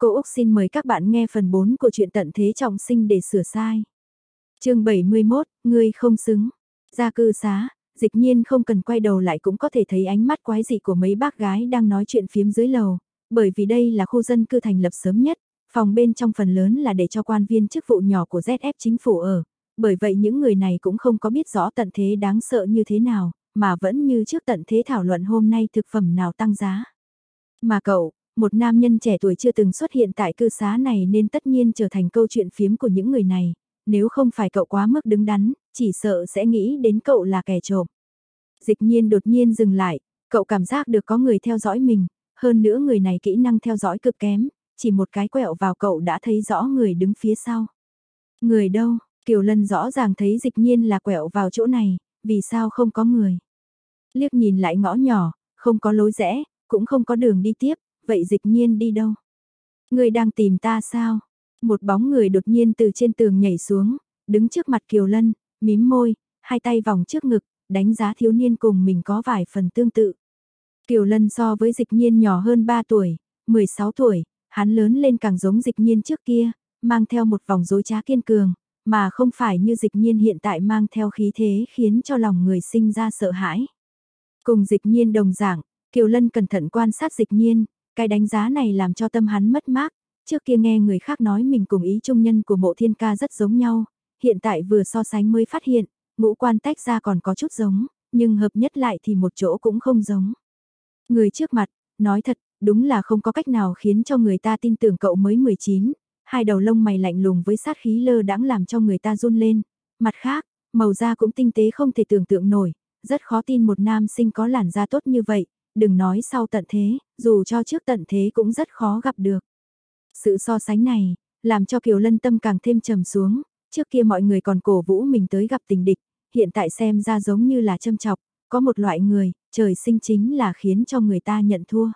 Cô Úc xin mời các bạn nghe phần 4 của truyện tận thế trọng sinh để sửa sai. chương 71, ngươi không xứng. Ra cư xá, dịch nhiên không cần quay đầu lại cũng có thể thấy ánh mắt quái dị của mấy bác gái đang nói chuyện phiếm dưới lầu, bởi vì đây là khu dân cư thành lập sớm nhất, phòng bên trong phần lớn là để cho quan viên chức vụ nhỏ của ZF chính phủ ở, bởi vậy những người này cũng không có biết rõ tận thế đáng sợ như thế nào, mà vẫn như trước tận thế thảo luận hôm nay thực phẩm nào tăng giá. Mà cậu, một nam nhân trẻ tuổi chưa từng xuất hiện tại cư xá này nên tất nhiên trở thành câu chuyện phiếm của những người này, nếu không phải cậu quá mức đứng đắn, chỉ sợ sẽ nghĩ đến cậu là kẻ trộm. Dịch nhiên đột nhiên dừng lại, cậu cảm giác được có người theo dõi mình, hơn nữa người này kỹ năng theo dõi cực kém, chỉ một cái quẹo vào cậu đã thấy rõ người đứng phía sau. Người đâu, Kiều Lân rõ ràng thấy dịch nhiên là quẹo vào chỗ này, vì sao không có người. Liếc nhìn lại ngõ nhỏ, không có lối rẽ, cũng không có đường đi tiếp, vậy dịch nhiên đi đâu? Người đang tìm ta sao? Một bóng người đột nhiên từ trên tường nhảy xuống, đứng trước mặt Kiều Lân, mím môi, hai tay vòng trước ngực, đánh giá thiếu niên cùng mình có vài phần tương tự. Kiều Lân so với dịch nhiên nhỏ hơn 3 tuổi, 16 tuổi, hắn lớn lên càng giống dịch nhiên trước kia, mang theo một vòng dối trá kiên cường, mà không phải như dịch nhiên hiện tại mang theo khí thế khiến cho lòng người sinh ra sợ hãi. Cùng dịch nhiên đồng dạng, Kiều Lân cẩn thận quan sát dịch nhiên, cái đánh giá này làm cho tâm hắn mất mát, trước kia nghe người khác nói mình cùng ý trung nhân của mộ thiên ca rất giống nhau, hiện tại vừa so sánh mới phát hiện, ngũ quan tách ra còn có chút giống, nhưng hợp nhất lại thì một chỗ cũng không giống. Người trước mặt, nói thật, đúng là không có cách nào khiến cho người ta tin tưởng cậu mới 19, hai đầu lông mày lạnh lùng với sát khí lơ đãng làm cho người ta run lên, mặt khác, màu da cũng tinh tế không thể tưởng tượng nổi, rất khó tin một nam sinh có làn da tốt như vậy, đừng nói sau tận thế, dù cho trước tận thế cũng rất khó gặp được. Sự so sánh này, làm cho Kiều Lân tâm càng thêm trầm xuống, trước kia mọi người còn cổ vũ mình tới gặp tình địch, hiện tại xem ra giống như là châm chọc, có một loại người, trời sinh chính là khiến cho người ta nhận thua.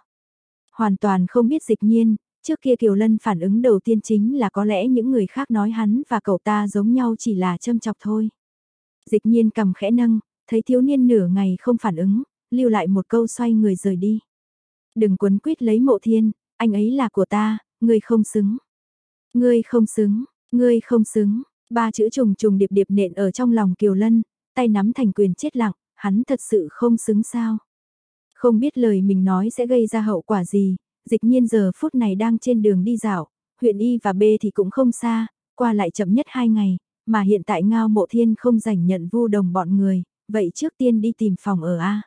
Hoàn toàn không biết dịch nhiên, trước kia Kiều Lân phản ứng đầu tiên chính là có lẽ những người khác nói hắn và cậu ta giống nhau chỉ là châm chọc thôi. Dịch nhiên cầm khẽ nâng, thấy thiếu niên nửa ngày không phản ứng, lưu lại một câu xoay người rời đi. Đừng quấn quýt lấy mộ thiên, anh ấy là của ta, ngươi không xứng. Ngươi không xứng, ngươi không xứng, ba chữ trùng trùng điệp điệp nện ở trong lòng Kiều Lân, tay nắm thành quyền chết lặng, hắn thật sự không xứng sao. Không biết lời mình nói sẽ gây ra hậu quả gì, dịch nhiên giờ phút này đang trên đường đi dạo, huyện Y và B thì cũng không xa, qua lại chậm nhất hai ngày, mà hiện tại Ngao Mộ Thiên không rảnh nhận vu đồng bọn người, vậy trước tiên đi tìm phòng ở A.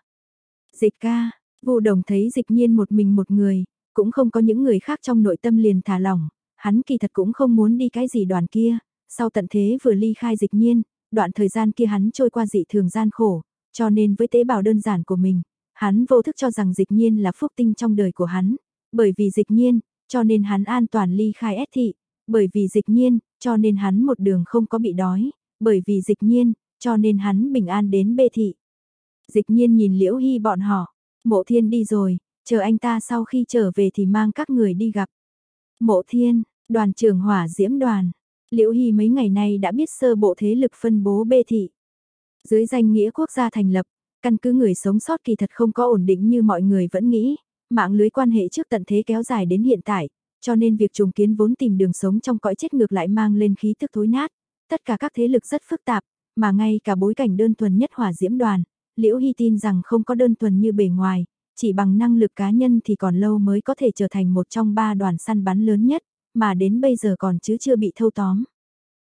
Dịch ca, Vu Đồng thấy dịch nhiên một mình một người, cũng không có những người khác trong nội tâm liền thả lỏng, hắn kỳ thật cũng không muốn đi cái gì đoàn kia, sau tận thế vừa ly khai dịch nhiên, đoạn thời gian kia hắn trôi qua dị thường gian khổ, cho nên với tế bào đơn giản của mình, hắn vô thức cho rằng dịch nhiên là phúc tinh trong đời của hắn, bởi vì dịch nhiên, cho nên hắn an toàn ly khai ép thị, bởi vì dịch nhiên, cho nên hắn một đường không có bị đói, bởi vì dịch nhiên, cho nên hắn bình an đến bê thị. Dịch nhiên nhìn Liễu Hy bọn họ, mộ thiên đi rồi, chờ anh ta sau khi trở về thì mang các người đi gặp. Mộ thiên, đoàn trưởng hỏa diễm đoàn, Liễu Hy mấy ngày nay đã biết sơ bộ thế lực phân bố bê thị. Dưới danh nghĩa quốc gia thành lập, căn cứ người sống sót kỳ thật không có ổn định như mọi người vẫn nghĩ, mạng lưới quan hệ trước tận thế kéo dài đến hiện tại, cho nên việc trùng kiến vốn tìm đường sống trong cõi chết ngược lại mang lên khí tức thối nát. Tất cả các thế lực rất phức tạp, mà ngay cả bối cảnh đơn thuần nhất hỏa diễm đoàn, Liễu Hy tin rằng không có đơn thuần như bề ngoài, chỉ bằng năng lực cá nhân thì còn lâu mới có thể trở thành một trong ba đoàn săn bắn lớn nhất, mà đến bây giờ còn chứ chưa bị thâu tóm.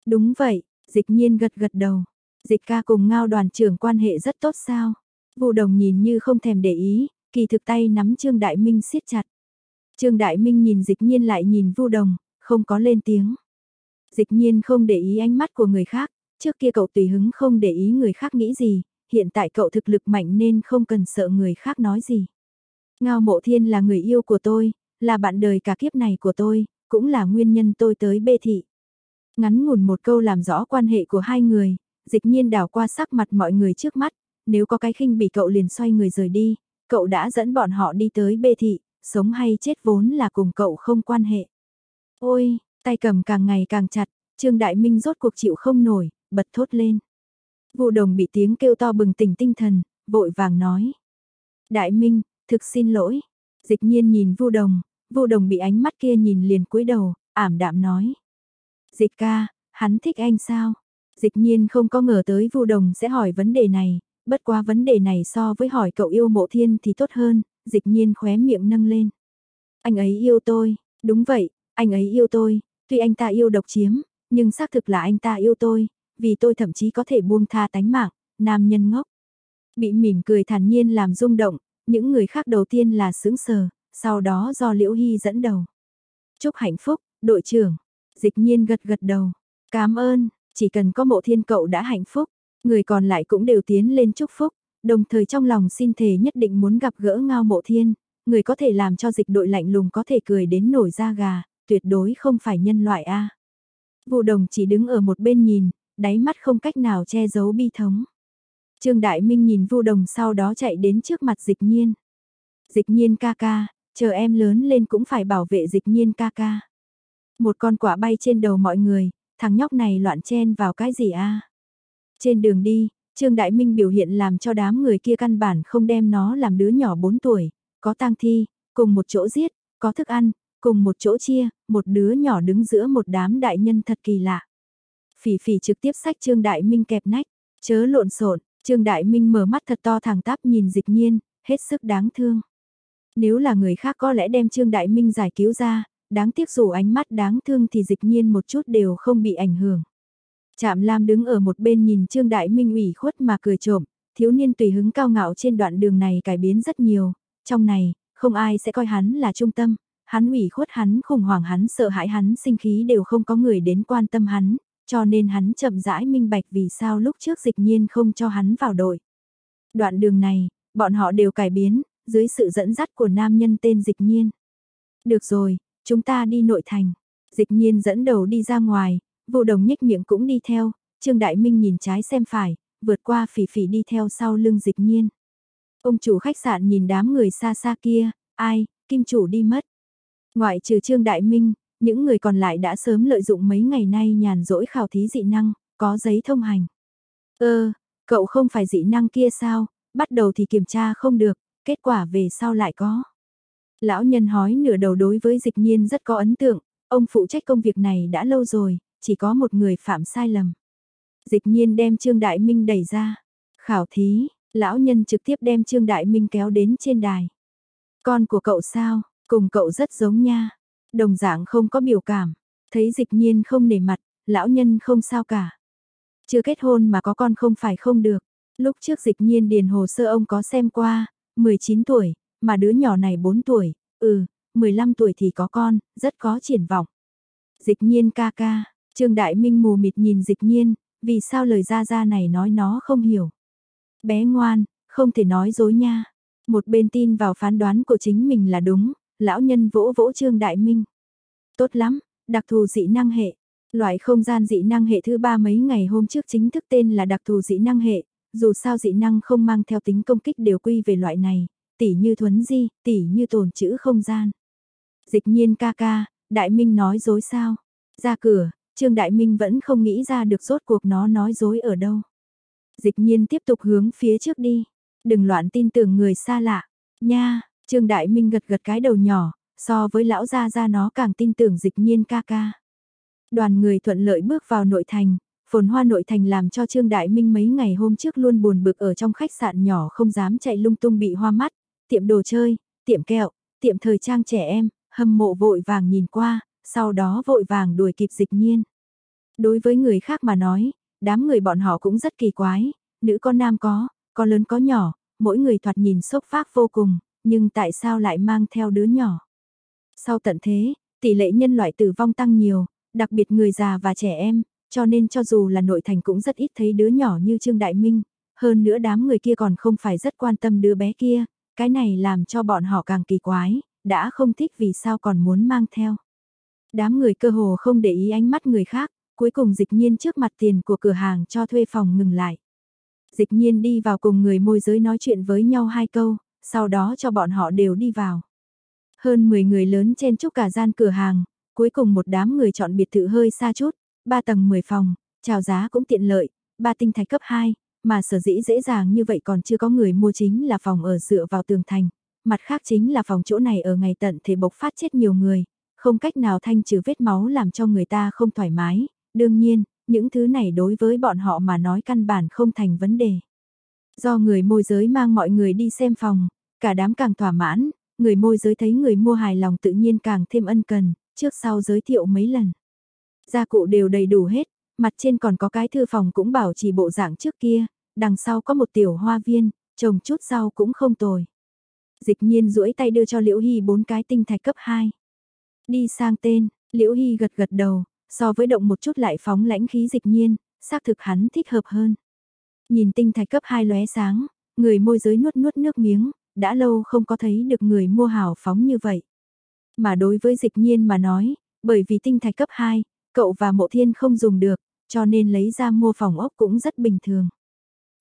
Đúng vậy, dịch nhiên gật gật đầu. Dịch ca cùng ngao đoàn trưởng quan hệ rất tốt sao? Vụ đồng nhìn như không thèm để ý, kỳ thực tay nắm Trương Đại Minh siết chặt. Trương Đại Minh nhìn dịch nhiên lại nhìn vu đồng, không có lên tiếng. Dịch nhiên không để ý ánh mắt của người khác, trước kia cậu tùy hứng không để ý người khác nghĩ gì, hiện tại cậu thực lực mạnh nên không cần sợ người khác nói gì. Ngao mộ thiên là người yêu của tôi, là bạn đời cả kiếp này của tôi, cũng là nguyên nhân tôi tới bê thị. Ngắn ngủn một câu làm rõ quan hệ của hai người, dịch nhiên đảo qua sắc mặt mọi người trước mắt, nếu có cái khinh bị cậu liền xoay người rời đi, cậu đã dẫn bọn họ đi tới bê thị, sống hay chết vốn là cùng cậu không quan hệ. Ôi, tay cầm càng ngày càng chặt, Trương Đại Minh rốt cuộc chịu không nổi, bật thốt lên. Vu đồng bị tiếng kêu to bừng tỉnh tinh thần, vội vàng nói. Đại Minh, thực xin lỗi. Dịch nhiên nhìn vu đồng, Vu Đồng bị ánh mắt kia nhìn liền cúi đầu, ảm đạm nói. Dịch ca, hắn thích anh sao? Dịch nhiên không có ngờ tới Vu Đồng sẽ hỏi vấn đề này, bất quá vấn đề này so với hỏi cậu yêu mộ thiên thì tốt hơn, dịch nhiên khóe miệng nâng lên. Anh ấy yêu tôi, đúng vậy, anh ấy yêu tôi, tuy anh ta yêu độc chiếm, nhưng xác thực là anh ta yêu tôi, vì tôi thậm chí có thể buông tha tánh mạng, nam nhân ngốc. Bị mỉm cười thản nhiên làm rung động, những người khác đầu tiên là sướng sờ, sau đó do Liễu Hy dẫn đầu. Chúc hạnh phúc, đội trưởng. Dịch nhiên gật gật đầu. Cảm ơn, chỉ cần có mộ thiên cậu đã hạnh phúc, người còn lại cũng đều tiến lên chúc phúc, đồng thời trong lòng xin thề nhất định muốn gặp gỡ ngao mộ thiên, người có thể làm cho dịch đội lạnh lùng có thể cười đến nổi da gà, tuyệt đối không phải nhân loại A. Vụ đồng chỉ đứng ở một bên nhìn, đáy mắt không cách nào che giấu bi thống. Trương Đại Minh nhìn Vu Đồng sau đó chạy đến trước mặt Dịch Nhiên. Dịch Nhiên ca ca, chờ em lớn lên cũng phải bảo vệ Dịch Nhiên ca ca. Một con quả bay trên đầu mọi người, thằng nhóc này loạn chen vào cái gì a? Trên đường đi, Trương Đại Minh biểu hiện làm cho đám người kia căn bản không đem nó làm đứa nhỏ 4 tuổi, có tang thi, cùng một chỗ giết, có thức ăn, cùng một chỗ chia, một đứa nhỏ đứng giữa một đám đại nhân thật kỳ lạ. Phỉ phỉ trực tiếp sách Trương Đại Minh kẹp nách, chớ lộn xộn, Trương Đại Minh mở mắt thật to thẳng tắp nhìn dịch nhiên, hết sức đáng thương. Nếu là người khác có lẽ đem Trương Đại Minh giải cứu ra, đáng tiếc dù ánh mắt đáng thương thì dịch nhiên một chút đều không bị ảnh hưởng. Trạm Lam đứng ở một bên nhìn Trương Đại Minh ủy khuất mà cười trộm, thiếu niên tùy hứng cao ngạo trên đoạn đường này cải biến rất nhiều, trong này, không ai sẽ coi hắn là trung tâm, hắn ủy khuất hắn khủng hoảng hắn sợ hãi hắn sinh khí đều không có người đến quan tâm hắn, cho nên hắn chậm rãi minh bạch vì sao lúc trước dịch nhiên không cho hắn vào đội. Đoạn đường này, bọn họ đều cải biến, dưới sự dẫn dắt của nam nhân tên dịch nhiên. Được rồi, chúng ta đi nội thành. Dịch nhiên dẫn đầu đi ra ngoài, vô đồng nhếch miệng cũng đi theo, Trương Đại Minh nhìn trái xem phải, vượt qua phỉ phỉ đi theo sau lưng dịch nhiên. Ông chủ khách sạn nhìn đám người xa xa kia, ai, kim chủ đi mất. Ngoại trừ Trương Đại Minh, những người còn lại đã sớm lợi dụng mấy ngày nay nhàn rỗi khảo thí dị năng, có giấy thông hành. Ơ, cậu không phải dị năng kia sao, bắt đầu thì kiểm tra không được, kết quả về sau lại có. Lão nhân hói nửa đầu đối với dịch nhiên rất có ấn tượng, ông phụ trách công việc này đã lâu rồi, chỉ có một người phạm sai lầm. Dịch nhiên đem Trương Đại Minh đẩy ra. Khảo thí, lão nhân trực tiếp đem Trương Đại Minh kéo đến trên đài. Con của cậu sao, cùng cậu rất giống nha. Đồng dạng không có biểu cảm, thấy dịch nhiên không nể mặt, lão nhân không sao cả. Chưa kết hôn mà có con không phải không được. Lúc trước dịch nhiên điền hồ sơ ông có xem qua, 19 tuổi, mà đứa nhỏ này 4 tuổi, ừ, 15 tuổi thì có con, rất có triển vọng. Dịch nhiên ca ca, Trương Đại Minh mù mịt nhìn dịch nhiên, vì sao lời ra ra này nói nó không hiểu. Bé ngoan, không thể nói dối nha. Một bên tin vào phán đoán của chính mình là đúng, lão nhân vỗ vỗ Trương Đại Minh. Tốt lắm, đặc thù dị năng hệ. Loại không gian dị năng hệ thứ ba mấy ngày hôm trước chính thức tên là đặc thù dị năng hệ, dù sao dị năng không mang theo tính công kích đều quy về loại này, tỉ như thuấn di, tỉ như tồn chữ không gian. Dịch nhiên ca ca, Đại Minh nói dối sao? Ra cửa, Trương Đại Minh vẫn không nghĩ ra được rốt cuộc nó nói dối ở đâu. Dịch nhiên tiếp tục hướng phía trước đi. Đừng loạn tin tưởng người xa lạ. Nha, Trương Đại Minh gật gật cái đầu nhỏ, so với lão gia gia nó càng tin tưởng dịch nhiên ca ca. Đoàn người thuận lợi bước vào nội thành, phồn hoa nội thành làm cho Trương Đại Minh mấy ngày hôm trước luôn buồn bực ở trong khách sạn nhỏ không dám chạy lung tung bị hoa mắt, tiệm đồ chơi, tiệm kẹo, tiệm thời trang trẻ em, hâm mộ vội vàng nhìn qua, sau đó vội vàng đuổi kịp dịch nhiên. Đối với người khác mà nói, đám người bọn họ cũng rất kỳ quái, nữ có nam có, có lớn có nhỏ, mỗi người thoạt nhìn sốc phác vô cùng, nhưng tại sao lại mang theo đứa nhỏ? Sau tận thế, tỷ lệ nhân loại tử vong tăng nhiều, đặc biệt người già và trẻ em, cho nên cho dù là nội thành cũng rất ít thấy đứa nhỏ như Trương Đại Minh, hơn nữa đám người kia còn không phải rất quan tâm đứa bé kia, cái này làm cho bọn họ càng kỳ quái, đã không thích vì sao còn muốn mang theo. Đám người cơ hồ không để ý ánh mắt người khác, cuối cùng dịch nhiên trước mặt tiền của cửa hàng cho thuê phòng ngừng lại. Dịch nhiên đi vào cùng người môi giới nói chuyện với nhau hai câu, sau đó cho bọn họ đều đi vào. Hơn 10 người lớn trên chúc cả gian cửa hàng, cuối cùng một đám người chọn biệt thự hơi xa chút, 3 tầng 10 phòng, chào giá cũng tiện lợi, 3 tinh thạch cấp 2, mà sở dĩ dễ dàng như vậy còn chưa có người mua chính là phòng ở dựa vào tường thành, mặt khác chính là phòng chỗ này ở ngày tận thể bộc phát chết nhiều người, không cách nào thanh trừ vết máu làm cho người ta không thoải mái, đương nhiên, những thứ này đối với bọn họ mà nói căn bản không thành vấn đề. Do người môi giới mang mọi người đi xem phòng, cả đám càng thỏa mãn, người môi giới thấy người mua hài lòng tự nhiên càng thêm ân cần, trước sau giới thiệu mấy lần. Gia cụ đều đầy đủ hết, mặt trên còn có cái thư phòng cũng bảo trì bộ dạng trước kia, đằng sau có một tiểu hoa viên, trồng chút rau cũng không tồi. Dịch nhiên duỗi tay đưa cho Liễu Hy bốn cái tinh thạch cấp 2. Đi sang tên, Liễu Hy gật gật đầu, so với động một chút lại phóng lãnh khí dịch nhiên, xác thực hắn thích hợp hơn. Nhìn tinh thạch cấp 2 lóe sáng, người môi giới nuốt nuốt nước miếng, đã lâu không có thấy được người mua hào phóng như vậy. Mà đối với dịch nhiên mà nói, bởi vì tinh thạch cấp 2, cậu và mộ thiên không dùng được, cho nên lấy ra mua phòng ốc cũng rất bình thường.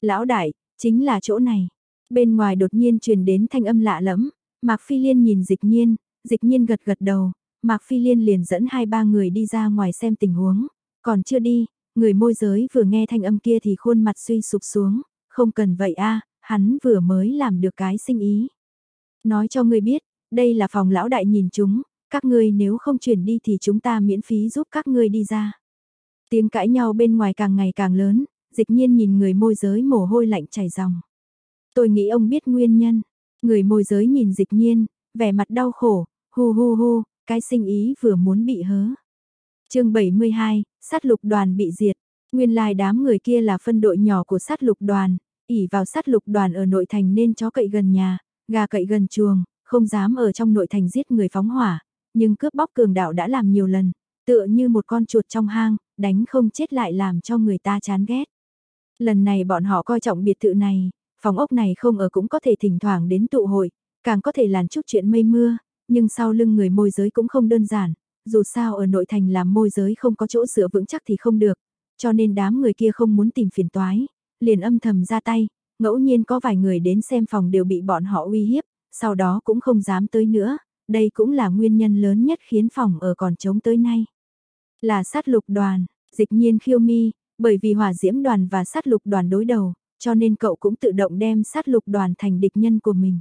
Lão đại, chính là chỗ này. Bên ngoài đột nhiên truyền đến thanh âm lạ lẫm, Mạc Phi Liên nhìn dịch nhiên, dịch nhiên gật gật đầu, Mạc Phi Liên liền dẫn hai ba người đi ra ngoài xem tình huống, còn chưa đi, người môi giới vừa nghe thanh âm kia thì khuôn mặt suy sụp xuống, không cần vậy a, hắn vừa mới làm được cái sinh ý. Nói cho ngươi biết, đây là phòng lão đại nhìn chúng, các ngươi nếu không chuyển đi thì chúng ta miễn phí giúp các ngươi đi ra. Tiếng cãi nhau bên ngoài càng ngày càng lớn, dịch nhiên nhìn người môi giới mồ hôi lạnh chảy ròng. Tôi nghĩ ông biết nguyên nhân. Người môi giới nhìn dịch nhiên, vẻ mặt đau khổ, hu hu hu, cái sinh ý vừa muốn bị hớ chương 72, sát lục đoàn bị diệt. Nguyên lai đám người kia là phân đội nhỏ của sát lục đoàn, ỉ vào sát lục đoàn ở nội thành nên chó cậy gần nhà, gà cậy gần chuồng, không dám ở trong nội thành giết người phóng hỏa, nhưng cướp bóc cường đạo đã làm nhiều lần, tựa như một con chuột trong hang, đánh không chết lại làm cho người ta chán ghét. Lần này bọn họ coi trọng biệt thự này, phòng ốc này không ở cũng có thể thỉnh thoảng đến tụ hội, càng có thể làn chút chuyện mây mưa, nhưng sau lưng người môi giới cũng không đơn giản, dù sao ở nội thành làm môi giới không có chỗ dựa vững chắc thì không được, cho nên đám người kia không muốn tìm phiền toái, liền âm thầm ra tay, ngẫu nhiên có vài người đến xem phòng đều bị bọn họ uy hiếp, sau đó cũng không dám tới nữa, đây cũng là nguyên nhân lớn nhất khiến phòng ở còn chống tới nay. Là sát lục đoàn, dịch nhiên khiêu mi, bởi vì hỏa diễm đoàn và sát lục đoàn đối đầu, cho nên cậu cũng tự động đem sát lục đoàn thành địch nhân của mình.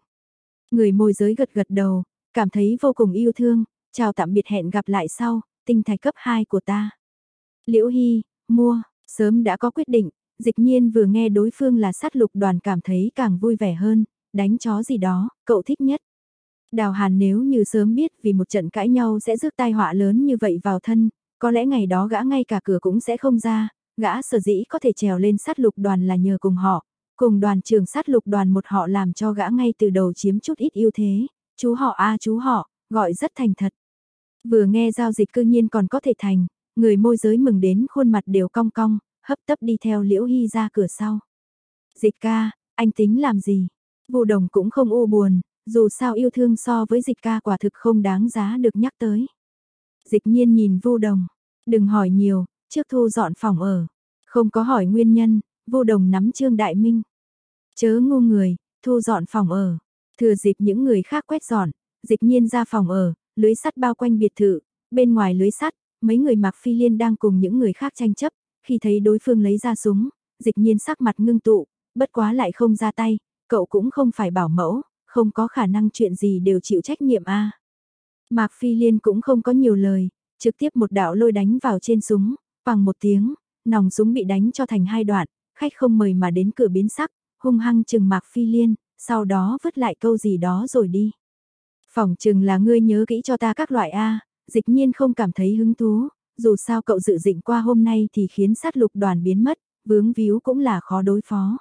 Người môi giới gật gật đầu, cảm thấy vô cùng yêu thương, chào tạm biệt hẹn gặp lại sau, tinh thạch cấp 2 của ta. Liễu Hy, mua, sớm đã có quyết định, dịch nhiên vừa nghe đối phương là sát lục đoàn cảm thấy càng vui vẻ hơn, đánh chó gì đó, cậu thích nhất. Đào Hàn nếu như sớm biết vì một trận cãi nhau sẽ rước tai họa lớn như vậy vào thân, có lẽ ngày đó gã ngay cả cửa cũng sẽ không ra, gã sở dĩ có thể trèo lên sát lục đoàn là nhờ cùng họ, cùng đoàn trưởng sát lục đoàn một họ làm cho gã ngay từ đầu chiếm chút ít ưu thế, chú họ a chú họ, gọi rất thành thật. Vừa nghe giao dịch cư nhiên còn có thể thành, người môi giới mừng đến khuôn mặt đều cong cong, hấp tấp đi theo Liễu Hy ra cửa sau. Dịch ca, anh tính làm gì? Vụ đồng cũng không u buồn, dù sao yêu thương so với dịch ca quả thực không đáng giá được nhắc tới. Dịch nhiên nhìn vô đồng, đừng hỏi nhiều, trước thu dọn phòng ở. Không có hỏi nguyên nhân, vô đồng nắm Trương Đại Minh. Chớ ngu người, thu dọn phòng ở. Thừa dịp những người khác quét dọn, dịch nhiên ra phòng ở, lưới sắt bao quanh biệt thự. Bên ngoài lưới sắt, mấy người mặc phi liên đang cùng những người khác tranh chấp. Khi thấy đối phương lấy ra súng, dịch nhiên sắc mặt ngưng tụ, bất quá lại không ra tay, cậu cũng không phải bảo mẫu, không có khả năng chuyện gì đều chịu trách nhiệm a. Mạc Phi Liên cũng không có nhiều lời, trực tiếp một đạo lôi đánh vào trên súng, bằng một tiếng, nòng súng bị đánh cho thành hai đoạn, khách không mời mà đến cửa biến sắc, hung hăng chừng Mạc Phi Liên, sau đó vứt lại câu gì đó rồi đi. Phòng chừng là ngươi nhớ kỹ cho ta các loại A, dịch nhiên không cảm thấy hứng thú, dù sao cậu dự định qua hôm nay thì khiến sát lục đoàn biến mất, vướng víu cũng là khó đối phó.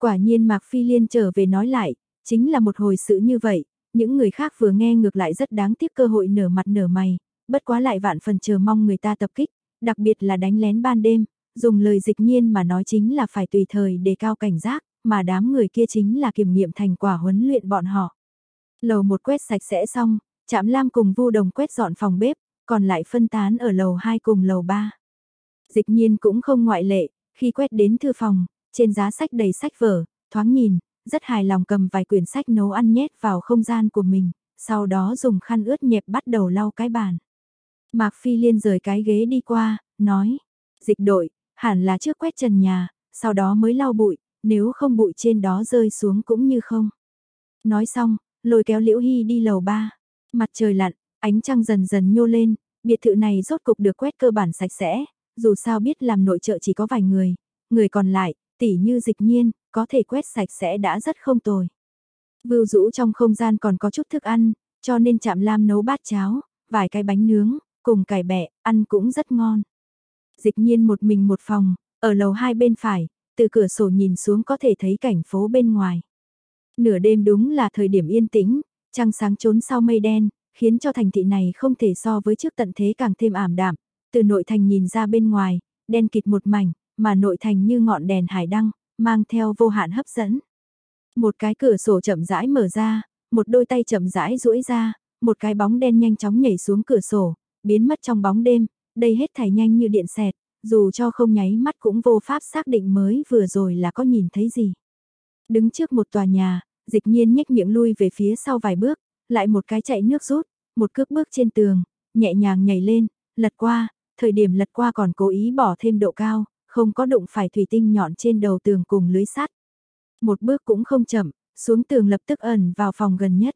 Quả nhiên Mạc Phi Liên trở về nói lại, chính là một hồi sự như vậy, những người khác vừa nghe ngược lại rất đáng tiếc cơ hội nở mặt nở mày, bất quá lại vạn phần chờ mong người ta tập kích, đặc biệt là đánh lén ban đêm, dùng lời dịch nhiên mà nói chính là phải tùy thời đề cao cảnh giác, mà đám người kia chính là kiểm nghiệm thành quả huấn luyện bọn họ. Lầu một quét sạch sẽ xong, chạm lam cùng vu đồng quét dọn phòng bếp, còn lại phân tán ở lầu 2 cùng lầu 3. Dịch nhiên cũng không ngoại lệ, khi quét đến thư phòng, trên giá sách đầy sách vở, thoáng nhìn, rất hài lòng cầm vài quyển sách nấu ăn nhét vào không gian của mình, sau đó dùng khăn ướt nhẹp bắt đầu lau cái bàn. Mạc Phi Liên rời cái ghế đi qua, nói, dịch đội, hẳn là trước quét trần nhà, sau đó mới lau bụi, nếu không bụi trên đó rơi xuống cũng như không. Nói xong, lôi kéo Liễu Hy đi lầu ba. Mặt trời lặn, ánh trăng dần dần nhô lên, biệt thự này rốt cục được quét cơ bản sạch sẽ, dù sao biết làm nội trợ chỉ có vài người, người còn lại, tỉ như dịch nhiên, có thể quét sạch sẽ đã rất không tồi. Vưu rũ trong không gian còn có chút thức ăn, cho nên chạm lam nấu bát cháo, vài cái bánh nướng, cùng cải bẹ, ăn cũng rất ngon. Dịch nhiên một mình một phòng, ở lầu hai bên phải, từ cửa sổ nhìn xuống có thể thấy cảnh phố bên ngoài. Nửa đêm đúng là thời điểm yên tĩnh, trăng sáng trốn sau mây đen, khiến cho thành thị này không thể so với trước tận thế càng thêm ảm đạm. Từ nội thành nhìn ra bên ngoài, đen kịt một mảnh, mà nội thành như ngọn đèn hải đăng, mang theo vô hạn hấp dẫn. Một cái cửa sổ chậm rãi mở ra, một đôi tay chậm rãi duỗi ra, một cái bóng đen nhanh chóng nhảy xuống cửa sổ, biến mất trong bóng đêm, đây hết thảy nhanh như điện xẹt, dù cho không nháy mắt cũng vô pháp xác định mới vừa rồi là có nhìn thấy gì. Đứng trước một tòa nhà, dịch nhiên nhếch miệng lui về phía sau vài bước, lại một cái chạy nước rút, một cước bước trên tường, nhẹ nhàng nhảy lên, lật qua, thời điểm lật qua còn cố ý bỏ thêm độ cao, không có đụng phải thủy tinh nhọn trên đầu tường cùng lưới sắt. Một bước cũng không chậm, xuống tường lập tức ẩn vào phòng gần nhất.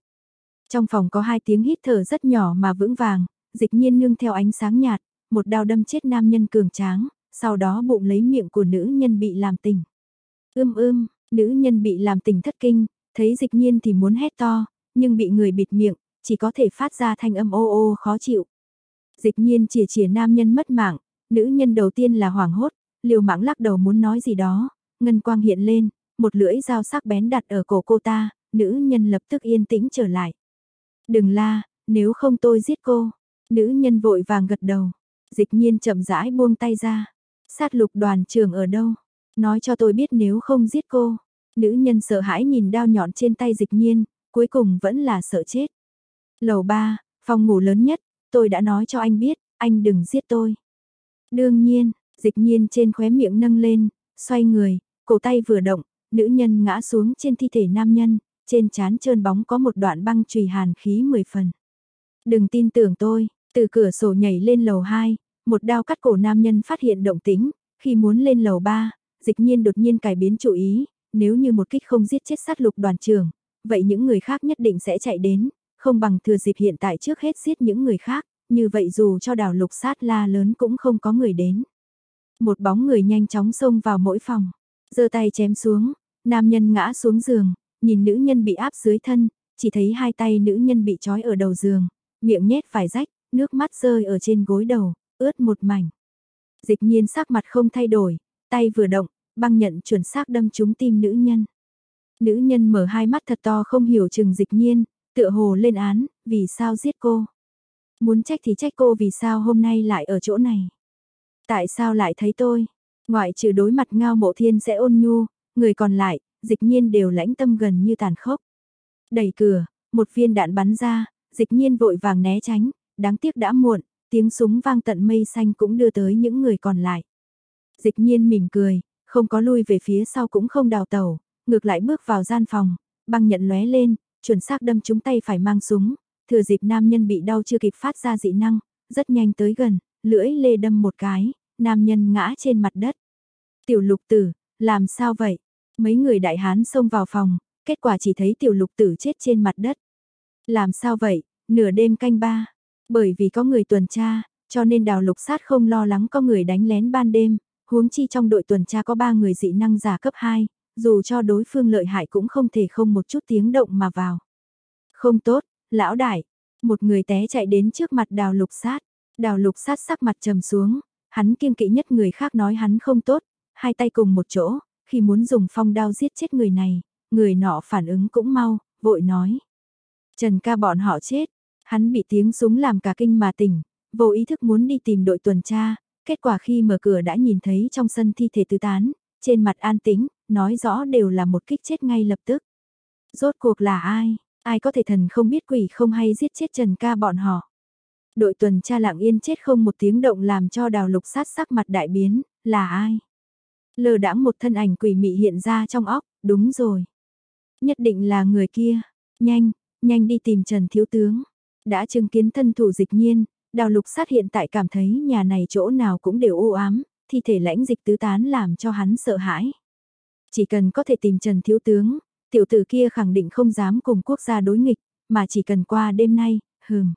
Trong phòng có hai tiếng hít thở rất nhỏ mà vững vàng, dịch nhiên nương theo ánh sáng nhạt, một đao đâm chết nam nhân cường tráng, sau đó bụng lấy miệng của nữ nhân bị làm tình. Ưm ưm, nữ nhân bị làm tình thất kinh, thấy dịch nhiên thì muốn hét to, nhưng bị người bịt miệng, chỉ có thể phát ra thanh âm ô ô khó chịu. Dịch nhiên chỉ chỉ nam nhân mất mạng, nữ nhân đầu tiên là hoảng hốt, liều mạng lắc đầu muốn nói gì đó, ngân quang hiện lên, một lưỡi dao sắc bén đặt ở cổ cô ta, nữ nhân lập tức yên tĩnh trở lại. Đừng la, nếu không tôi giết cô. Nữ nhân vội vàng gật đầu. Dịch nhiên chậm rãi buông tay ra. Sát lục đoàn trưởng ở đâu? Nói cho tôi biết nếu không giết cô. Nữ nhân sợ hãi nhìn đao nhọn trên tay dịch nhiên, cuối cùng vẫn là sợ chết. Lầu 3, phòng ngủ lớn nhất, tôi đã nói cho anh biết, anh đừng giết tôi. Đương nhiên, dịch nhiên trên khóe miệng nâng lên, xoay người, cổ tay vừa động, nữ nhân ngã xuống trên thi thể nam nhân, trên trán trơn bóng có một đoạn băng chùy hàn khí 10 phần. Đừng tin tưởng tôi, từ cửa sổ nhảy lên lầu 2, một đao cắt cổ nam nhân phát hiện động tính, khi muốn lên lầu 3, dịch nhiên đột nhiên cải biến chủ ý, nếu như một kích không giết chết sát lục đoàn trưởng, vậy những người khác nhất định sẽ chạy đến, không bằng thừa dịp hiện tại trước hết giết những người khác, như vậy dù cho đảo lục sát la lớn cũng không có người đến. Một bóng người nhanh chóng xông vào mỗi phòng, giơ tay chém xuống, nam nhân ngã xuống giường, nhìn nữ nhân bị áp dưới thân, chỉ thấy hai tay nữ nhân bị trói ở đầu giường, miệng nhét phải rách, nước mắt rơi ở trên gối đầu, ướt một mảnh. Dịch nhiên sắc mặt không thay đổi, tay vừa động, băng nhận chuẩn xác đâm trúng tim nữ nhân. Nữ nhân mở hai mắt thật to không hiểu chừng dịch nhiên, tựa hồ lên án, vì sao giết cô. Muốn trách thì trách cô vì sao hôm nay lại ở chỗ này. Tại sao lại thấy tôi, ngoại trừ đối mặt ngao mộ thiên sẽ ôn nhu, người còn lại, dịch nhiên đều lãnh tâm gần như tàn khốc. Đẩy cửa, một viên đạn bắn ra, dịch nhiên vội vàng né tránh, đáng tiếc đã muộn, tiếng súng vang tận mây xanh cũng đưa tới những người còn lại. Dịch nhiên mỉm cười, không có lui về phía sau cũng không đào tẩu, ngược lại bước vào gian phòng, băng nhận lóe lên, chuẩn xác đâm chúng tay phải mang súng, thừa dịp nam nhân bị đau chưa kịp phát ra dị năng, rất nhanh tới gần, lưỡi lê đâm một cái, nam nhân ngã trên mặt đất. Tiểu lục tử, làm sao vậy? Mấy người đại hán xông vào phòng, kết quả chỉ thấy tiểu lục tử chết trên mặt đất. Làm sao vậy, nửa đêm canh ba, bởi vì có người tuần tra, cho nên đào lục sát không lo lắng có người đánh lén ban đêm, huống chi trong đội tuần tra có ba người dị năng giả cấp 2, dù cho đối phương lợi hại cũng không thể không một chút tiếng động mà vào. Không tốt, lão đại, một người té chạy đến trước mặt đào lục sát, đào lục sát sắc mặt trầm xuống, hắn kiêng kỵ nhất người khác nói hắn không tốt, hai tay cùng một chỗ, khi muốn dùng phong đao giết chết người này, người nọ phản ứng cũng mau, vội nói. Trần ca bọn họ chết, hắn bị tiếng súng làm cả kinh mà tỉnh, vô ý thức muốn đi tìm đội tuần tra, kết quả khi mở cửa đã nhìn thấy trong sân thi thể tứ tán, trên mặt an tĩnh, nói rõ đều là một kích chết ngay lập tức. Rốt cuộc là ai, ai có thể thần không biết quỷ không hay giết chết Trần ca bọn họ. Đội tuần tra lặng yên chết không một tiếng động làm cho đào lục sát sắc mặt đại biến, là ai? Lờ đãng một thân ảnh quỷ mị hiện ra trong óc, đúng rồi. Nhất định là người kia, nhanh, nhanh đi tìm Trần Thiếu Tướng. Đã chứng kiến thân thủ dịch nhiên, đào lục sát hiện tại cảm thấy nhà này chỗ nào cũng đều u ám, thi thể lãnh dịch tứ tán làm cho hắn sợ hãi. Chỉ cần có thể tìm Trần Thiếu Tướng, tiểu tử kia khẳng định không dám cùng quốc gia đối nghịch, mà chỉ cần qua đêm nay, hừm.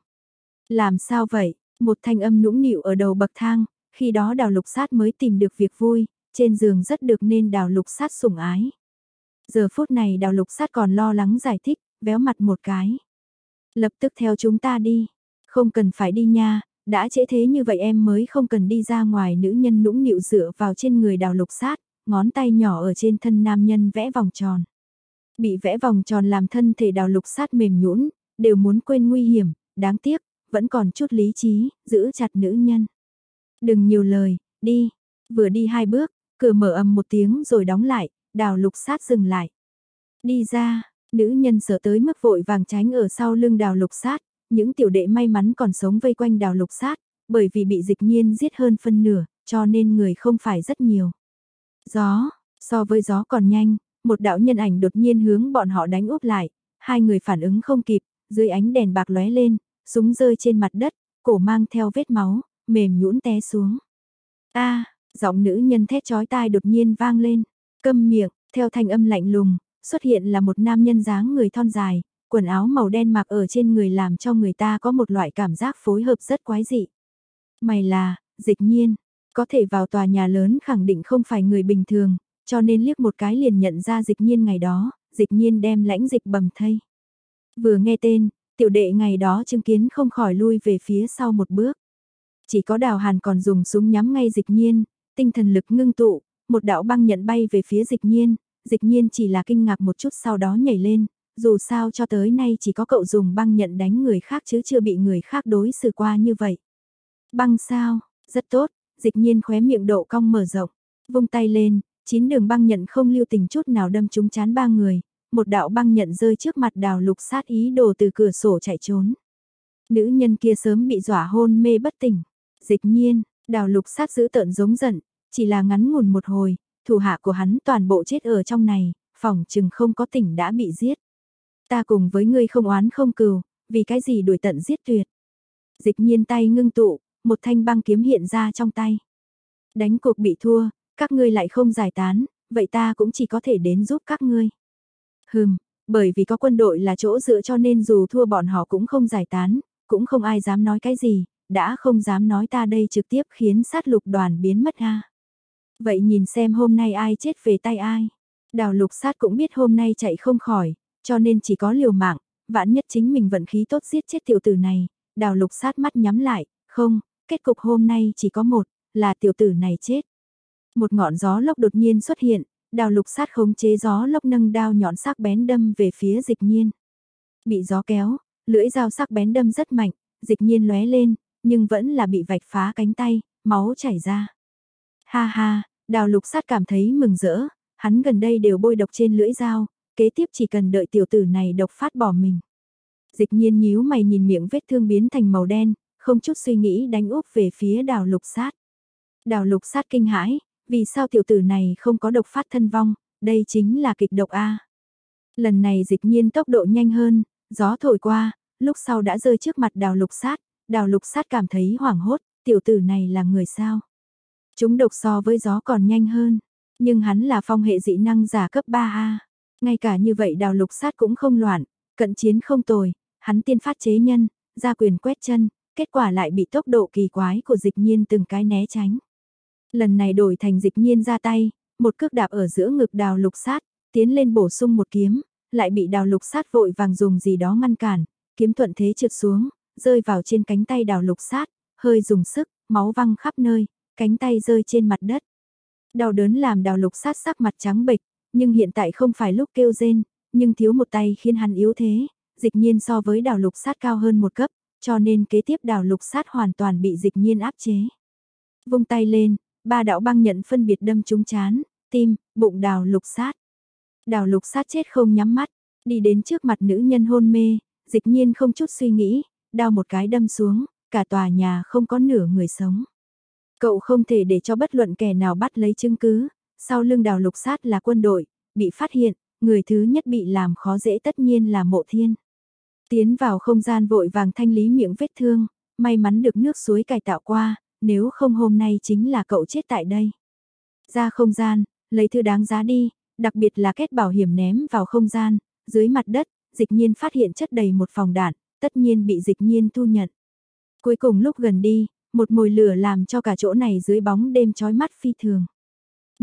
Làm sao vậy? Một thanh âm nũng nịu ở đầu bậc thang, khi đó đào lục sát mới tìm được việc vui, trên giường rất được nên đào lục sát sủng ái. Giờ phút này đào lục sát còn lo lắng giải thích, véo mặt một cái. Lập tức theo chúng ta đi. Không cần phải đi nha, đã trễ thế như vậy em mới không cần đi ra ngoài nữ nhân nũng nịu dựa vào trên người đào lục sát, ngón tay nhỏ ở trên thân nam nhân vẽ vòng tròn. Bị vẽ vòng tròn làm thân thể đào lục sát mềm nhũn, đều muốn quên nguy hiểm, đáng tiếc, vẫn còn chút lý trí, giữ chặt nữ nhân. Đừng nhiều lời, đi. Vừa đi hai bước, cửa mở ầm một tiếng rồi đóng lại, đào lục sát dừng lại. Đi ra, nữ nhân sợ tới mức vội vàng tránh ở sau lưng đào lục sát, những tiểu đệ may mắn còn sống vây quanh đào lục sát, bởi vì bị dịch nhiên giết hơn phân nửa, cho nên người không phải rất nhiều. Gió, so với gió còn nhanh, một đạo nhân ảnh đột nhiên hướng bọn họ đánh úp lại, hai người phản ứng không kịp, dưới ánh đèn bạc lóe lên, súng rơi trên mặt đất, cổ mang theo vết máu, mềm nhũn té xuống. A, giọng nữ nhân thét chói tai đột nhiên vang lên, câm miệng, theo thanh âm lạnh lùng, xuất hiện là một nam nhân dáng người thon dài, quần áo màu đen mặc ở trên người làm cho người ta có một loại cảm giác phối hợp rất quái dị. Mày là, dịch nhiên, có thể vào tòa nhà lớn khẳng định không phải người bình thường, cho nên liếc một cái liền nhận ra dịch nhiên ngày đó, dịch nhiên đem lãnh dịch bầm thây. Vừa nghe tên, tiểu đệ ngày đó chứng kiến không khỏi lui về phía sau một bước. Chỉ có đào hàn còn dùng súng nhắm ngay dịch nhiên, tinh thần lực ngưng tụ, một đạo băng nhận bay về phía dịch nhiên, dịch nhiên chỉ là kinh ngạc một chút sau đó nhảy lên, dù sao cho tới nay chỉ có cậu dùng băng nhận đánh người khác chứ chưa bị người khác đối xử qua như vậy. Băng sao, rất tốt, dịch nhiên khóe miệng độ cong mở rộng, vung tay lên, chín đường băng nhận không lưu tình chút nào đâm trúng chán ba người, một đạo băng nhận rơi trước mặt đào lục sát ý đồ từ cửa sổ chạy trốn. Nữ nhân kia sớm bị dọa hôn mê bất tỉnh, dịch nhiên, đào lục sát giữ tợn giống giận, chỉ là ngắn ngủn một hồi, thủ hạ của hắn toàn bộ chết ở trong này, phòng chừng không có tỉnh đã bị giết. Ta cùng với ngươi không oán không cừu, vì cái gì đuổi tận giết tuyệt. Dịch nhiên tay ngưng tụ, một thanh băng kiếm hiện ra trong tay. Đánh cuộc bị thua, các ngươi lại không giải tán, vậy ta cũng chỉ có thể đến giúp các ngươi. Hừm, bởi vì có quân đội là chỗ dựa cho nên dù thua bọn họ cũng không giải tán, cũng không ai dám nói cái gì, đã không dám nói ta đây trực tiếp khiến sát lục đoàn biến mất ha. Vậy nhìn xem hôm nay ai chết về tay ai. Đào lục sát cũng biết hôm nay chạy không khỏi, cho nên chỉ có liều mạng, vãn nhất chính mình vận khí tốt giết chết tiểu tử này. Đào lục sát mắt nhắm lại, không, kết cục hôm nay chỉ có một, là tiểu tử này chết. Một ngọn gió lốc đột nhiên xuất hiện, đào lục sát khống chế gió lốc nâng đao nhọn sắc bén đâm về phía dịch nhiên. Bị gió kéo, lưỡi dao sắc bén đâm rất mạnh, dịch nhiên lóe lên, nhưng vẫn là bị vạch phá cánh tay, máu chảy ra. Ha ha, đào lục sát cảm thấy mừng rỡ, hắn gần đây đều bôi độc trên lưỡi dao, kế tiếp chỉ cần đợi tiểu tử này độc phát bỏ mình. Dịch nhiên nhíu mày nhìn miệng vết thương biến thành màu đen, không chút suy nghĩ đánh úp về phía đào lục sát. Đào lục sát kinh hãi, vì sao tiểu tử này không có độc phát thân vong, đây chính là kịch độc A. Lần này dịch nhiên tốc độ nhanh hơn, gió thổi qua, lúc sau đã rơi trước mặt đào lục sát, đào lục sát cảm thấy hoảng hốt, tiểu tử này là người sao. Chúng độc so với gió còn nhanh hơn, nhưng hắn là phong hệ dị năng giả cấp 3A. Ngay cả như vậy đào lục sát cũng không loạn, cận chiến không tồi, hắn tiên phát chế nhân, ra quyền quét chân, kết quả lại bị tốc độ kỳ quái của dịch nhiên từng cái né tránh. Lần này đổi thành dịch nhiên ra tay, một cước đạp ở giữa ngực đào lục sát, tiến lên bổ sung một kiếm, lại bị đào lục sát vội vàng dùng gì đó ngăn cản, kiếm thuận thế trượt xuống, rơi vào trên cánh tay đào lục sát, hơi dùng sức, máu văng khắp nơi, cánh tay rơi trên mặt đất. Đau đớn làm đào lục sát sắc mặt trắng bệch, nhưng hiện tại không phải lúc kêu rên, nhưng thiếu một tay khiến hắn yếu thế, dịch nhiên so với đào lục sát cao hơn một cấp, cho nên kế tiếp đào lục sát hoàn toàn bị dịch nhiên áp chế. Vung tay lên, ba đạo băng nhận phân biệt đâm trúng chán, tim, bụng đào lục sát. Đào lục sát chết không nhắm mắt, đi đến trước mặt nữ nhân hôn mê, dịch nhiên không chút suy nghĩ, đao một cái đâm xuống, cả tòa nhà không có nửa người sống. Cậu không thể để cho bất luận kẻ nào bắt lấy chứng cứ, sau lưng đào lục sát là quân đội, bị phát hiện, người thứ nhất bị làm khó dễ tất nhiên là mộ thiên. Tiến vào không gian vội vàng thanh lý miệng vết thương, may mắn được nước suối cải tạo qua, nếu không hôm nay chính là cậu chết tại đây. Ra không gian, lấy thư đáng giá đi, đặc biệt là kết bảo hiểm ném vào không gian, dưới mặt đất, dịch nhiên phát hiện chất đầy một phòng đạn, tất nhiên bị dịch nhiên thu nhận. Cuối cùng lúc gần đi, một mồi lửa làm cho cả chỗ này dưới bóng đêm chói mắt phi thường.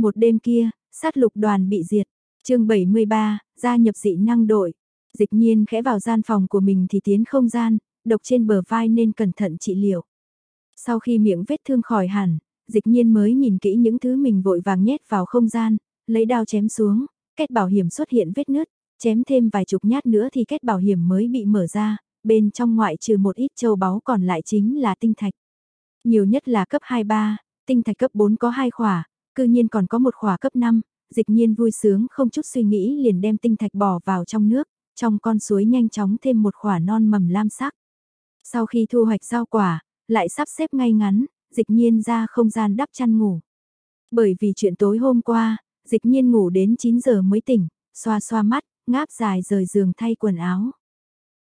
Một đêm kia, sát lục đoàn bị diệt. chương 73, gia nhập dị năng đội. Dịch nhiên khẽ vào gian phòng của mình thì tiến không gian, độc trên bờ vai nên cẩn thận trị liệu. Sau khi miệng vết thương khỏi hẳn, dịch nhiên mới nhìn kỹ những thứ mình vội vàng nhét vào không gian, lấy đao chém xuống, kết bảo hiểm xuất hiện vết nứt, chém thêm vài chục nhát nữa thì kết bảo hiểm mới bị mở ra, bên trong ngoại trừ một ít châu báu còn lại chính là tinh thạch. Nhiều nhất là cấp 2-3, tinh thạch cấp 4 có 2 khỏa, cư nhiên còn có một khỏa cấp 5, dịch nhiên vui sướng không chút suy nghĩ liền đem tinh thạch bỏ vào trong nước, trong con suối nhanh chóng thêm một khỏa non mầm lam sắc. Sau khi thu hoạch rau quả, lại sắp xếp ngay ngắn, dịch nhiên ra không gian đắp chăn ngủ. Bởi vì chuyện tối hôm qua, dịch nhiên ngủ đến 9 giờ mới tỉnh, xoa xoa mắt, ngáp dài rời giường thay quần áo.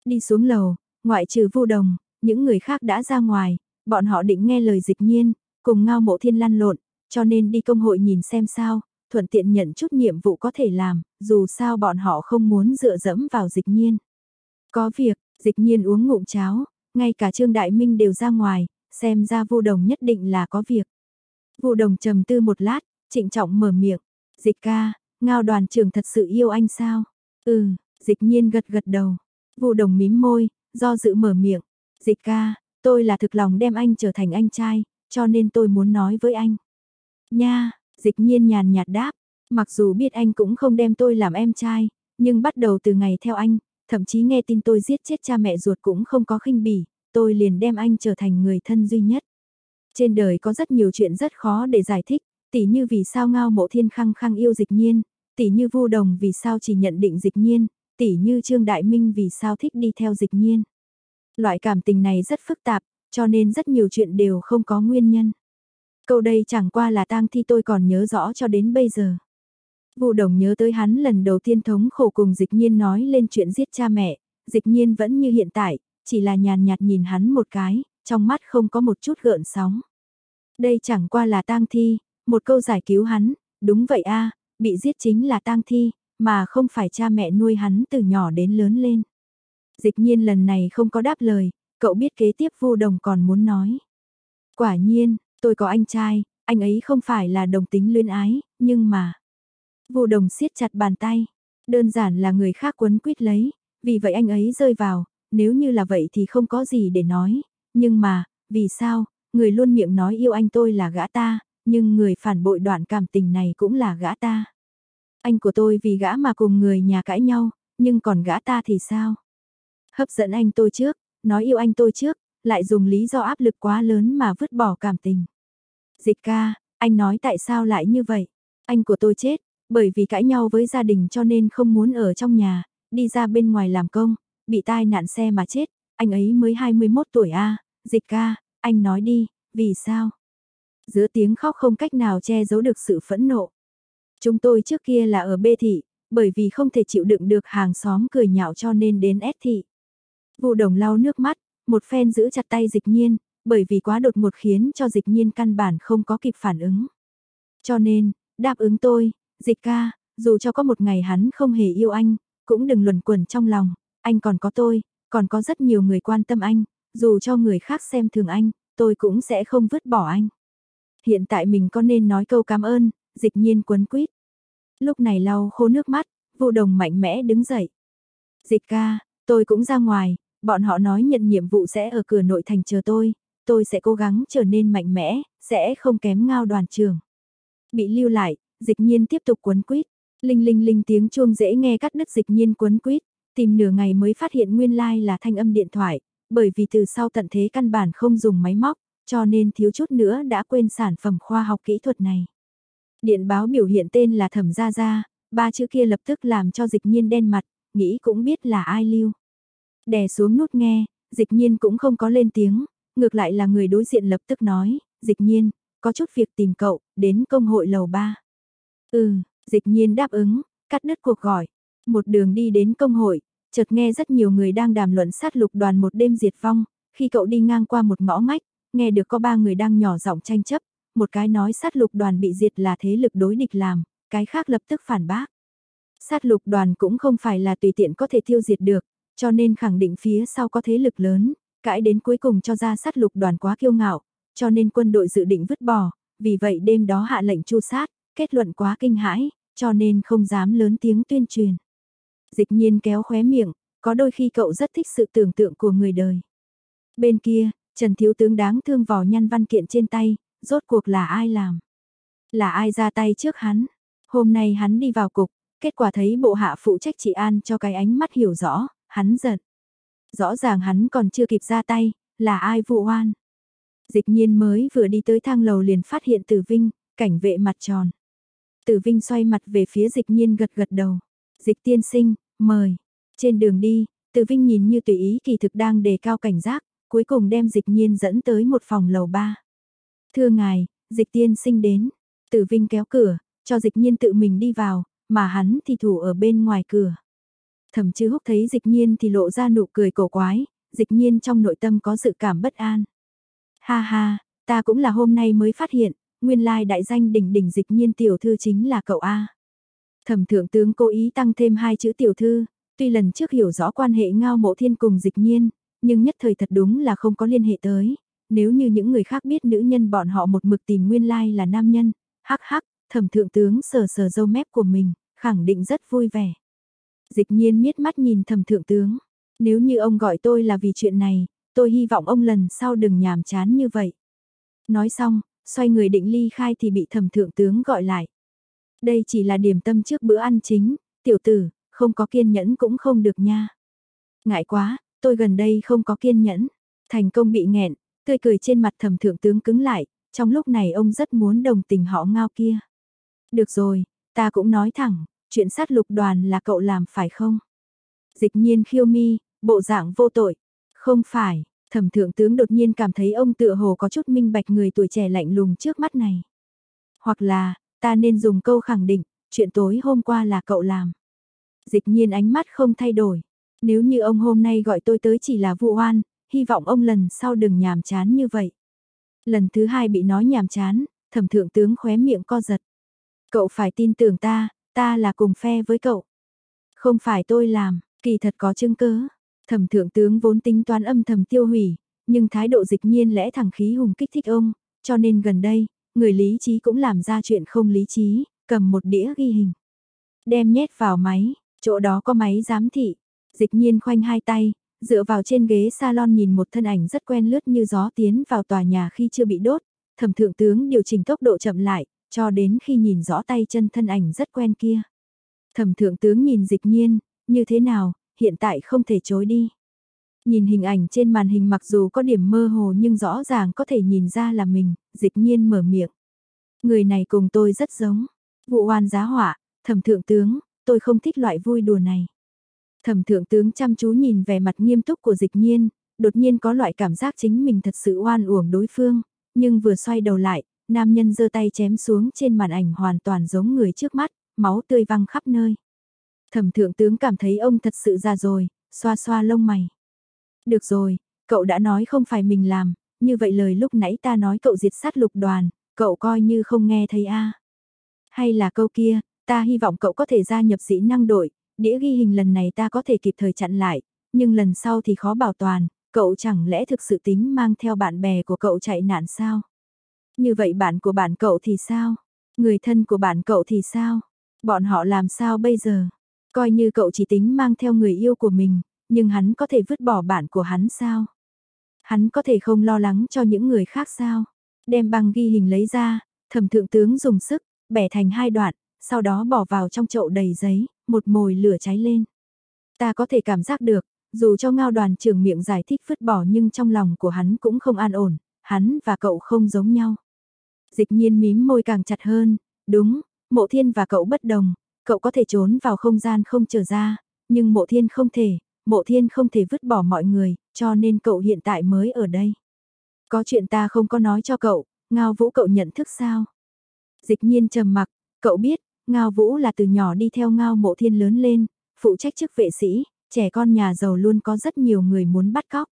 Đi xuống lầu, ngoại trừ vô đồng, những người khác đã ra ngoài, bọn họ định nghe lời dịch nhiên, cùng ngao mộ thiên lăn lộn, cho nên đi công hội nhìn xem sao, thuận tiện nhận chút nhiệm vụ có thể làm, dù sao bọn họ không muốn dựa dẫm vào dịch nhiên. Có việc, dịch nhiên uống ngụm cháo, ngay cả Trương Đại Minh đều ra ngoài, xem ra vô đồng nhất định là có việc. Vô đồng trầm tư một lát, trịnh trọng mở miệng, dịch ca, ngao đoàn trưởng thật sự yêu anh sao? Ừ, dịch nhiên gật gật đầu. Vô đồng mím môi, do dự mở miệng, dịch ca, tôi là thực lòng đem anh trở thành anh trai, cho nên tôi muốn nói với anh. Nha, dịch nhiên nhàn nhạt đáp, mặc dù biết anh cũng không đem tôi làm em trai, nhưng bắt đầu từ ngày theo anh, thậm chí nghe tin tôi giết chết cha mẹ ruột cũng không có khinh bỉ, tôi liền đem anh trở thành người thân duy nhất. Trên đời có rất nhiều chuyện rất khó để giải thích, tỉ như vì sao ngao mộ thiên khăng khăng yêu dịch nhiên, tỉ như vu đồng vì sao chỉ nhận định dịch nhiên, tỉ như Trương Đại Minh vì sao thích đi theo dịch nhiên. Loại cảm tình này rất phức tạp, cho nên rất nhiều chuyện đều không có nguyên nhân. Câu đây chẳng qua là tang thi tôi còn nhớ rõ cho đến bây giờ. Vụ đồng nhớ tới hắn lần đầu tiên thống khổ cùng dịch nhiên nói lên chuyện giết cha mẹ, dịch nhiên vẫn như hiện tại, chỉ là nhàn nhạt nhìn hắn một cái, trong mắt không có một chút gợn sóng. Đây chẳng qua là tang thi, một câu giải cứu hắn, đúng vậy a bị giết chính là tang thi, mà không phải cha mẹ nuôi hắn từ nhỏ đến lớn lên. Dịch nhiên lần này không có đáp lời, cậu biết kế tiếp vô đồng còn muốn nói. Quả nhiên, tôi có anh trai, anh ấy không phải là đồng tính luyến ái, nhưng mà... Vô đồng siết chặt bàn tay, đơn giản là người khác quấn quýt lấy, vì vậy anh ấy rơi vào, nếu như là vậy thì không có gì để nói, nhưng mà, vì sao, người luôn miệng nói yêu anh tôi là gã ta, nhưng người phản bội đoạn cảm tình này cũng là gã ta. Anh của tôi vì gã mà cùng người nhà cãi nhau, nhưng còn gã ta thì sao? Hấp dẫn anh tôi trước, nói yêu anh tôi trước, lại dùng lý do áp lực quá lớn mà vứt bỏ cảm tình. Dịch ca, anh nói tại sao lại như vậy? Anh của tôi chết, bởi vì cãi nhau với gia đình cho nên không muốn ở trong nhà, đi ra bên ngoài làm công, bị tai nạn xe mà chết, anh ấy mới 21 tuổi a, dịch ca, anh nói đi, vì sao? Giữa tiếng khóc không cách nào che giấu được sự phẫn nộ. Chúng tôi trước kia là ở bê thị, bởi vì không thể chịu đựng được hàng xóm cười nhạo cho nên đến S thị. Vụ đồng lau nước mắt, một phen giữ chặt tay dịch nhiên, bởi vì quá đột ngột khiến cho dịch nhiên căn bản không có kịp phản ứng. Cho nên, đáp ứng tôi, dịch ca, dù cho có một ngày hắn không hề yêu anh, cũng đừng luẩn quẩn trong lòng, anh còn có tôi, còn có rất nhiều người quan tâm anh, dù cho người khác xem thường anh, tôi cũng sẽ không vứt bỏ anh. Hiện tại mình có nên nói câu cảm ơn, dịch nhiên quấn quýt. Lúc này lau khô nước mắt, vụ đồng mạnh mẽ đứng dậy. Dịch ca, tôi cũng ra ngoài, bọn họ nói nhận nhiệm vụ sẽ ở cửa nội thành chờ tôi, tôi sẽ cố gắng trở nên mạnh mẽ, sẽ không kém ngao đoàn trường. Bị lưu lại, dịch nhiên tiếp tục quấn quýt. Linh linh linh tiếng chuông dễ nghe cắt đứt dịch nhiên quấn quýt, tìm nửa ngày mới phát hiện nguyên lai like là thanh âm điện thoại, bởi vì từ sau tận thế căn bản không dùng máy móc, cho nên thiếu chút nữa đã quên sản phẩm khoa học kỹ thuật này. Điện báo biểu hiện tên là Thẩm Gia Gia, ba chữ kia lập tức làm cho dịch nhiên đen mặt, nghĩ cũng biết là ai lưu. Đè xuống nút nghe, dịch nhiên cũng không có lên tiếng, ngược lại là người đối diện lập tức nói, dịch nhiên, có chút việc tìm cậu, đến công hội lầu 3. Ừ, dịch nhiên đáp ứng, cắt đứt cuộc gọi. Một đường đi đến công hội, chợt nghe rất nhiều người đang đàm luận sát lục đoàn một đêm diệt vong, khi cậu đi ngang qua một ngõ ngách, nghe được có ba người đang nhỏ giọng tranh chấp, một cái nói sát lục đoàn bị diệt là thế lực đối địch làm, cái khác lập tức phản bác. Sát lục đoàn cũng không phải là tùy tiện có thể tiêu diệt được, cho nên khẳng định phía sau có thế lực lớn, cãi đến cuối cùng cho ra sát lục đoàn quá kiêu ngạo, cho nên quân đội dự định vứt bỏ, vì vậy đêm đó hạ lệnh chu sát, kết luận quá kinh hãi, cho nên không dám lớn tiếng tuyên truyền. Dịch nhiên kéo khóe miệng, có đôi khi cậu rất thích sự tưởng tượng của người đời. Bên kia, Trần Thiếu Tướng đáng thương vò nhăn văn kiện trên tay, rốt cuộc là ai làm? Là ai ra tay trước hắn? Hôm nay hắn đi vào cục, kết quả thấy bộ hạ phụ trách trị an cho cái ánh mắt hiểu rõ, hắn giận. Rõ ràng hắn còn chưa kịp ra tay, là ai vụ oan? Dịch nhiên mới vừa đi tới thang lầu liền phát hiện Tử Vinh, cảnh vệ mặt tròn. Tử Vinh xoay mặt về phía dịch nhiên gật gật đầu. Dịch tiên sinh, mời. Trên đường đi, Tử Vinh nhìn như tùy ý kỳ thực đang đề cao cảnh giác, cuối cùng đem dịch nhiên dẫn tới một phòng lầu ba. Thưa ngài, dịch tiên sinh đến. Tử Vinh kéo cửa, cho dịch nhiên tự mình đi vào, mà hắn thì thủ ở bên ngoài cửa. Thẩm chư húc thấy dịch nhiên thì lộ ra nụ cười cổ quái, dịch nhiên trong nội tâm có sự cảm bất an. Ha ha, ta cũng là hôm nay mới phát hiện, nguyên lai đại danh đỉnh đỉnh dịch nhiên tiểu thư chính là cậu A. Thẩm thượng tướng cố ý tăng thêm hai chữ tiểu thư, tuy lần trước hiểu rõ quan hệ ngao mộ thiên cùng dịch nhiên, nhưng nhất thời thật đúng là không có liên hệ tới. Nếu như những người khác biết nữ nhân bọn họ một mực tìm nguyên lai là nam nhân, hắc hắc, thẩm thượng tướng sờ sờ dâu mép của mình, khẳng định rất vui vẻ. Dịch nhiên miết mắt nhìn thẩm thượng tướng, nếu như ông gọi tôi là vì chuyện này, tôi hy vọng ông lần sau đừng nhàm chán như vậy. Nói xong, xoay người định ly khai thì bị thẩm thượng tướng gọi lại. Đây chỉ là điểm tâm trước bữa ăn chính, tiểu tử, không có kiên nhẫn cũng không được nha. Ngại quá, tôi gần đây không có kiên nhẫn. Thành công bị nghẹn, tươi cười trên mặt thẩm thượng tướng cứng lại, trong lúc này ông rất muốn đồng tình họ ngao kia. Được rồi, ta cũng nói thẳng, chuyện sát lục đoàn là cậu làm phải không? Dịch nhiên khiêu mi, bộ dạng vô tội. Không phải, thẩm thượng tướng đột nhiên cảm thấy ông tựa hồ có chút minh bạch người tuổi trẻ lạnh lùng trước mắt này. Hoặc là, ta nên dùng câu khẳng định, chuyện tối hôm qua là cậu làm. Dịch nhiên ánh mắt không thay đổi. Nếu như ông hôm nay gọi tôi tới chỉ là vụ oan, hy vọng ông lần sau đừng nhàm chán như vậy. Lần thứ hai bị nói nhàm chán, thẩm thượng tướng khóe miệng co giật. Cậu phải tin tưởng ta, ta là cùng phe với cậu. Không phải tôi làm, kỳ thật có chứng cứ. Thẩm thượng tướng vốn tính toán âm thầm tiêu hủy, nhưng thái độ dịch nhiên lẽ thẳng khí hùng kích thích ông, cho nên gần đây, người lý trí cũng làm ra chuyện không lý trí, cầm một đĩa ghi hình. Đem nhét vào máy, chỗ đó có máy giám thị. Dịch nhiên khoanh hai tay, dựa vào trên ghế salon nhìn một thân ảnh rất quen lướt như gió tiến vào tòa nhà khi chưa bị đốt. Thẩm thượng tướng điều chỉnh tốc độ chậm lại, cho đến khi nhìn rõ tay chân thân ảnh rất quen kia. Thẩm thượng tướng nhìn dịch nhiên, như thế nào, hiện tại không thể chối đi. Nhìn hình ảnh trên màn hình mặc dù có điểm mơ hồ nhưng rõ ràng có thể nhìn ra là mình, dịch nhiên mở miệng. Người này cùng tôi rất giống. Vụ oan giá họa, thẩm thượng tướng, tôi không thích loại vui đùa này. Thẩm thượng tướng chăm chú nhìn vẻ mặt nghiêm túc của dịch nhiên, đột nhiên có loại cảm giác chính mình thật sự oan uổng đối phương, nhưng vừa xoay đầu lại, nam nhân giơ tay chém xuống trên màn ảnh hoàn toàn giống người trước mắt, máu tươi văng khắp nơi. Thẩm thượng tướng cảm thấy ông thật sự già rồi, xoa xoa lông mày. Được rồi, cậu đã nói không phải mình làm, như vậy lời lúc nãy ta nói cậu diệt sát lục đoàn, cậu coi như không nghe thấy a Hay là câu kia, ta hy vọng cậu có thể gia nhập dĩ năng đội, đĩa ghi hình lần này ta có thể kịp thời chặn lại, nhưng lần sau thì khó bảo toàn, cậu chẳng lẽ thực sự tính mang theo bạn bè của cậu chạy nạn sao? Như vậy bạn của bạn cậu thì sao? Người thân của bạn cậu thì sao? Bọn họ làm sao bây giờ? Coi như cậu chỉ tính mang theo người yêu của mình, nhưng hắn có thể vứt bỏ bạn của hắn sao? Hắn có thể không lo lắng cho những người khác sao? Đem băng ghi hình lấy ra, thẩm thượng tướng dùng sức, bẻ thành hai đoạn, sau đó bỏ vào trong chậu đầy giấy, một mồi lửa cháy lên. Ta có thể cảm giác được, dù cho ngao đoàn trưởng miệng giải thích vứt bỏ nhưng trong lòng của hắn cũng không an ổn, hắn và cậu không giống nhau. Dịch nhiên mím môi càng chặt hơn, đúng, mộ thiên và cậu bất đồng, cậu có thể trốn vào không gian không trở ra, nhưng mộ thiên không thể, mộ thiên không thể vứt bỏ mọi người, cho nên cậu hiện tại mới ở đây. Có chuyện ta không có nói cho cậu, ngao vũ cậu nhận thức sao? Dịch nhiên trầm mặc, cậu biết, ngao vũ là từ nhỏ đi theo ngao mộ thiên lớn lên, phụ trách chức vệ sĩ, trẻ con nhà giàu luôn có rất nhiều người muốn bắt cóc.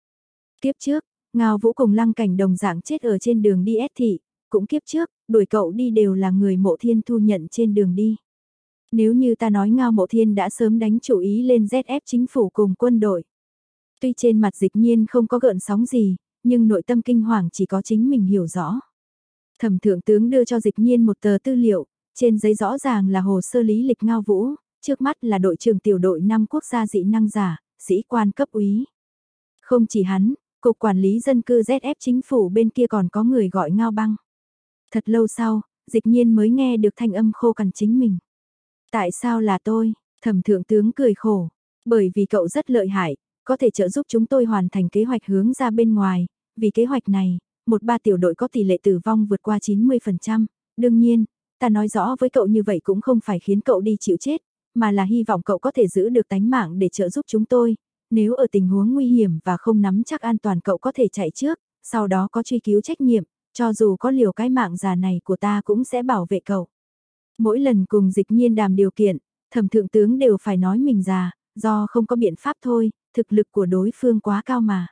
Kiếp trước, ngao vũ cùng lăng cảnh đồng dạng chết ở trên đường đi ép thị, cũng kiếp trước, đuổi cậu đi đều là người mộ thiên thu nhận trên đường đi. Nếu như ta nói Ngao Mộ Thiên đã sớm đánh chủ ý lên ZF chính phủ cùng quân đội. Tuy trên mặt dịch nhiên không có gợn sóng gì, nhưng nội tâm kinh hoàng chỉ có chính mình hiểu rõ. Thẩm thượng tướng đưa cho dịch nhiên một tờ tư liệu, trên giấy rõ ràng là hồ sơ lý lịch Ngao Vũ, trước mắt là đội trưởng tiểu đội năm quốc gia dị năng giả, sĩ quan cấp úy. Không chỉ hắn, cục quản lý dân cư ZF chính phủ bên kia còn có người gọi Ngao Băng. Thật lâu sau, dịch nhiên mới nghe được thanh âm khô cằn chính mình. Tại sao là tôi? Thẩm thượng tướng cười khổ. Bởi vì cậu rất lợi hại, có thể trợ giúp chúng tôi hoàn thành kế hoạch hướng ra bên ngoài. Vì kế hoạch này, một ba tiểu đội có tỷ lệ tử vong vượt qua 90%. Đương nhiên, ta nói rõ với cậu như vậy cũng không phải khiến cậu đi chịu chết, mà là hy vọng cậu có thể giữ được tánh mạng để trợ giúp chúng tôi. Nếu ở tình huống nguy hiểm và không nắm chắc an toàn cậu có thể chạy trước, sau đó có truy cứu trách nhiệm, cho dù có liều cái mạng già này của ta cũng sẽ bảo vệ cậu. Mỗi lần cùng dịch nhiên đàm điều kiện, thẩm thượng tướng đều phải nói mình già, do không có biện pháp thôi, thực lực của đối phương quá cao mà.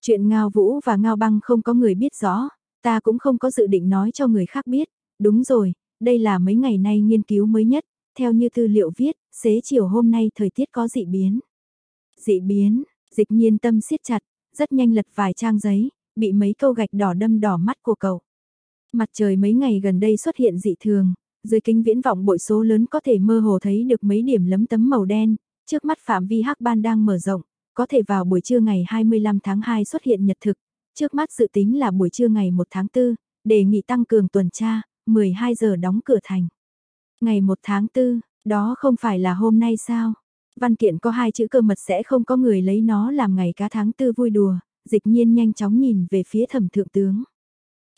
Chuyện Ngao Vũ và Ngao Băng không có người biết rõ, ta cũng không có dự định nói cho người khác biết. Đúng rồi, đây là mấy ngày nay nghiên cứu mới nhất, theo như tư liệu viết, xế chiều hôm nay thời tiết có dị biến. Dị biến, dịch nhiên tâm siết chặt, rất nhanh lật vài trang giấy, bị mấy câu gạch đỏ đâm đỏ mắt của cậu. Mặt trời mấy ngày gần đây xuất hiện dị thường, dưới kính viễn vọng bội số lớn có thể mơ hồ thấy được mấy điểm lấm tấm màu đen, trước mắt phạm vi hắc ban đang mở rộng, có thể vào buổi trưa ngày 25 tháng 2 xuất hiện nhật thực, trước mắt dự tính là buổi trưa ngày 1 tháng 4, đề nghị tăng cường tuần tra, 12 giờ đóng cửa thành. Ngày 1 tháng 4, đó không phải là hôm nay sao? Văn kiện có hai chữ cơ mật sẽ không có người lấy nó làm ngày cá tháng tư vui đùa, dịch nhiên nhanh chóng nhìn về phía thẩm thượng tướng.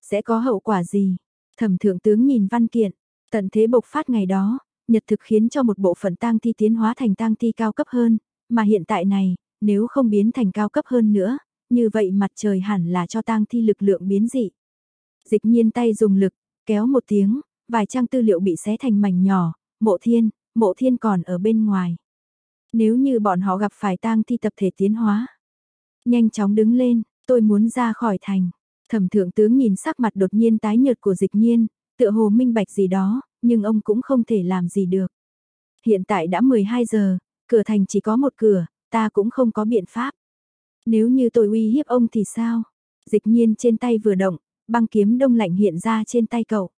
Sẽ có hậu quả gì? Thẩm thượng tướng nhìn văn kiện, tận thế bộc phát ngày đó, nhật thực khiến cho một bộ phận tang thi tiến hóa thành tang thi cao cấp hơn, mà hiện tại này, nếu không biến thành cao cấp hơn nữa, như vậy mặt trời hẳn là cho tang thi lực lượng biến dị. Dịch nhiên tay dùng lực, kéo một tiếng, vài trang tư liệu bị xé thành mảnh nhỏ, mộ thiên, mộ thiên còn ở bên ngoài. Nếu như bọn họ gặp phải tang thi tập thể tiến hóa, nhanh chóng đứng lên, tôi muốn ra khỏi thành. Thẩm thượng tướng nhìn sắc mặt đột nhiên tái nhợt của dịch nhiên, tựa hồ minh bạch gì đó, nhưng ông cũng không thể làm gì được. Hiện tại đã 12 giờ, cửa thành chỉ có một cửa, ta cũng không có biện pháp. Nếu như tôi uy hiếp ông thì sao? Dịch nhiên trên tay vừa động, băng kiếm đông lạnh hiện ra trên tay cậu.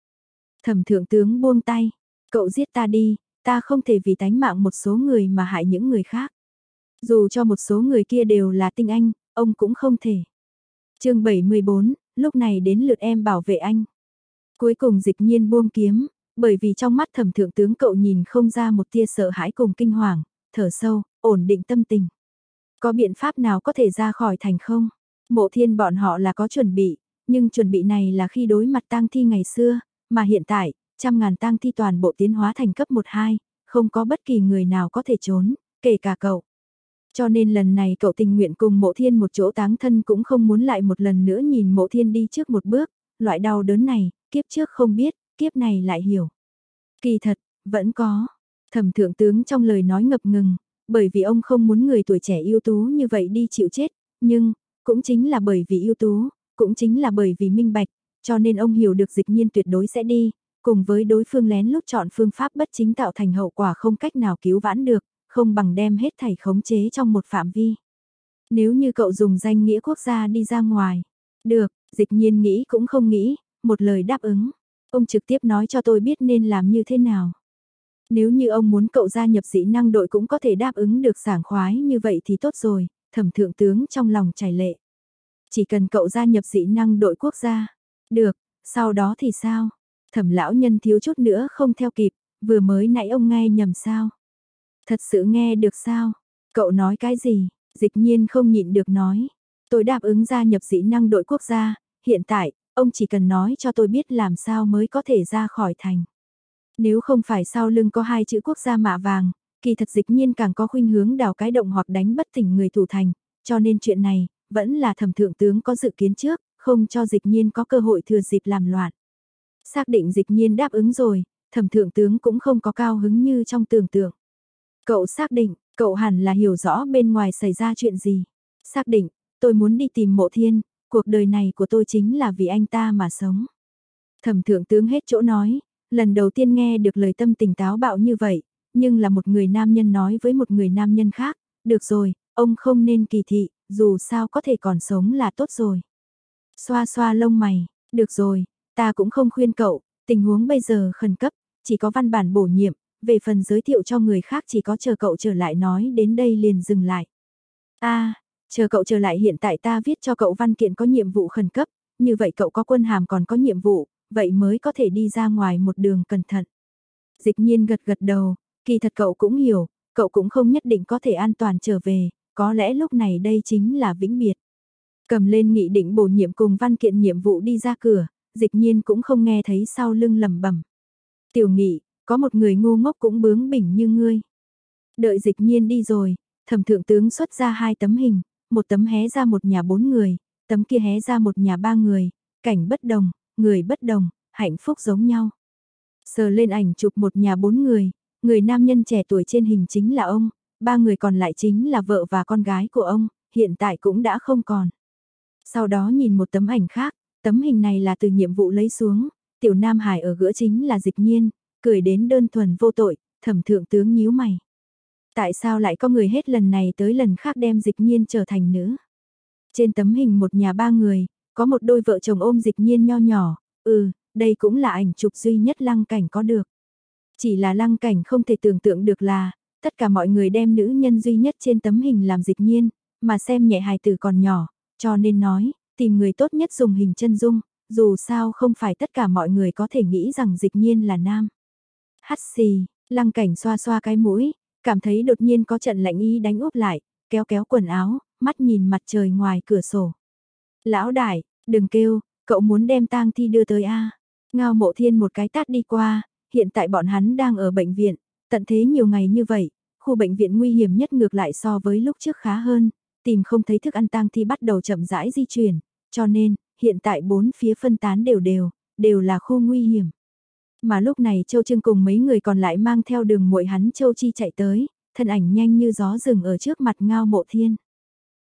Thẩm thượng tướng buông tay, cậu giết ta đi, ta không thể vì tánh mạng một số người mà hại những người khác. Dù cho một số người kia đều là tinh anh, ông cũng không thể. chương 714, lúc này đến lượt em bảo vệ anh. Cuối cùng dịch nhiên buông kiếm, bởi vì trong mắt thẩm thượng tướng cậu nhìn không ra một tia sợ hãi cùng kinh hoàng, thở sâu, ổn định tâm tình. Có biện pháp nào có thể ra khỏi thành không? Mộ thiên bọn họ là có chuẩn bị, nhưng chuẩn bị này là khi đối mặt tang thi ngày xưa, mà hiện tại, trăm ngàn tang thi toàn bộ tiến hóa thành cấp 1-2, không có bất kỳ người nào có thể trốn, kể cả cậu. Cho nên lần này cậu tình nguyện cùng mộ thiên một chỗ táng thân cũng không muốn lại một lần nữa nhìn mộ thiên đi trước một bước, loại đau đớn này, kiếp trước không biết, kiếp này lại hiểu. Kỳ thật, vẫn có. Thẩm thượng tướng trong lời nói ngập ngừng, bởi vì ông không muốn người tuổi trẻ ưu tú như vậy đi chịu chết, nhưng, cũng chính là bởi vì ưu tú, cũng chính là bởi vì minh bạch, cho nên ông hiểu được dịch nhiên tuyệt đối sẽ đi, cùng với đối phương lén lút chọn phương pháp bất chính tạo thành hậu quả không cách nào cứu vãn được, không bằng đem hết thảy khống chế trong một phạm vi. Nếu như cậu dùng danh nghĩa quốc gia đi ra ngoài, được, dịch nhiên nghĩ cũng không nghĩ, một lời đáp ứng. Ông trực tiếp nói cho tôi biết nên làm như thế nào. Nếu như ông muốn cậu gia nhập dĩ năng đội cũng có thể đáp ứng được sảng khoái như vậy thì tốt rồi, thẩm thượng tướng trong lòng chảy lệ. Chỉ cần cậu gia nhập dĩ năng đội quốc gia. Được, sau đó thì sao? Thẩm lão nhân thiếu chút nữa không theo kịp, vừa mới nãy ông nghe nhầm sao? Thật sự nghe được sao? Cậu nói cái gì? Dịch nhiên không nhịn được nói. Tôi đáp ứng gia nhập dĩ năng đội quốc gia, hiện tại, ông chỉ cần nói cho tôi biết làm sao mới có thể ra khỏi thành. Nếu không phải sau lưng có hai chữ quốc gia mạ vàng, kỳ thật dịch nhiên càng có khuynh hướng đào cái động hoặc đánh bất tỉnh người thủ thành, cho nên chuyện này, vẫn là thẩm thượng tướng có dự kiến trước, không cho dịch nhiên có cơ hội thừa dịp làm loạn. Xác định dịch nhiên đáp ứng rồi, thẩm thượng tướng cũng không có cao hứng như trong tưởng tượng. Cậu xác định, cậu hẳn là hiểu rõ bên ngoài xảy ra chuyện gì. Xác định, tôi muốn đi tìm mộ thiên, cuộc đời này của tôi chính là vì anh ta mà sống. Thẩm thượng tướng hết chỗ nói, Lần đầu tiên nghe được lời tâm tình táo bạo như vậy, nhưng là một người nam nhân nói với một người nam nhân khác, được rồi, ông không nên kỳ thị, dù sao có thể còn sống là tốt rồi. Xoa xoa lông mày, được rồi, ta cũng không khuyên cậu, tình huống bây giờ khẩn cấp, chỉ có văn bản bổ nhiệm, về phần giới thiệu cho người khác chỉ có chờ cậu trở lại nói đến đây liền dừng lại. a chờ cậu trở lại hiện tại ta viết cho cậu văn kiện có nhiệm vụ khẩn cấp, như vậy cậu có quân hàm còn có nhiệm vụ, vậy mới có thể đi ra ngoài một đường cẩn thận. Dịch nhiên gật gật đầu, kỳ thật cậu cũng hiểu, cậu cũng không nhất định có thể an toàn trở về, có lẽ lúc này đây chính là vĩnh biệt. Cầm lên nghị định bổ nhiệm cùng văn kiện nhiệm vụ đi ra cửa, dịch nhiên cũng không nghe thấy sau lưng lầm bẩm Tiểu nghị, có một người ngu ngốc cũng bướng bỉnh như ngươi. Đợi dịch nhiên đi rồi, thẩm thượng tướng xuất ra hai tấm hình, một tấm hé ra một nhà bốn người, tấm kia hé ra một nhà ba người, cảnh bất đồng, người bất đồng, hạnh phúc giống nhau. Sờ lên ảnh chụp một nhà bốn người, người nam nhân trẻ tuổi trên hình chính là ông, ba người còn lại chính là vợ và con gái của ông, hiện tại cũng đã không còn. Sau đó nhìn một tấm ảnh khác, tấm hình này là từ nhiệm vụ lấy xuống, tiểu nam hải ở gỡ chính là dịch nhiên, cười đến đơn thuần vô tội, thẩm thượng tướng nhíu mày. Tại sao lại có người hết lần này tới lần khác đem dịch nhiên trở thành nữ? Trên tấm hình một nhà ba người, có một đôi vợ chồng ôm dịch nhiên nho nhỏ, ừ, đây cũng là ảnh chụp duy nhất lăng cảnh có được. Chỉ là lăng cảnh không thể tưởng tượng được là, tất cả mọi người đem nữ nhân duy nhất trên tấm hình làm dịch nhiên, mà xem nhẹ hài tử còn nhỏ, cho nên nói, tìm người tốt nhất dùng hình chân dung, dù sao không phải tất cả mọi người có thể nghĩ rằng dịch nhiên là nam. Hắt xì, lăng cảnh xoa xoa cái mũi, cảm thấy đột nhiên có trận lạnh ý đánh úp lại, kéo kéo quần áo, mắt nhìn mặt trời ngoài cửa sổ. Lão đại, đừng kêu, cậu muốn đem tang thi đưa tới a Ngao mộ thiên một cái tát đi qua, hiện tại bọn hắn đang ở bệnh viện, tận thế nhiều ngày như vậy, khu bệnh viện nguy hiểm nhất ngược lại so với lúc trước khá hơn, tìm không thấy thức ăn tang thi bắt đầu chậm rãi di chuyển, cho nên, hiện tại bốn phía phân tán đều đều, đều là khu nguy hiểm. Mà lúc này Châu Trương cùng mấy người còn lại mang theo đường muội hắn Châu Chi chạy tới, thân ảnh nhanh như gió rừng ở trước mặt Ngao Mộ Thiên.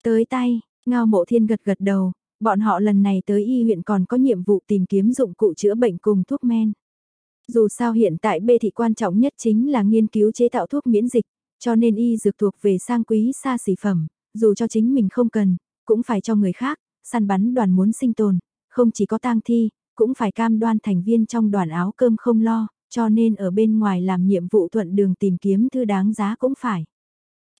Tới tay, Ngao Mộ Thiên gật gật đầu, bọn họ lần này tới y huyện còn có nhiệm vụ tìm kiếm dụng cụ chữa bệnh cùng thuốc men. Dù sao hiện tại bê thị quan trọng nhất chính là nghiên cứu chế tạo thuốc miễn dịch, cho nên y dược thuộc về sang quý xa xỉ phẩm, dù cho chính mình không cần, cũng phải cho người khác, săn bắn đoàn muốn sinh tồn, không chỉ có tang thi, cũng phải cam đoan thành viên trong đoàn áo cơm không lo, cho nên ở bên ngoài làm nhiệm vụ thuận đường tìm kiếm thư đáng giá cũng phải.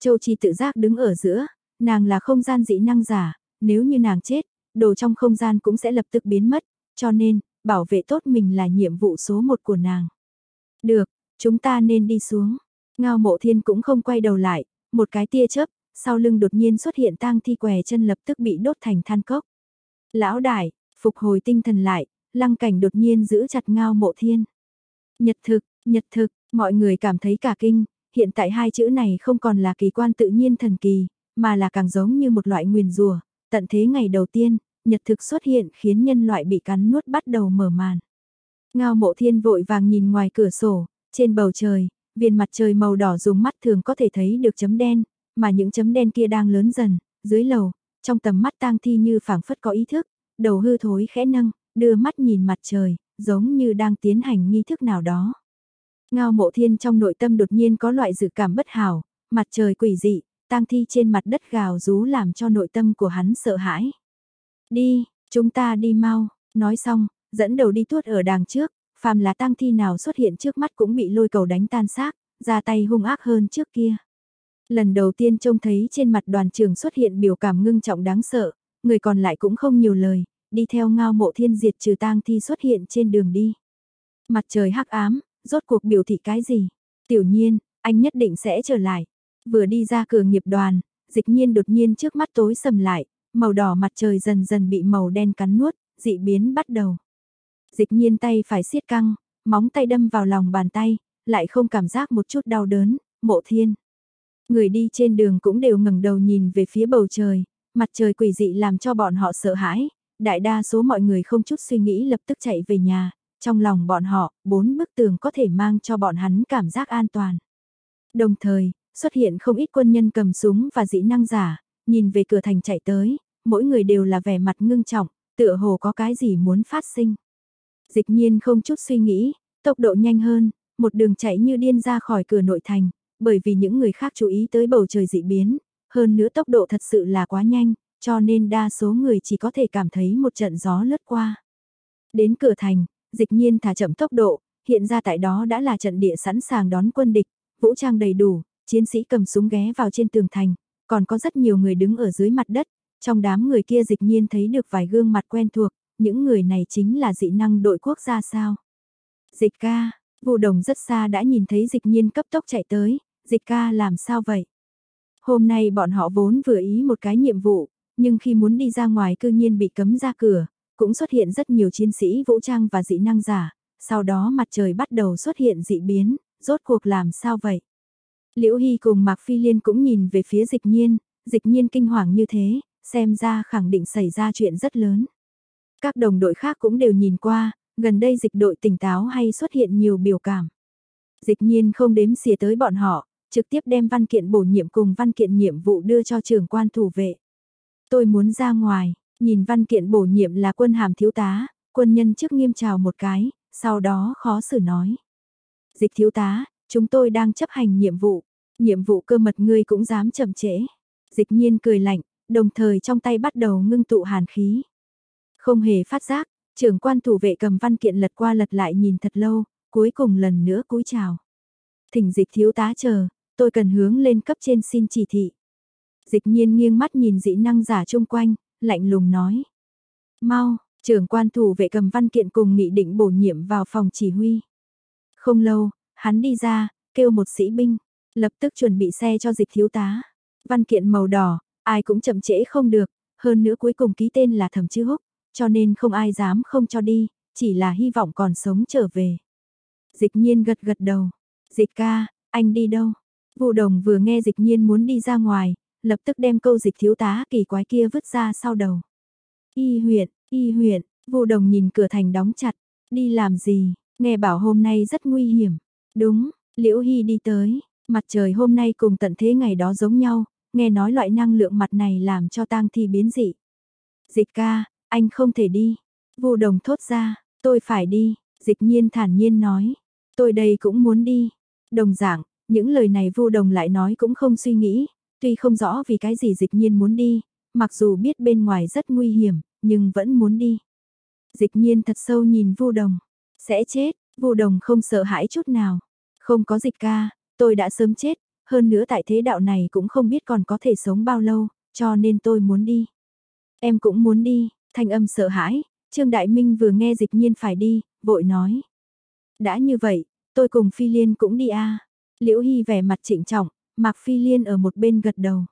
Châu Chi tự giác đứng ở giữa, nàng là không gian dị năng giả, nếu như nàng chết, đồ trong không gian cũng sẽ lập tức biến mất, cho nên, bảo vệ tốt mình là nhiệm vụ số một của nàng. Được, chúng ta nên đi xuống. Ngao mộ thiên cũng không quay đầu lại, một cái tia chớp, sau lưng đột nhiên xuất hiện tang thi què chân lập tức bị đốt thành than cốc. Lão đại, phục hồi tinh thần lại, lăng cảnh đột nhiên giữ chặt ngao mộ thiên. Nhật thực, nhật thực, mọi người cảm thấy cả kinh, hiện tại hai chữ này không còn là kỳ quan tự nhiên thần kỳ, mà là càng giống như một loại nguyền rùa. Tận thế ngày đầu tiên, nhật thực xuất hiện khiến nhân loại bị cắn nuốt bắt đầu mở màn. Ngao mộ thiên vội vàng nhìn ngoài cửa sổ, trên bầu trời, viên mặt trời màu đỏ dùng mắt thường có thể thấy được chấm đen, mà những chấm đen kia đang lớn dần, dưới lầu, trong tầm mắt tang thi như phảng phất có ý thức, đầu hư thối khẽ nâng, đưa mắt nhìn mặt trời, giống như đang tiến hành nghi thức nào đó. Ngao mộ thiên trong nội tâm đột nhiên có loại dự cảm bất hảo, mặt trời quỷ dị, tang thi trên mặt đất gào rú làm cho nội tâm của hắn sợ hãi. Đi, chúng ta đi mau, nói xong, dẫn đầu đi tuốt ở đàng trước, phàm là tang thi nào xuất hiện trước mắt cũng bị lôi cầu đánh tan xác, ra tay hung ác hơn trước kia. Lần đầu tiên trông thấy trên mặt đoàn trường xuất hiện biểu cảm ngưng trọng đáng sợ, người còn lại cũng không nhiều lời, đi theo ngao mộ thiên diệt trừ tang thi xuất hiện trên đường đi. Mặt trời hắc ám, rốt cuộc biểu thị cái gì? Tiểu nhiên, anh nhất định sẽ trở lại. Vừa đi ra cửa nghiệp đoàn, dịch nhiên đột nhiên trước mắt tối sầm lại, màu đỏ mặt trời dần dần bị màu đen cắn nuốt, dị biến bắt đầu. Dịch nhiên tay phải siết căng, móng tay đâm vào lòng bàn tay, lại không cảm giác một chút đau đớn, mộ thiên. Người đi trên đường cũng đều ngẩng đầu nhìn về phía bầu trời, mặt trời quỷ dị làm cho bọn họ sợ hãi, đại đa số mọi người không chút suy nghĩ lập tức chạy về nhà, trong lòng bọn họ, bốn bức tường có thể mang cho bọn hắn cảm giác an toàn. Đồng thời, xuất hiện không ít quân nhân cầm súng và dĩ năng giả, nhìn về cửa thành chạy tới, mỗi người đều là vẻ mặt ngưng trọng, tựa hồ có cái gì muốn phát sinh. Dịch nhiên không chút suy nghĩ, Tốc độ nhanh hơn, một đường chạy như điên ra khỏi cửa nội thành, bởi vì những người khác chú ý tới bầu trời dị biến, hơn nữa tốc độ thật sự là quá nhanh, cho nên đa số người chỉ có thể cảm thấy một trận gió lướt qua. Đến cửa thành, dịch nhiên thả chậm tốc độ, hiện ra tại đó đã là trận địa sẵn sàng đón quân địch, vũ trang đầy đủ, chiến sĩ cầm súng ghé vào trên tường thành, còn có rất nhiều người đứng ở dưới mặt đất, trong đám người kia dịch nhiên thấy được vài gương mặt quen thuộc, những người này chính là dị năng đội quốc gia sao. Dịch ca, vụ đồng rất xa đã nhìn thấy dịch nhiên cấp tốc chạy tới, dịch ca làm sao vậy? Hôm nay bọn họ vốn vừa ý một cái nhiệm vụ, nhưng khi muốn đi ra ngoài cư nhiên bị cấm ra cửa, cũng xuất hiện rất nhiều chiến sĩ vũ trang và dị năng giả, sau đó mặt trời bắt đầu xuất hiện dị biến, rốt cuộc làm sao vậy? Liễu Hy cùng Mạc Phi Liên cũng nhìn về phía dịch nhiên, dịch nhiên kinh hoàng như thế, xem ra khẳng định xảy ra chuyện rất lớn. Các đồng đội khác cũng đều nhìn qua, gần đây dịch đội tỉnh táo hay xuất hiện nhiều biểu cảm. Dịch nhiên không đếm xỉa tới bọn họ, trực tiếp đem văn kiện bổ nhiệm cùng văn kiện nhiệm vụ đưa cho trưởng quan thủ vệ. Tôi muốn ra ngoài, nhìn văn kiện bổ nhiệm là quân hàm thiếu tá, quân nhân trước nghiêm chào một cái, sau đó khó xử nói. Dịch thiếu tá, chúng tôi đang chấp hành nhiệm vụ, nhiệm vụ cơ mật ngươi cũng dám chậm trễ. Dịch nhiên cười lạnh, đồng thời trong tay bắt đầu ngưng tụ hàn khí. Không hề phát giác, trưởng quan thủ vệ cầm văn kiện lật qua lật lại nhìn thật lâu, cuối cùng lần nữa cúi chào. Thỉnh dịch thiếu tá chờ, tôi cần hướng lên cấp trên xin chỉ thị. Dịch nhiên nghiêng mắt nhìn dị năng giả chung quanh, lạnh lùng nói. Mau, trưởng quan thủ vệ cầm văn kiện cùng nghị định bổ nhiệm vào phòng chỉ huy. Không lâu, hắn đi ra, kêu một sĩ binh, lập tức chuẩn bị xe cho dịch thiếu tá. Văn kiện màu đỏ, ai cũng chậm trễ không được, hơn nữa cuối cùng ký tên là thẩm chư húc, cho nên không ai dám không cho đi, chỉ là hy vọng còn sống trở về. Dịch nhiên gật gật đầu, dịch ca, anh đi đâu? Vụ đồng vừa nghe dịch nhiên muốn đi ra ngoài, lập tức đem câu dịch thiếu tá kỳ quái kia vứt ra sau đầu. Y huyện, y huyện, vô đồng nhìn cửa thành đóng chặt, đi làm gì, nghe bảo hôm nay rất nguy hiểm. Đúng, Liễu Hy đi tới, mặt trời hôm nay cùng tận thế ngày đó giống nhau, nghe nói loại năng lượng mặt này làm cho tang thi biến dị. Dịch ca, anh không thể đi. Vu đồng thốt ra, tôi phải đi, dịch nhiên thản nhiên nói. Tôi đây cũng muốn đi. Đồng giảng, những lời này vu đồng lại nói cũng không suy nghĩ, tuy không rõ vì cái gì dịch nhiên muốn đi, mặc dù biết bên ngoài rất nguy hiểm, nhưng vẫn muốn đi. Dịch nhiên thật sâu nhìn vu đồng, sẽ chết, vu đồng không sợ hãi chút nào. Không có dịch ca, tôi đã sớm chết, hơn nữa tại thế đạo này cũng không biết còn có thể sống bao lâu, cho nên tôi muốn đi. Em cũng muốn đi, thanh âm sợ hãi, Trương Đại Minh vừa nghe dịch nhiên phải đi, vội nói. Đã như vậy, tôi cùng Phi Liên cũng đi a Liễu Hy vẻ mặt trịnh trọng, Mạc Phi Liên ở một bên gật đầu.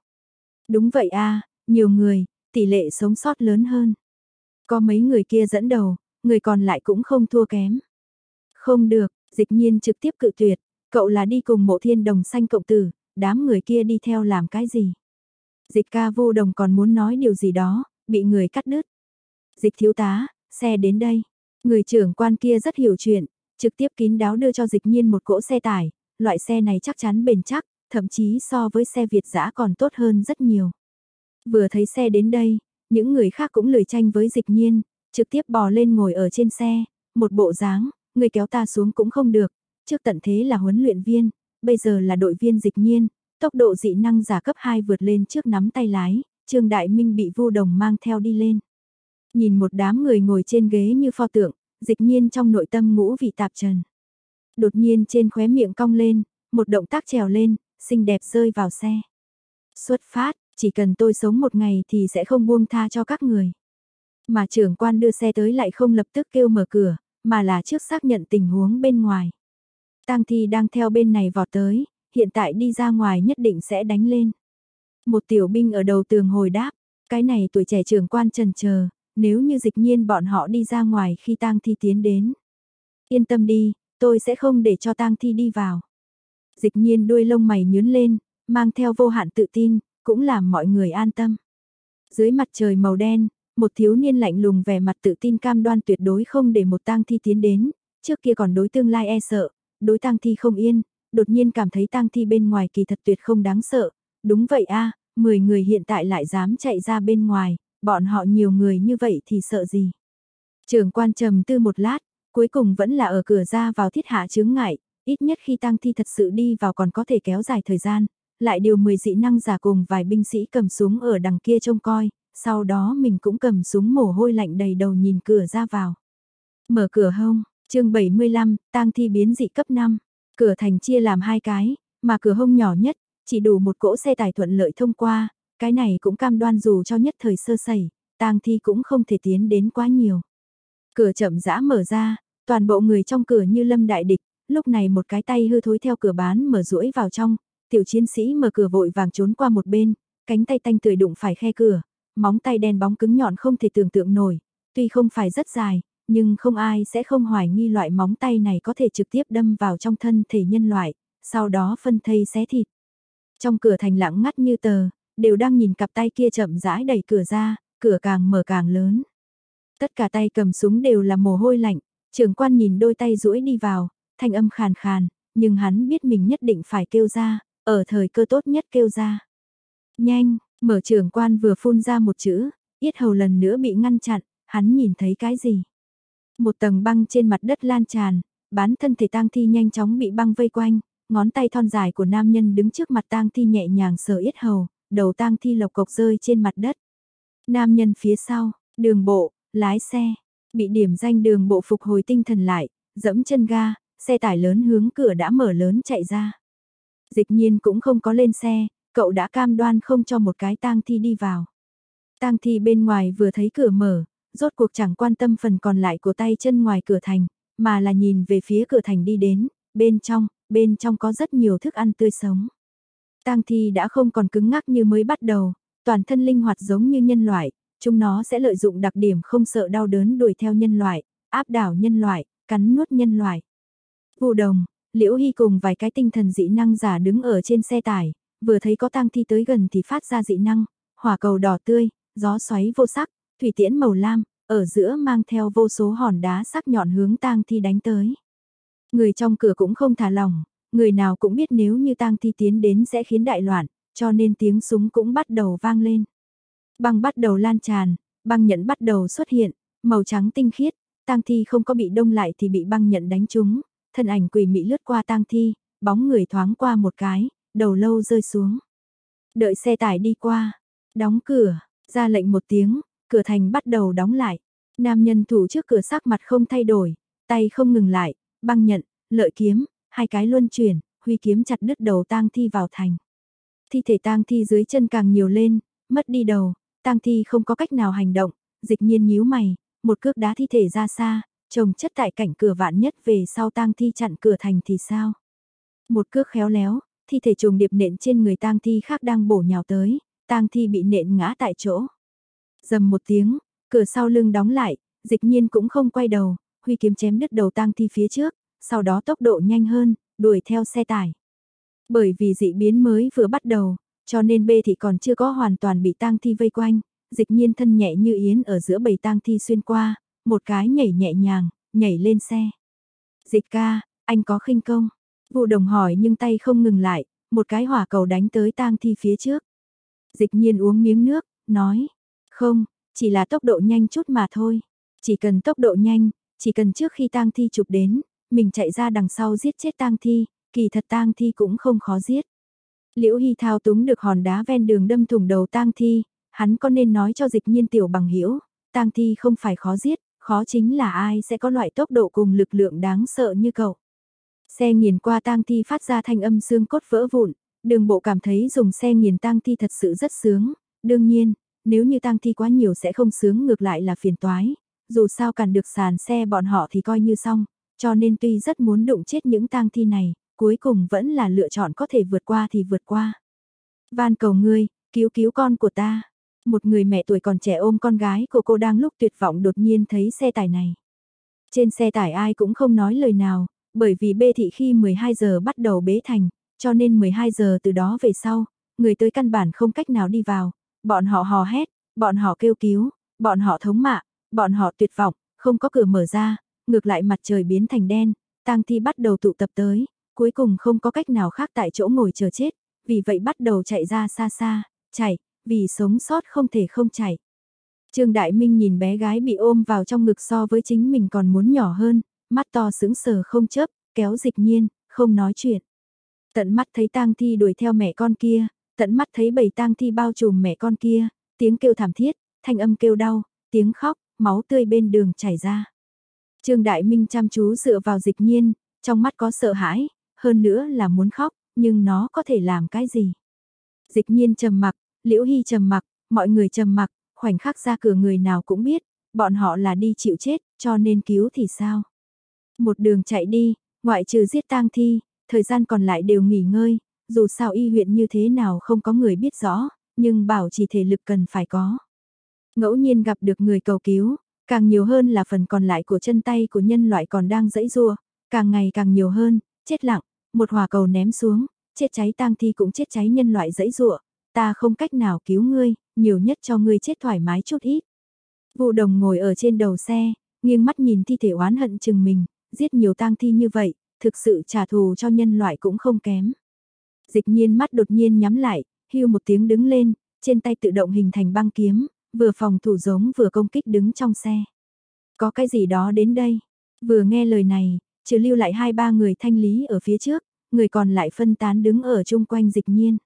Đúng vậy a nhiều người, tỷ lệ sống sót lớn hơn. Có mấy người kia dẫn đầu, người còn lại cũng không thua kém. Không được, dịch nhiên trực tiếp cự tuyệt, cậu là đi cùng mộ thiên đồng xanh cộng tử, đám người kia đi theo làm cái gì. Dịch ca vô đồng còn muốn nói điều gì đó, bị người cắt đứt. Dịch thiếu tá, xe đến đây. Người trưởng quan kia rất hiểu chuyện, trực tiếp kín đáo đưa cho dịch nhiên một cỗ xe tải, loại xe này chắc chắn bền chắc, thậm chí so với xe Việt giã còn tốt hơn rất nhiều. Vừa thấy xe đến đây, những người khác cũng lười tranh với dịch nhiên, trực tiếp bò lên ngồi ở trên xe, một bộ dáng, người kéo ta xuống cũng không được, trước tận thế là huấn luyện viên, bây giờ là đội viên dịch nhiên, tốc độ dị năng giả cấp 2 vượt lên trước nắm tay lái, Trương Đại Minh bị vô đồng mang theo đi lên. Nhìn một đám người ngồi trên ghế như pho tượng, dịch nhiên trong nội tâm ngũ vị tạp trần. Đột nhiên trên khóe miệng cong lên, một động tác trèo lên, xinh đẹp rơi vào xe. Xuất phát, chỉ cần tôi sống một ngày thì sẽ không buông tha cho các người. Mà trưởng quan đưa xe tới lại không lập tức kêu mở cửa, mà là trước xác nhận tình huống bên ngoài. Tang thi đang theo bên này vọt tới, hiện tại đi ra ngoài nhất định sẽ đánh lên. Một tiểu binh ở đầu tường hồi đáp, cái này tuổi trẻ trưởng quan trần chờ, nếu như dịch nhiên bọn họ đi ra ngoài khi tang thi tiến đến. Yên tâm đi, tôi sẽ không để cho tang thi đi vào. Dịch nhiên đuôi lông mày nhướn lên, mang theo vô hạn tự tin, cũng làm mọi người an tâm. Dưới mặt trời màu đen, một thiếu niên lạnh lùng vẻ mặt tự tin cam đoan tuyệt đối không để một tang thi tiến đến, trước kia còn đối tương lai e sợ, đối tang thi không yên, đột nhiên cảm thấy tang thi bên ngoài kỳ thật tuyệt không đáng sợ. Đúng vậy a, 10 người hiện tại lại dám chạy ra bên ngoài, bọn họ nhiều người như vậy thì sợ gì? Trường quan trầm tư một lát, Cuối cùng vẫn là ở cửa ra vào thiết hạ chướng ngại, ít nhất khi tang thi thật sự đi vào còn có thể kéo dài thời gian, lại điều 10 dị năng giả cùng vài binh sĩ cầm súng ở đằng kia trông coi, sau đó mình cũng cầm súng mồ hôi lạnh đầy đầu nhìn cửa ra vào. Mở cửa hông, chương 75, tang thi biến dị cấp 5, cửa thành chia làm hai cái, mà cửa hông nhỏ nhất, chỉ đủ một cỗ xe tải thuận lợi thông qua, cái này cũng cam đoan dù cho nhất thời sơ sẩy, tang thi cũng không thể tiến đến quá nhiều. Cửa chậm rãi mở ra, toàn bộ người trong cửa như lâm đại địch, lúc này một cái tay hư thối theo cửa bán mở rũi vào trong, tiểu chiến sĩ mở cửa vội vàng trốn qua một bên, cánh tay tanh tươi đụng phải khe cửa, móng tay đen bóng cứng nhọn không thể tưởng tượng nổi, tuy không phải rất dài, nhưng không ai sẽ không hoài nghi loại móng tay này có thể trực tiếp đâm vào trong thân thể nhân loại, sau đó phân thây xé thịt. Trong cửa thành lặng ngắt như tờ, đều đang nhìn cặp tay kia chậm rãi đẩy cửa ra, cửa càng mở càng lớn. Tất cả tay cầm súng đều là mồ hôi lạnh, trưởng quan nhìn đôi tay duỗi đi vào, thanh âm khàn khàn, nhưng hắn biết mình nhất định phải kêu ra, ở thời cơ tốt nhất kêu ra. Nhanh, mở trưởng quan vừa phun ra một chữ, yết hầu lần nữa bị ngăn chặn, hắn nhìn thấy cái gì? Một tầng băng trên mặt đất lan tràn, bán thân thể tang thi nhanh chóng bị băng vây quanh, ngón tay thon dài của nam nhân đứng trước mặt tang thi nhẹ nhàng sờ yết hầu, đầu tang thi lộc cộc rơi trên mặt đất. Nam nhân phía sau, đường bộ, lái xe, bị điểm danh đường bộ phục hồi tinh thần lại, dẫm chân ga, xe tải lớn hướng cửa đã mở lớn chạy ra. Dịch nhiên cũng không có lên xe, cậu đã cam đoan không cho một cái tang thi đi vào. Tang thi bên ngoài vừa thấy cửa mở, rốt cuộc chẳng quan tâm phần còn lại của tay chân ngoài cửa thành, mà là nhìn về phía cửa thành đi đến, bên trong, bên trong có rất nhiều thức ăn tươi sống. Tang thi đã không còn cứng ngắc như mới bắt đầu, toàn thân linh hoạt giống như nhân loại, chúng nó sẽ lợi dụng đặc điểm không sợ đau đớn đuổi theo nhân loại, áp đảo nhân loại, cắn nuốt nhân loại. Vụ đồng, Liễu Hy cùng vài cái tinh thần dị năng giả đứng ở trên xe tải, vừa thấy có tang thi tới gần thì phát ra dị năng, hỏa cầu đỏ tươi, gió xoáy vô sắc, thủy tiễn màu lam, ở giữa mang theo vô số hòn đá sắc nhọn hướng tang thi đánh tới. Người trong cửa cũng không thả lỏng, người nào cũng biết nếu như tang thi tiến đến sẽ khiến đại loạn, cho nên tiếng súng cũng bắt đầu vang lên. Băng bắt đầu lan tràn, băng nhận bắt đầu xuất hiện, màu trắng tinh khiết, tang thi không có bị đông lại thì bị băng nhận đánh trúng, thân ảnh quỷ mị lướt qua tang thi, bóng người thoáng qua một cái, đầu lâu rơi xuống. Đợi xe tải đi qua, đóng cửa, ra lệnh một tiếng, cửa thành bắt đầu đóng lại. Nam nhân thủ trước cửa sắc mặt không thay đổi, tay không ngừng lại, băng nhận, lợi kiếm, hai cái luân chuyển, huy kiếm chặt đứt đầu tang thi vào thành. Thi thể tang thi dưới chân càng nhiều lên, mất đi đầu, tang thi không có cách nào hành động, dịch nhiên nhíu mày, một cước đá thi thể ra xa, trồng chất tại cảnh cửa vạn nhất về sau tang thi chặn cửa thành thì sao? Một cước khéo léo, thi thể trùng điệp nện trên người tang thi khác đang bổ nhào tới, tang thi bị nện ngã tại chỗ. Dầm một tiếng, cửa sau lưng đóng lại, dịch nhiên cũng không quay đầu, huy kiếm chém đứt đầu tang thi phía trước, sau đó tốc độ nhanh hơn, đuổi theo xe tải. Bởi vì dị biến mới vừa bắt đầu, cho nên bê thị còn chưa có hoàn toàn bị tang thi vây quanh, dịch nhiên thân nhẹ như yến ở giữa bầy tang thi xuyên qua, một cái nhảy nhẹ nhàng, nhảy lên xe. Dịch ca, anh có khinh công. Vụ đồng hỏi nhưng tay không ngừng lại, một cái hỏa cầu đánh tới tang thi phía trước. Dịch nhiên uống miếng nước, nói, không, chỉ là tốc độ nhanh chút mà thôi. Chỉ cần tốc độ nhanh, chỉ cần trước khi tang thi chụp đến, mình chạy ra đằng sau giết chết tang thi, kỳ thật tang thi cũng không khó giết. Liễu Hy thao túng được hòn đá ven đường đâm thủng đầu tang thi, hắn có nên nói cho dịch nhiên tiểu bằng hiểu, tang thi không phải khó giết, khó chính là ai sẽ có loại tốc độ cùng lực lượng đáng sợ như cậu. Xe nghiền qua tang thi phát ra thanh âm xương cốt vỡ vụn, đường bộ cảm thấy dùng xe nghiền tang thi thật sự rất sướng, đương nhiên, nếu như tang thi quá nhiều sẽ không sướng ngược lại là phiền toái, dù sao cản được sàn xe bọn họ thì coi như xong, cho nên tuy rất muốn đụng chết những tang thi này, cuối cùng vẫn là lựa chọn có thể vượt qua thì vượt qua. Van cầu ngươi, cứu cứu con của ta. Một người mẹ tuổi còn trẻ ôm con gái của cô đang lúc tuyệt vọng đột nhiên thấy xe tải này. Trên xe tải ai cũng không nói lời nào, bởi vì bê thị khi 12 giờ bắt đầu bế thành, cho nên 12 giờ từ đó về sau, người tới căn bản không cách nào đi vào, bọn họ hò hét, bọn họ kêu cứu, bọn họ thống mạ, bọn họ tuyệt vọng, không có cửa mở ra, ngược lại mặt trời biến thành đen, tang thi bắt đầu tụ tập tới, cuối cùng không có cách nào khác tại chỗ ngồi chờ chết, vì vậy bắt đầu chạy ra xa xa, chạy, vì sống sót không thể không chạy. Trương Đại Minh nhìn bé gái bị ôm vào trong ngực so với chính mình còn muốn nhỏ hơn, mắt to sững sờ không chớp, kéo dịch nhiên, không nói chuyện. Tận mắt thấy tang thi đuổi theo mẹ con kia, tận mắt thấy bầy tang thi bao trùm mẹ con kia, tiếng kêu thảm thiết, thanh âm kêu đau, tiếng khóc, máu tươi bên đường chảy ra. Trương Đại Minh chăm chú dựa vào dịch nhiên, trong mắt có sợ hãi, hơn nữa là muốn khóc, nhưng nó có thể làm cái gì? Dịch nhiên trầm mặc, Liễu Hy trầm mặc, mọi người trầm mặc, khoảnh khắc ra cửa người nào cũng biết, bọn họ là đi chịu chết, cho nên cứu thì sao? Một đường chạy đi, ngoại trừ giết tang thi, thời gian còn lại đều nghỉ ngơi, dù sao y huyện như thế nào không có người biết rõ, nhưng bảo chỉ thể lực cần phải có. Ngẫu nhiên gặp được người cầu cứu, càng nhiều hơn là phần còn lại của chân tay của nhân loại còn đang dẫy rua, càng ngày càng nhiều hơn, chết lặng, một hòa cầu ném xuống, chết cháy tang thi cũng chết cháy nhân loại dẫy rụa, ta không cách nào cứu ngươi, nhiều nhất cho ngươi chết thoải mái chút ít. Vụ đồng ngồi ở trên đầu xe, nghiêng mắt nhìn thi thể oán hận chừng mình, giết nhiều tang thi như vậy, thực sự trả thù cho nhân loại cũng không kém. Dịch nhiên mắt đột nhiên nhắm lại, hưu một tiếng đứng lên, trên tay tự động hình thành băng kiếm, vừa phòng thủ giống vừa công kích đứng trong xe. Có cái gì đó đến đây, vừa nghe lời này, trừ lưu lại hai ba người thanh lý ở phía trước, người còn lại phân tán đứng ở chung quanh dịch nhiên.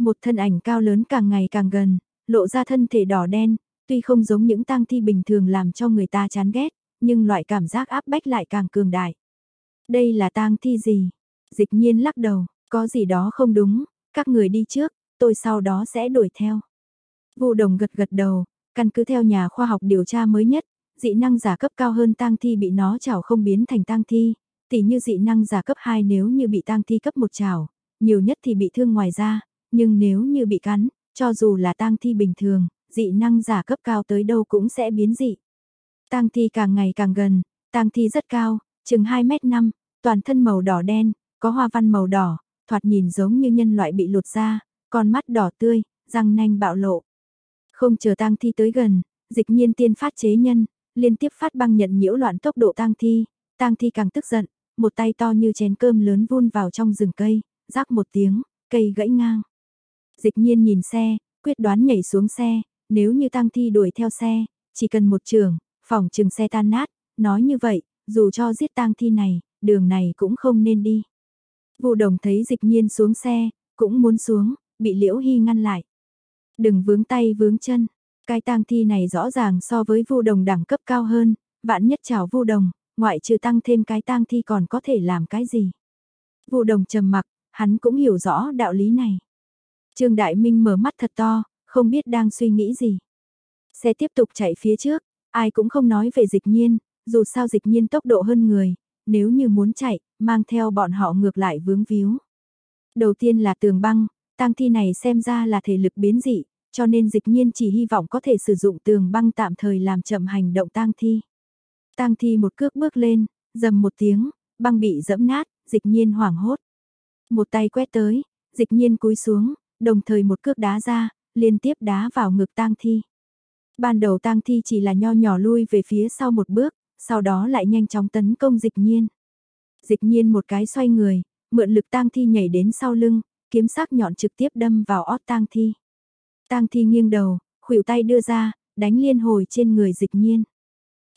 Một thân ảnh cao lớn càng ngày càng gần, lộ ra thân thể đỏ đen, tuy không giống những tang thi bình thường làm cho người ta chán ghét, nhưng loại cảm giác áp bách lại càng cường đại. Đây là tang thi gì? Dịch nhiên lắc đầu, có gì đó không đúng, các người đi trước, tôi sau đó sẽ đuổi theo. Vụ đồng gật gật đầu, căn cứ theo nhà khoa học điều tra mới nhất, dị năng giả cấp cao hơn tang thi bị nó chảo không biến thành tang thi, tỉ như dị năng giả cấp 2 nếu như bị tang thi cấp 1 chảo, nhiều nhất thì bị thương ngoài da, nhưng nếu như bị cắn, cho dù là tang thi bình thường, dị năng giả cấp cao tới đâu cũng sẽ biến dị. Tang thi càng ngày càng gần, tang thi rất cao, chừng 2 mét 5, toàn thân màu đỏ đen, có hoa văn màu đỏ, thoạt nhìn giống như nhân loại bị lột da, con mắt đỏ tươi, răng nanh bạo lộ. Không chờ tang thi tới gần, dịch nhiên tiên phát chế nhân, liên tiếp phát băng nhận nhiễu loạn tốc độ tang thi, tang thi càng tức giận, một tay to như chén cơm lớn vun vào trong rừng cây, rác một tiếng, cây gãy ngang. Dịch nhiên nhìn xe, quyết đoán nhảy xuống xe, nếu như tăng thi đuổi theo xe, chỉ cần một trường, phòng trường xe tan nát, nói như vậy, dù cho giết tang thi này, đường này cũng không nên đi. Vụ đồng thấy dịch nhiên xuống xe, cũng muốn xuống, bị liễu hy ngăn lại. Đừng vướng tay vướng chân, cái tang thi này rõ ràng so với vu đồng đẳng cấp cao hơn, vạn nhất chào vu đồng, ngoại trừ tăng thêm cái tang thi còn có thể làm cái gì. Vu đồng trầm mặc, hắn cũng hiểu rõ đạo lý này. Trương Đại Minh mở mắt thật to, không biết đang suy nghĩ gì. Xe tiếp tục chạy phía trước, ai cũng không nói về dịch nhiên, dù sao dịch nhiên tốc độ hơn người, nếu như muốn chạy, mang theo bọn họ ngược lại vướng víu. Đầu tiên là tường băng, tang thi này xem ra là thể lực biến dị, cho nên dịch nhiên chỉ hy vọng có thể sử dụng tường băng tạm thời làm chậm hành động tang thi. Tang thi một cước bước lên, dầm một tiếng, băng bị dẫm nát, dịch nhiên hoảng hốt. Một tay quét tới, dịch nhiên cúi xuống, đồng thời một cước đá ra, liên tiếp đá vào ngực tang thi. Ban đầu tang thi chỉ là nho nhỏ lui về phía sau một bước, sau đó lại nhanh chóng tấn công dịch nhiên. Dịch nhiên một cái xoay người, mượn lực tang thi nhảy đến sau lưng, kiếm sắc nhọn trực tiếp đâm vào ót tang thi. Tang thi nghiêng đầu, khuỷu tay đưa ra, đánh liên hồi trên người dịch nhiên.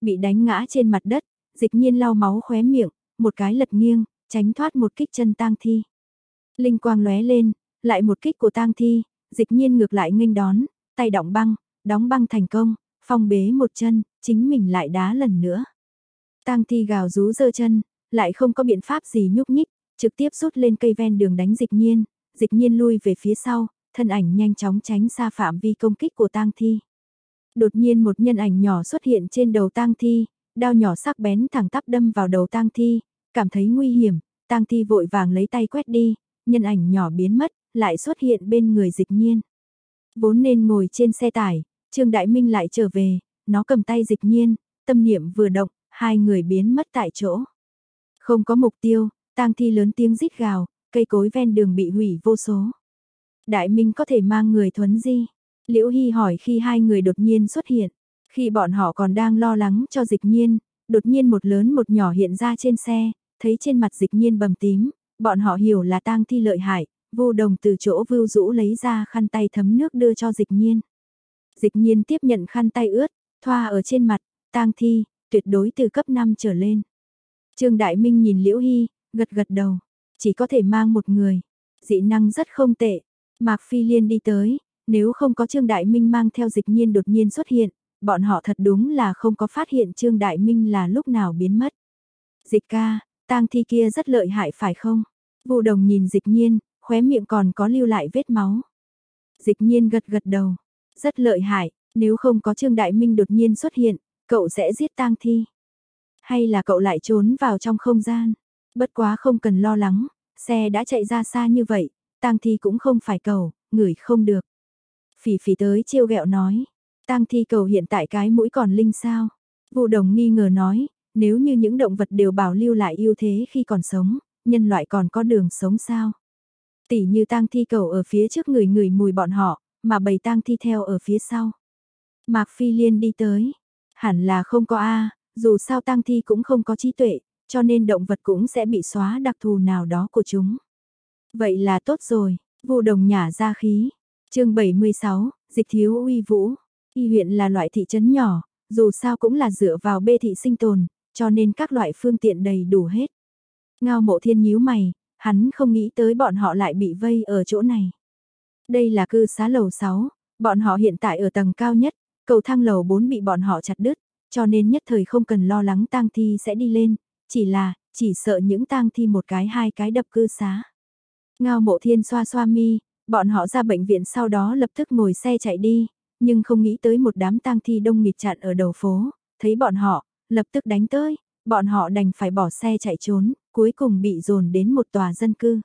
Bị đánh ngã trên mặt đất, dịch nhiên lau máu khóe miệng, một cái lật nghiêng, tránh thoát một kích chân tang thi. Linh quang lóe lên, lại một kích của tang thi, dịch nhiên ngược lại nghênh đón, tay động băng, đóng băng thành công, phong bế một chân, chính mình lại đá lần nữa. Tang thi gào rú dơ chân, lại không có biện pháp gì nhúc nhích, trực tiếp rút lên cây ven đường đánh dịch nhiên, dịch nhiên lui về phía sau, thân ảnh nhanh chóng tránh xa phạm vi công kích của tang thi. Đột nhiên một nhân ảnh nhỏ xuất hiện trên đầu tang thi, đao nhỏ sắc bén thẳng tắp đâm vào đầu tang thi, cảm thấy nguy hiểm, tang thi vội vàng lấy tay quét đi, nhân ảnh nhỏ biến mất, lại xuất hiện bên người dịch nhiên. Vốn nên ngồi trên xe tải, Trương Đại Minh lại trở về, nó cầm tay dịch nhiên, tâm niệm vừa động, hai người biến mất tại chỗ. Không có mục tiêu, tang thi lớn tiếng rít gào, cây cối ven đường bị hủy vô số. Đại Minh có thể mang người thuấn di. Liễu Hy hỏi khi hai người đột nhiên xuất hiện. Khi bọn họ còn đang lo lắng cho dịch nhiên, đột nhiên một lớn một nhỏ hiện ra trên xe, thấy trên mặt dịch nhiên bầm tím, bọn họ hiểu là tang thi lợi hại, vô đồng từ chỗ vưu rũ lấy ra khăn tay thấm nước đưa cho dịch nhiên. Dịch nhiên tiếp nhận khăn tay ướt, thoa ở trên mặt, tang thi, tuyệt đối từ cấp 5 trở lên. Trương Đại Minh nhìn Liễu Hy, gật gật đầu, chỉ có thể mang một người. Dị năng rất không tệ. Mạc Phi Liên đi tới, nếu không có Trương Đại Minh mang theo dịch nhiên đột nhiên xuất hiện, bọn họ thật đúng là không có phát hiện Trương Đại Minh là lúc nào biến mất. Dịch ca, tang thi kia rất lợi hại phải không? Vụ đồng nhìn dịch nhiên, khóe miệng còn có lưu lại vết máu. Dịch nhiên gật gật đầu, rất lợi hại, nếu không có Trương Đại Minh đột nhiên xuất hiện, cậu sẽ giết tang thi. Hay là cậu lại trốn vào trong không gian? Bất quá không cần lo lắng, xe đã chạy ra xa như vậy, tang thi cũng không phải cầu, ngửi không được. Phỉ phỉ tới chiêu gẹo nói, tang thi cầu hiện tại cái mũi còn linh sao? Vụ đồng nghi ngờ nói, nếu như những động vật đều bảo lưu lại ưu thế khi còn sống, nhân loại còn có đường sống sao? Tỷ như tang thi cầu ở phía trước người người mùi bọn họ, mà bầy tang thi theo ở phía sau. Mạc Phi Liên đi tới, hẳn là không có A, dù sao tang thi cũng không có trí tuệ, cho nên động vật cũng sẽ bị xóa đặc thù nào đó của chúng. Vậy là tốt rồi, vụ đồng nhả ra khí. chương 76, dịch thiếu uy vũ. Y huyện là loại thị trấn nhỏ, dù sao cũng là dựa vào bê thị sinh tồn, cho nên các loại phương tiện đầy đủ hết. Ngao mộ thiên nhíu mày, hắn không nghĩ tới bọn họ lại bị vây ở chỗ này. Đây là cư xá lầu 6, bọn họ hiện tại ở tầng cao nhất, cầu thang lầu 4 bị bọn họ chặt đứt, cho nên nhất thời không cần lo lắng tang thi sẽ đi lên, chỉ là, chỉ sợ những tang thi một cái hai cái đập cư xá. Ngao mộ thiên xoa xoa mi, bọn họ ra bệnh viện sau đó lập tức ngồi xe chạy đi, nhưng không nghĩ tới một đám tang thi đông nghịt chặn ở đầu phố, thấy bọn họ, lập tức đánh tới, bọn họ đành phải bỏ xe chạy trốn, cuối cùng bị dồn đến một tòa dân cư.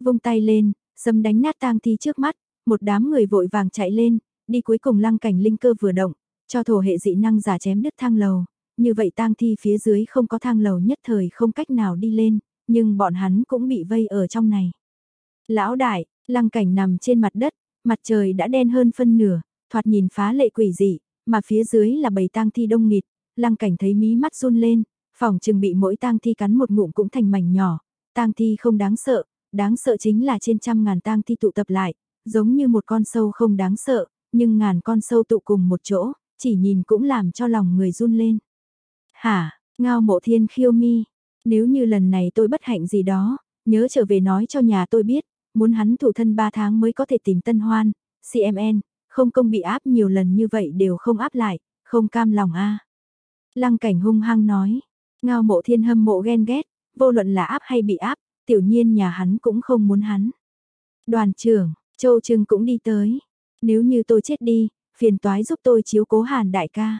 Vung tay lên, dâm đánh nát tang thi trước mắt, một đám người vội vàng chạy lên, đi cuối cùng lăng cảnh linh cơ vừa động, cho thổ hệ dị năng giả chém đứt thang lầu, như vậy tang thi phía dưới không có thang lầu nhất thời không cách nào đi lên, nhưng bọn hắn cũng bị vây ở trong này. Lão đại, lăng cảnh nằm trên mặt đất, mặt trời đã đen hơn phân nửa, thoạt nhìn phá lệ quỷ dị, mà phía dưới là bầy tang thi đông nghịt, lăng cảnh thấy mí mắt run lên, phòng chừng bị mỗi tang thi cắn một ngụm cũng thành mảnh nhỏ, tang thi không đáng sợ, đáng sợ chính là trên trăm ngàn tang thi tụ tập lại, giống như một con sâu không đáng sợ, nhưng ngàn con sâu tụ cùng một chỗ, chỉ nhìn cũng làm cho lòng người run lên. Hả, ngao mộ thiên khiêu mi, nếu như lần này tôi bất hạnh gì đó, nhớ trở về nói cho nhà tôi biết, muốn hắn thủ thân 3 tháng mới có thể tìm tân hoan, CMN, không công bị áp nhiều lần như vậy đều không áp lại, không cam lòng a. Lăng cảnh hung hăng nói, ngao mộ thiên hâm mộ ghen ghét, vô luận là áp hay bị áp, tiểu nhiên nhà hắn cũng không muốn hắn. Đoàn trưởng, Châu Trưng cũng đi tới, nếu như tôi chết đi, phiền toái giúp tôi chiếu cố hàn đại ca.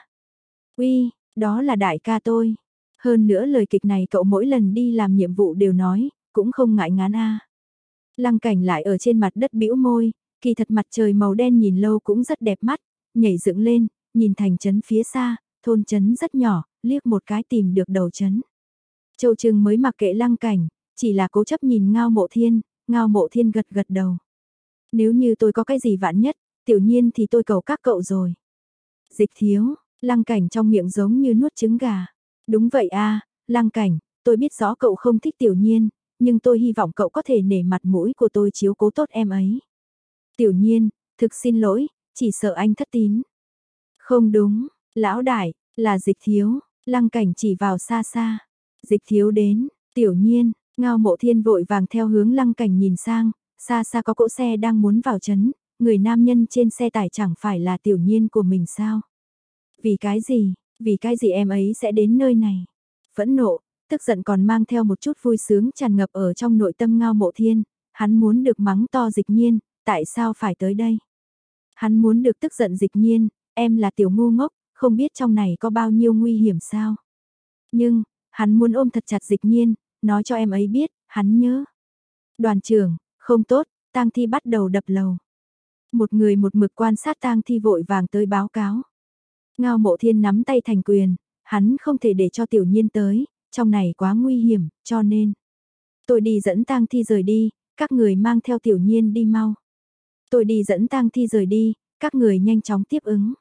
Uy, đó là đại ca tôi. Hơn nữa lời kịch này cậu mỗi lần đi làm nhiệm vụ đều nói, cũng không ngại ngán a. Lăng cảnh lại ở trên mặt đất bĩu môi, kỳ thật mặt trời màu đen nhìn lâu cũng rất đẹp mắt, nhảy dựng lên, nhìn thành trấn phía xa, thôn trấn rất nhỏ, liếc một cái tìm được đầu chấn Châu Trừng mới mặc kệ lăng cảnh, chỉ là cố chấp nhìn ngao mộ thiên, ngao mộ thiên gật gật đầu. Nếu như tôi có cái gì vạn nhất, tiểu nhiên thì tôi cầu các cậu rồi. Dịch thiếu, lăng cảnh trong miệng giống như nuốt trứng gà. Đúng vậy a lăng cảnh, tôi biết rõ cậu không thích tiểu nhiên, nhưng tôi hy vọng cậu có thể nể mặt mũi của tôi chiếu cố tốt em ấy. Tiểu nhiên, thực xin lỗi, chỉ sợ anh thất tín. Không đúng, lão đại, là dịch thiếu, lăng cảnh chỉ vào xa xa. Dịch thiếu đến, tiểu nhiên, ngao mộ thiên vội vàng theo hướng lăng cảnh nhìn sang, xa xa có cỗ xe đang muốn vào chấn, người nam nhân trên xe tải chẳng phải là tiểu nhiên của mình sao? Vì cái gì, vì cái gì em ấy sẽ đến nơi này? Phẫn nộ, tức giận còn mang theo một chút vui sướng tràn ngập ở trong nội tâm ngao mộ thiên, hắn muốn được mắng to dịch nhiên, tại sao phải tới đây? Hắn muốn được tức giận dịch nhiên, em là tiểu ngu ngốc, không biết trong này có bao nhiêu nguy hiểm sao? Nhưng, hắn muốn ôm thật chặt dịch nhiên, nói cho em ấy biết, hắn nhớ. Đoàn trưởng, không tốt, tang thi bắt đầu đập lầu. Một người một mực quan sát tang thi vội vàng tới báo cáo. Ngao mộ thiên nắm tay thành quyền, hắn không thể để cho tiểu nhiên tới, trong này quá nguy hiểm, cho nên. Tôi đi dẫn tang thi rời đi, các người mang theo tiểu nhiên đi mau. Tôi đi dẫn tang thi rời đi, các người nhanh chóng tiếp ứng.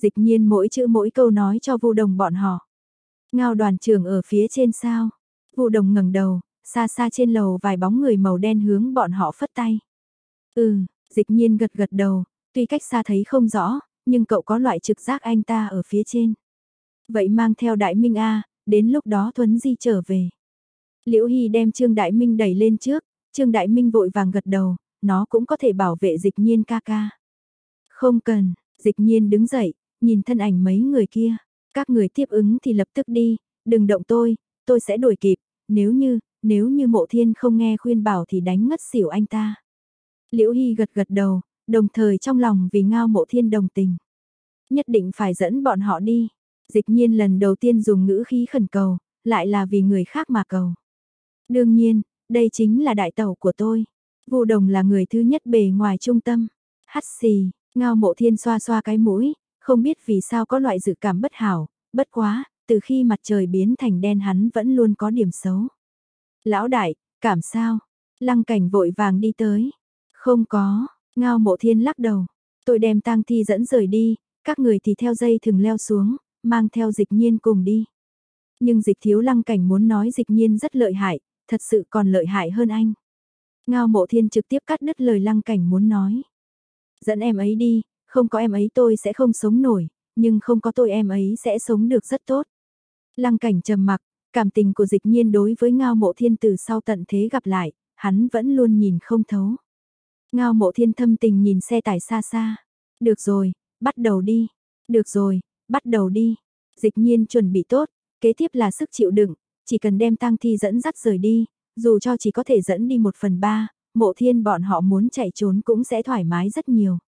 Dịch nhiên mỗi chữ mỗi câu nói cho vu đồng bọn họ. Ngao đoàn trưởng ở phía trên sao. Vu đồng ngẩng đầu, xa xa trên lầu vài bóng người màu đen hướng bọn họ phất tay. Ừ, dịch nhiên gật gật đầu, tuy cách xa thấy không rõ, nhưng cậu có loại trực giác anh ta ở phía trên. Vậy mang theo đại minh A, đến lúc đó Thuấn Di trở về. Liễu Hy đem Trương Đại Minh đẩy lên trước, Trương Đại Minh vội vàng gật đầu, nó cũng có thể bảo vệ dịch nhiên ca ca. Không cần, dịch nhiên đứng dậy, nhìn thân ảnh mấy người kia, các người tiếp ứng thì lập tức đi, đừng động tôi, tôi sẽ đuổi kịp, nếu như, nếu như mộ thiên không nghe khuyên bảo thì đánh ngất xỉu anh ta. Liễu Hy gật gật đầu, đồng thời trong lòng vì ngao mộ thiên đồng tình. Nhất định phải dẫn bọn họ đi. Dịch nhiên lần đầu tiên dùng ngữ khí khẩn cầu, lại là vì người khác mà cầu. Đương nhiên, đây chính là đại tẩu của tôi. Vu đồng là người thứ nhất bề ngoài trung tâm. Hắt xì, ngao mộ thiên xoa xoa cái mũi, không biết vì sao có loại dự cảm bất hảo, bất quá, từ khi mặt trời biến thành đen hắn vẫn luôn có điểm xấu. Lão đại, cảm sao? Lăng cảnh vội vàng đi tới. Không có, ngao mộ thiên lắc đầu. Tôi đem tang thi dẫn rời đi, các người thì theo dây thừng leo xuống, mang theo dịch nhiên cùng đi. Nhưng dịch thiếu lăng cảnh muốn nói dịch nhiên rất lợi hại, thật sự còn lợi hại hơn anh. Ngao mộ thiên trực tiếp cắt đứt lời lăng cảnh muốn nói. Dẫn em ấy đi, không có em ấy tôi sẽ không sống nổi, nhưng không có tôi em ấy sẽ sống được rất tốt. Lăng cảnh trầm mặc, cảm tình của dịch nhiên đối với ngao mộ thiên từ sau tận thế gặp lại, hắn vẫn luôn nhìn không thấu. Ngao mộ thiên thâm tình nhìn xe tải xa xa. Được rồi, bắt đầu đi. Được rồi, bắt đầu đi. Dịch nhiên chuẩn bị tốt, kế tiếp là sức chịu đựng, chỉ cần đem tang thi dẫn dắt rời đi, dù cho chỉ có thể dẫn đi một phần ba, mộ thiên bọn họ muốn chạy trốn cũng sẽ thoải mái rất nhiều.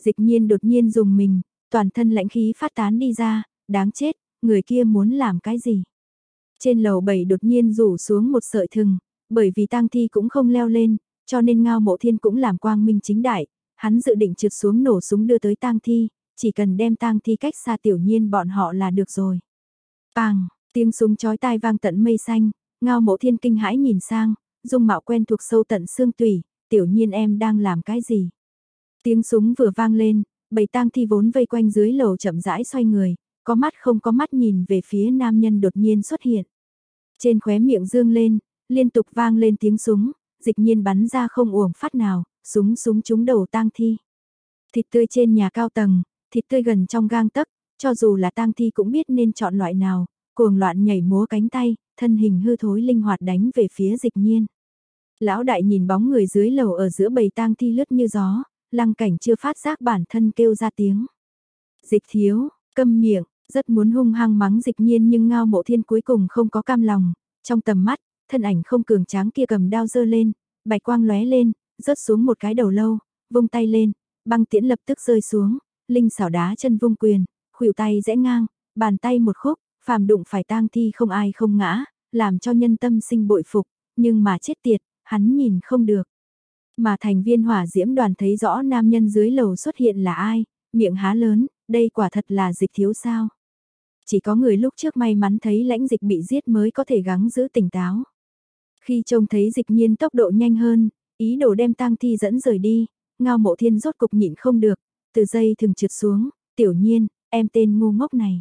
Dịch nhiên đột nhiên dùng mình, toàn thân lãnh khí phát tán đi ra, đáng chết, người kia muốn làm cái gì. Trên lầu 7 đột nhiên rủ xuống một sợi thừng, bởi vì tang thi cũng không leo lên, cho nên ngao mộ thiên cũng làm quang minh chính đại, hắn dự định trượt xuống nổ súng đưa tới tang thi, chỉ cần đem tang thi cách xa tiểu nhiên bọn họ là được rồi. Pàng, tiếng súng chói tai vang tận mây xanh, ngao mộ thiên kinh hãi nhìn sang, dung mạo quen thuộc sâu tận xương tủy, tiểu nhiên em đang làm cái gì? Tiếng súng vừa vang lên, bầy tang thi vốn vây quanh dưới lầu chậm rãi xoay người, có mắt không có mắt nhìn về phía nam nhân đột nhiên xuất hiện. Trên khóe miệng dương lên, liên tục vang lên tiếng súng, dịch nhiên bắn ra không uổng phát nào, súng súng trúng đầu tang thi. Thịt tươi trên nhà cao tầng, thịt tươi gần trong gang tấc, cho dù là tang thi cũng biết nên chọn loại nào, cuồng loạn nhảy múa cánh tay, thân hình hư thối linh hoạt đánh về phía dịch nhiên. Lão đại nhìn bóng người dưới lầu ở giữa bầy tang thi lướt như gió, lăng cảnh chưa phát giác bản thân kêu ra tiếng. Dịch thiếu, câm miệng, rất muốn hung hăng mắng dịch nhiên nhưng ngao mộ thiên cuối cùng không có cam lòng, trong tầm mắt, thân ảnh không cường tráng kia cầm đao dơ lên, bạch quang lóe lên, rớt xuống một cái đầu lâu, vung tay lên, băng tiễn lập tức rơi xuống, linh xảo đá chân vung quyền, khuỷu tay rẽ ngang, bàn tay một khúc, phàm đụng phải tang thi không ai không ngã, làm cho nhân tâm sinh bội phục, nhưng mà chết tiệt, hắn nhìn không được. Mà thành viên hỏa diễm đoàn thấy rõ nam nhân dưới lầu xuất hiện là ai, miệng há lớn, đây quả thật là dịch thiếu sao. Chỉ có người lúc trước may mắn thấy lãnh dịch bị giết mới có thể gắng giữ tỉnh táo. Khi trông thấy dịch nhiên tốc độ nhanh hơn, ý đồ đem tang thi dẫn rời đi, ngao mộ thiên rốt cục nhịn không được, từ dây thường trượt xuống, tiểu nhiên, em tên ngu ngốc này.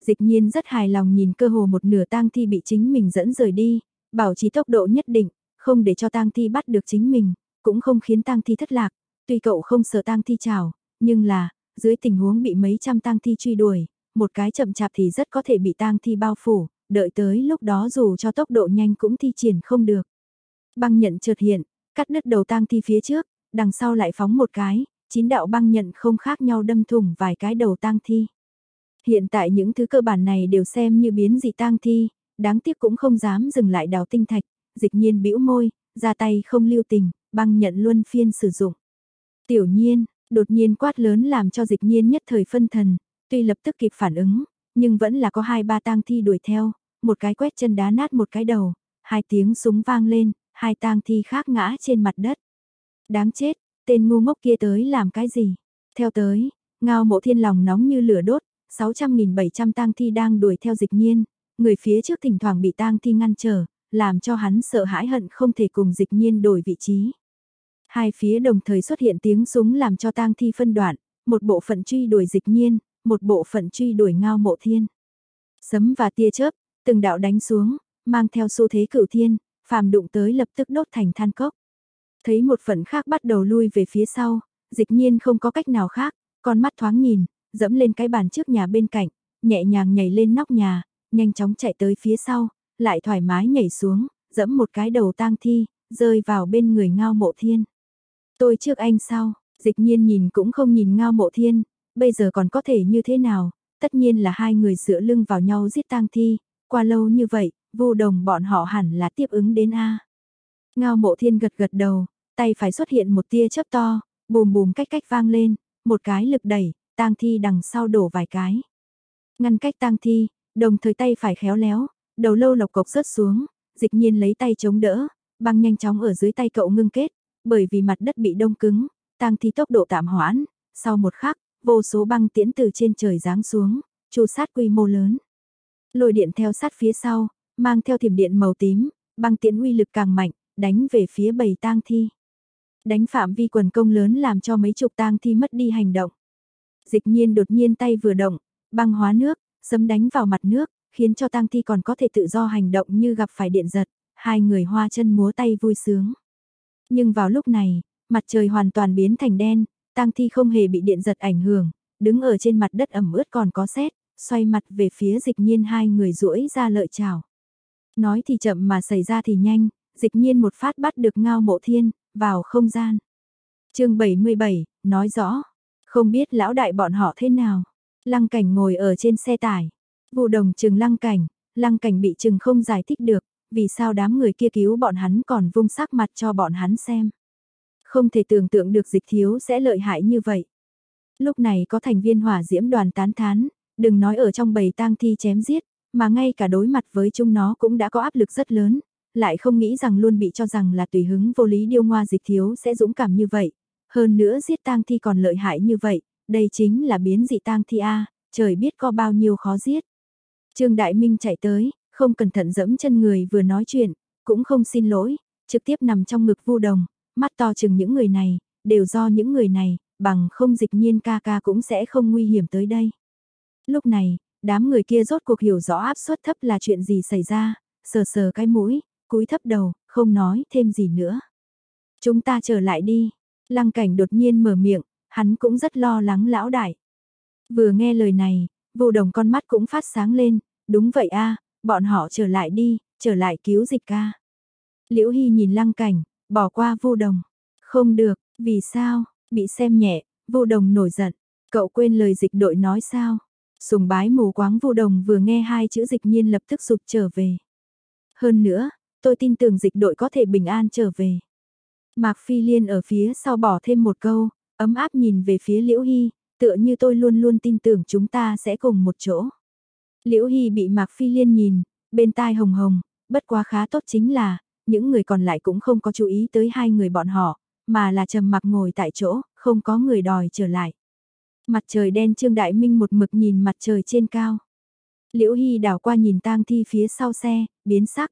Dịch nhiên rất hài lòng nhìn cơ hồ một nửa tang thi bị chính mình dẫn rời đi, bảo trì tốc độ nhất định, không để cho tang thi bắt được chính mình, cũng không khiến tang thi thất lạc, tuy cậu không sợ tang thi chào, nhưng là, dưới tình huống bị mấy trăm tang thi truy đuổi, một cái chậm chạp thì rất có thể bị tang thi bao phủ, đợi tới lúc đó dù cho tốc độ nhanh cũng thi triển không được. Băng nhận chợt hiện, cắt đứt đầu tang thi phía trước, đằng sau lại phóng một cái, chín đạo băng nhận không khác nhau đâm thủng vài cái đầu tang thi. Hiện tại những thứ cơ bản này đều xem như biến dị tang thi, đáng tiếc cũng không dám dừng lại đào tinh thạch, dịch nhiên bĩu môi, ra tay không lưu tình, băng nhận luân phiên sử dụng. Tiểu nhiên, đột nhiên quát lớn làm cho dịch nhiên nhất thời phân thần, tuy lập tức kịp phản ứng, nhưng vẫn là có hai ba tang thi đuổi theo, một cái quét chân đá nát một cái đầu, hai tiếng súng vang lên, hai tang thi khác ngã trên mặt đất. Đáng chết, tên ngu ngốc kia tới làm cái gì? Theo tới, ngao mộ thiên lòng nóng như lửa đốt, 600.700 tang thi đang đuổi theo dịch nhiên, người phía trước thỉnh thoảng bị tang thi ngăn trở, làm cho hắn sợ hãi hận không thể cùng dịch nhiên đổi vị trí. Hai phía đồng thời xuất hiện tiếng súng làm cho tang thi phân đoạn, một bộ phận truy đuổi dịch nhiên, một bộ phận truy đuổi ngao mộ thiên. Sấm và tia chớp, từng đạo đánh xuống, mang theo xu thế cửu thiên, phàm đụng tới lập tức đốt thành than cốc. Thấy một phần khác bắt đầu lui về phía sau, dịch nhiên không có cách nào khác, con mắt thoáng nhìn, dẫm lên cái bàn trước nhà bên cạnh, nhẹ nhàng nhảy lên nóc nhà, nhanh chóng chạy tới phía sau, lại thoải mái nhảy xuống, dẫm một cái đầu tang thi, rơi vào bên người ngao mộ thiên. Tôi trước anh sau, dịch nhiên nhìn cũng không nhìn ngao mộ thiên, bây giờ còn có thể như thế nào, tất nhiên là hai người dựa lưng vào nhau giết tang thi, qua lâu như vậy, vô đồng bọn họ hẳn là tiếp ứng đến A. Ngao mộ thiên gật gật đầu, tay phải xuất hiện một tia chớp to, bùm bùm cách cách vang lên, một cái lực đẩy, tang thi đằng sau đổ vài cái. Ngăn cách tang thi, đồng thời tay phải khéo léo, đầu lâu lộc cộc rớt xuống, dịch nhiên lấy tay chống đỡ, băng nhanh chóng ở dưới tay cậu ngưng kết, bởi vì mặt đất bị đông cứng, tang thi tốc độ tạm hoãn, sau một khắc, vô số băng tiễn từ trên trời giáng xuống, chu sát quy mô lớn. Lôi điện theo sát phía sau, mang theo thiểm điện màu tím, băng tiễn uy lực càng mạnh, đánh về phía bầy tang thi. Đánh phạm vi quần công lớn làm cho mấy chục tang thi mất đi hành động. Dịch nhiên đột nhiên tay vừa động, băng hóa nước, sấm đánh vào mặt nước, khiến cho tang thi còn có thể tự do hành động như gặp phải điện giật, hai người hoa chân múa tay vui sướng. Nhưng vào lúc này, mặt trời hoàn toàn biến thành đen, tang thi không hề bị điện giật ảnh hưởng, đứng ở trên mặt đất ẩm ướt còn có xét, xoay mặt về phía dịch nhiên hai người duỗi ra lợi chào. Nói thì chậm mà xảy ra thì nhanh, dịch nhiên một phát bắt được ngao mộ thiên, vào không gian. chương 77, nói rõ, không biết lão đại bọn họ thế nào. Lăng cảnh ngồi ở trên xe tải, vụ đồng trừng lăng cảnh, lăng cảnh bị trừng không giải thích được, vì sao đám người kia cứu bọn hắn còn vung sắc mặt cho bọn hắn xem. Không thể tưởng tượng được dịch thiếu sẽ lợi hại như vậy. Lúc này có thành viên hỏa diễm đoàn tán thán, đừng nói ở trong bầy tang thi chém giết, mà ngay cả đối mặt với chúng nó cũng đã có áp lực rất lớn, lại không nghĩ rằng luôn bị cho rằng là tùy hứng vô lý điêu ngoa dịch thiếu sẽ dũng cảm như vậy. Hơn nữa giết tang thi còn lợi hại như vậy, đây chính là biến dị tang thi A, trời biết có bao nhiêu khó giết. Trương Đại Minh chạy tới, không cẩn thận dẫm chân người vừa nói chuyện, cũng không xin lỗi, trực tiếp nằm trong ngực vu đồng, mắt to chừng những người này, đều do những người này, bằng không dịch nhiên ca ca cũng sẽ không nguy hiểm tới đây. Lúc này, đám người kia rốt cuộc hiểu rõ áp suất thấp là chuyện gì xảy ra, sờ sờ cái mũi, cúi thấp đầu, không nói thêm gì nữa. Chúng ta trở lại đi. Lăng cảnh đột nhiên mở miệng, hắn cũng rất lo lắng lão đại. Vừa nghe lời này, vô đồng con mắt cũng phát sáng lên, đúng vậy a bọn họ trở lại đi, trở lại cứu dịch ca. Liễu Hy nhìn lăng cảnh, bỏ qua vô đồng. Không được, vì sao, bị xem nhẹ, vô đồng nổi giận. Cậu quên lời dịch đội nói sao? Sùng bái mù quáng vô đồng vừa nghe hai chữ dịch nhiên lập tức sụt trở về. Hơn nữa, tôi tin tưởng dịch đội có thể bình an trở về. Mạc Phi Liên ở phía sau bỏ thêm một câu, ấm áp nhìn về phía Liễu Hy, tựa như tôi luôn luôn tin tưởng chúng ta sẽ cùng một chỗ. Liễu Hy bị Mạc Phi Liên nhìn, bên tai hồng hồng, bất quá khá tốt chính là, những người còn lại cũng không có chú ý tới hai người bọn họ, mà là trầm mặc ngồi tại chỗ, không có người đòi trở lại. Mặt trời đen Trương Đại Minh một mực nhìn mặt trời trên cao. Liễu Hy đảo qua nhìn tang thi phía sau xe, biến sắc.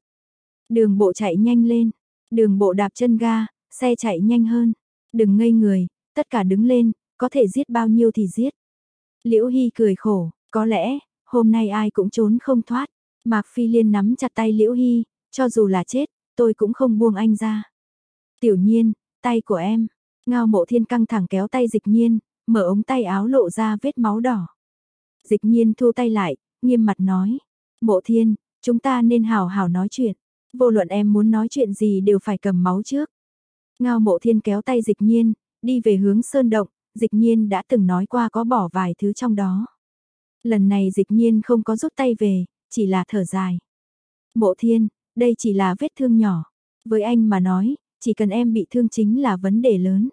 Đường bộ chạy nhanh lên, đường bộ đạp chân ga, xe chạy nhanh hơn. Đừng ngây người, tất cả đứng lên, có thể giết bao nhiêu thì giết. Liễu Hy cười khổ, có lẽ, hôm nay ai cũng trốn không thoát. Mạc Phi Liên nắm chặt tay Liễu Hy, cho dù là chết, tôi cũng không buông anh ra. Tiểu nhiên, tay của em, ngao mộ thiên căng thẳng kéo tay dịch nhiên, mở ống tay áo lộ ra vết máu đỏ. Dịch nhiên thu tay lại, nghiêm mặt nói, mộ thiên, chúng ta nên hào hào nói chuyện, vô luận em muốn nói chuyện gì đều phải cầm máu trước. Ngao mộ thiên kéo tay dịch nhiên, đi về hướng sơn động, dịch nhiên đã từng nói qua có bỏ vài thứ trong đó. Lần này dịch nhiên không có rút tay về, chỉ là thở dài. Mộ thiên, đây chỉ là vết thương nhỏ. Với anh mà nói, chỉ cần em bị thương chính là vấn đề lớn.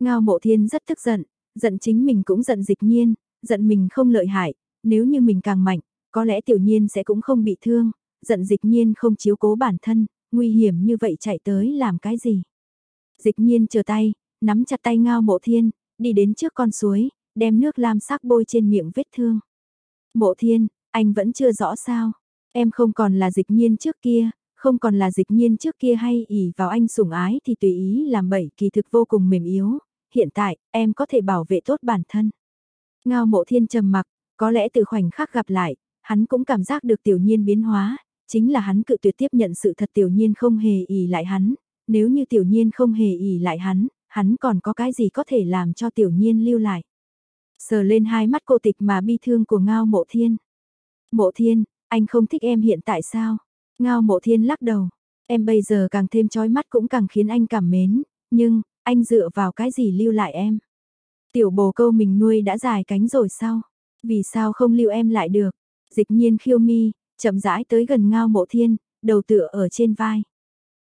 Ngao mộ thiên rất tức giận, giận chính mình cũng giận dịch nhiên, giận mình không lợi hại, nếu như mình càng mạnh, có lẽ tiểu nhiên sẽ cũng không bị thương, giận dịch nhiên không chiếu cố bản thân, nguy hiểm như vậy chạy tới làm cái gì. Dịch nhiên chờ tay, nắm chặt tay ngao mộ thiên, đi đến trước con suối, đem nước lam sắc bôi trên miệng vết thương. Mộ thiên, anh vẫn chưa rõ sao, em không còn là dịch nhiên trước kia, không còn là dịch nhiên trước kia hay ỉ vào anh sủng ái thì tùy ý làm bậy kỳ thực vô cùng mềm yếu, hiện tại, em có thể bảo vệ tốt bản thân. Ngao mộ thiên trầm mặc, có lẽ từ khoảnh khắc gặp lại, hắn cũng cảm giác được tiểu nhiên biến hóa, chính là hắn cự tuyệt tiếp nhận sự thật tiểu nhiên không hề ỉ lại hắn, nếu như tiểu nhiên không hề ỉ lại hắn, hắn còn có cái gì có thể làm cho tiểu nhiên lưu lại. Sờ lên hai mắt cô tịch mà bi thương của ngao mộ thiên. Mộ thiên, Anh không thích em hiện tại sao? Ngao mộ thiên lắc đầu. Em bây giờ càng thêm chói mắt cũng càng khiến anh cảm mến. Nhưng, anh dựa vào cái gì lưu lại em? Tiểu bồ câu mình nuôi đã dài cánh rồi sao? Vì sao không lưu em lại được? Dịch nhiên khiêu mi, chậm rãi tới gần ngao mộ thiên, đầu tựa ở trên vai.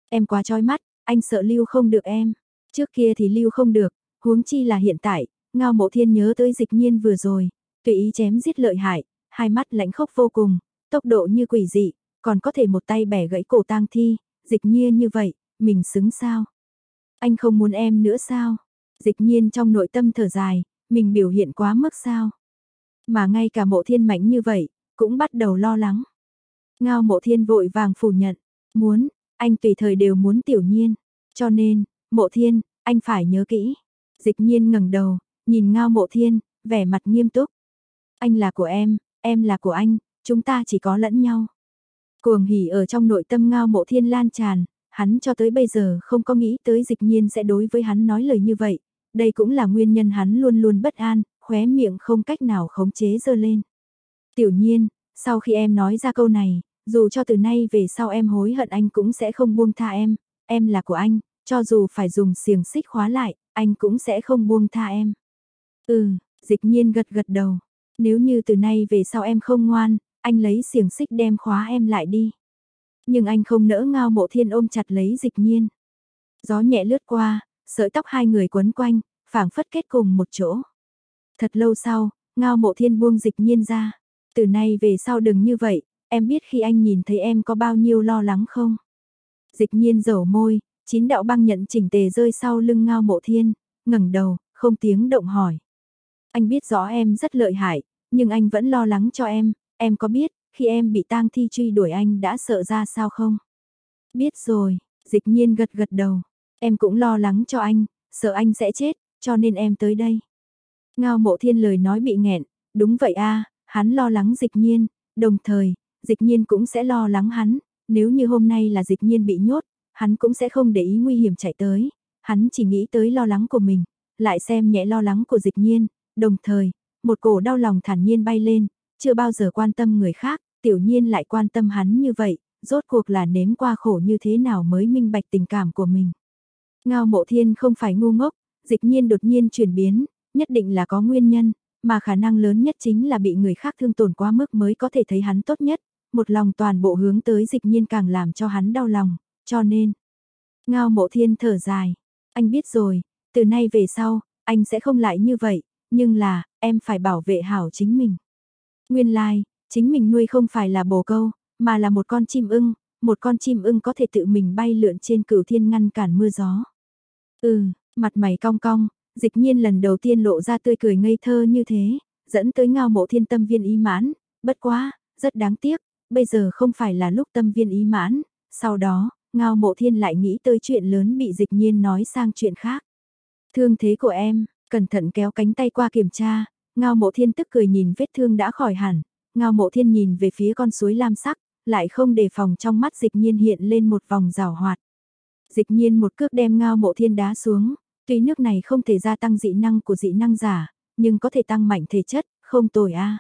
Em quá chói mắt, anh sợ lưu không được em. Trước kia thì lưu không được, huống chi là hiện tại, ngao mộ thiên nhớ tới dịch nhiên vừa rồi, tùy ý chém giết lợi hại, hai mắt lãnh khốc vô cùng, tốc độ như quỷ dị, còn có thể một tay bẻ gãy cổ tang thi, dịch nhiên như vậy, mình xứng sao? Anh không muốn em nữa sao? Dịch nhiên trong nội tâm thở dài, mình biểu hiện quá mức sao? Mà ngay cả mộ thiên mạnh như vậy, cũng bắt đầu lo lắng. Ngao mộ thiên vội vàng phủ nhận, muốn, anh tùy thời đều muốn tiểu nhiên, cho nên, mộ thiên, anh phải nhớ kỹ. Dịch nhiên ngẩng đầu, nhìn ngao mộ thiên, vẻ mặt nghiêm túc. Anh là của em, em là của anh, chúng ta chỉ có lẫn nhau. Cuồng hỉ ở trong nội tâm ngao mộ thiên lan tràn, hắn cho tới bây giờ không có nghĩ tới dịch nhiên sẽ đối với hắn nói lời như vậy. Đây cũng là nguyên nhân hắn luôn luôn bất an, khóe miệng không cách nào khống chế dơ lên. Tiểu nhiên, sau khi em nói ra câu này, dù cho từ nay về sau em hối hận anh cũng sẽ không buông tha em, em là của anh, cho dù phải dùng xiềng xích khóa lại, anh cũng sẽ không buông tha em. Ừ, dịch nhiên gật gật đầu, nếu như từ nay về sau em không ngoan, anh lấy xiềng xích đem khóa em lại đi. Nhưng anh không nỡ ngao mộ thiên ôm chặt lấy dịch nhiên. Gió nhẹ lướt qua, sợi tóc hai người quấn quanh, phảng phất kết cùng một chỗ. Thật lâu sau, ngao mộ thiên buông dịch nhiên ra. Từ nay về sau đừng như vậy, em biết khi anh nhìn thấy em có bao nhiêu lo lắng không? Dịch nhiên dầu môi, chín đạo băng nhận chỉnh tề rơi sau lưng ngao mộ thiên, ngẩng đầu, không tiếng động hỏi. Anh biết rõ em rất lợi hại, nhưng anh vẫn lo lắng cho em, em có biết, khi em bị tang thi truy đuổi anh đã sợ ra sao không? Biết rồi, dịch nhiên gật gật đầu, em cũng lo lắng cho anh, sợ anh sẽ chết, cho nên em tới đây. Ngao mộ thiên lời nói bị nghẹn, đúng vậy a hắn lo lắng dịch nhiên, đồng thời, dịch nhiên cũng sẽ lo lắng hắn, nếu như hôm nay là dịch nhiên bị nhốt, hắn cũng sẽ không để ý nguy hiểm chạy tới, hắn chỉ nghĩ tới lo lắng của mình, lại xem nhẹ lo lắng của dịch nhiên, đồng thời, một cổ đau lòng thản nhiên bay lên, chưa bao giờ quan tâm người khác, tiểu nhiên lại quan tâm hắn như vậy, rốt cuộc là nếm qua khổ như thế nào mới minh bạch tình cảm của mình. Ngao mộ thiên không phải ngu ngốc, dịch nhiên đột nhiên chuyển biến, nhất định là có nguyên nhân, mà khả năng lớn nhất chính là bị người khác thương tổn quá mức mới có thể thấy hắn tốt nhất, một lòng toàn bộ hướng tới dịch nhiên càng làm cho hắn đau lòng, cho nên. Ngao mộ thiên thở dài, anh biết rồi, từ nay về sau, anh sẽ không lại như vậy, nhưng là, em phải bảo vệ hảo chính mình. Nguyên lai, like, chính mình nuôi không phải là bồ câu, mà là một con chim ưng, một con chim ưng có thể tự mình bay lượn trên cửu thiên ngăn cản mưa gió. Ừ, mặt mày cong cong, dịch nhiên lần đầu tiên lộ ra tươi cười ngây thơ như thế, dẫn tới ngao mộ thiên tâm viên ý mãn, bất quá, rất đáng tiếc, bây giờ không phải là lúc tâm viên ý mãn, sau đó, ngao mộ thiên lại nghĩ tới chuyện lớn bị dịch nhiên nói sang chuyện khác. Thương thế của em, cẩn thận kéo cánh tay qua kiểm tra, ngao mộ thiên tức cười nhìn vết thương đã khỏi hẳn, ngao mộ thiên nhìn về phía con suối lam sắc, lại không đề phòng trong mắt dịch nhiên hiện lên một vòng rào hoạt. Dịch nhiên một cước đem ngao mộ thiên đá xuống, tuy nước này không thể gia tăng dị năng của dị năng giả, nhưng có thể tăng mạnh thể chất, không tồi a.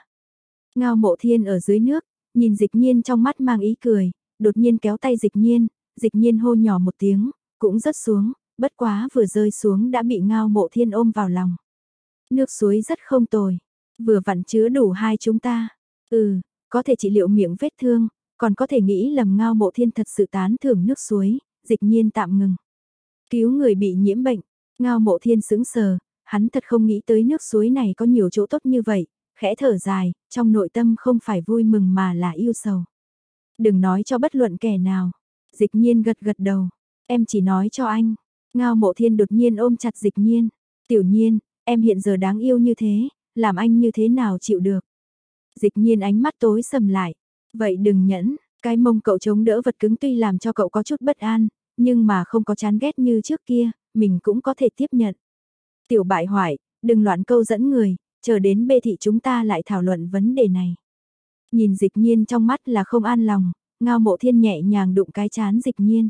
Ngao mộ thiên ở dưới nước, nhìn dịch nhiên trong mắt mang ý cười, đột nhiên kéo tay dịch nhiên, dịch nhiên hô nhỏ một tiếng, cũng rớt xuống, bất quá vừa rơi xuống đã bị ngao mộ thiên ôm vào lòng. Nước suối rất không tồi, vừa vặn chứa đủ hai chúng ta. Ừ, có thể trị liệu miệng vết thương, còn có thể nghĩ lầm ngao mộ thiên thật sự tán thưởng nước suối, dịch nhiên tạm ngừng. Cứu người bị nhiễm bệnh, ngao mộ thiên sững sờ, hắn thật không nghĩ tới nước suối này có nhiều chỗ tốt như vậy, khẽ thở dài, trong nội tâm không phải vui mừng mà là yêu sầu. Đừng nói cho bất luận kẻ nào. Dịch nhiên gật gật đầu. Em chỉ nói cho anh. Ngao mộ thiên đột nhiên ôm chặt dịch nhiên. Tiểu nhiên, em hiện giờ đáng yêu như thế, làm anh như thế nào chịu được. Dịch nhiên ánh mắt tối sầm lại. Vậy đừng nhẫn, cái mông cậu chống đỡ vật cứng tuy làm cho cậu có chút bất an, nhưng mà không có chán ghét như trước kia, mình cũng có thể tiếp nhận. Tiểu bại hoại, đừng loạn câu dẫn người, chờ đến bê thị chúng ta lại thảo luận vấn đề này. Nhìn dịch nhiên trong mắt là không an lòng, ngao mộ thiên nhẹ nhàng đụng cái chán dịch nhiên.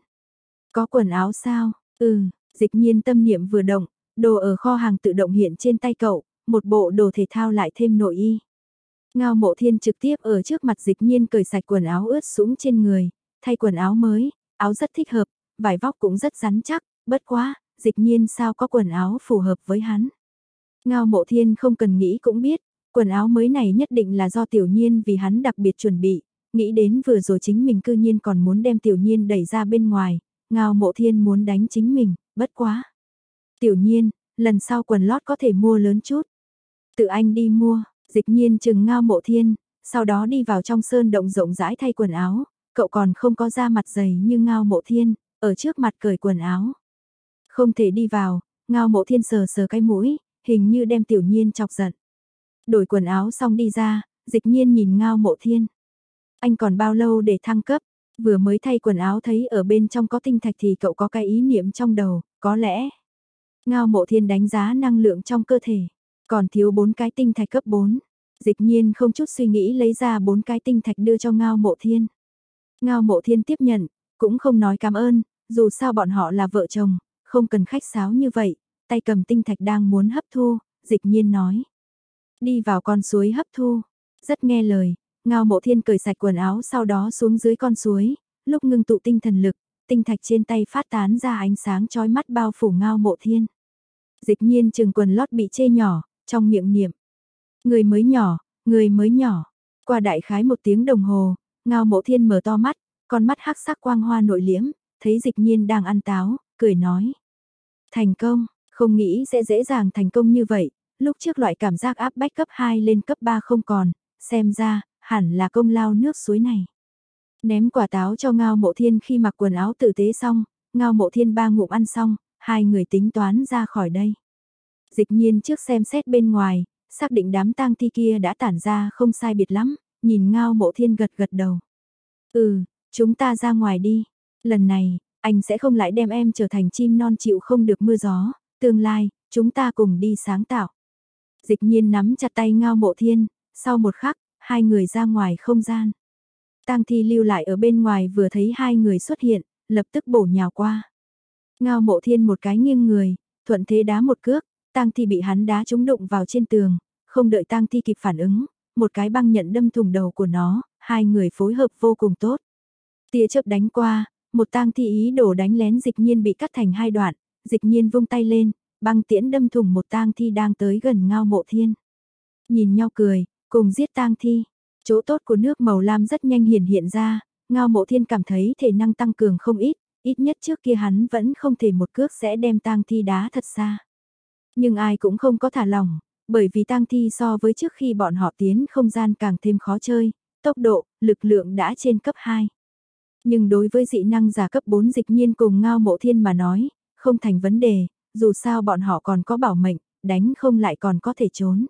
Có quần áo sao? Ừ, dịch nhiên tâm niệm vừa động, đồ ở kho hàng tự động hiện trên tay cậu, một bộ đồ thể thao lại thêm nội y. Ngao mộ thiên trực tiếp ở trước mặt dịch nhiên cởi sạch quần áo ướt sũng trên người, thay quần áo mới, áo rất thích hợp, vải vóc cũng rất rắn chắc, bất quá, dịch nhiên sao có quần áo phù hợp với hắn. Ngao mộ thiên không cần nghĩ cũng biết, quần áo mới này nhất định là do tiểu nhiên vì hắn đặc biệt chuẩn bị, nghĩ đến vừa rồi chính mình cư nhiên còn muốn đem tiểu nhiên đẩy ra bên ngoài, ngao mộ thiên muốn đánh chính mình, bất quá. Tiểu nhiên, lần sau quần lót có thể mua lớn chút. Tự anh đi mua, dịch nhiên chừng ngao mộ thiên, sau đó đi vào trong sơn động rộng rãi thay quần áo, cậu còn không có da mặt dày như ngao mộ thiên, ở trước mặt cởi quần áo. Không thể đi vào, ngao mộ thiên sờ sờ cái mũi, hình như đem tiểu nhiên chọc giận. Đổi quần áo xong đi ra, dịch nhiên nhìn ngao mộ thiên. Anh còn bao lâu để thăng cấp, vừa mới thay quần áo thấy ở bên trong có tinh thạch thì cậu có cái ý niệm trong đầu, có lẽ. Ngao mộ thiên đánh giá năng lượng trong cơ thể, còn thiếu bốn cái tinh thạch cấp 4. Dịch nhiên không chút suy nghĩ lấy ra bốn cái tinh thạch đưa cho ngao mộ thiên. Ngao mộ thiên tiếp nhận, cũng không nói cảm ơn, dù sao bọn họ là vợ chồng, không cần khách sáo như vậy, tay cầm tinh thạch đang muốn hấp thu, dịch nhiên nói. Đi vào con suối hấp thu, rất nghe lời, ngao mộ thiên cởi sạch quần áo sau đó xuống dưới con suối, lúc ngưng tụ tinh thần lực, tinh thạch trên tay phát tán ra ánh sáng chói mắt bao phủ ngao mộ thiên. Dịch nhiên trường quần lót bị chê nhỏ, trong miệng niệm. Người mới nhỏ, người mới nhỏ. Qua đại khái một tiếng đồng hồ, ngao mộ thiên mở to mắt, con mắt hắc sắc quang hoa nội liễm, thấy dịch nhiên đang ăn táo, cười nói. Thành công, không nghĩ sẽ dễ dàng thành công như vậy, lúc trước loại cảm giác áp bách cấp 2 lên cấp 3 không còn, xem ra, hẳn là công lao nước suối này. Ném quả táo cho Ngao Mộ Thiên khi mặc quần áo tử tế xong, Ngao Mộ Thiên ba ngụm ăn xong, hai người tính toán ra khỏi đây. Dịch nhiên trước xem xét bên ngoài, xác định đám tang thi kia đã tản ra không sai biệt lắm, nhìn Ngao Mộ Thiên gật gật đầu. Ừ, chúng ta ra ngoài đi. Lần này, anh sẽ không lại đem em trở thành chim non chịu không được mưa gió, tương lai, chúng ta cùng đi sáng tạo. Dịch nhiên nắm chặt tay ngao mộ thiên, sau một khắc, hai người ra ngoài không gian. Tang thi lưu lại ở bên ngoài vừa thấy hai người xuất hiện, lập tức bổ nhào qua. Ngao mộ thiên một cái nghiêng người, thuận thế đá một cước, tang thi bị hắn đá trúng đụng vào trên tường, không đợi tang thi kịp phản ứng, một cái băng nhận đâm thủng đầu của nó, hai người phối hợp vô cùng tốt. Tia chớp đánh qua, một tang thi ý đồ đánh lén dịch nhiên bị cắt thành hai đoạn, dịch nhiên vung tay lên, băng tiễn đâm thủng một tang thi đang tới gần ngao mộ thiên. Nhìn nhau cười, cùng giết tang thi, chỗ tốt của nước màu lam rất nhanh hiển hiện ra, ngao mộ thiên cảm thấy thể năng tăng cường không ít, ít nhất trước kia hắn vẫn không thể một cước sẽ đem tang thi đá thật xa. Nhưng ai cũng không có thả lỏng, bởi vì tang thi so với trước khi bọn họ tiến không gian càng thêm khó chơi, tốc độ, lực lượng đã trên cấp 2. Nhưng đối với dị năng giả cấp 4 dịch nhiên cùng ngao mộ thiên mà nói, không thành vấn đề, dù sao bọn họ còn có bảo mệnh, đánh không lại còn có thể trốn.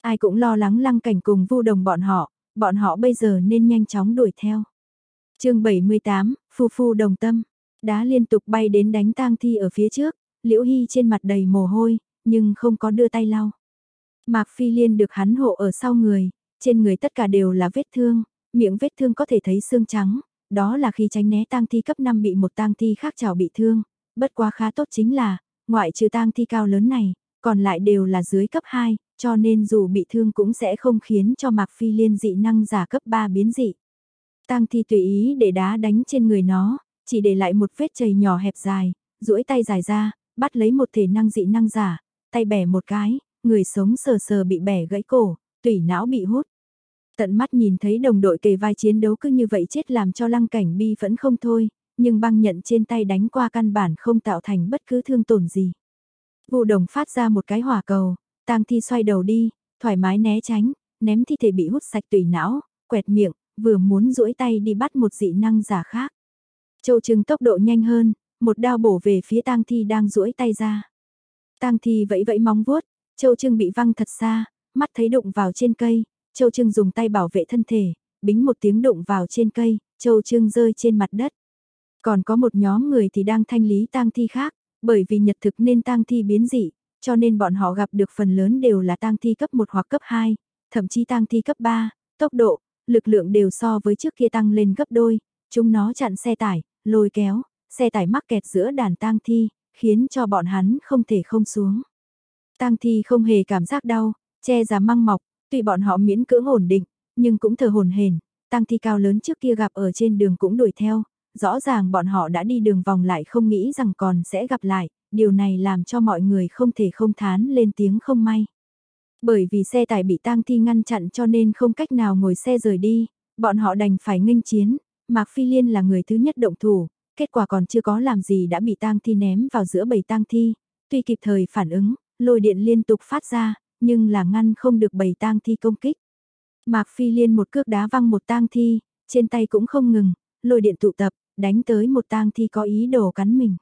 Ai cũng lo lắng lăng cảnh cùng vu đồng bọn họ, bọn họ bây giờ nên nhanh chóng đuổi theo. chương 78, Phu Phu đồng tâm, đá liên tục bay đến đánh tang thi ở phía trước, liễu hy trên mặt đầy mồ hôi, nhưng không có đưa tay lau. Mạc Phi Liên được hắn hộ ở sau người, trên người tất cả đều là vết thương, miệng vết thương có thể thấy xương trắng, đó là khi tránh né tang thi cấp 5 bị một tang thi khác chảo bị thương, bất quá khá tốt chính là, ngoại trừ tang thi cao lớn này, còn lại đều là dưới cấp 2, cho nên dù bị thương cũng sẽ không khiến cho Mạc Phi Liên dị năng giả cấp 3 biến dị. Tang thi tùy ý để đá đánh trên người nó, chỉ để lại một vết chày nhỏ hẹp dài, duỗi tay dài ra, bắt lấy một thể năng dị năng giả, tay bẻ một cái, người sống sờ sờ bị bẻ gãy cổ, tủy não bị hút. Tận mắt nhìn thấy đồng đội kề vai chiến đấu cứ như vậy chết làm cho lăng cảnh bi vẫn không thôi, nhưng băng nhận trên tay đánh qua căn bản không tạo thành bất cứ thương tổn gì. Vụ đồng phát ra một cái hỏa cầu, tang thi xoay đầu đi, thoải mái né tránh, ném thi thể bị hút sạch tùy não, quẹt miệng, vừa muốn duỗi tay đi bắt một dị năng giả khác. Châu Trừng tốc độ nhanh hơn, một đao bổ về phía tang thi đang duỗi tay ra. Tang thi vẫy vẫy móng vuốt, Châu Trừng bị văng thật xa, mắt thấy đụng vào trên cây, Châu Trừng dùng tay bảo vệ thân thể, bính một tiếng đụng vào trên cây, Châu Trừng rơi trên mặt đất. Còn có một nhóm người thì đang thanh lý tang thi khác, bởi vì nhật thực nên tang thi biến dị, cho nên bọn họ gặp được phần lớn đều là tang thi cấp 1 hoặc cấp 2, thậm chí tang thi cấp 3, tốc độ, lực lượng đều so với trước kia tăng lên gấp đôi, chúng nó chặn xe tải, lôi kéo, xe tải mắc kẹt giữa đàn tang thi, khiến cho bọn hắn không thể không xuống. Tang thi không hề cảm giác đau, che giả măng mọc, Tuy bọn họ miễn cưỡng ổn định, nhưng cũng thở hồn hển, tang thi cao lớn trước kia gặp ở trên đường cũng đuổi theo, rõ ràng bọn họ đã đi đường vòng lại không nghĩ rằng còn sẽ gặp lại, điều này làm cho mọi người không thể không thán lên tiếng không may. Bởi vì xe tải bị tang thi ngăn chặn cho nên không cách nào ngồi xe rời đi, bọn họ đành phải nghênh chiến, Mạc Phi Liên là người thứ nhất động thủ, kết quả còn chưa có làm gì đã bị tang thi ném vào giữa bầy tang thi, tuy kịp thời phản ứng, lôi điện liên tục phát ra, nhưng là ngăn không được bầy tang thi công kích. Mạc Phi Liên một cước đá văng một tang thi, trên tay cũng không ngừng, lôi điện tụ tập, đánh tới một tang thi có ý đồ cắn mình.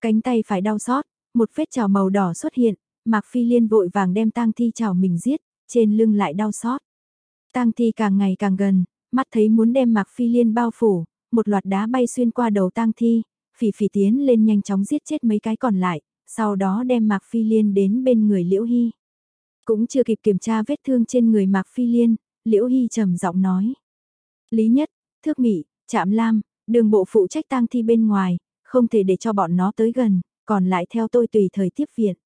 Cánh tay phải đau xót, một vết trào màu đỏ xuất hiện, Mạc Phi Liên vội vàng đem tang thi trào mình giết, trên lưng lại đau xót. Tang thi càng ngày càng gần, mắt thấy muốn đem Mạc Phi Liên bao phủ, một loạt đá bay xuyên qua đầu tang thi, phỉ phỉ tiến lên nhanh chóng giết chết mấy cái còn lại, sau đó đem Mạc Phi Liên đến bên người Liễu Hy. Cũng chưa kịp kiểm tra vết thương trên người Mạc Phi Liên, Liễu Hy trầm giọng nói. Lý Nhất, Thước Mỹ, Trạm Lam, đường bộ phụ trách tang thi bên ngoài, không thể để cho bọn nó tới gần, còn lại theo tôi tùy thời tiếp viện.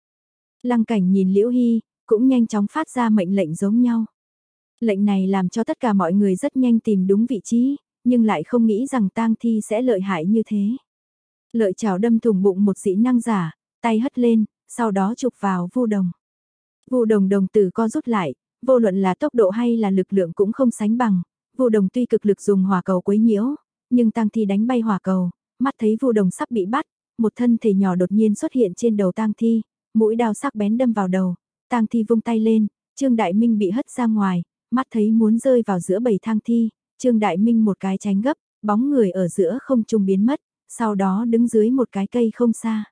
Lăng cảnh nhìn Liễu Hy, cũng nhanh chóng phát ra mệnh lệnh giống nhau. Lệnh này làm cho tất cả mọi người rất nhanh tìm đúng vị trí, nhưng lại không nghĩ rằng tang thi sẽ lợi hại như thế. Lợi chảo đâm thủng bụng một dĩ năng giả, tay hất lên, sau đó chụp vào vu đồng. Vu đồng đồng tử co rút lại, vô luận là tốc độ hay là lực lượng cũng không sánh bằng. Vu đồng tuy cực lực dùng hỏa cầu quấy nhiễu, nhưng tang thi đánh bay hỏa cầu, mắt thấy vu đồng sắp bị bắt, một thân thể nhỏ đột nhiên xuất hiện trên đầu tang thi, mũi đao sắc bén đâm vào đầu, tang thi vung tay lên, Trương Đại Minh bị hất ra ngoài, mắt thấy muốn rơi vào giữa bầy thang thi, Trương Đại Minh một cái tránh gấp, bóng người ở giữa không trung biến mất, sau đó đứng dưới một cái cây không xa.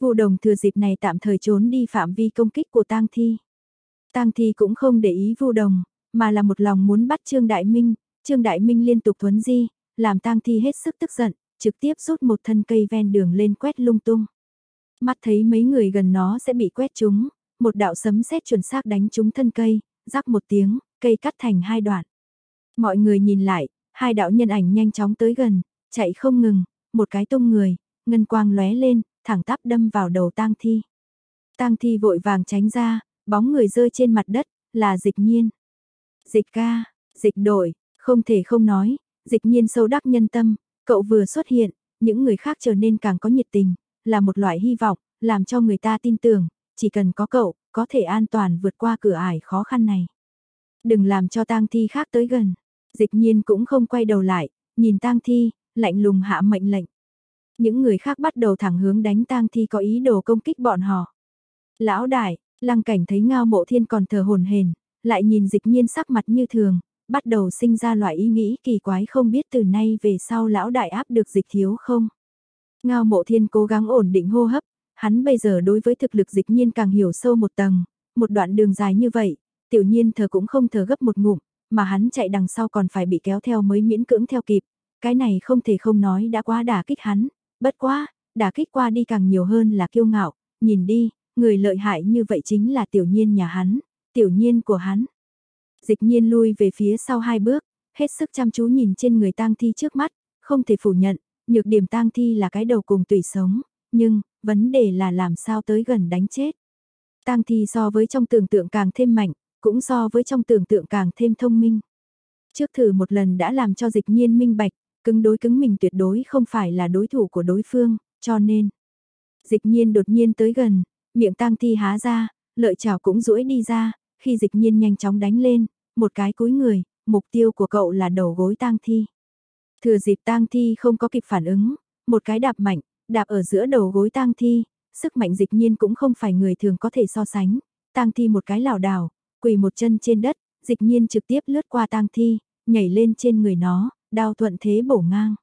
Vụ đồng thừa dịp này tạm thời trốn đi phạm vi công kích của tang thi. Tang thi cũng không để ý vu đồng, mà là một lòng muốn bắt Trương Đại Minh, Trương Đại Minh liên tục thuấn di, làm tang thi hết sức tức giận, trực tiếp rút một thân cây ven đường lên quét lung tung. Mắt thấy mấy người gần nó sẽ bị quét trúng, một đạo sấm sét chuẩn xác đánh trúng thân cây, rắc một tiếng, cây cắt thành hai đoạn. Mọi người nhìn lại, hai đạo nhân ảnh nhanh chóng tới gần, chạy không ngừng, một cái tung người, ngân quang lóe lên, thẳng tắp đâm vào đầu tang thi. Tang thi vội vàng tránh ra, bóng người rơi trên mặt đất, là dịch nhiên. Dịch ca, dịch đội, không thể không nói, dịch nhiên sâu đắc nhân tâm, cậu vừa xuất hiện, những người khác trở nên càng có nhiệt tình, là một loại hy vọng, làm cho người ta tin tưởng, chỉ cần có cậu, có thể an toàn vượt qua cửa ải khó khăn này. Đừng làm cho tang thi khác tới gần. Dịch nhiên cũng không quay đầu lại, nhìn tang thi, lạnh lùng hạ mệnh lệnh. Những người khác bắt đầu thẳng hướng đánh tang thi có ý đồ công kích bọn họ. Lão đại, lăng cảnh thấy ngao mộ thiên còn thờ hồn hền, lại nhìn dịch nhiên sắc mặt như thường, bắt đầu sinh ra loại ý nghĩ kỳ quái không biết từ nay về sau lão đại áp được dịch thiếu không. Ngao mộ thiên cố gắng ổn định hô hấp, hắn bây giờ đối với thực lực dịch nhiên càng hiểu sâu một tầng, một đoạn đường dài như vậy, tiểu nhiên thờ cũng không thờ gấp một ngụm, mà hắn chạy đằng sau còn phải bị kéo theo mới miễn cưỡng theo kịp, cái này không thể không nói đã quá đả kích hắn, bất quá, đả kích qua đi càng nhiều hơn là kiêu ngạo, nhìn đi, người lợi hại như vậy chính là tiểu nhiên nhà hắn, tiểu nhiên của hắn. Dịch nhiên lui về phía sau hai bước, hết sức chăm chú nhìn trên người tang thi trước mắt, không thể phủ nhận, nhược điểm tang thi là cái đầu cùng tùy sống, nhưng, vấn đề là làm sao tới gần đánh chết. Tang thi so với trong tưởng tượng càng thêm mạnh, cũng so với trong tưởng tượng càng thêm thông minh. Trước thử một lần đã làm cho dịch nhiên minh bạch, cứng đối cứng mình tuyệt đối không phải là đối thủ của đối phương, cho nên. Dịch nhiên đột nhiên tới gần, miệng tang thi há ra, lợi chảo cũng duỗi đi ra, khi dịch nhiên nhanh chóng đánh lên, một cái cúi người, mục tiêu của cậu là đầu gối tang thi. Thừa dịp tang thi không có kịp phản ứng, một cái đạp mạnh, đạp ở giữa đầu gối tang thi, sức mạnh dịch nhiên cũng không phải người thường có thể so sánh. Tang thi một cái lảo đảo, quỳ một chân trên đất, dịch nhiên trực tiếp lướt qua tang thi, nhảy lên trên người nó, đao thuận thế bổ ngang.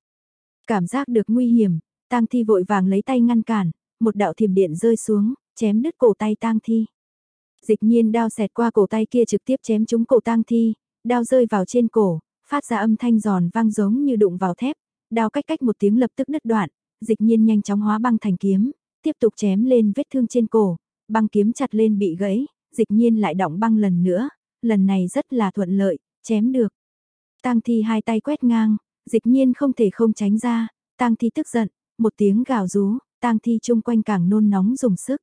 Cảm giác được nguy hiểm, tang thi vội vàng lấy tay ngăn cản, một đạo thiểm điện rơi xuống, chém đứt cổ tay tang thi. Dịch nhiên đao xẹt qua cổ tay kia trực tiếp chém trúng cổ tang thi, đao rơi vào trên cổ, phát ra âm thanh giòn vang giống như đụng vào thép, đao cách cách một tiếng lập tức đứt đoạn, dịch nhiên nhanh chóng hóa băng thành kiếm, tiếp tục chém lên vết thương trên cổ, băng kiếm chặt lên bị gãy, dịch nhiên lại động băng lần nữa, lần này rất là thuận lợi, chém được. Tang thi hai tay quét ngang, dịch nhiên không thể không tránh ra, tang thi tức giận, một tiếng gào rú, tang thi chung quanh càng nôn nóng dùng sức.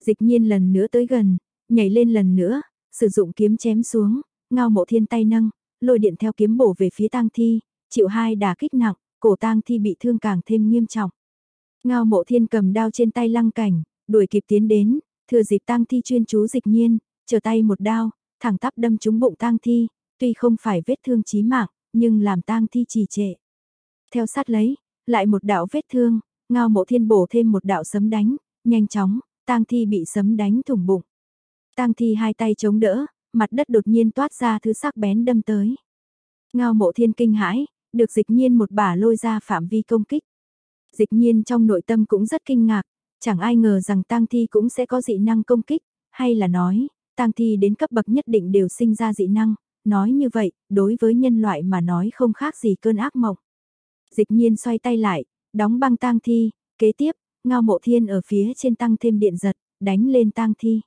Dịch nhiên lần nữa tới gần, nhảy lên lần nữa, sử dụng kiếm chém xuống, ngao mộ thiên tay nâng, lôi điện theo kiếm bổ về phía tang thi, chịu hai đả kích nặng, cổ tang thi bị thương càng thêm nghiêm trọng. Ngao mộ thiên cầm đao trên tay lăng cảnh, đuổi kịp tiến đến, thừa dịp tang thi chuyên chú dịch nhiên, chờ tay một đao, thẳng tắp đâm trúng bụng tang thi, tuy không phải vết thương chí mạng, nhưng làm tang thi trì trệ. Theo sát lấy, lại một đạo vết thương, ngao mộ thiên bổ thêm một đạo sấm đánh, nhanh chóng, tang thi bị sấm đánh thủng bụng. Tang thi hai tay chống đỡ, mặt đất đột nhiên toát ra thứ sắc bén đâm tới. Ngao mộ thiên kinh hãi, được dịch nhiên một bả lôi ra phạm vi công kích. Dịch nhiên trong nội tâm cũng rất kinh ngạc, chẳng ai ngờ rằng tang thi cũng sẽ có dị năng công kích, hay là nói, tang thi đến cấp bậc nhất định đều sinh ra dị năng, nói như vậy, đối với nhân loại mà nói không khác gì cơn ác mộng. Dịch nhiên xoay tay lại, đóng băng tang thi, kế tiếp, ngao mộ thiên ở phía trên tăng thêm điện giật, đánh lên tang thi.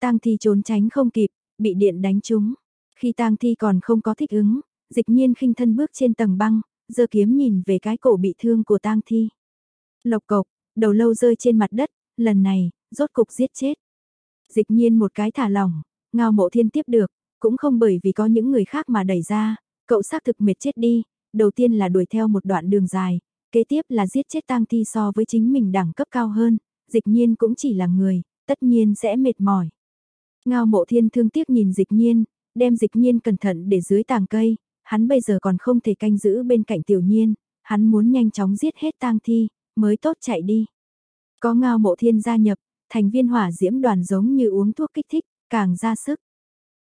Tang thi trốn tránh không kịp, bị điện đánh trúng. Khi tang thi còn không có thích ứng, dịch nhiên khinh thân bước trên tầng băng, giơ kiếm nhìn về cái cổ bị thương của tang thi. Lộc cộc, đầu lâu rơi trên mặt đất, lần này, rốt cục giết chết. Dịch nhiên một cái thả lỏng, ngao mộ thiên tiếp được, cũng không bởi vì có những người khác mà đẩy ra, cậu xác thực mệt chết đi, đầu tiên là đuổi theo một đoạn đường dài, kế tiếp là giết chết tang thi so với chính mình đẳng cấp cao hơn, dịch nhiên cũng chỉ là người, tất nhiên sẽ mệt mỏi. Ngao mộ thiên thương tiếc nhìn dịch nhiên, đem dịch nhiên cẩn thận để dưới tàng cây, hắn bây giờ còn không thể canh giữ bên cạnh tiểu nhiên, hắn muốn nhanh chóng giết hết tang thi, mới tốt chạy đi. Có ngao mộ thiên gia nhập, thành viên hỏa diễm đoàn giống như uống thuốc kích thích, càng ra sức.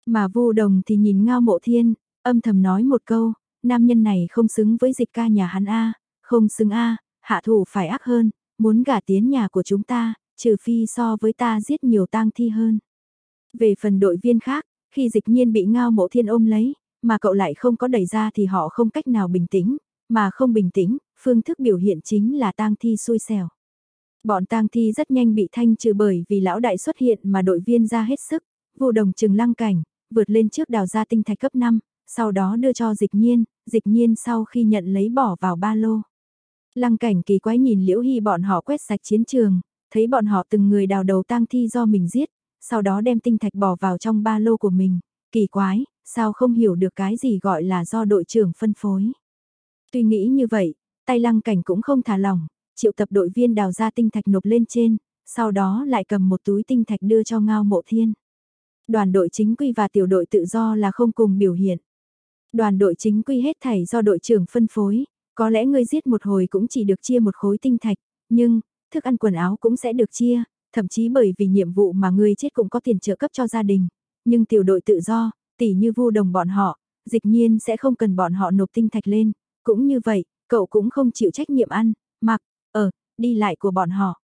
Mà vu đồng thì nhìn ngao mộ thiên, âm thầm nói một câu, nam nhân này không xứng với dịch ca nhà hắn A, không xứng A, hạ thủ phải ác hơn, muốn gả tiến nhà của chúng ta, trừ phi so với ta giết nhiều tang thi hơn. Về phần đội viên khác, khi dịch nhiên bị ngao mộ thiên ôm lấy, mà cậu lại không có đẩy ra thì họ không cách nào bình tĩnh, mà không bình tĩnh, phương thức biểu hiện chính là tang thi xui xẻo. Bọn tang thi rất nhanh bị thanh trừ bởi vì lão đại xuất hiện mà đội viên ra hết sức, vô đồng trừng lăng cảnh, vượt lên trước đào ra tinh thạch cấp 5, sau đó đưa cho dịch nhiên, dịch nhiên sau khi nhận lấy bỏ vào ba lô. Lăng cảnh kỳ quái nhìn liễu hy bọn họ quét sạch chiến trường, thấy bọn họ từng người đào đầu tang thi do mình giết, sau đó đem tinh thạch bỏ vào trong ba lô của mình, kỳ quái, sao không hiểu được cái gì gọi là do đội trưởng phân phối. Tuy nghĩ như vậy, tay lăng cảnh cũng không thả lỏng, triệu tập đội viên đào ra tinh thạch nộp lên trên, sau đó lại cầm một túi tinh thạch đưa cho ngao mộ thiên. Đoàn đội chính quy và tiểu đội tự do là không cùng biểu hiện. Đoàn đội chính quy hết thảy do đội trưởng phân phối, có lẽ ngươi giết một hồi cũng chỉ được chia một khối tinh thạch, nhưng, thức ăn quần áo cũng sẽ được chia, thậm chí bởi vì nhiệm vụ mà ngươi chết cũng có tiền trợ cấp cho gia đình. Nhưng tiểu đội tự do, tỉ như vu đồng bọn họ, dịch nhiên sẽ không cần bọn họ nộp tinh thạch lên, cũng như vậy, cậu cũng không chịu trách nhiệm ăn, mặc, ở, đi lại của bọn họ.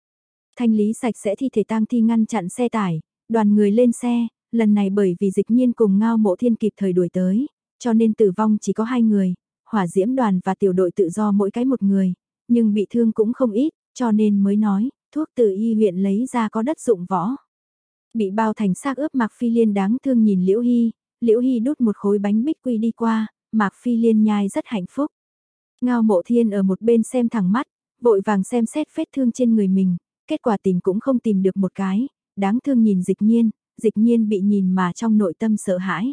Thanh lý sạch sẽ thi thể tang thi ngăn chặn xe tải, đoàn người lên xe, lần này bởi vì dịch nhiên cùng ngao mộ thiên kịp thời đuổi tới, cho nên tử vong chỉ có hai người, hỏa diễm đoàn và tiểu đội tự do mỗi cái một người, nhưng bị thương cũng không ít, cho nên mới nói, thuốc từ y huyện lấy ra có đất dụng võ. Bị bao thành xác ướp Mạc Phi Liên đáng thương nhìn Liễu Hy, Liễu Hy đút một khối bánh bích quy đi qua, Mạc Phi Liên nhai rất hạnh phúc. Ngao mộ thiên ở một bên xem thẳng mắt, vội vàng xem xét vết thương trên người mình, kết quả tìm cũng không tìm được một cái, đáng thương nhìn dịch nhiên, dịch nhiên bị nhìn mà trong nội tâm sợ hãi.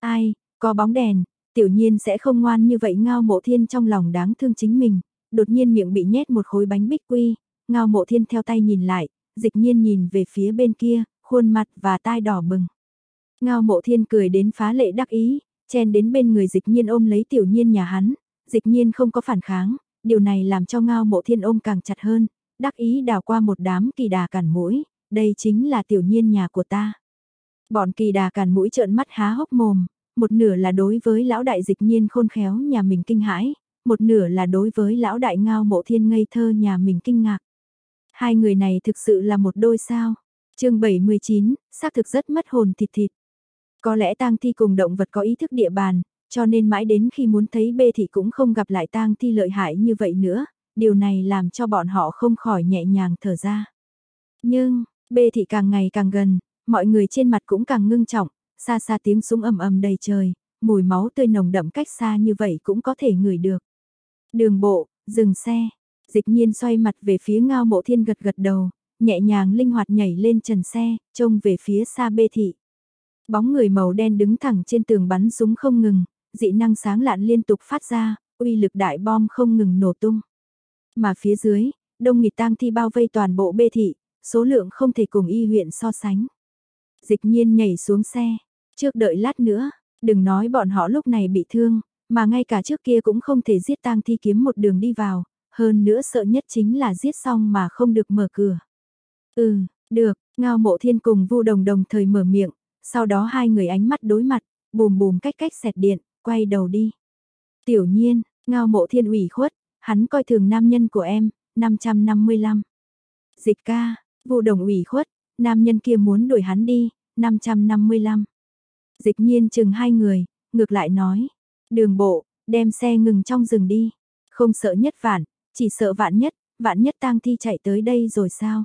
Ai, có bóng đèn, tiểu nhiên sẽ không ngoan như vậy ngao mộ thiên trong lòng đáng thương chính mình, đột nhiên miệng bị nhét một khối bánh bích quy, ngao mộ thiên theo tay nhìn lại, dịch nhiên nhìn về phía bên kia, khuôn mặt và tai đỏ bừng. Ngao mộ thiên cười đến phá lệ đắc ý, chen đến bên người dịch nhiên ôm lấy tiểu nhiên nhà hắn, dịch nhiên không có phản kháng, điều này làm cho ngao mộ thiên ôm càng chặt hơn, đắc ý đào qua một đám kỳ đà cản mũi, đây chính là tiểu nhiên nhà của ta. Bọn kỳ đà cản mũi trợn mắt há hốc mồm, một nửa là đối với lão đại dịch nhiên khôn khéo nhà mình kinh hãi, một nửa là đối với lão đại ngao mộ thiên ngây thơ nhà mình kinh ngạc. Hai người này thực sự là một đôi sao. chương 79, xác thực rất mất hồn thịt thịt. Có lẽ tang thi cùng động vật có ý thức địa bàn, cho nên mãi đến khi muốn thấy bê thị cũng không gặp lại tang thi lợi hại như vậy nữa, điều này làm cho bọn họ không khỏi nhẹ nhàng thở ra. Nhưng, bê thị càng ngày càng gần, mọi người trên mặt cũng càng ngưng trọng, xa xa tiếng súng ầm ầm đầy trời, mùi máu tươi nồng đậm cách xa như vậy cũng có thể ngửi được. Đường bộ, dừng xe, dịch nhiên xoay mặt về phía ngao mộ thiên gật gật đầu, nhẹ nhàng linh hoạt nhảy lên trần xe, trông về phía xa bê thị. Bóng người màu đen đứng thẳng trên tường bắn súng không ngừng, dị năng sáng lạn liên tục phát ra, uy lực đại bom không ngừng nổ tung. Mà phía dưới, đông nghịt tang thi bao vây toàn bộ bê thị, số lượng không thể cùng y huyện so sánh. Dịch nhiên nhảy xuống xe, trước đợi lát nữa, đừng nói bọn họ lúc này bị thương, mà ngay cả trước kia cũng không thể giết tang thi kiếm một đường đi vào, hơn nữa sợ nhất chính là giết xong mà không được mở cửa. Ừ, được, ngao mộ thiên cùng vu đồng đồng thời mở miệng, sau đó hai người ánh mắt đối mặt, bùm bùm cách cách xẹt điện, quay đầu đi. Tiểu nhiên, ngao mộ thiên ủy khuất, hắn coi thường nam nhân của em, 555. Dịch ca, vu đồng ủy khuất, nam nhân kia muốn đuổi hắn đi, 555. Dịch nhiên chừng hai người, ngược lại nói, đường bộ, đem xe ngừng trong rừng đi, không sợ nhất vạn, chỉ sợ vạn nhất, vạn nhất tang thi chạy tới đây rồi sao?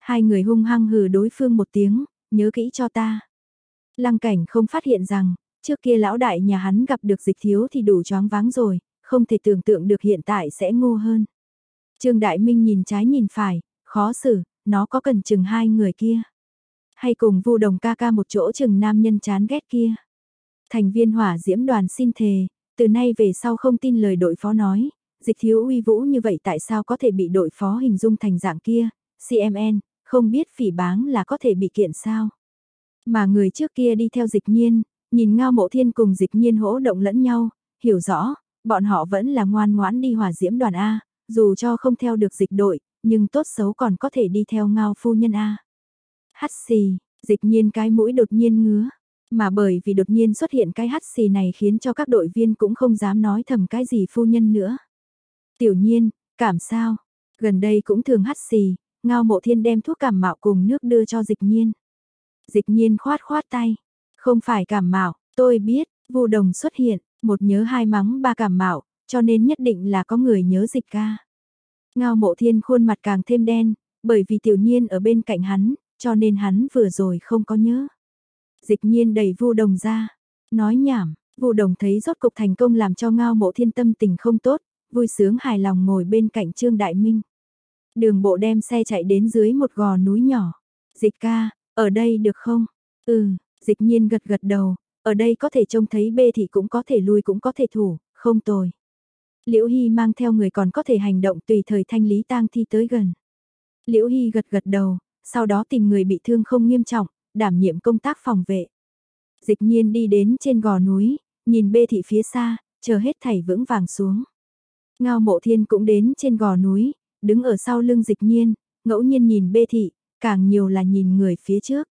Hai người hung hăng hừ đối phương một tiếng, nhớ kỹ cho ta. Lăng cảnh không phát hiện rằng, trước kia lão đại nhà hắn gặp được dịch thiếu thì đủ choáng váng rồi, không thể tưởng tượng được hiện tại sẽ ngu hơn. Trương Đại Minh nhìn trái nhìn phải, khó xử, nó có cần chừng hai người kia. Hay cùng vu đồng ca ca một chỗ chừng nam nhân chán ghét kia. Thành viên hỏa diễm đoàn xin thề, từ nay về sau không tin lời đội phó nói, dịch thiếu uy vũ như vậy tại sao có thể bị đội phó hình dung thành dạng kia, CMN, không biết phỉ báng là có thể bị kiện sao. Mà người trước kia đi theo dịch nhiên, nhìn ngao mộ thiên cùng dịch nhiên hỗ động lẫn nhau, hiểu rõ, bọn họ vẫn là ngoan ngoãn đi hòa diễm đoàn A, dù cho không theo được dịch đội, nhưng tốt xấu còn có thể đi theo ngao phu nhân A. Hắt xì, dịch nhiên cái mũi đột nhiên ngứa, mà bởi vì đột nhiên xuất hiện cái hắt xì này khiến cho các đội viên cũng không dám nói thầm cái gì phu nhân nữa. Tiểu nhiên, cảm sao, gần đây cũng thường hắt xì, ngao mộ thiên đem thuốc cảm mạo cùng nước đưa cho dịch nhiên. Dịch nhiên khoát khoát tay, không phải cảm mạo, tôi biết, vu đồng xuất hiện, một nhớ hai mắng ba cảm mạo, cho nên nhất định là có người nhớ dịch ca. Ngao mộ thiên khuôn mặt càng thêm đen, bởi vì tiểu nhiên ở bên cạnh hắn, cho nên hắn vừa rồi không có nhớ. Dịch nhiên đẩy vu đồng ra, nói nhảm, vu đồng thấy rốt cục thành công làm cho ngao mộ thiên tâm tình không tốt, vui sướng hài lòng ngồi bên cạnh Trương Đại Minh. Đường bộ đem xe chạy đến dưới một gò núi nhỏ. Dịch ca, ở đây được không? Ừ, dịch nhiên gật gật đầu, ở đây có thể trông thấy bê thì cũng có thể lui cũng có thể thủ, không tồi. Liễu Hy mang theo người còn có thể hành động tùy thời thanh lý tang thi tới gần. Liễu Hy gật gật đầu, sau đó tìm người bị thương không nghiêm trọng, đảm nhiệm công tác phòng vệ. Dịch nhiên đi đến trên gò núi, nhìn bê thị phía xa, chờ hết thảy vững vàng xuống. Ngao mộ thiên cũng đến trên gò núi, đứng ở sau lưng dịch nhiên, ngẫu nhiên nhìn bê thị, càng nhiều là nhìn người phía trước.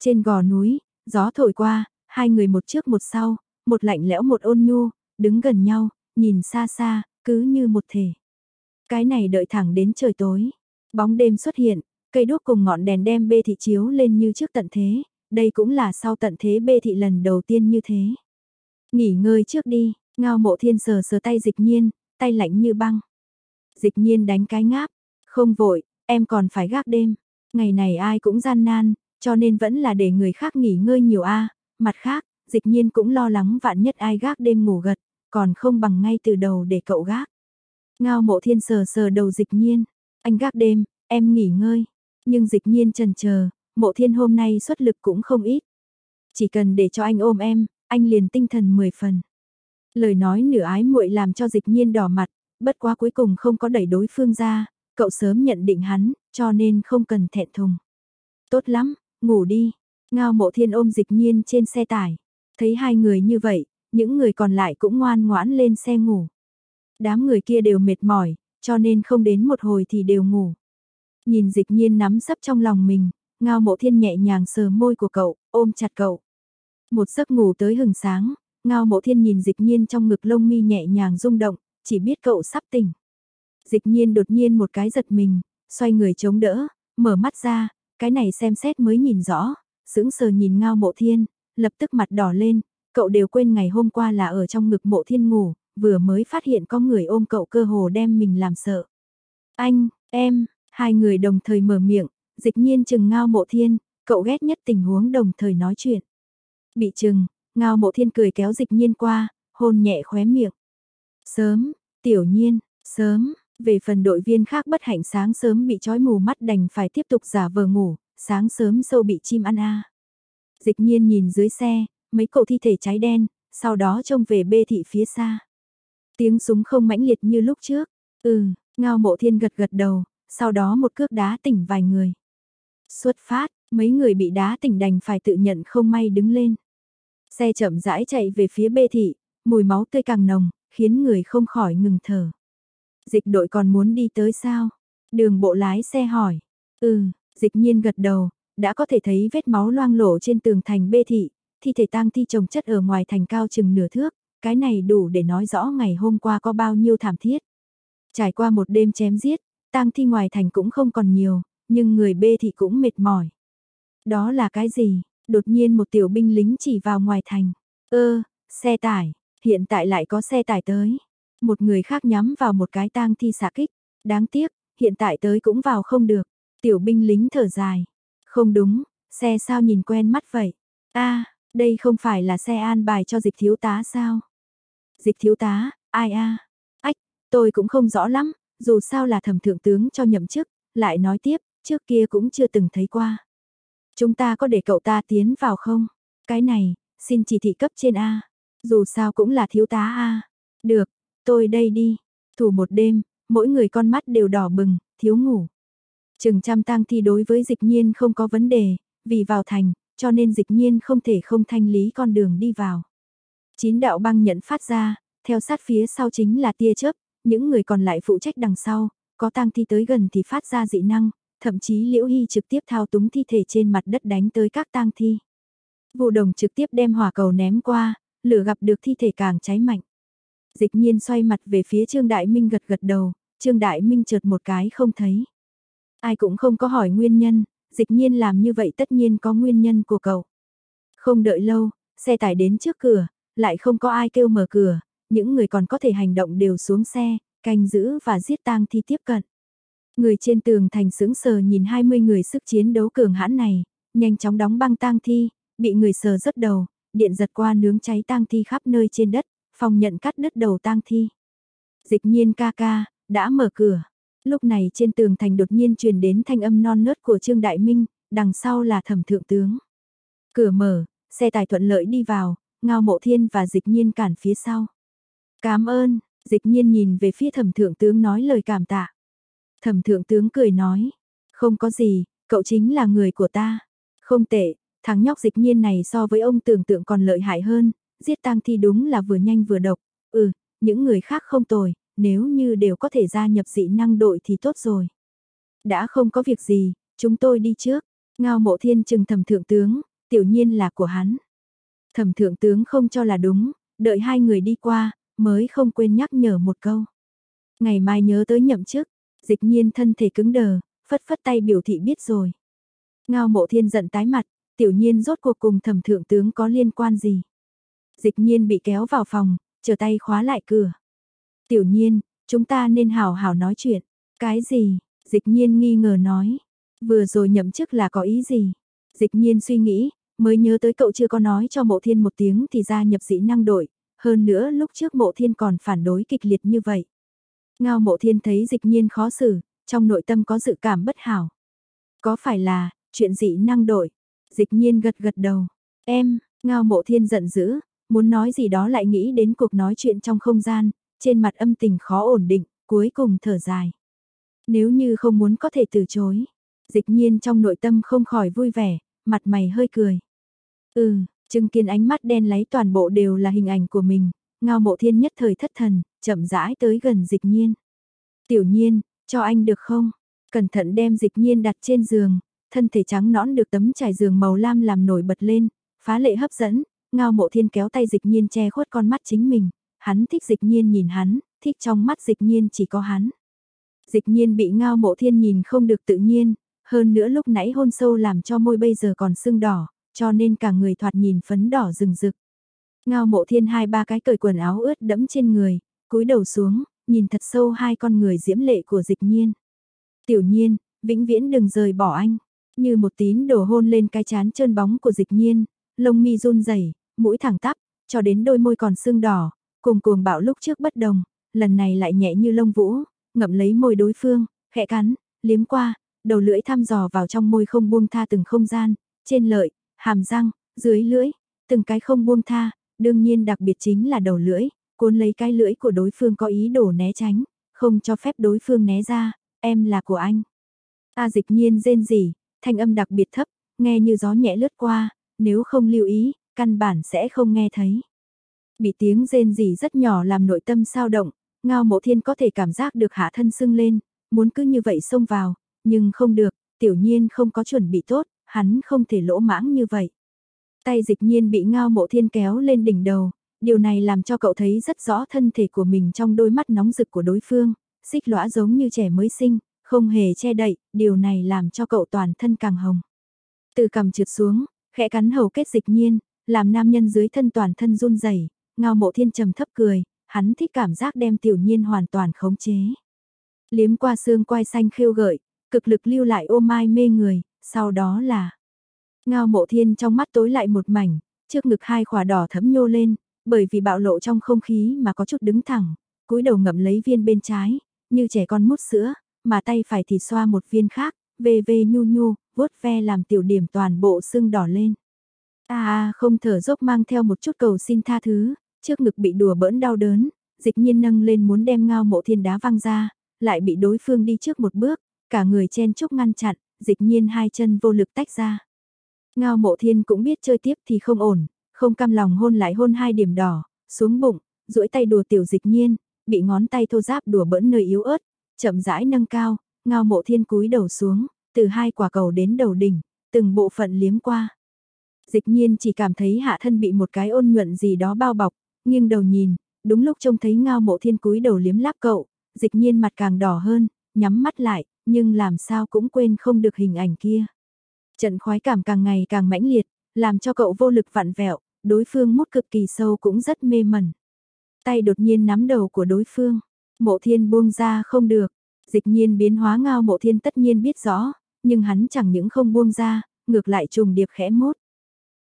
Trên gò núi, gió thổi qua, hai người một trước một sau, một lạnh lẽo một ôn nhu, đứng gần nhau, nhìn xa xa, cứ như một thể. Cái này đợi thẳng đến trời tối, bóng đêm xuất hiện, cây đuốc cùng ngọn đèn đem bê thị chiếu lên như trước tận thế, đây cũng là sau tận thế bê thị lần đầu tiên như thế. Nghỉ ngơi trước đi, ngao mộ thiên sờ sờ tay dịch nhiên, tay lạnh như băng. Dịch nhiên đánh cái ngáp, không vội, em còn phải gác đêm, ngày này ai cũng gian nan, cho nên vẫn là để người khác nghỉ ngơi nhiều a. Mặt khác, dịch nhiên cũng lo lắng vạn nhất ai gác đêm ngủ gật, còn không bằng ngay từ đầu để cậu gác. Ngao mộ thiên sờ sờ đầu dịch nhiên, anh gác đêm, em nghỉ ngơi. Nhưng dịch nhiên trần chờ mộ thiên hôm nay xuất lực cũng không ít. Chỉ cần để cho anh ôm em, anh liền tinh thần 10 phần. Lời nói nửa ái muội làm cho dịch nhiên đỏ mặt, bất quá cuối cùng không có đẩy đối phương ra, cậu sớm nhận định hắn, cho nên không cần thẹn thùng. Tốt lắm, ngủ đi, ngao mộ thiên ôm dịch nhiên trên xe tải. Thấy hai người như vậy, những người còn lại cũng ngoan ngoãn lên xe ngủ. Đám người kia đều mệt mỏi, cho nên không đến một hồi thì đều ngủ. Nhìn dịch nhiên nắm sấp trong lòng mình, ngao mộ thiên nhẹ nhàng sờ môi của cậu, ôm chặt cậu. Một giấc ngủ tới hừng sáng, ngao mộ thiên nhìn dịch nhiên trong ngực lông mi nhẹ nhàng rung động, chỉ biết cậu sắp tỉnh. Dịch nhiên đột nhiên một cái giật mình, xoay người chống đỡ, mở mắt ra, cái này xem xét mới nhìn rõ, sững sờ nhìn ngao mộ thiên, lập tức mặt đỏ lên, cậu đều quên ngày hôm qua là ở trong ngực mộ thiên ngủ, vừa mới phát hiện có người ôm cậu cơ hồ đem mình làm sợ. Anh, em, hai người đồng thời mở miệng, dịch nhiên chừng ngao mộ thiên, cậu ghét nhất tình huống đồng thời nói chuyện. Bị chừng, ngao mộ thiên cười kéo dịch nhiên qua, hôn nhẹ khóe miệng. Sớm, tiểu nhiên, sớm, về phần đội viên khác bất hạnh sáng sớm bị trói mù mắt đành phải tiếp tục giả vờ ngủ, sáng sớm sâu bị chim ăn a. Dịch nhiên nhìn dưới xe, mấy cậu thi thể cháy đen, sau đó trông về bê thị phía xa. Tiếng súng không mãnh liệt như lúc trước. Ừ, ngao mộ thiên gật gật đầu, sau đó một cước đá tỉnh vài người. Xuất phát, mấy người bị đá tỉnh đành phải tự nhận không may đứng lên. Xe chậm rãi chạy về phía bê thị, mùi máu tươi càng nồng, khiến người không khỏi ngừng thở. Dịch đội còn muốn đi tới sao? Đường bộ lái xe hỏi. Ừ, dịch nhiên gật đầu, đã có thể thấy vết máu loang lổ trên tường thành bê thị, thi thể tang thi trồng chất ở ngoài thành cao chừng nửa thước, cái này đủ để nói rõ ngày hôm qua có bao nhiêu thảm thiết. Trải qua một đêm chém giết, tang thi ngoài thành cũng không còn nhiều, nhưng người bê thị cũng mệt mỏi. Đó là cái gì? Đột nhiên một tiểu binh lính chỉ vào ngoài thành. Ơ, xe tải, hiện tại lại có xe tải tới. Một người khác nhắm vào một cái tang thi xạ kích. Đáng tiếc, hiện tại tới cũng vào không được. Tiểu binh lính thở dài. Không đúng, xe sao nhìn quen mắt vậy? a đây không phải là xe an bài cho dịch thiếu tá sao? Dịch thiếu tá, ai a Ách, tôi cũng không rõ lắm, dù sao là thẩm thượng tướng cho nhậm chức, lại nói tiếp, trước kia cũng chưa từng thấy qua. Chúng ta có để cậu ta tiến vào không? Cái này, xin chỉ thị cấp trên A. Dù sao cũng là thiếu tá A. Được, tôi đây đi. Thủ một đêm, mỗi người con mắt đều đỏ bừng, thiếu ngủ. Trừng trăm tang thi đối với dịch nhiên không có vấn đề, vì vào thành, cho nên dịch nhiên không thể không thanh lý con đường đi vào. Chín đạo băng nhận phát ra, theo sát phía sau chính là tia chớp, những người còn lại phụ trách đằng sau, có tang thi tới gần thì phát ra dị năng, thậm chí Liễu Hy trực tiếp thao túng thi thể trên mặt đất đánh tới các tang thi. Vụ đồng trực tiếp đem hỏa cầu ném qua, lửa gặp được thi thể càng cháy mạnh. Dịch nhiên xoay mặt về phía Trương Đại Minh gật gật đầu, Trương Đại Minh chợt một cái không thấy. Ai cũng không có hỏi nguyên nhân, dịch nhiên làm như vậy tất nhiên có nguyên nhân của cậu. Không đợi lâu, xe tải đến trước cửa, lại không có ai kêu mở cửa, những người còn có thể hành động đều xuống xe, canh giữ và giết tang thi tiếp cận. Người trên tường thành sững sờ nhìn 20 người sức chiến đấu cường hãn này, nhanh chóng đóng băng tang thi, bị người sờ rất đầu, điện giật qua nướng cháy tang thi khắp nơi trên đất, phòng nhận cắt đứt đầu tang thi. Dịch nhiên ca ca, đã mở cửa. Lúc này trên tường thành đột nhiên truyền đến thanh âm non nớt của Trương Đại Minh, đằng sau là thẩm thượng tướng. Cửa mở, xe tài thuận lợi đi vào, ngao mộ thiên và dịch nhiên cản phía sau. Cảm ơn, dịch nhiên nhìn về phía thẩm thượng tướng nói lời cảm tạ. Thẩm thượng tướng cười nói, không có gì, cậu chính là người của ta. Không tệ, thằng nhóc dịch nhiên này so với ông tưởng tượng còn lợi hại hơn, giết tang thi đúng là vừa nhanh vừa độc. Ừ, những người khác không tồi, nếu như đều có thể gia nhập dị năng đội thì tốt rồi. Đã không có việc gì, chúng tôi đi trước. Ngao mộ thiên trừng thẩm thượng tướng, tiểu nhiên là của hắn. Thẩm thượng tướng không cho là đúng, đợi hai người đi qua, mới không quên nhắc nhở một câu. Ngày mai nhớ tới nhậm chức, dịch nhiên thân thể cứng đờ, phất phất tay biểu thị biết rồi. Ngao mộ thiên giận tái mặt, tiểu nhiên rốt cuộc cùng thẩm thượng tướng có liên quan gì. Dịch nhiên bị kéo vào phòng, chờ tay khóa lại cửa. Tiểu nhiên, chúng ta nên hào hào nói chuyện. Cái gì? Dịch nhiên nghi ngờ nói. Vừa rồi nhậm chức là có ý gì? Dịch nhiên suy nghĩ, mới nhớ tới cậu chưa có nói cho mộ thiên một tiếng thì ra nhập dĩ năng đội. Hơn nữa lúc trước mộ thiên còn phản đối kịch liệt như vậy. Ngao mộ thiên thấy dịch nhiên khó xử, trong nội tâm có dự cảm bất hảo. Có phải là, chuyện dị năng đổi? Dịch nhiên gật gật đầu. Em, ngao mộ thiên giận dữ, muốn nói gì đó lại nghĩ đến cuộc nói chuyện trong không gian, trên mặt âm tình khó ổn định, cuối cùng thở dài. Nếu như không muốn có thể từ chối, dịch nhiên trong nội tâm không khỏi vui vẻ, mặt mày hơi cười. Ừ, chứng kiến ánh mắt đen lấy toàn bộ đều là hình ảnh của mình, ngao mộ thiên nhất thời thất thần, chậm rãi tới gần dịch nhiên. Tiểu nhiên, cho anh được không? Cẩn thận đem dịch nhiên đặt trên giường, thân thể trắng nõn được tấm trải giường màu lam làm nổi bật lên, phá lệ hấp dẫn, ngao mộ thiên kéo tay dịch nhiên che khuất con mắt chính mình, hắn thích dịch nhiên nhìn hắn, thích trong mắt dịch nhiên chỉ có hắn. Dịch nhiên bị ngao mộ thiên nhìn không được tự nhiên, hơn nữa lúc nãy hôn sâu làm cho môi bây giờ còn sưng đỏ, cho nên cả người thoạt nhìn phấn đỏ rừng rực. Ngao mộ thiên hai ba cái cởi quần áo ướt đẫm trên người, cúi đầu xuống, nhìn thật sâu hai con người diễm lệ của dịch nhiên. Tiểu nhiên, vĩnh viễn đừng rời bỏ anh, như một tín đổ hôn lên cái chán trơn bóng của dịch nhiên, lông mi run rẩy mũi thẳng tắp, cho đến đôi môi còn sưng đỏ, cùng cuồng bạo lúc trước bất đồng, lần này lại nhẹ như lông vũ, ngậm lấy môi đối phương, khẽ cắn, liếm qua, đầu lưỡi thăm dò vào trong môi không buông tha từng không gian, trên lợi, hàm răng, dưới lưỡi, từng cái không buông tha, đương nhiên đặc biệt chính là đầu lưỡi, cuốn lấy cái lưỡi của đối phương có ý đồ né tránh, không cho phép đối phương né ra, em là của anh. A dịch nhiên rên rỉ, thanh âm đặc biệt thấp, nghe như gió nhẹ lướt qua, nếu không lưu ý, căn bản sẽ không nghe thấy. Bị tiếng rên rỉ rất nhỏ làm nội tâm sao động, ngao mộ thiên có thể cảm giác được hạ thân sưng lên, muốn cứ như vậy xông vào, nhưng không được, tiểu nhiên không có chuẩn bị tốt, hắn không thể lỗ mãng như vậy. Tay dịch nhiên bị ngao mộ thiên kéo lên đỉnh đầu, điều này làm cho cậu thấy rất rõ thân thể của mình trong đôi mắt nóng rực của đối phương, xích lõa giống như trẻ mới sinh, không hề che đậy, điều này làm cho cậu toàn thân càng hồng. Từ cầm trượt xuống, khẽ cắn hầu kết dịch nhiên, làm nam nhân dưới thân toàn thân run rẩy. ngao mộ thiên trầm thấp cười, hắn thích cảm giác đem tiểu nhiên hoàn toàn khống chế. Liếm qua xương quai xanh khêu gợi, cực lực lưu lại ô mai mê người, sau đó là... Ngao mộ thiên trong mắt tối lại một mảnh, trước ngực hai khỏa đỏ thấm nhô lên, bởi vì bạo lộ trong không khí mà có chút đứng thẳng, cúi đầu ngậm lấy viên bên trái, như trẻ con mút sữa, mà tay phải thì xoa một viên khác, vê vê nhu nhu, vuốt ve làm tiểu điểm toàn bộ xương đỏ lên. À, à, không thở dốc mang theo một chút cầu xin tha thứ, trước ngực bị đùa bỡn đau đớn, dịch nhiên nâng lên muốn đem ngao mộ thiên đá văng ra, lại bị đối phương đi trước một bước, cả người chen chúc ngăn chặn, dịch nhiên hai chân vô lực tách ra. Ngao mộ thiên cũng biết chơi tiếp thì không ổn, không cam lòng hôn lại hôn hai điểm đỏ, xuống bụng, duỗi tay đùa tiểu dịch nhiên, bị ngón tay thô giáp đùa bỡn nơi yếu ớt, chậm rãi nâng cao, ngao mộ thiên cúi đầu xuống, từ hai quả cầu đến đầu đỉnh, từng bộ phận liếm qua. Dịch nhiên chỉ cảm thấy hạ thân bị một cái ôn nhuận gì đó bao bọc, nghiêng đầu nhìn, đúng lúc trông thấy ngao mộ thiên cúi đầu liếm láp cậu, dịch nhiên mặt càng đỏ hơn, nhắm mắt lại, nhưng làm sao cũng quên không được hình ảnh kia. Trận khoái cảm càng ngày càng mãnh liệt, làm cho cậu vô lực vặn vẹo, đối phương mút cực kỳ sâu cũng rất mê mẩn. Tay đột nhiên nắm đầu của đối phương, mộ thiên buông ra không được, dịch nhiên biến hóa ngao mộ thiên tất nhiên biết rõ, nhưng hắn chẳng những không buông ra, ngược lại trùng điệp khẽ mốt.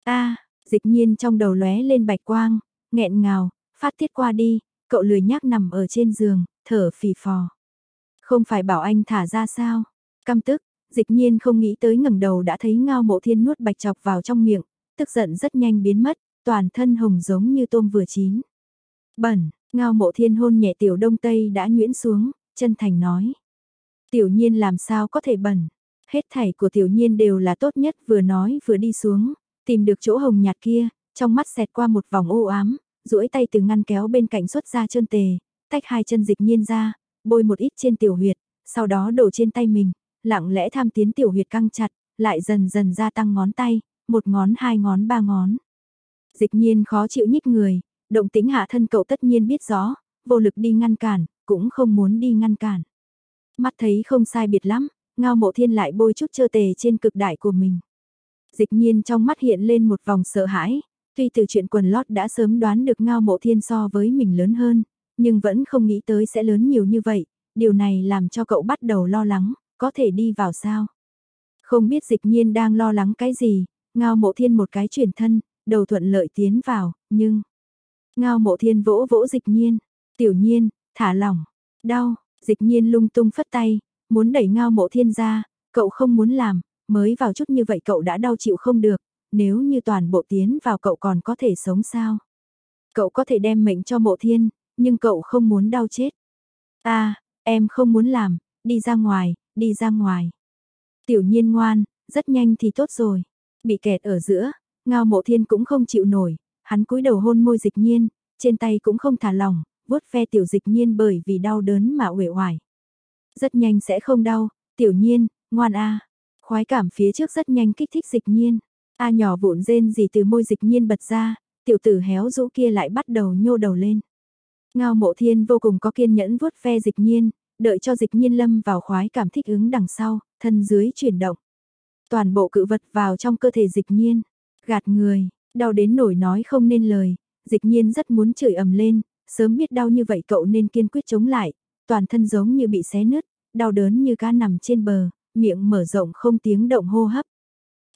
a dịch nhiên trong đầu lóe lên bạch quang, nghẹn ngào, phát tiết qua đi, cậu lười nhác nằm ở trên giường, thở phì phò. Không phải bảo anh thả ra sao? Căm tức, dịch nhiên không nghĩ tới ngẩng đầu đã thấy ngao mộ thiên nuốt bạch chọc vào trong miệng, tức giận rất nhanh biến mất, toàn thân hồng giống như tôm vừa chín. Bẩn, ngao mộ thiên hôn nhẹ tiểu đông tây đã nhuyễn xuống, chân thành nói. Tiểu nhiên làm sao có thể bẩn, hết thảy của tiểu nhiên đều là tốt nhất vừa nói vừa đi xuống, tìm được chỗ hồng nhạt kia, trong mắt xẹt qua một vòng u ám, duỗi tay từ ngăn kéo bên cạnh xuất ra chân tề, tách hai chân dịch nhiên ra, bôi một ít trên tiểu huyệt, sau đó đổ trên tay mình, lặng lẽ tham tiến tiểu huyệt căng chặt, lại dần dần gia tăng ngón tay, một ngón hai ngón ba ngón. Dịch nhiên khó chịu nhích người, động tính hạ thân cậu tất nhiên biết rõ, vô lực đi ngăn cản, cũng không muốn đi ngăn cản. Mắt thấy không sai biệt lắm, ngao mộ thiên lại bôi chút chơ tề trên cực đại của mình. Dịch nhiên trong mắt hiện lên một vòng sợ hãi, tuy từ chuyện quần lót đã sớm đoán được ngao mộ thiên so với mình lớn hơn, nhưng vẫn không nghĩ tới sẽ lớn nhiều như vậy, điều này làm cho cậu bắt đầu lo lắng, có thể đi vào sao. Không biết dịch nhiên đang lo lắng cái gì, ngao mộ thiên một cái chuyển thân, đầu thuận lợi tiến vào, nhưng... Ngao mộ thiên vỗ vỗ dịch nhiên, tiểu nhiên, thả lỏng, đau, dịch nhiên lung tung phất tay, muốn đẩy ngao mộ thiên ra, cậu không muốn làm, mới vào chút như vậy cậu đã đau chịu không được, nếu như toàn bộ tiến vào cậu còn có thể sống sao? Cậu có thể đem mệnh cho mộ thiên, nhưng cậu không muốn đau chết. À, em không muốn làm, đi ra ngoài, đi ra ngoài. Tiểu nhiên ngoan, rất nhanh thì tốt rồi. Bị kẹt ở giữa, ngao mộ thiên cũng không chịu nổi, hắn cúi đầu hôn môi dịch nhiên, trên tay cũng không thả lỏng, vuốt ve tiểu dịch nhiên bởi vì đau đớn mà uể oải. Rất nhanh sẽ không đau, tiểu nhiên, ngoan a. Khoái cảm phía trước rất nhanh kích thích dịch nhiên. A nhỏ vụn rên gì từ môi dịch nhiên bật ra, tiểu tử héo rũ kia lại bắt đầu nhô đầu lên. Ngao mộ thiên vô cùng có kiên nhẫn vuốt ve dịch nhiên, đợi cho dịch nhiên lâm vào khoái cảm thích ứng đằng sau, thân dưới chuyển động. Toàn bộ cự vật vào trong cơ thể dịch nhiên, gạt người, đau đến nổi nói không nên lời, dịch nhiên rất muốn chửi ầm lên, sớm biết đau như vậy cậu nên kiên quyết chống lại, toàn thân giống như bị xé nứt, đau đớn như cá nằm trên bờ, miệng mở rộng không tiếng động hô hấp.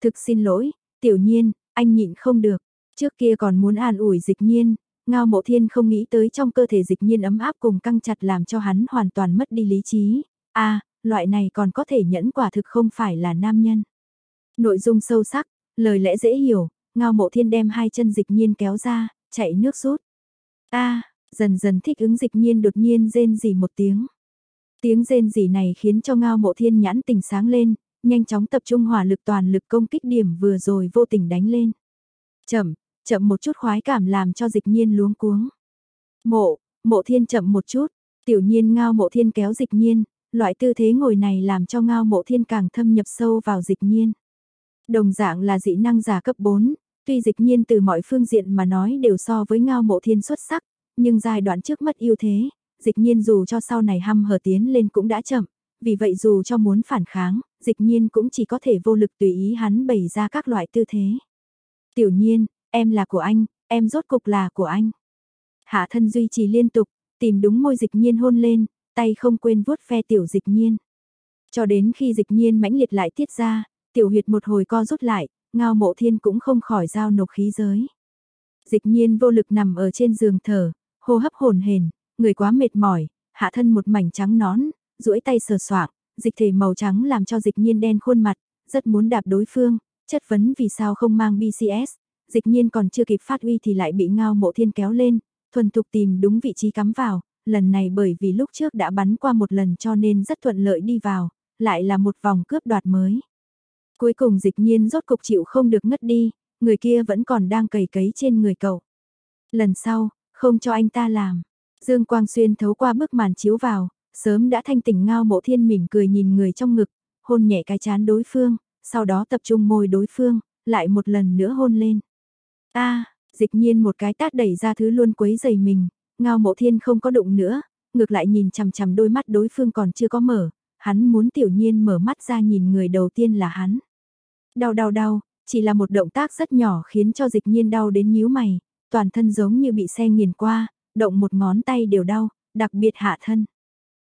Thực xin lỗi, tiểu nhiên, anh nhịn không được, trước kia còn muốn an ủi dịch nhiên, ngao mộ thiên không nghĩ tới trong cơ thể dịch nhiên ấm áp cùng căng chặt làm cho hắn hoàn toàn mất đi lý trí, a à, loại này còn có thể nhẫn quả thực không phải là nam nhân. Nội dung sâu sắc, lời lẽ dễ hiểu, ngao mộ thiên đem hai chân dịch nhiên kéo ra, chạy nước rút. a dần dần thích ứng dịch nhiên đột nhiên rên rỉ một tiếng. Tiếng rên rỉ này khiến cho ngao mộ thiên nhãn tỉnh sáng lên, nhanh chóng tập trung hỏa lực toàn lực công kích điểm vừa rồi vô tình đánh lên. Chậm, chậm một chút khoái cảm làm cho dịch nhiên luống cuống. Mộ, mộ thiên chậm một chút, tiểu nhiên ngao mộ thiên kéo dịch nhiên, loại tư thế ngồi này làm cho ngao mộ thiên càng thâm nhập sâu vào dịch nhiên. Đồng dạng là dị năng giả cấp 4, tuy dịch nhiên từ mọi phương diện mà nói đều so với ngao mộ thiên xuất sắc, nhưng giai đoạn trước mất ưu thế, dịch nhiên dù cho sau này hăm hở tiến lên cũng đã chậm, vì vậy dù cho muốn phản kháng, dịch nhiên cũng chỉ có thể vô lực tùy ý hắn bày ra các loại tư thế. Tiểu nhiên, em là của anh, em rốt cục là của anh. Hạ thân duy trì liên tục, tìm đúng môi dịch nhiên hôn lên, tay không quên vuốt phe tiểu dịch nhiên. Cho đến khi dịch nhiên mãnh liệt lại tiết ra, tiểu huyệt một hồi co rút lại, ngao mộ thiên cũng không khỏi giao nộp khí giới. Dịch nhiên vô lực nằm ở trên giường thở, hô hấp hồn hền, người quá mệt mỏi, hạ thân một mảnh trắng nón, duỗi tay sờ soạng, dịch thể màu trắng làm cho dịch nhiên đen khuôn mặt, rất muốn đạp đối phương, chất vấn vì sao không mang BCS, dịch nhiên còn chưa kịp phát uy thì lại bị ngao mộ thiên kéo lên, thuần thục tìm đúng vị trí cắm vào, lần này bởi vì lúc trước đã bắn qua một lần cho nên rất thuận lợi đi vào, lại là một vòng cướp đoạt mới. Cuối cùng dịch nhiên rốt cục chịu không được ngất đi, người kia vẫn còn đang cầy cấy trên người cậu. Lần sau, không cho anh ta làm. Dương Quang Xuyên thấu qua bức màn chiếu vào, sớm đã thanh tỉnh ngao mộ thiên mỉm cười nhìn người trong ngực, hôn nhẹ cái chán đối phương, sau đó tập trung môi đối phương, lại một lần nữa hôn lên. a dịch nhiên một cái tát đẩy ra thứ luôn quấy dày mình, ngao mộ thiên không có đụng nữa, ngược lại nhìn chằm chằm đôi mắt đối phương còn chưa có mở, hắn muốn tiểu nhiên mở mắt ra nhìn người đầu tiên là hắn. Đau đau đau, chỉ là một động tác rất nhỏ khiến cho dịch nhiên đau đến nhíu mày, toàn thân giống như bị xe nghiền qua, động một ngón tay đều đau, đặc biệt hạ thân.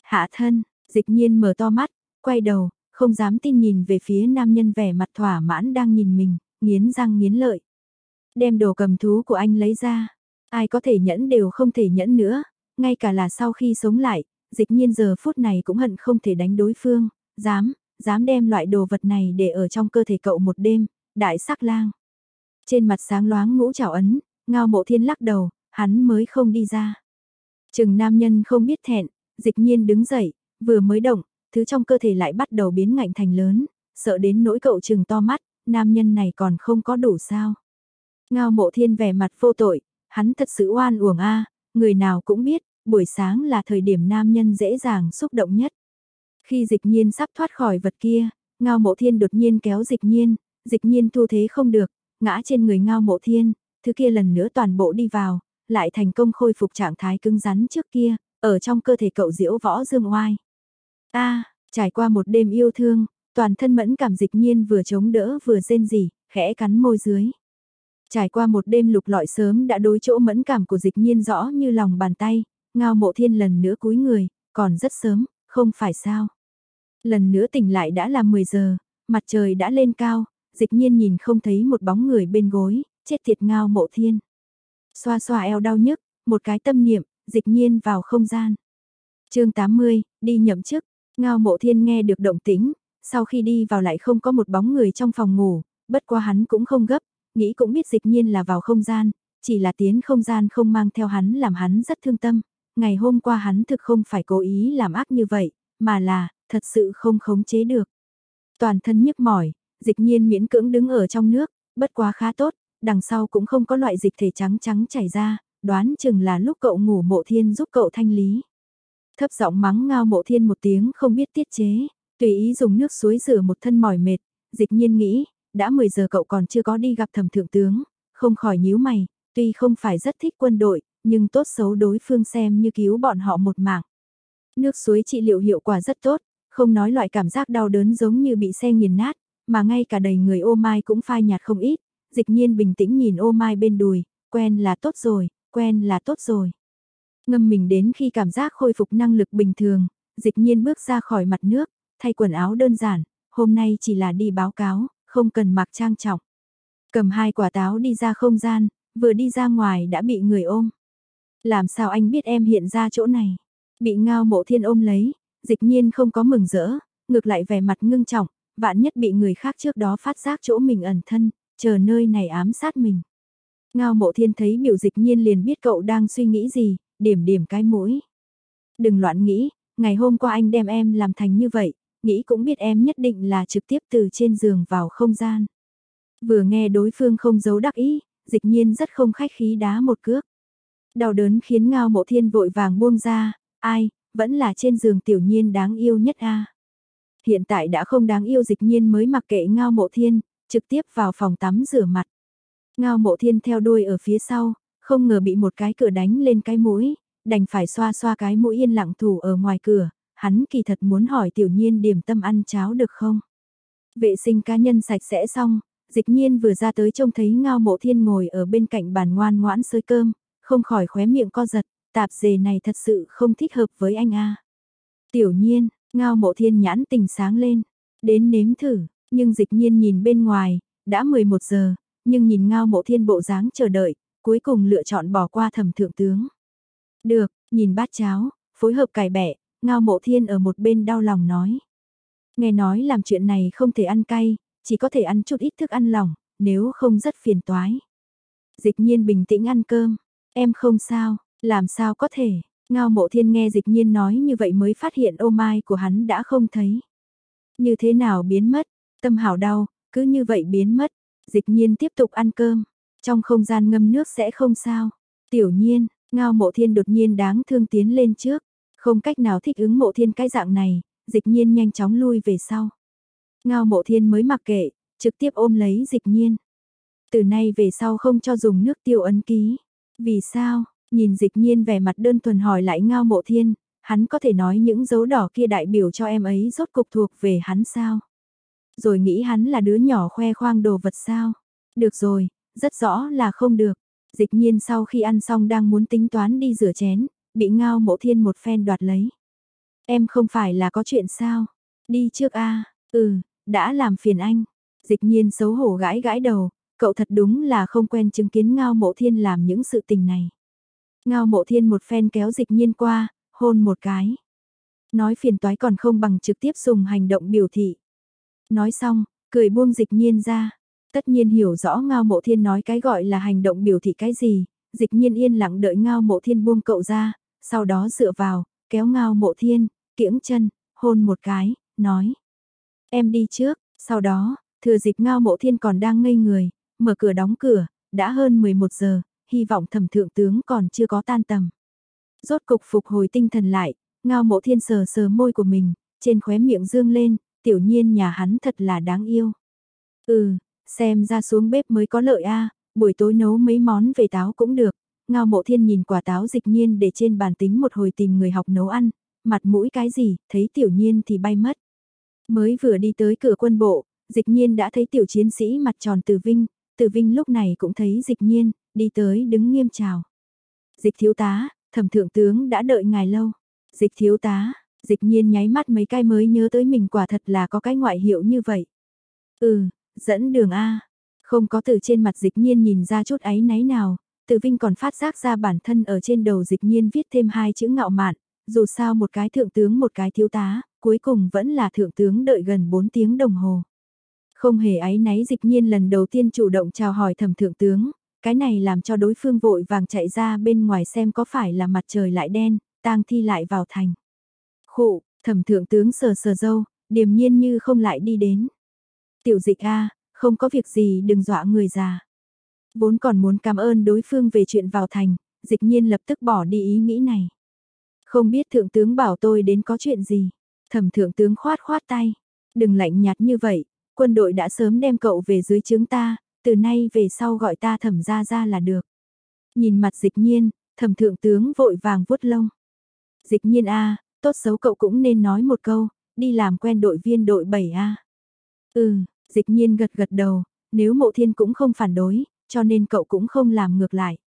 Hạ thân, dịch nhiên mở to mắt, quay đầu, không dám tin nhìn về phía nam nhân vẻ mặt thỏa mãn đang nhìn mình, nghiến răng nghiến lợi. Đem đồ cầm thú của anh lấy ra, ai có thể nhẫn đều không thể nhẫn nữa, ngay cả là sau khi sống lại, dịch nhiên giờ phút này cũng hận không thể đánh đối phương, dám, dám đem loại đồ vật này để ở trong cơ thể cậu một đêm, đại sắc lang. Trên mặt sáng loáng ngũ trảo ấn, ngao mộ thiên lắc đầu, hắn mới không đi ra. Chừng nam nhân không biết thẹn, dịch nhiên đứng dậy, vừa mới động, thứ trong cơ thể lại bắt đầu biến ngạnh thành lớn, sợ đến nỗi cậu chừng to mắt, nam nhân này còn không có đủ sao. Ngao mộ thiên vẻ mặt vô tội, hắn thật sự oan uổng a người nào cũng biết, buổi sáng là thời điểm nam nhân dễ dàng xúc động nhất. Khi dịch nhiên sắp thoát khỏi vật kia, ngao mộ thiên đột nhiên kéo dịch nhiên, dịch nhiên thu thế không được, ngã trên người ngao mộ thiên, thứ kia lần nữa toàn bộ đi vào, lại thành công khôi phục trạng thái cứng rắn trước kia, ở trong cơ thể cậu diễu võ dương oai. a trải qua một đêm yêu thương, toàn thân mẫn cảm dịch nhiên vừa chống đỡ vừa rên rỉ, khẽ cắn môi dưới. Trải qua một đêm lục lọi sớm đã đối chỗ mẫn cảm của dịch nhiên rõ như lòng bàn tay, ngao mộ thiên lần nữa cúi người, còn rất sớm, không phải sao. Lần nữa tỉnh lại đã là 10 giờ, mặt trời đã lên cao, dịch nhiên nhìn không thấy một bóng người bên gối, chết tiệt ngao mộ thiên. Xoa xoa eo đau nhức, một cái tâm niệm, dịch nhiên vào không gian. chương 80, đi nhậm chức, ngao mộ thiên nghe được động tĩnh, sau khi đi vào lại không có một bóng người trong phòng ngủ, bất qua hắn cũng không gấp, nghĩ cũng biết dịch nhiên là vào không gian, chỉ là tiến không gian không mang theo hắn làm hắn rất thương tâm. Ngày hôm qua hắn thực không phải cố ý làm ác như vậy, mà là, thật sự không khống chế được. Toàn thân nhức mỏi, dịch nhiên miễn cưỡng đứng ở trong nước, bất quá khá tốt, đằng sau cũng không có loại dịch thể trắng trắng chảy ra, đoán chừng là lúc cậu ngủ mộ thiên giúp cậu thanh lý. Thấp giọng mắng ngao mộ thiên một tiếng không biết tiết chế, tùy ý dùng nước suối rửa một thân mỏi mệt, dịch nhiên nghĩ, đã 10 giờ cậu còn chưa có đi gặp thẩm thượng tướng, không khỏi nhíu mày, tuy không phải rất thích quân đội, nhưng tốt xấu đối phương xem như cứu bọn họ một mạng. Nước suối trị liệu hiệu quả rất tốt, không nói loại cảm giác đau đớn giống như bị xe nghiền nát, mà ngay cả đầy người ô mai cũng phai nhạt không ít, dịch nhiên bình tĩnh nhìn ô mai bên đùi, quen là tốt rồi, quen là tốt rồi. Ngâm mình đến khi cảm giác khôi phục năng lực bình thường, dịch nhiên bước ra khỏi mặt nước, thay quần áo đơn giản, hôm nay chỉ là đi báo cáo, không cần mặc trang trọng. Cầm hai quả táo đi ra không gian, vừa đi ra ngoài đã bị người ôm. Làm sao anh biết em hiện ra chỗ này? Bị ngao mộ thiên ôm lấy, dịch nhiên không có mừng rỡ, ngược lại vẻ mặt ngưng trọng, vạn nhất bị người khác trước đó phát giác chỗ mình ẩn thân, chờ nơi này ám sát mình. Ngao mộ thiên thấy biểu dịch nhiên liền biết cậu đang suy nghĩ gì, điểm điểm cái mũi. Đừng loạn nghĩ, ngày hôm qua anh đem em làm thành như vậy, nghĩ cũng biết em nhất định là trực tiếp từ trên giường vào không gian. Vừa nghe đối phương không giấu đắc ý, dịch nhiên rất không khách khí đá một cước. Đau đớn khiến ngao mộ thiên vội vàng buông ra, ai, vẫn là trên giường tiểu nhiên đáng yêu nhất a Hiện tại đã không đáng yêu dịch nhiên mới mặc kệ ngao mộ thiên, trực tiếp vào phòng tắm rửa mặt. Ngao mộ thiên theo đuôi ở phía sau, không ngờ bị một cái cửa đánh lên cái mũi, đành phải xoa xoa cái mũi yên lặng thủ ở ngoài cửa, hắn kỳ thật muốn hỏi tiểu nhiên điểm tâm ăn cháo được không. Vệ sinh cá nhân sạch sẽ xong, dịch nhiên vừa ra tới trông thấy ngao mộ thiên ngồi ở bên cạnh bàn ngoan ngoãn sơi cơm, không khỏi khóe miệng co giật, tạp dề này thật sự không thích hợp với anh a. Tiểu nhiên, ngao mộ thiên nhãn tình sáng lên, đến nếm thử, nhưng dịch nhiên nhìn bên ngoài, đã 11 giờ, nhưng nhìn ngao mộ thiên bộ dáng chờ đợi, cuối cùng lựa chọn bỏ qua thẩm thượng tướng. Được, nhìn bát cháo, phối hợp cải bẹ, ngao mộ thiên ở một bên đau lòng nói. Nghe nói làm chuyện này không thể ăn cay, chỉ có thể ăn chút ít thức ăn lỏng, nếu không rất phiền toái. Dịch nhiên bình tĩnh ăn cơm, em không sao, làm sao có thể, ngao mộ thiên nghe dịch nhiên nói như vậy mới phát hiện ô mai của hắn đã không thấy. Như thế nào biến mất, tâm hảo đau, cứ như vậy biến mất, dịch nhiên tiếp tục ăn cơm, trong không gian ngâm nước sẽ không sao. Tiểu nhiên, ngao mộ thiên đột nhiên đáng thương tiến lên trước, không cách nào thích ứng mộ thiên cái dạng này, dịch nhiên nhanh chóng lui về sau. Ngao mộ thiên mới mặc kệ, trực tiếp ôm lấy dịch nhiên. Từ nay về sau không cho dùng nước tiêu ấn ký. Vì sao, nhìn dịch nhiên vẻ mặt đơn thuần hỏi lại ngao mộ thiên, hắn có thể nói những dấu đỏ kia đại biểu cho em ấy rốt cục thuộc về hắn sao? Rồi nghĩ hắn là đứa nhỏ khoe khoang đồ vật sao? Được rồi, rất rõ là không được. Dịch nhiên sau khi ăn xong đang muốn tính toán đi rửa chén, bị ngao mộ thiên một phen đoạt lấy. Em không phải là có chuyện sao? Đi trước a ừ, đã làm phiền anh. Dịch nhiên xấu hổ gãi gãi đầu, cậu thật đúng là không quen chứng kiến ngao mộ thiên làm những sự tình này. Ngao mộ thiên một phen kéo dịch nhiên qua, hôn một cái. Nói phiền toái còn không bằng trực tiếp dùng hành động biểu thị. Nói xong, cười buông dịch nhiên ra. Tất nhiên hiểu rõ ngao mộ thiên nói cái gọi là hành động biểu thị cái gì, dịch nhiên yên lặng đợi ngao mộ thiên buông cậu ra, sau đó dựa vào, kéo ngao mộ thiên, kiễng chân, hôn một cái, nói. Em đi trước, sau đó, thừa dịp ngao mộ thiên còn đang ngây người, mở cửa đóng cửa, đã hơn 11 giờ, hy vọng thẩm thượng tướng còn chưa có tan tầm. Rốt cục phục hồi tinh thần lại, ngao mộ thiên sờ sờ môi của mình, trên khóe miệng dương lên, tiểu nhiên nhà hắn thật là đáng yêu. Ừ, xem ra xuống bếp mới có lợi a buổi tối nấu mấy món về táo cũng được. Ngao mộ thiên nhìn quả táo dịch nhiên để trên bàn tính một hồi tìm người học nấu ăn, mặt mũi cái gì, thấy tiểu nhiên thì bay mất. Mới vừa đi tới cửa quân bộ, dịch nhiên đã thấy tiểu chiến sĩ mặt tròn từ Vinh, từ Vinh lúc này cũng thấy dịch nhiên, đi tới đứng nghiêm chào. Dịch thiếu tá, thẩm thượng tướng đã đợi ngài lâu. Dịch thiếu tá, dịch nhiên nháy mắt mấy cái mới nhớ tới mình quả thật là có cái ngoại hiệu như vậy. Ừ, dẫn đường A. Không có từ trên mặt dịch nhiên nhìn ra chút ấy náy nào, từ Vinh còn phát giác ra bản thân ở trên đầu dịch nhiên viết thêm hai chữ ngạo mạn, dù sao một cái thượng tướng một cái thiếu tá, cuối cùng vẫn là thượng tướng đợi gần 4 tiếng đồng hồ. Không hề áy náy dịch nhiên lần đầu tiên chủ động chào hỏi thẩm thượng tướng, cái này làm cho đối phương vội vàng chạy ra bên ngoài xem có phải là mặt trời lại đen, tang thi lại vào thành. Khụ, thẩm thượng tướng sờ sờ dâu, điềm nhiên như không lại đi đến. Tiểu dịch a không có việc gì đừng dọa người già. Vốn còn muốn cảm ơn đối phương về chuyện vào thành, dịch nhiên lập tức bỏ đi ý nghĩ này. Không biết thượng tướng bảo tôi đến có chuyện gì. Thẩm thượng tướng khoát khoát tay. Đừng lạnh nhạt như vậy, quân đội đã sớm đem cậu về dưới trướng ta, từ nay về sau gọi ta thẩm ra ra là được. Nhìn mặt dịch nhiên, thẩm thượng tướng vội vàng vuốt lông. Dịch nhiên a tốt xấu cậu cũng nên nói một câu, đi làm quen đội viên đội 7A. Ừ, dịch nhiên gật gật đầu, nếu mộ thiên cũng không phản đối, cho nên cậu cũng không làm ngược lại.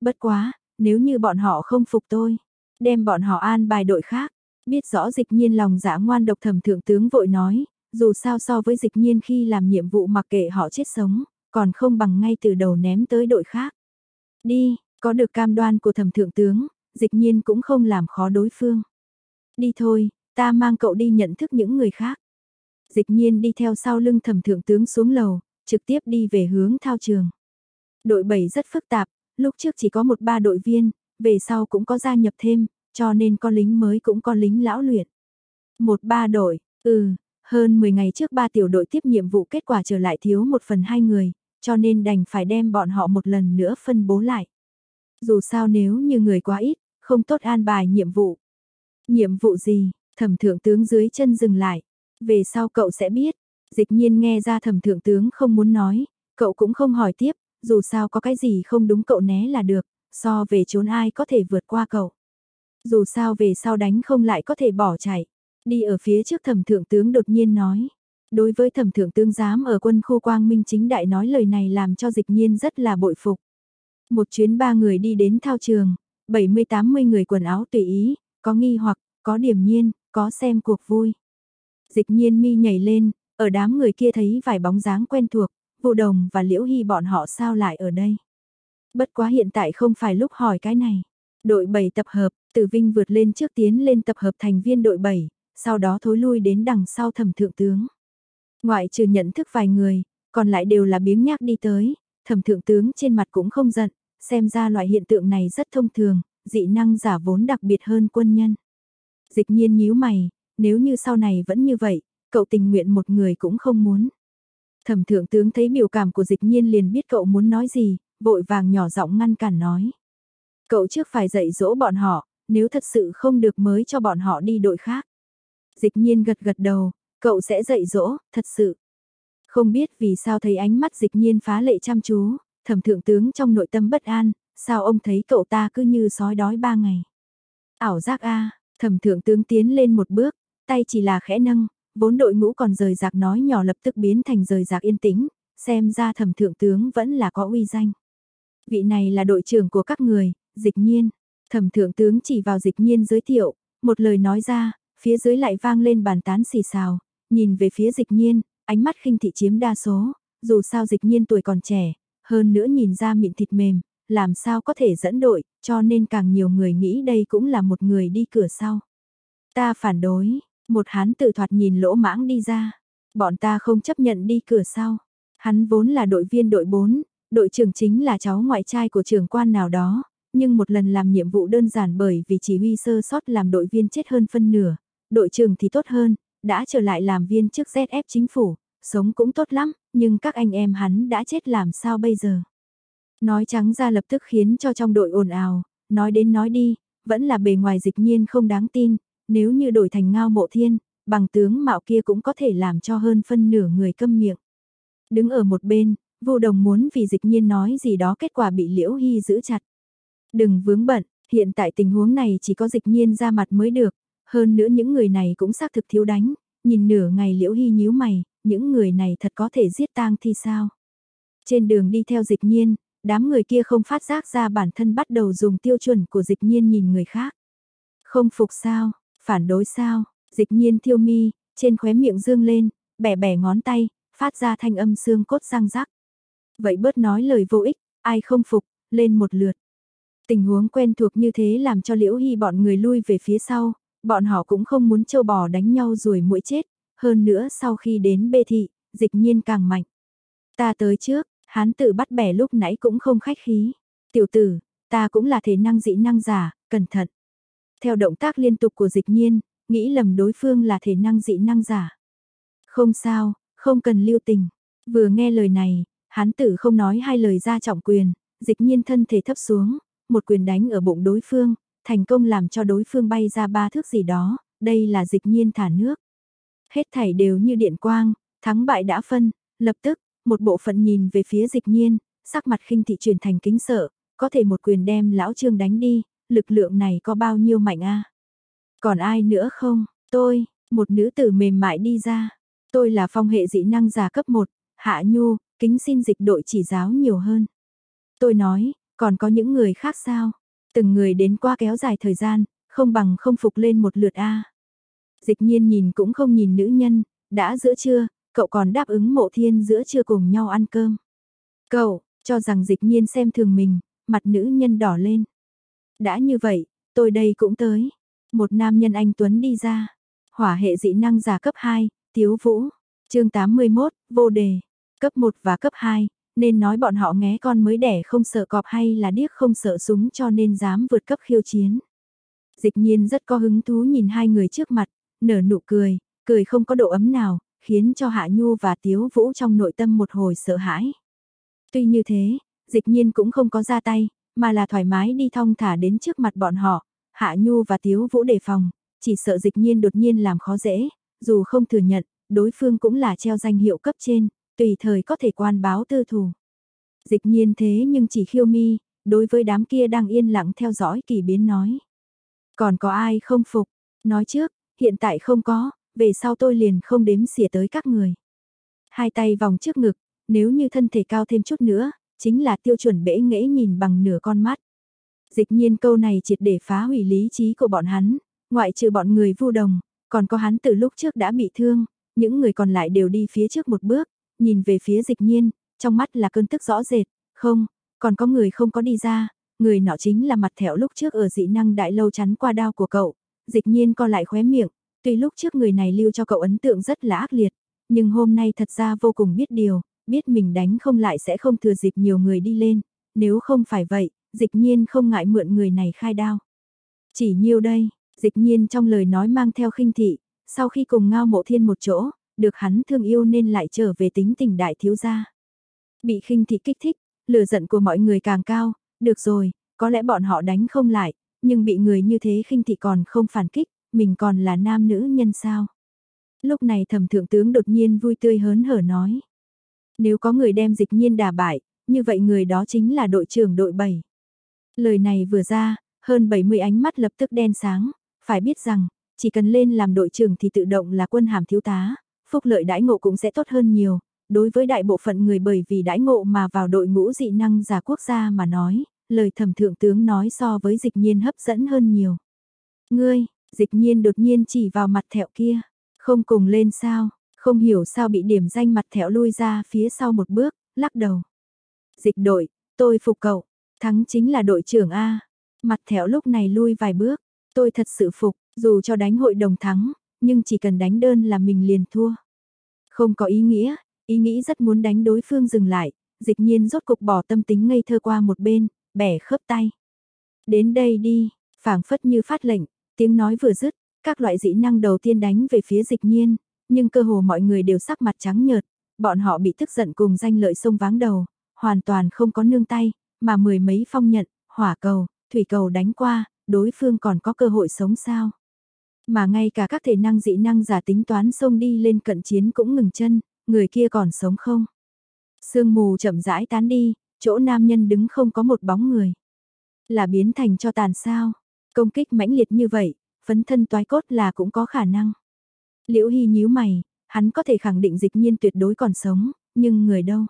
Bất quá, nếu như bọn họ không phục tôi, đem bọn họ an bài đội khác, biết rõ dịch nhiên lòng dạ ngoan độc thẩm thượng tướng vội nói, dù sao so với dịch nhiên khi làm nhiệm vụ mặc kệ họ chết sống, còn không bằng ngay từ đầu ném tới đội khác. Đi, có được cam đoan của thẩm thượng tướng, dịch nhiên cũng không làm khó đối phương. Đi thôi, ta mang cậu đi nhận thức những người khác. Dịch nhiên đi theo sau lưng thẩm thượng tướng xuống lầu, trực tiếp đi về hướng thao trường. Đội 7 rất phức tạp, lúc trước chỉ có một ba đội viên, về sau cũng có gia nhập thêm, cho nên có lính mới cũng có lính lão luyện. Một ba đội, ừ, hơn 10 ngày trước ba tiểu đội tiếp nhiệm vụ kết quả trở lại thiếu một phần hai người, cho nên đành phải đem bọn họ một lần nữa phân bố lại. Dù sao nếu như người quá ít, không tốt an bài nhiệm vụ. Nhiệm vụ gì, thẩm thượng tướng dưới chân dừng lại. Về sau cậu sẽ biết, dịch nhiên nghe ra thẩm thượng tướng không muốn nói, cậu cũng không hỏi tiếp, dù sao có cái gì không đúng cậu né là được, so về trốn ai có thể vượt qua cậu. Dù sao về sau đánh không lại có thể bỏ chạy. Đi ở phía trước thẩm thượng tướng đột nhiên nói. Đối với thẩm thượng tướng giám ở quân khu quang minh chính đại nói lời này làm cho dịch nhiên rất là bội phục. Một chuyến ba người đi đến thao trường, 70-80 người quần áo tùy ý, có nghi hoặc, có điểm nhiên, có xem cuộc vui. Dịch nhiên mi nhảy lên, ở đám người kia thấy vài bóng dáng quen thuộc, vụ đồng và liễu hy bọn họ sao lại ở đây. Bất quá hiện tại không phải lúc hỏi cái này. Đội 7 tập hợp, Tử Vinh vượt lên trước tiến lên tập hợp thành viên đội 7, sau đó thối lui đến đằng sau thẩm thượng tướng. Ngoại trừ nhận thức vài người, còn lại đều là biếng nhác đi tới, thẩm thượng tướng trên mặt cũng không giận, xem ra loại hiện tượng này rất thông thường, dị năng giả vốn đặc biệt hơn quân nhân. Dịch nhiên nhíu mày, nếu như sau này vẫn như vậy, cậu tình nguyện một người cũng không muốn. Thẩm thượng tướng thấy biểu cảm của dịch nhiên liền biết cậu muốn nói gì, vội vàng nhỏ giọng ngăn cản nói. Cậu trước phải dạy dỗ bọn họ, nếu thật sự không được mới cho bọn họ đi đội khác. Dịch nhiên gật gật đầu, cậu sẽ dạy dỗ, thật sự. Không biết vì sao thấy ánh mắt dịch nhiên phá lệ chăm chú, thẩm thượng tướng trong nội tâm bất an, sao ông thấy cậu ta cứ như sói đói ba ngày. Ảo giác a thẩm thượng tướng tiến lên một bước, tay chỉ là khẽ nâng, vốn đội ngũ còn rời rạc nói nhỏ lập tức biến thành rời rạc yên tĩnh, xem ra thẩm thượng tướng vẫn là có uy danh. Vị này là đội trưởng của các người, dịch nhiên. Thẩm thượng tướng chỉ vào dịch nhiên giới thiệu, một lời nói ra, phía dưới lại vang lên bàn tán xì xào, nhìn về phía dịch nhiên, ánh mắt khinh thị chiếm đa số, dù sao dịch nhiên tuổi còn trẻ, hơn nữa nhìn ra mịn thịt mềm, làm sao có thể dẫn đội, cho nên càng nhiều người nghĩ đây cũng là một người đi cửa sau. Ta phản đối, một hán tự thoạt nhìn lỗ mãng đi ra, bọn ta không chấp nhận đi cửa sau. Hắn vốn là đội viên đội 4, đội trưởng chính là cháu ngoại trai của trưởng quan nào đó, nhưng một lần làm nhiệm vụ đơn giản bởi vì chỉ huy sơ sót làm đội viên chết hơn phân nửa, đội trưởng thì tốt hơn, đã trở lại làm viên chức ZF chính phủ, sống cũng tốt lắm, nhưng các anh em hắn đã chết làm sao bây giờ. Nói trắng ra lập tức khiến cho trong đội ồn ào, nói đến nói đi, vẫn là bề ngoài dịch nhiên không đáng tin, nếu như đổi thành ngao mộ thiên, bằng tướng mạo kia cũng có thể làm cho hơn phân nửa người câm miệng. Đứng ở một bên, vô đồng muốn vì dịch nhiên nói gì đó kết quả bị liễu hy giữ chặt. Đừng vướng bận, hiện tại tình huống này chỉ có dịch nhiên ra mặt mới được, hơn nữa những người này cũng xác thực thiếu đánh, nhìn nửa ngày liễu hy nhíu mày, những người này thật có thể giết tang thì sao. Trên đường đi theo dịch nhiên, đám người kia không phát giác ra bản thân bắt đầu dùng tiêu chuẩn của dịch nhiên nhìn người khác. Không phục sao, phản đối sao, dịch nhiên thiêu mi, trên khóe miệng dương lên, bẻ bẻ ngón tay, phát ra thanh âm xương cốt răng rắc. Vậy bớt nói lời vô ích, ai không phục, lên một lượt. Tình huống quen thuộc như thế làm cho Liễu Hy bọn người lui về phía sau, bọn họ cũng không muốn châu bò đánh nhau rồi mũi chết, hơn nữa sau khi đến bê thị, dịch nhiên càng mạnh. Ta tới trước, hán tử bắt bẻ lúc nãy cũng không khách khí. Tiểu tử, ta cũng là thể năng dị năng giả, cẩn thận. Theo động tác liên tục của dịch nhiên, nghĩ lầm đối phương là thể năng dị năng giả. Không sao, không cần lưu tình. Vừa nghe lời này, hán tử không nói hai lời ra trọng quyền, dịch nhiên thân thể thấp xuống, một quyền đánh ở bụng đối phương, thành công làm cho đối phương bay ra ba thước gì đó, đây là dịch nhiên thả nước. Hết thảy đều như điện quang, thắng bại đã phân, lập tức, một bộ phận nhìn về phía dịch nhiên, sắc mặt khinh thị chuyển thành kính sợ, có thể một quyền đem lão trương đánh đi, lực lượng này có bao nhiêu mạnh a Còn ai nữa không? Tôi, một nữ tử mềm mại đi ra. Tôi là phong hệ dị năng giả cấp 1, Hạ Nhu, kính xin dịch đội chỉ giáo nhiều hơn. Tôi nói, còn có những người khác sao? Từng người đến qua kéo dài thời gian, không bằng không phục lên một lượt A. Dịch nhiên nhìn cũng không nhìn nữ nhân, đã giữa trưa, cậu còn đáp ứng mộ thiên giữa trưa cùng nhau ăn cơm. Cậu, cho rằng dịch nhiên xem thường mình, mặt nữ nhân đỏ lên. Đã như vậy, tôi đây cũng tới. Một nam nhân anh Tuấn đi ra. Hỏa hệ dị năng giả cấp 2, Tiếu Vũ. chương 81, vô đề. Cấp 1 và cấp 2, nên nói bọn họ nghe con mới đẻ không sợ cọp hay là điếc không sợ súng cho nên dám vượt cấp khiêu chiến. Dịch nhiên rất có hứng thú nhìn hai người trước mặt, nở nụ cười, cười không có độ ấm nào, khiến cho Hạ Nhu và Tiếu Vũ trong nội tâm một hồi sợ hãi. Tuy như thế, dịch nhiên cũng không có ra tay, mà là thoải mái đi thong thả đến trước mặt bọn họ, Hạ Nhu và Tiếu Vũ đề phòng, chỉ sợ dịch nhiên đột nhiên làm khó dễ, dù không thừa nhận, đối phương cũng là treo danh hiệu cấp trên, tùy thời có thể quan báo tư thù. Dịch nhiên thế nhưng chỉ khiêu mi, đối với đám kia đang yên lặng theo dõi kỳ biến nói. Còn có ai không phục? Nói trước, hiện tại không có, về sau tôi liền không đếm xỉa tới các người. Hai tay vòng trước ngực, nếu như thân thể cao thêm chút nữa, chính là tiêu chuẩn bể nghễ nhìn bằng nửa con mắt. Dịch nhiên câu này triệt để phá hủy lý trí của bọn hắn, ngoại trừ bọn người vu đồng, còn có hắn từ lúc trước đã bị thương, những người còn lại đều đi phía trước một bước, nhìn về phía dịch nhiên, trong mắt là cơn tức rõ rệt, không, còn có người không có đi ra, người nọ chính là mặt thẻo lúc trước ở dị năng đại lâu chắn qua đao của cậu, dịch nhiên co lại khóe miệng, tuy lúc trước người này lưu cho cậu ấn tượng rất là ác liệt, nhưng hôm nay thật ra vô cùng biết điều, biết mình đánh không lại sẽ không thừa dịp nhiều người đi lên, nếu không phải vậy, dịch nhiên không ngại mượn người này khai đao. Chỉ nhiêu đây, dịch nhiên trong lời nói mang theo khinh thị, sau khi cùng ngao mộ thiên một chỗ, được hắn thương yêu nên lại trở về tính tình đại thiếu gia. Bị khinh thị kích thích, lửa giận của mọi người càng cao, được rồi, có lẽ bọn họ đánh không lại, nhưng bị người như thế khinh thị còn không phản kích, mình còn là nam nữ nhân sao. Lúc này thẩm thượng tướng đột nhiên vui tươi hớn hở nói. Nếu có người đem dịch nhiên đà bại, như vậy người đó chính là đội trưởng đội 7. Lời này vừa ra, hơn 70 ánh mắt lập tức đen sáng, phải biết rằng, chỉ cần lên làm đội trưởng thì tự động là quân hàm thiếu tá, phúc lợi đãi ngộ cũng sẽ tốt hơn nhiều. Đối với đại bộ phận người bởi vì đãi ngộ mà vào đội ngũ dị năng giả quốc gia mà nói, lời thẩm thượng tướng nói so với dịch nhiên hấp dẫn hơn nhiều. Ngươi, dịch nhiên đột nhiên chỉ vào mặt thẹo kia, không cùng lên sao, không hiểu sao bị điểm danh mặt thẹo lui ra phía sau một bước, lắc đầu. Dịch đội, tôi phục cậu, thắng chính là đội trưởng A. Mặt thẹo lúc này lui vài bước, tôi thật sự phục, dù cho đánh hội đồng thắng, nhưng chỉ cần đánh đơn là mình liền thua. Không có ý nghĩa, ý nghĩ rất muốn đánh đối phương dừng lại, dịch nhiên rốt cục bỏ tâm tính ngây thơ qua một bên, bẻ khớp tay. Đến đây đi, phảng phất như phát lệnh, tiếng nói vừa dứt, các loại dĩ năng đầu tiên đánh về phía dịch nhiên, nhưng cơ hồ mọi người đều sắc mặt trắng nhợt, bọn họ bị tức giận cùng danh lợi sông váng đầu, hoàn toàn không có nương tay, mà mười mấy phong nhận, hỏa cầu, thủy cầu đánh qua, đối phương còn có cơ hội sống sao. Mà ngay cả các thể năng dị năng giả tính toán xông đi lên cận chiến cũng ngừng chân, người kia còn sống không? Sương mù chậm rãi tán đi, chỗ nam nhân đứng không có một bóng người. Là biến thành cho tàn sao? Công kích mãnh liệt như vậy, phấn thân toái cốt là cũng có khả năng. Liễu Hy nhíu mày, hắn có thể khẳng định dịch nhiên tuyệt đối còn sống, nhưng người đâu?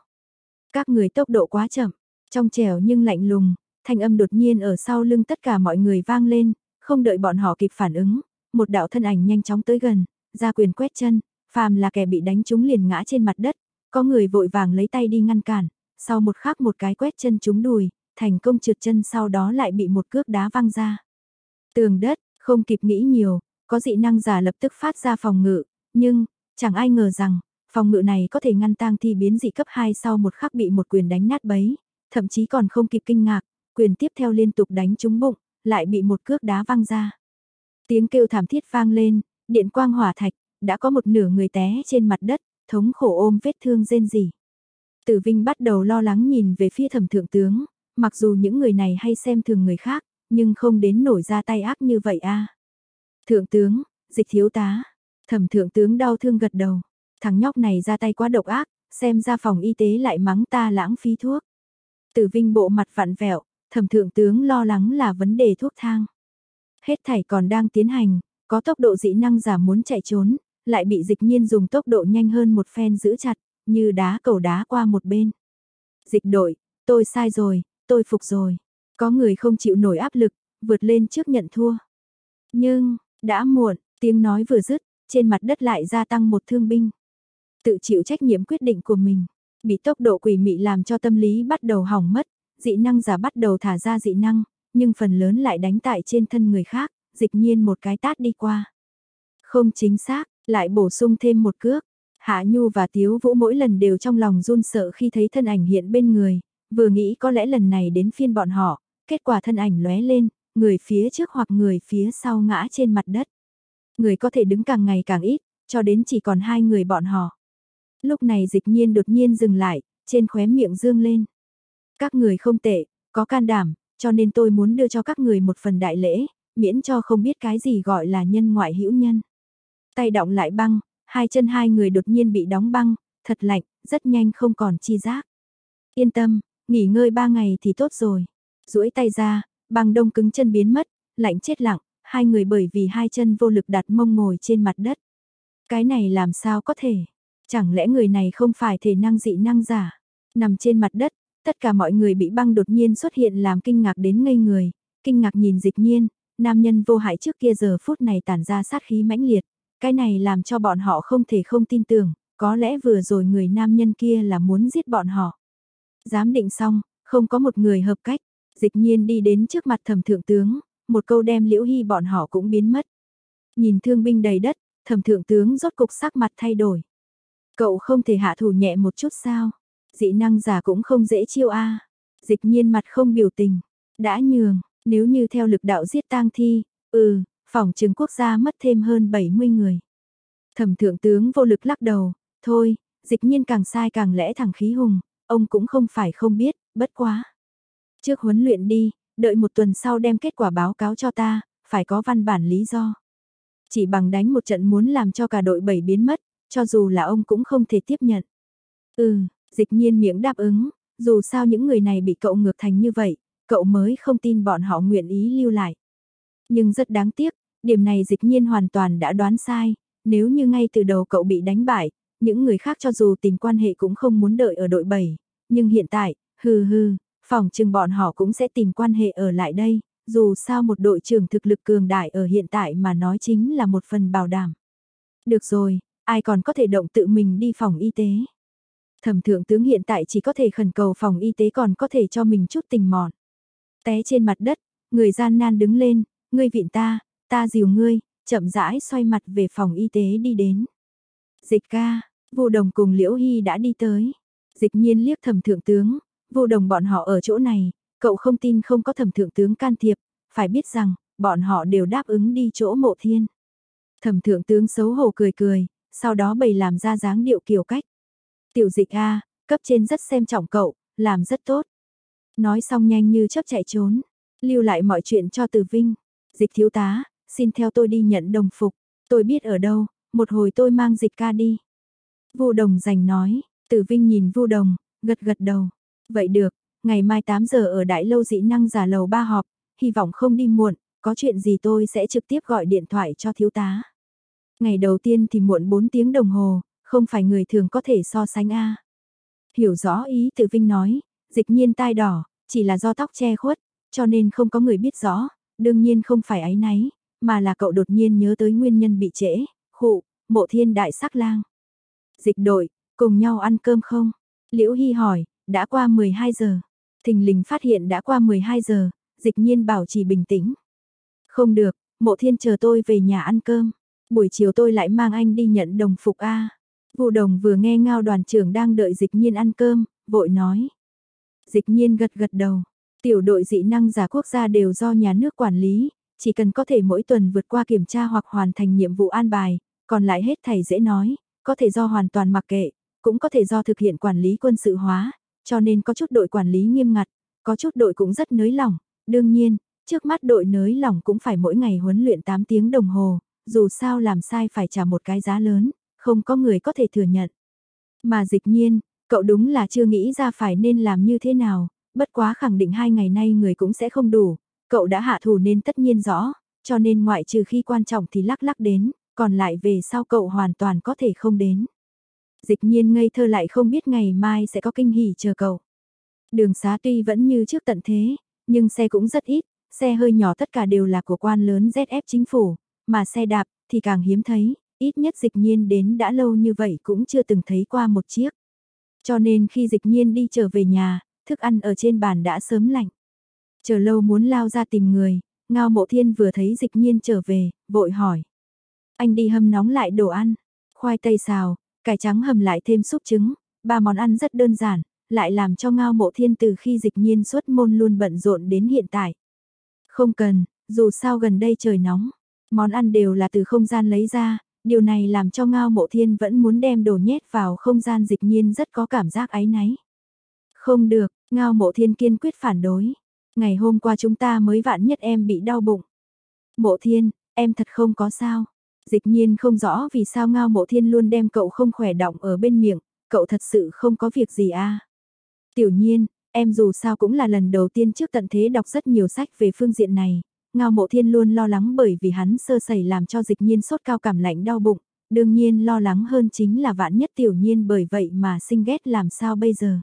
Các người tốc độ quá chậm, trong trẻo nhưng lạnh lùng, thanh âm đột nhiên ở sau lưng tất cả mọi người vang lên, không đợi bọn họ kịp phản ứng, một đạo thân ảnh nhanh chóng tới gần, ra quyền quét chân, phàm là kẻ bị đánh trúng liền ngã trên mặt đất, có người vội vàng lấy tay đi ngăn cản, sau một khắc một cái quét chân trúng đùi, thành công trượt chân sau đó lại bị một cước đá văng ra. Tường đất, không kịp nghĩ nhiều, có dị năng giả lập tức phát ra phòng ngự, nhưng, chẳng ai ngờ rằng, phòng ngự này có thể ngăn tang thi biến dị cấp 2 sau một khắc bị một quyền đánh nát bấy, thậm chí còn không kịp kinh ngạc, quyền tiếp theo liên tục đánh trúng bụng, lại bị một cước đá văng ra. Tiếng kêu thảm thiết vang lên, điện quang hỏa thạch, đã có một nửa người té trên mặt đất, thống khổ ôm vết thương rên rỉ. Tử Vinh bắt đầu lo lắng nhìn về phía thẩm thượng tướng, mặc dù những người này hay xem thường người khác, nhưng không đến nổi ra tay ác như vậy a. Thượng tướng, dịch thiếu tá, thẩm thượng tướng đau thương gật đầu, thằng nhóc này ra tay quá độc ác, xem ra phòng y tế lại mắng ta lãng phí thuốc. Tử Vinh bộ mặt vặn vẹo, thẩm thượng tướng lo lắng là vấn đề thuốc thang. Hết thảy còn đang tiến hành, có tốc độ dĩ năng giả muốn chạy trốn, lại bị dịch nhiên dùng tốc độ nhanh hơn một phen giữ chặt, như đá cầu đá qua một bên. Dịch đội, tôi sai rồi, tôi phục rồi. Có người không chịu nổi áp lực, vượt lên trước nhận thua. Nhưng, đã muộn, tiếng nói vừa dứt, trên mặt đất lại gia tăng một thương binh. Tự chịu trách nhiệm quyết định của mình, bị tốc độ quỷ mị làm cho tâm lý bắt đầu hỏng mất, dị năng giả bắt đầu thả ra dị năng, nhưng phần lớn lại đánh tại trên thân người khác, dịch nhiên một cái tát đi qua. Không chính xác, lại bổ sung thêm một cước, Hạ Nhu và Tiếu Vũ mỗi lần đều trong lòng run sợ khi thấy thân ảnh hiện bên người, vừa nghĩ có lẽ lần này đến phiên bọn họ, kết quả thân ảnh lóe lên, người phía trước hoặc người phía sau ngã trên mặt đất. Người có thể đứng càng ngày càng ít, cho đến chỉ còn hai người bọn họ. Lúc này dịch nhiên đột nhiên dừng lại, trên khóe miệng dương lên. Các người không tệ, có can đảm, cho nên tôi muốn đưa cho các người một phần đại lễ, miễn cho không biết cái gì gọi là nhân ngoại hữu nhân. Tay động lại băng, hai chân hai người đột nhiên bị đóng băng, thật lạnh, rất nhanh không còn chi giác. Yên tâm, nghỉ ngơi ba ngày thì tốt rồi. duỗi tay ra, băng đông cứng chân biến mất, lạnh chết lặng, hai người bởi vì hai chân vô lực đặt mông ngồi trên mặt đất. Cái này làm sao có thể? Chẳng lẽ người này không phải thể năng dị năng giả? Nằm trên mặt đất, tất cả mọi người bị băng đột nhiên xuất hiện làm kinh ngạc đến ngây người, kinh ngạc nhìn dịch nhiên, nam nhân vô hại trước kia giờ phút này tản ra sát khí mãnh liệt, cái này làm cho bọn họ không thể không tin tưởng, có lẽ vừa rồi người nam nhân kia là muốn giết bọn họ. Giám định xong, không có một người hợp cách, dịch nhiên đi đến trước mặt thẩm thượng tướng, một câu đem liễu hy bọn họ cũng biến mất. Nhìn thương binh đầy đất, thẩm thượng tướng rốt cục sắc mặt thay đổi. Cậu không thể hạ thủ nhẹ một chút sao? Dị năng giả cũng không dễ chiêu a. Dịch nhiên mặt không biểu tình, đã nhường, nếu như theo lực đạo giết tang thi, ừ, phòng trường quốc gia mất thêm hơn 70 người. Thẩm thượng tướng vô lực lắc đầu, thôi, dịch nhiên càng sai càng lẽ thẳng khí hùng, ông cũng không phải không biết, bất quá. Trước huấn luyện đi, đợi một tuần sau đem kết quả báo cáo cho ta, phải có văn bản lý do. Chỉ bằng đánh một trận muốn làm cho cả đội bảy biến mất, cho dù là ông cũng không thể tiếp nhận. Ừ, dịch nhiên miệng đáp ứng, dù sao những người này bị cậu ngược thành như vậy, cậu mới không tin bọn họ nguyện ý lưu lại. Nhưng rất đáng tiếc, điểm này dịch nhiên hoàn toàn đã đoán sai, nếu như ngay từ đầu cậu bị đánh bại, những người khác cho dù tình quan hệ cũng không muốn đợi ở đội 7, nhưng hiện tại, hừ hừ, phòng chừng bọn họ cũng sẽ tìm quan hệ ở lại đây, dù sao một đội trưởng thực lực cường đại ở hiện tại mà nói chính là một phần bảo đảm. Được rồi, ai còn có thể động tự mình đi phòng y tế. Thẩm thượng tướng hiện tại chỉ có thể khẩn cầu phòng y tế còn có thể cho mình chút tình mọn. Té trên mặt đất, người gian nan đứng lên, ngươi vịn ta, ta dìu ngươi, chậm rãi xoay mặt về phòng y tế đi đến. Dịch ca, vô đồng cùng Liễu Hy đã đi tới. Dịch nhiên liếc thẩm thượng tướng, vô đồng bọn họ ở chỗ này, cậu không tin không có thẩm thượng tướng can thiệp, phải biết rằng, bọn họ đều đáp ứng đi chỗ mộ thiên. Thẩm thượng tướng xấu hổ cười cười, sau đó bày làm ra dáng điệu kiểu cách. Tiểu dịch A, cấp trên rất xem trọng cậu, làm rất tốt. Nói xong nhanh như chấp chạy trốn, lưu lại mọi chuyện cho Từ Vinh. Dịch thiếu tá, xin theo tôi đi nhận đồng phục, tôi biết ở đâu, một hồi tôi mang dịch ca đi. Vu Đồng giành nói, Từ Vinh nhìn Vu Đồng, gật gật đầu. Vậy được, ngày mai 8 giờ ở Đại Lâu Dĩ Năng giả lầu ba họp, hy vọng không đi muộn, có chuyện gì tôi sẽ trực tiếp gọi điện thoại cho thiếu tá. Ngày đầu tiên thì muộn 4 tiếng đồng hồ, không phải người thường có thể so sánh a. Hiểu rõ ý Từ Vinh nói, dịch nhiên tai đỏ, chỉ là do tóc che khuất, cho nên không có người biết rõ, đương nhiên không phải ái náy, mà là cậu đột nhiên nhớ tới nguyên nhân bị trễ, khụ, mộ thiên đại sắc lang. Dịch đội, cùng nhau ăn cơm không? Liễu Hy hỏi, đã qua 12 giờ. Thình lình phát hiện đã qua 12 giờ, dịch nhiên bảo trì bình tĩnh. Không được, mộ thiên chờ tôi về nhà ăn cơm. Buổi chiều tôi lại mang anh đi nhận đồng phục A. Vụ đồng vừa nghe ngao đoàn trưởng đang đợi dịch nhiên ăn cơm, vội nói. Dịch nhiên gật gật đầu. Tiểu đội dị năng giả quốc gia đều do nhà nước quản lý, chỉ cần có thể mỗi tuần vượt qua kiểm tra hoặc hoàn thành nhiệm vụ an bài, còn lại hết thầy dễ nói, có thể do hoàn toàn mặc kệ, cũng có thể do thực hiện quản lý quân sự hóa, cho nên có chút đội quản lý nghiêm ngặt, có chút đội cũng rất nới lỏng, đương nhiên, trước mắt đội nới lỏng cũng phải mỗi ngày huấn luyện 8 tiếng đồng hồ, dù sao làm sai phải trả một cái giá lớn, không có người có thể thừa nhận. Mà dịch nhiên, cậu đúng là chưa nghĩ ra phải nên làm như thế nào, bất quá khẳng định hai ngày nay người cũng sẽ không đủ, cậu đã hạ thủ nên tất nhiên rõ, cho nên ngoại trừ khi quan trọng thì lắc lắc đến, còn lại về sau cậu hoàn toàn có thể không đến. Dịch nhiên ngây thơ lại không biết ngày mai sẽ có kinh hỉ chờ cậu. Đường xá tuy vẫn như trước tận thế, nhưng xe cũng rất ít, xe hơi nhỏ tất cả đều là của quan lớn ZF chính phủ, mà xe đạp thì càng hiếm thấy, ít nhất dịch nhiên đến đã lâu như vậy cũng chưa từng thấy qua một chiếc. Cho nên khi dịch nhiên đi trở về nhà, thức ăn ở trên bàn đã sớm lạnh. Chờ lâu muốn lao ra tìm người, ngao mộ thiên vừa thấy dịch nhiên trở về, vội hỏi. Anh đi hâm nóng lại đồ ăn, khoai tây xào, Cải trắng hầm lại thêm súp trứng, ba món ăn rất đơn giản, lại làm cho ngao mộ thiên từ khi dịch nhiên xuất môn luôn bận rộn đến hiện tại. Không cần, dù sao gần đây trời nóng, món ăn đều là từ không gian lấy ra, điều này làm cho ngao mộ thiên vẫn muốn đem đồ nhét vào không gian dịch nhiên rất có cảm giác áy náy. Không được, ngao mộ thiên kiên quyết phản đối. Ngày hôm qua chúng ta mới vạn nhất em bị đau bụng. Mộ thiên, em thật không có sao. Dịch nhiên không rõ vì sao ngao mộ thiên luôn đem cậu không khỏe động ở bên miệng, cậu thật sự không có việc gì à. Tiểu nhiên, em dù sao cũng là lần đầu tiên trước tận thế đọc rất nhiều sách về phương diện này. Ngao mộ thiên luôn lo lắng bởi vì hắn sơ sẩy làm cho dịch nhiên sốt cao cảm lạnh đau bụng. Đương nhiên lo lắng hơn chính là vạn nhất tiểu nhiên bởi vậy mà sinh ghét làm sao bây giờ.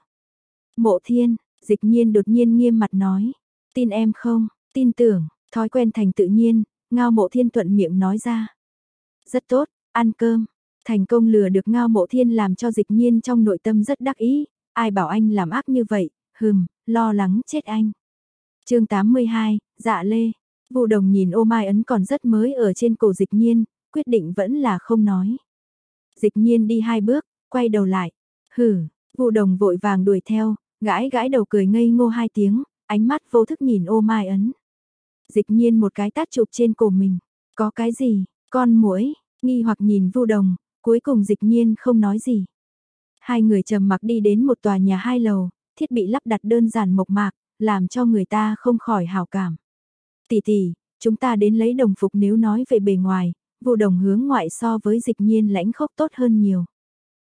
Mộ thiên, dịch nhiên đột nhiên nghiêm mặt nói. Tin em không, tin tưởng, thói quen thành tự nhiên, ngao mộ thiên thuận miệng nói ra. Rất tốt, ăn cơm. Thành công lừa được ngao mộ thiên làm cho dịch nhiên trong nội tâm rất đắc ý, ai bảo anh làm ác như vậy, hừm, lo lắng chết anh. chương 82, dạ lê, Vu đồng nhìn ô mai ấn còn rất mới ở trên cổ dịch nhiên, quyết định vẫn là không nói. Dịch nhiên đi hai bước, quay đầu lại, hử, vụ đồng vội vàng đuổi theo, gãi gãi đầu cười ngây ngô hai tiếng, ánh mắt vô thức nhìn ô mai ấn. Dịch nhiên một cái tát chụp trên cổ mình, có cái gì, con muỗi, nghi hoặc nhìn vu đồng, cuối cùng dịch nhiên không nói gì. Hai người trầm mặc đi đến một tòa nhà hai lầu, thiết bị lắp đặt đơn giản mộc mạc, làm cho người ta không khỏi hào cảm. Tỷ tỷ, chúng ta đến lấy đồng phục nếu nói về bề ngoài, vu đồng hướng ngoại so với dịch nhiên lãnh khốc tốt hơn nhiều.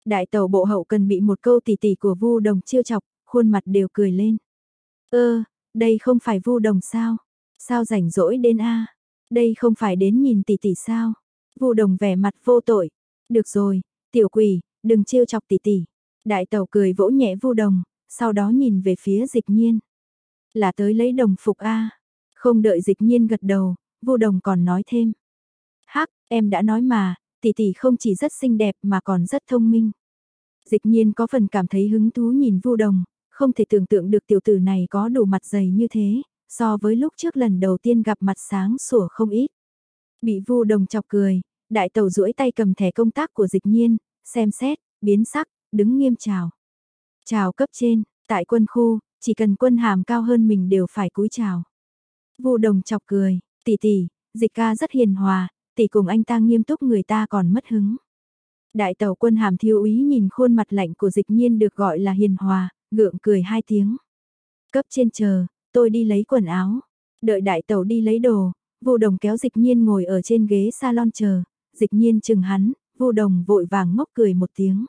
Đại tàu bộ hậu cần bị một câu tỷ tỷ của vu đồng chiêu chọc, khuôn mặt đều cười lên. Ơ, đây không phải vu đồng sao? Sao rảnh rỗi đến a? Đây không phải đến nhìn tỷ tỷ sao? Vu đồng vẻ mặt vô tội. Được rồi, tiểu quỷ, đừng trêu chọc tỷ tỷ. Đại tẩu cười vỗ nhẹ vu đồng, sau đó nhìn về phía dịch nhiên. Là tới lấy đồng phục a không đợi dịch nhiên gật đầu, vu đồng còn nói thêm. Hắc, em đã nói mà, tỷ tỷ không chỉ rất xinh đẹp mà còn rất thông minh. Dịch nhiên có phần cảm thấy hứng thú nhìn vu đồng, không thể tưởng tượng được tiểu tử này có đủ mặt dày như thế, so với lúc trước lần đầu tiên gặp mặt sáng sủa không ít. Bị vu đồng chọc cười, đại tàu duỗi tay cầm thẻ công tác của dịch nhiên, xem xét, biến sắc, đứng nghiêm chào. Chào cấp trên, tại quân khu, chỉ cần quân hàm cao hơn mình đều phải cúi chào. Vu đồng chọc cười, tỷ tỷ, dịch ca rất hiền hòa, tỷ cùng anh ta nghiêm túc người ta còn mất hứng. Đại tàu quân hàm thiếu úy nhìn khuôn mặt lạnh của dịch nhiên được gọi là hiền hòa, gượng cười hai tiếng. Cấp trên chờ, tôi đi lấy quần áo. Đợi đại tàu đi lấy đồ, vô đồng kéo dịch nhiên ngồi ở trên ghế salon chờ. Dịch nhiên chừng hắn, vô đồng vội vàng ngốc cười một tiếng.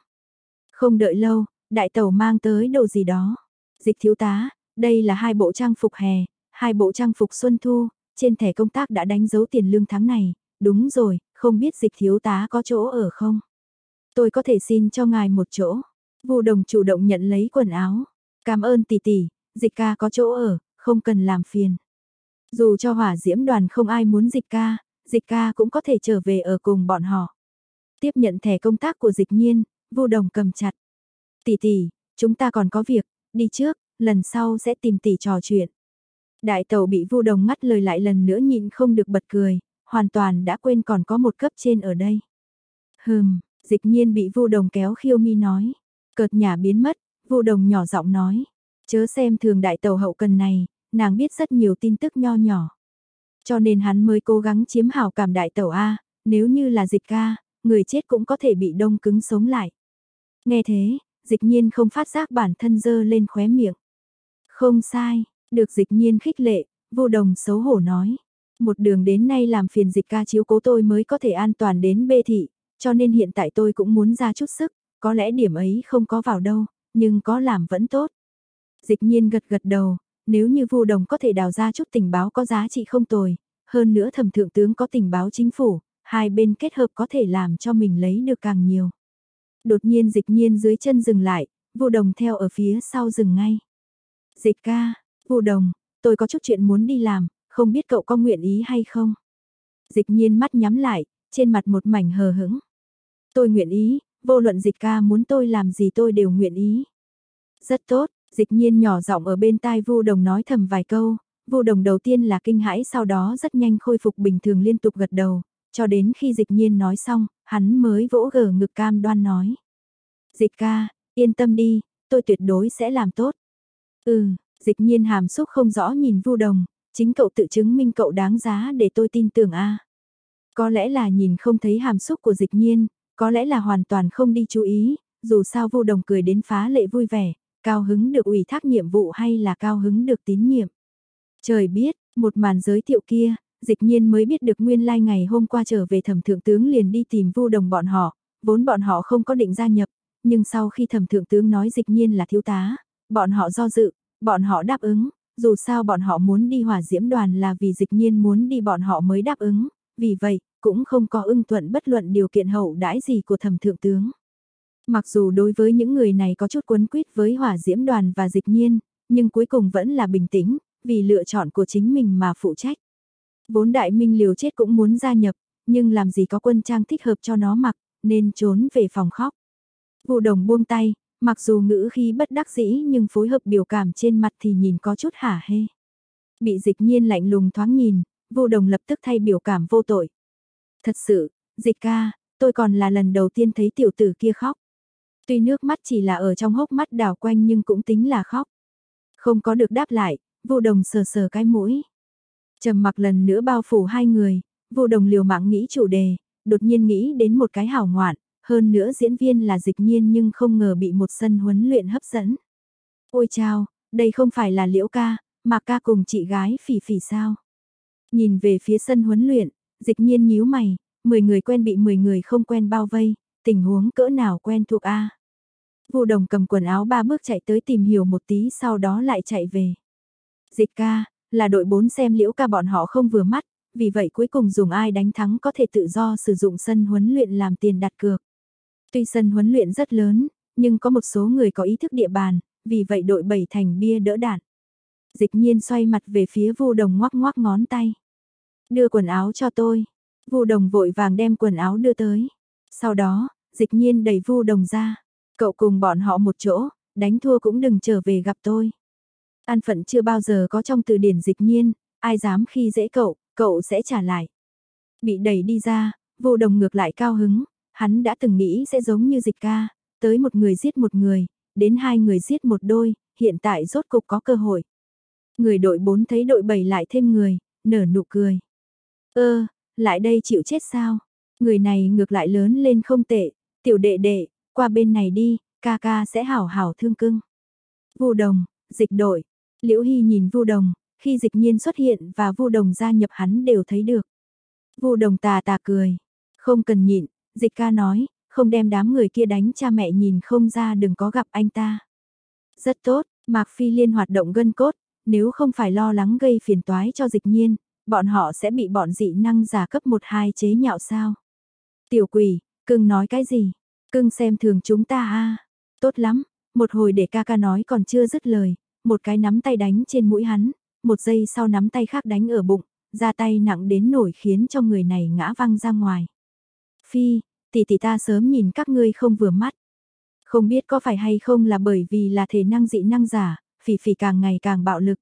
Không đợi lâu, đại tàu mang tới đồ gì đó. Dịch thiếu tá, đây là hai bộ trang phục hè, hai bộ trang phục xuân thu, trên thẻ công tác đã đánh dấu tiền lương tháng này. Đúng rồi, không biết dịch thiếu tá có chỗ ở không? Tôi có thể xin cho ngài một chỗ. Vu đồng chủ động nhận lấy quần áo. Cảm ơn tỷ tỷ, dịch ca có chỗ ở, không cần làm phiền. Dù cho hỏa diễm đoàn không ai muốn dịch ca, dịch ca cũng có thể trở về ở cùng bọn họ. Tiếp nhận thẻ công tác của dịch nhiên, vu đồng cầm chặt. Tỷ tỷ, chúng ta còn có việc, đi trước, lần sau sẽ tìm tỷ trò chuyện. Đại tàu bị vu đồng ngắt lời lại lần nữa nhịn không được bật cười, hoàn toàn đã quên còn có một cấp trên ở đây. Hừm, dịch nhiên bị vu đồng kéo khiêu mi nói. Cợt nhà biến mất, Vu đồng nhỏ giọng nói. Chớ xem thường đại tàu hậu cần này, nàng biết rất nhiều tin tức nho nhỏ. Cho nên hắn mới cố gắng chiếm hảo cảm đại tàu A, nếu như là dịch ca, người chết cũng có thể bị đông cứng sống lại. Nghe thế, dịch nhiên không phát giác bản thân dơ lên khóe miệng. Không sai, được dịch nhiên khích lệ, vô đồng xấu hổ nói. Một đường đến nay làm phiền dịch ca chiếu cố tôi mới có thể an toàn đến bê thị, cho nên hiện tại tôi cũng muốn ra chút sức, có lẽ điểm ấy không có vào đâu, nhưng có làm vẫn tốt. Dịch nhiên gật gật đầu, nếu như vô đồng có thể đào ra chút tình báo có giá trị không tồi, hơn nữa thẩm thượng tướng có tình báo chính phủ, hai bên kết hợp có thể làm cho mình lấy được càng nhiều. Đột nhiên dịch nhiên dưới chân dừng lại, vô đồng theo ở phía sau dừng ngay. Dịch ca, Vu đồng, tôi có chút chuyện muốn đi làm, không biết cậu có nguyện ý hay không? Dịch nhiên mắt nhắm lại, trên mặt một mảnh hờ hững. Tôi nguyện ý, vô luận dịch ca muốn tôi làm gì tôi đều nguyện ý. Rất tốt, dịch nhiên nhỏ giọng ở bên tai vu đồng nói thầm vài câu, vu đồng đầu tiên là kinh hãi sau đó rất nhanh khôi phục bình thường liên tục gật đầu, cho đến khi dịch nhiên nói xong, hắn mới vỗ gờ ngực cam đoan nói. Dịch ca, yên tâm đi, tôi tuyệt đối sẽ làm tốt. Ừ, dịch nhiên hàm xúc không rõ nhìn vu đồng, chính cậu tự chứng minh cậu đáng giá để tôi tin tưởng a Có lẽ là nhìn không thấy hàm xúc của dịch nhiên, có lẽ là hoàn toàn không đi chú ý, dù sao vu đồng cười đến phá lệ vui vẻ, cao hứng được ủy thác nhiệm vụ hay là cao hứng được tín nhiệm. Trời biết, một màn giới thiệu kia, dịch nhiên mới biết được nguyên lai like ngày hôm qua trở về thẩm thượng tướng liền đi tìm vu đồng bọn họ, vốn bọn họ không có định gia nhập, nhưng sau khi thẩm thượng tướng nói dịch nhiên là thiếu tá, bọn họ do dự, bọn họ đáp ứng, dù sao bọn họ muốn đi hỏa diễm đoàn là vì dịch nhiên muốn đi bọn họ mới đáp ứng, vì vậy, cũng không có ưng thuận bất luận điều kiện hậu đãi gì của thẩm thượng tướng. Mặc dù đối với những người này có chút quấn quýt với hỏa diễm đoàn và dịch nhiên, nhưng cuối cùng vẫn là bình tĩnh, vì lựa chọn của chính mình mà phụ trách. Vốn đại minh liều chết cũng muốn gia nhập, nhưng làm gì có quân trang thích hợp cho nó mặc, nên trốn về phòng khóc. Vụ đồng buông tay, mặc dù ngữ khi bất đắc dĩ nhưng phối hợp biểu cảm trên mặt thì nhìn có chút hả hê. Bị dịch nhiên lạnh lùng thoáng nhìn, vô đồng lập tức thay biểu cảm vô tội. Thật sự, dịch ca, tôi còn là lần đầu tiên thấy tiểu tử kia khóc. Tuy nước mắt chỉ là ở trong hốc mắt đảo quanh nhưng cũng tính là khóc. Không có được đáp lại, vô đồng sờ sờ cái mũi. trầm mặc lần nữa bao phủ hai người, vô đồng liều mạng nghĩ chủ đề, đột nhiên nghĩ đến một cái hảo ngoạn, hơn nữa diễn viên là dịch nhiên nhưng không ngờ bị một sân huấn luyện hấp dẫn. Ôi chao, đây không phải là liễu ca, mà ca cùng chị gái phỉ phỉ sao. Nhìn về phía sân huấn luyện, dịch nhiên nhíu mày, 10 người quen bị 10 người không quen bao vây, tình huống cỡ nào quen thuộc A. Vu đồng cầm quần áo ba bước chạy tới tìm hiểu một tí sau đó lại chạy về. Dịch ca, là đội 4 xem liễu ca bọn họ không vừa mắt, vì vậy cuối cùng dùng ai đánh thắng có thể tự do sử dụng sân huấn luyện làm tiền đặt cược. Tuy sân huấn luyện rất lớn, nhưng có một số người có ý thức địa bàn, vì vậy đội bảy thành bia đỡ đạn. Dịch nhiên xoay mặt về phía vu đồng ngoắc ngoắc ngón tay. Đưa quần áo cho tôi. Vu đồng vội vàng đem quần áo đưa tới. Sau đó, dịch nhiên đẩy vu đồng ra. Cậu cùng bọn họ một chỗ, đánh thua cũng đừng trở về gặp tôi. An phận chưa bao giờ có trong từ điển dịch nhiên, ai dám khi dễ cậu, cậu sẽ trả lại. Bị đẩy đi ra, vô đồng ngược lại cao hứng, hắn đã từng nghĩ sẽ giống như dịch ca, tới một người giết một người, đến hai người giết một đôi, hiện tại rốt cục có cơ hội. Người đội 4 thấy đội 7 lại thêm người, nở nụ cười. Ơ, lại đây chịu chết sao? Người này ngược lại lớn lên không tệ, tiểu đệ đệ, qua bên này đi, ca ca sẽ hảo hảo thương cưng. Vu đồng, dịch đội, Liễu Hy nhìn Vu đồng, khi dịch nhiên xuất hiện và Vu đồng gia nhập hắn đều thấy được. Vu đồng tà tà cười, không cần nhịn, dịch ca nói, không đem đám người kia đánh cha mẹ nhìn không ra đừng có gặp anh ta. Rất tốt, Mạc Phi Liên hoạt động gân cốt, nếu không phải lo lắng gây phiền toái cho dịch nhiên, bọn họ sẽ bị bọn dị năng giả cấp 1-2 chế nhạo sao. Tiểu quỷ, cưng nói cái gì? Cưng xem thường chúng ta a Tốt lắm, một hồi để ca ca nói còn chưa dứt lời, một cái nắm tay đánh trên mũi hắn, một giây sau nắm tay khác đánh ở bụng, ra tay nặng đến nổi khiến cho người này ngã văng ra ngoài. Phi, tỷ tỷ ta sớm nhìn các ngươi không vừa mắt. Không biết có phải hay không là bởi vì là thể năng dị năng giả, phỉ phỉ càng ngày càng bạo lực.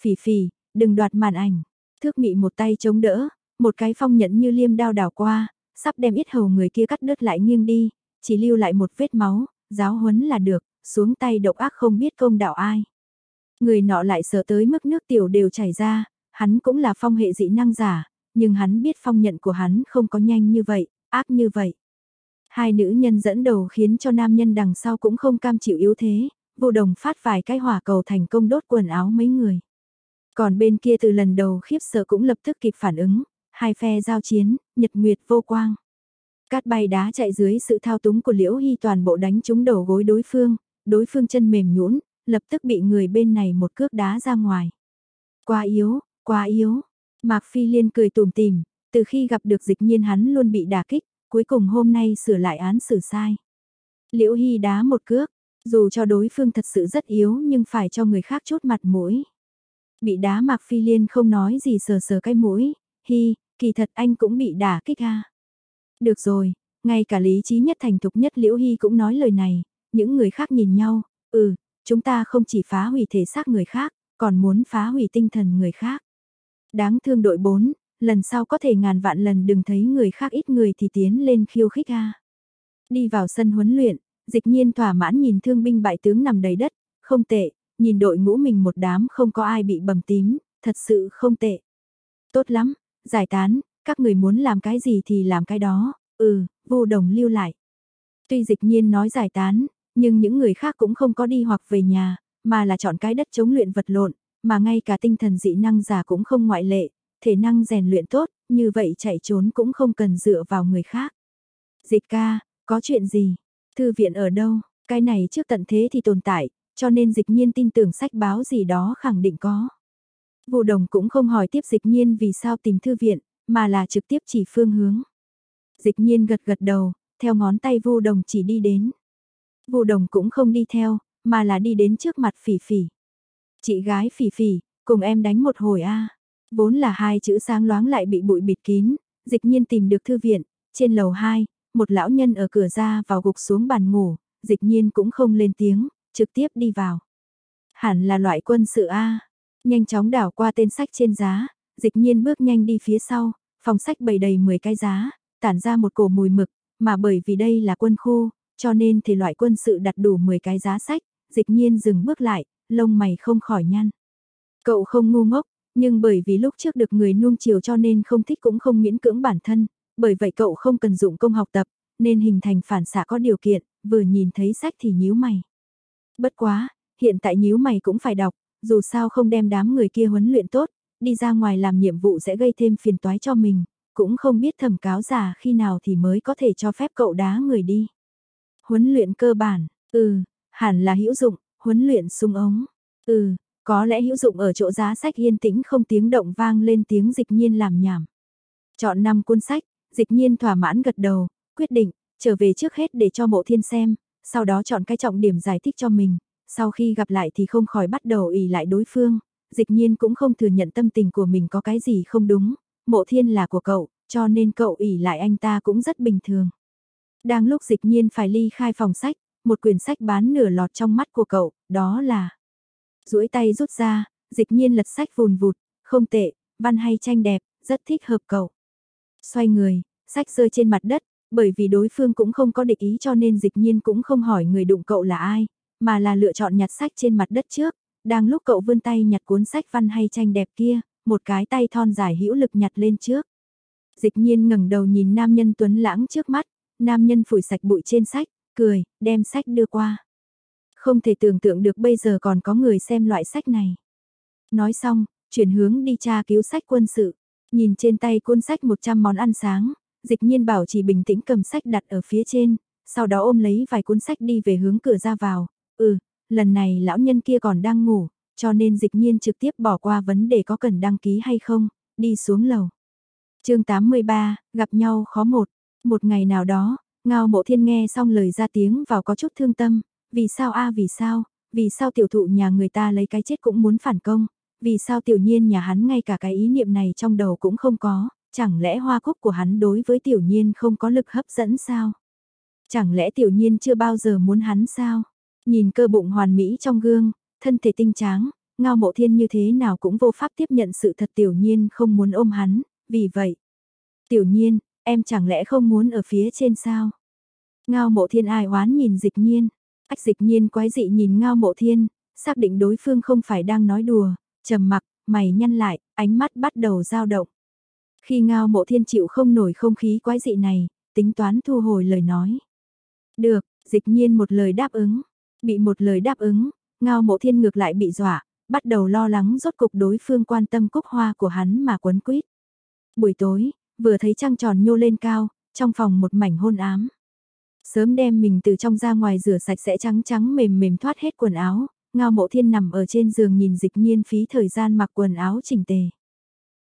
Phỉ phỉ, đừng đoạt màn ảnh. Thước mị một tay chống đỡ, một cái phong nhẫn như liêm đao đảo qua, sắp đem ít hầu người kia cắt đứt lại nghiêng đi, chỉ lưu lại một vết máu, giáo huấn là được, xuống tay độc ác không biết công đạo ai. Người nọ lại sợ tới mức nước tiểu đều chảy ra, hắn cũng là phong hệ dị năng giả, nhưng hắn biết phong nhận của hắn không có nhanh như vậy, ác như vậy. Hai nữ nhân dẫn đầu khiến cho nam nhân đằng sau cũng không cam chịu yếu thế, vô đồng phát vài cái hỏa cầu thành công đốt quần áo mấy người. Còn bên kia từ lần đầu khiếp sợ cũng lập tức kịp phản ứng, hai phe giao chiến, nhật nguyệt vô quang. Cát bay đá chạy dưới sự thao túng của Liễu Hy toàn bộ đánh trúng đầu gối đối phương, đối phương chân mềm nhũn, lập tức bị người bên này một cước đá ra ngoài. Quá yếu, quá yếu. Mạc Phi Liên cười tủm tìm, từ khi gặp được dịch nhiên hắn luôn bị đả kích, cuối cùng hôm nay sửa lại án xử sai. Liễu Hy đá một cước, dù cho đối phương thật sự rất yếu nhưng phải cho người khác chốt mặt mũi. Bị đá Mạc Phi Liên không nói gì sờ sờ cái mũi, Hy, kỳ thật anh cũng bị đả kích ha. Được rồi, ngay cả lý trí nhất thành thục nhất Liễu Hy cũng nói lời này, những người khác nhìn nhau, ừ, chúng ta không chỉ phá hủy thể xác người khác, còn muốn phá hủy tinh thần người khác. Đáng thương đội 4, lần sau có thể ngàn vạn lần đừng thấy người khác ít người thì tiến lên khiêu khích a. Đi vào sân huấn luyện, Dịch nhiên thỏa mãn nhìn thương binh bại tướng nằm đầy đất, không tệ, nhìn đội ngũ mình một đám không có ai bị bầm tím, thật sự không tệ. Tốt lắm, giải tán, các người muốn làm cái gì thì làm cái đó, ừ, vô đồng lưu lại. Tuy dịch nhiên nói giải tán, nhưng những người khác cũng không có đi hoặc về nhà, mà là chọn cái đất chống luyện vật lộn, mà ngay cả tinh thần dị năng giả cũng không ngoại lệ, thể năng rèn luyện tốt, như vậy chạy trốn cũng không cần dựa vào người khác. Dịch ca, có chuyện gì? Thư viện ở đâu? Cái này trước tận thế thì tồn tại, cho nên dịch nhiên tin tưởng sách báo gì đó khẳng định có. Vụ đồng cũng không hỏi tiếp dịch nhiên vì sao tìm thư viện, mà là trực tiếp chỉ phương hướng. Dịch nhiên gật gật đầu, theo ngón tay vô đồng chỉ đi đến. Vô đồng cũng không đi theo, mà là đi đến trước mặt phỉ phỉ. Chị gái phỉ phỉ, cùng em đánh một hồi a Vốn là hai chữ sáng loáng lại bị bụi bịt kín, dịch nhiên tìm được thư viện, trên lầu 2, một lão nhân ở cửa ra vào gục xuống bàn ngủ, dịch nhiên cũng không lên tiếng, trực tiếp đi vào. Hẳn là loại quân sự A, nhanh chóng đảo qua tên sách trên giá, dịch nhiên bước nhanh đi phía sau, phòng sách bày đầy 10 cái giá, tản ra một cổ mùi mực, mà bởi vì đây là quân khu, cho nên thì loại quân sự đặt đủ 10 cái giá sách, dịch nhiên dừng bước lại, lông mày không khỏi nhăn. Cậu không ngu ngốc, nhưng bởi vì lúc trước được người nuông chiều cho nên không thích cũng không miễn cưỡng bản thân, bởi vậy cậu không cần dụng công học tập, nên hình thành phản xạ có điều kiện, vừa nhìn thấy sách thì nhíu mày. Bất quá, hiện tại nhíu mày cũng phải đọc, dù sao không đem đám người kia huấn luyện tốt, đi ra ngoài làm nhiệm vụ sẽ gây thêm phiền toái cho mình, cũng không biết thẩm cáo giả khi nào thì mới có thể cho phép cậu đá người đi. Huấn luyện cơ bản, ừ, hẳn là hữu dụng, huấn luyện sung ống, ừ, có lẽ hữu dụng ở chỗ giá sách yên tĩnh không tiếng động vang lên tiếng dịch nhiên làm nhảm. Chọn 5 cuốn sách, dịch nhiên thỏa mãn gật đầu, quyết định, trở về trước hết để cho mộ thiên xem, sau đó chọn cái trọng điểm giải thích cho mình, sau khi gặp lại thì không khỏi bắt đầu ỉ lại đối phương, dịch nhiên cũng không thừa nhận tâm tình của mình có cái gì không đúng, mộ thiên là của cậu, cho nên cậu ỉ lại anh ta cũng rất bình thường. Đang lúc dịch nhiên phải ly khai phòng sách, một quyển sách bán nửa lọt trong mắt của cậu, đó là duỗi tay rút ra, dịch nhiên lật sách vùn vụt, không tệ, văn hay tranh đẹp, rất thích hợp cậu. Xoay người, sách rơi trên mặt đất, bởi vì đối phương cũng không có địch ý cho nên dịch nhiên cũng không hỏi người đụng cậu là ai, mà là lựa chọn nhặt sách trên mặt đất trước, đang lúc cậu vươn tay nhặt cuốn sách văn hay tranh đẹp kia, một cái tay thon dài hữu lực nhặt lên trước. Dịch nhiên ngẩng đầu nhìn nam nhân tuấn lãng trước mắt, nam nhân phủi sạch bụi trên sách, cười, đem sách đưa qua. Không thể tưởng tượng được bây giờ còn có người xem loại sách này. Nói xong, chuyển hướng đi tra cứu sách quân sự, nhìn trên tay cuốn sách 100 món ăn sáng, dịch nhiên bảo chỉ bình tĩnh cầm sách đặt ở phía trên, sau đó ôm lấy vài cuốn sách đi về hướng cửa ra vào, ừ, lần này lão nhân kia còn đang ngủ, cho nên dịch nhiên trực tiếp bỏ qua vấn đề có cần đăng ký hay không, đi xuống lầu. chương 83, gặp nhau khó một, một ngày nào đó, ngao mộ thiên nghe xong lời ra tiếng vào có chút thương tâm, vì sao a vì sao, vì sao tiểu thụ nhà người ta lấy cái chết cũng muốn phản công, vì sao tiểu nhiên nhà hắn ngay cả cái ý niệm này trong đầu cũng không có, chẳng lẽ hoa cúc của hắn đối với tiểu nhiên không có lực hấp dẫn sao? Chẳng lẽ tiểu nhiên chưa bao giờ muốn hắn sao? Nhìn cơ bụng hoàn mỹ trong gương, thân thể tinh tráng, ngao mộ thiên như thế nào cũng vô pháp tiếp nhận sự thật tiểu nhiên không muốn ôm hắn, vì vậy. Tiểu nhiên, em chẳng lẽ không muốn ở phía trên sao? Ngao mộ thiên ai oán nhìn dịch nhiên, ách dịch nhiên quái dị nhìn ngao mộ thiên, xác định đối phương không phải đang nói đùa, trầm mặc, mày nhăn lại, ánh mắt bắt đầu dao động. Khi ngao mộ thiên chịu không nổi không khí quái dị này, tính toán thu hồi lời nói. Được, dịch nhiên một lời đáp ứng, bị một lời đáp ứng, ngao mộ thiên ngược lại bị dọa, bắt đầu lo lắng rốt cục đối phương quan tâm cúc hoa của hắn mà quấn quýt. Buổi tối, vừa thấy trăng tròn nhô lên cao, trong phòng một mảnh hôn ám. Sớm đem mình từ trong ra ngoài rửa sạch sẽ trắng trắng mềm mềm thoát hết quần áo, ngao mộ thiên nằm ở trên giường nhìn dịch nhiên phí thời gian mặc quần áo chỉnh tề.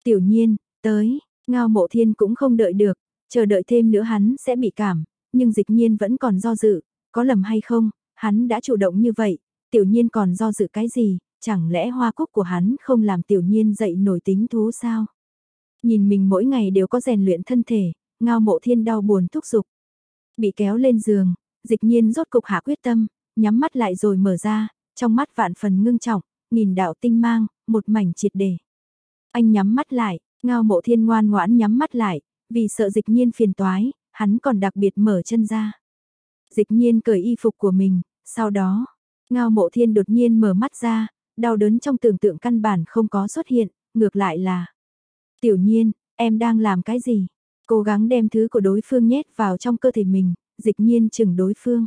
Tiểu nhiên, tới, ngao mộ thiên cũng không đợi được, chờ đợi thêm nữa hắn sẽ bị cảm, nhưng dịch nhiên vẫn còn do dự, có lầm hay không, hắn đã chủ động như vậy, tiểu nhiên còn do dự cái gì, chẳng lẽ hoa cúc của hắn không làm tiểu nhiên dậy nổi tính thú sao? Nhìn mình mỗi ngày đều có rèn luyện thân thể, ngao mộ thiên đau buồn thúc giục. Bị kéo lên giường, dịch nhiên rốt cục hạ quyết tâm, nhắm mắt lại rồi mở ra, trong mắt vạn phần ngưng trọng, nhìn đạo tinh mang, một mảnh triệt đề. Anh nhắm mắt lại, ngao mộ thiên ngoan ngoãn nhắm mắt lại, vì sợ dịch nhiên phiền toái, hắn còn đặc biệt mở chân ra. Dịch nhiên cởi y phục của mình, sau đó, ngao mộ thiên đột nhiên mở mắt ra, đau đớn trong tưởng tượng căn bản không có xuất hiện, ngược lại là. Tiểu nhiên, em đang làm cái gì? Cố gắng đem thứ của đối phương nhét vào trong cơ thể mình, dịch nhiên chừng đối phương.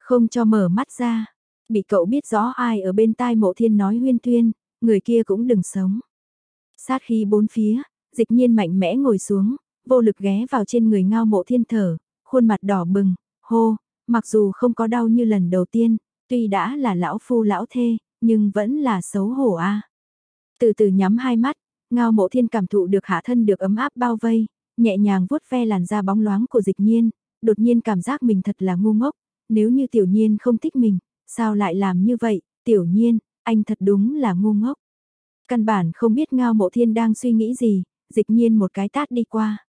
Không cho mở mắt ra, bị cậu biết rõ ai ở bên tai mộ thiên nói huyên tuyên, người kia cũng đừng sống. Sát khi bốn phía, dịch nhiên mạnh mẽ ngồi xuống, vô lực ghé vào trên người ngao mộ thiên thở, khuôn mặt đỏ bừng, hô, mặc dù không có đau như lần đầu tiên, tuy đã là lão phu lão thê, nhưng vẫn là xấu hổ a. Từ từ nhắm hai mắt, ngao mộ thiên cảm thụ được hạ thân được ấm áp bao vây, nhẹ nhàng vuốt ve làn da bóng loáng của dịch nhiên, đột nhiên cảm giác mình thật là ngu ngốc, nếu như tiểu nhiên không thích mình, sao lại làm như vậy, tiểu nhiên, anh thật đúng là ngu ngốc. Căn bản không biết ngao mộ thiên đang suy nghĩ gì, dịch nhiên một cái tát đi qua.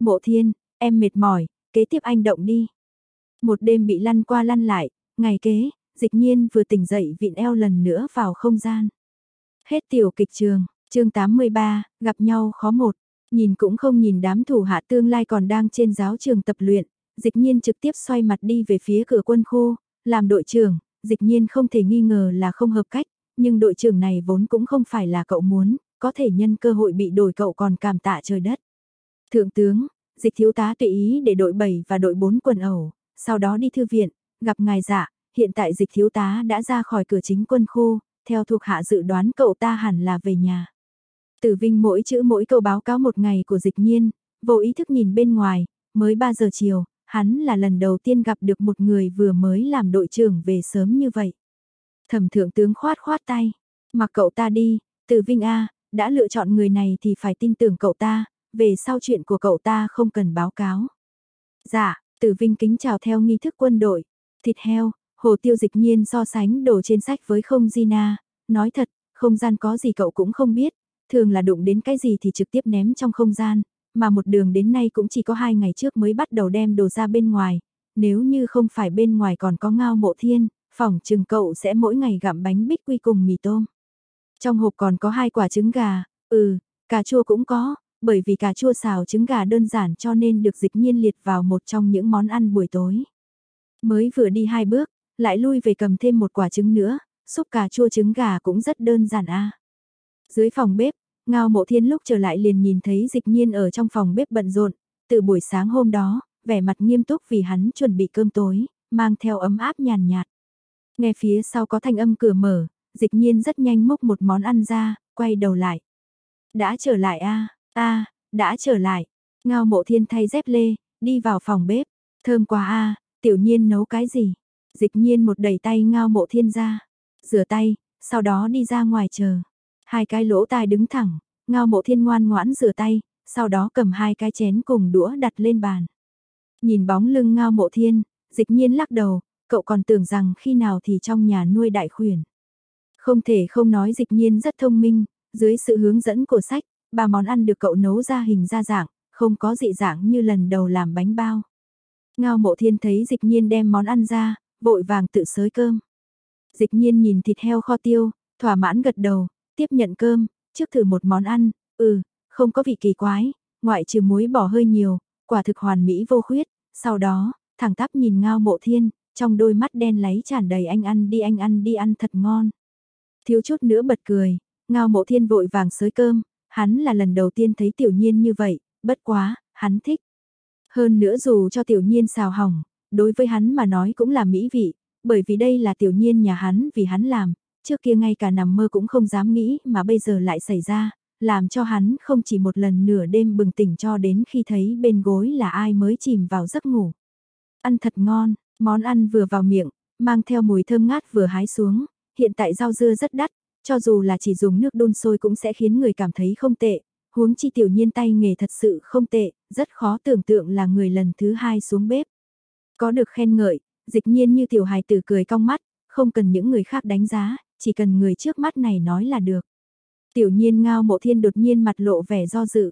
Mộ thiên, em mệt mỏi, kế tiếp anh động đi. Một đêm bị lăn qua lăn lại, ngày kế, dịch nhiên vừa tỉnh dậy vịn eo lần nữa vào không gian. Hết tiểu kịch trường, chương 83, gặp nhau khó một, nhìn cũng không nhìn đám thủ hạ tương lai còn đang trên giáo trường tập luyện, dịch nhiên trực tiếp xoay mặt đi về phía cửa quân khu, làm đội trưởng, dịch nhiên không thể nghi ngờ là không hợp cách, nhưng đội trưởng này vốn cũng không phải là cậu muốn, có thể nhân cơ hội bị đổi cậu còn cảm tạ trời đất. Thượng tướng, dịch thiếu tá tùy ý để đội 7 và đội 4 quần ẩu, sau đó đi thư viện, gặp ngài dạ, hiện tại dịch thiếu tá đã ra khỏi cửa chính quân khu, theo thuộc hạ dự đoán cậu ta hẳn là về nhà. Tử Vinh mỗi chữ mỗi câu báo cáo một ngày của dịch nhiên, vô ý thức nhìn bên ngoài, mới 3 giờ chiều, hắn là lần đầu tiên gặp được một người vừa mới làm đội trưởng về sớm như vậy. Thẩm thượng tướng khoát khoát tay, mặc cậu ta đi, Tử Vinh A, đã lựa chọn người này thì phải tin tưởng cậu ta, về sau chuyện của cậu ta không cần báo cáo. Dạ, Tử Vinh kính chào theo nghi thức quân đội, thịt heo, hồ tiêu dịch nhiên so sánh đồ trên sách với không Gina, nói thật, không gian có gì cậu cũng không biết, thường là đụng đến cái gì thì trực tiếp ném trong không gian, mà một đường đến nay cũng chỉ có hai ngày trước mới bắt đầu đem đồ ra bên ngoài, nếu như không phải bên ngoài còn có ngao mộ thiên, phòng trường cậu sẽ mỗi ngày gặm bánh bích quy cùng mì tôm. Trong hộp còn có hai quả trứng gà, ừ, cà chua cũng có, bởi vì cà chua xào trứng gà đơn giản cho nên được dịch nhiên liệt vào một trong những món ăn buổi tối. Mới vừa đi hai bước, lại lui về cầm thêm một quả trứng nữa, xúc cà chua trứng gà cũng rất đơn giản a. Dưới phòng bếp, Ngao Mộ Thiên lúc trở lại liền nhìn thấy Dịch Nhiên ở trong phòng bếp bận rộn, từ buổi sáng hôm đó, vẻ mặt nghiêm túc vì hắn chuẩn bị cơm tối, mang theo ấm áp nhàn nhạt. Nghe phía sau có thanh âm cửa mở, Dịch Nhiên rất nhanh múc một món ăn ra, quay đầu lại. Đã trở lại a, a, đã trở lại. Ngao Mộ Thiên thay dép lê, đi vào phòng bếp, thơm quá a, tiểu nhiên nấu cái gì? Dịch Nhiên một đẩy tay Ngao Mộ Thiên ra, rửa tay, sau đó đi ra ngoài chờ. Hai cái lỗ tai đứng thẳng, ngao mộ thiên ngoan ngoãn rửa tay, sau đó cầm hai cái chén cùng đũa đặt lên bàn. Nhìn bóng lưng ngao mộ thiên, dịch nhiên lắc đầu, cậu còn tưởng rằng khi nào thì trong nhà nuôi đại khuyển. Không thể không nói dịch nhiên rất thông minh, dưới sự hướng dẫn của sách, ba món ăn được cậu nấu ra hình ra dạng, không có dị dạng như lần đầu làm bánh bao. Ngao mộ thiên thấy dịch nhiên đem món ăn ra, vội vàng tự sới cơm. Dịch nhiên nhìn thịt heo kho tiêu, thỏa mãn gật đầu, tiếp nhận cơm, trước thử một món ăn, ừ, không có vị kỳ quái, ngoại trừ muối bỏ hơi nhiều, quả thực hoàn mỹ vô khuyết, sau đó, thẳng tắp nhìn ngao mộ thiên, trong đôi mắt đen lấy tràn đầy anh ăn đi anh ăn đi ăn thật ngon. Thiếu chút nữa bật cười, ngao mộ thiên vội vàng sới cơm, hắn là lần đầu tiên thấy tiểu nhiên như vậy, bất quá, hắn thích. Hơn nữa dù cho tiểu nhiên xào hỏng, đối với hắn mà nói cũng là mỹ vị, bởi vì đây là tiểu nhiên nhà hắn vì hắn làm, trước kia ngay cả nằm mơ cũng không dám nghĩ mà bây giờ lại xảy ra, làm cho hắn không chỉ một lần nửa đêm bừng tỉnh cho đến khi thấy bên gối là ai mới chìm vào giấc ngủ. Ăn thật ngon, món ăn vừa vào miệng, mang theo mùi thơm ngát vừa hái xuống, hiện tại rau dưa rất đắt, cho dù là chỉ dùng nước đun sôi cũng sẽ khiến người cảm thấy không tệ, huống chi tiểu nhiên tay nghề thật sự không tệ, rất khó tưởng tượng là người lần thứ hai xuống bếp. Có được khen ngợi, dịch nhiên như tiểu hài tử cười cong mắt, không cần những người khác đánh giá, chỉ cần người trước mắt này nói là được. Tiểu nhiên ngao mộ thiên đột nhiên mặt lộ vẻ do dự.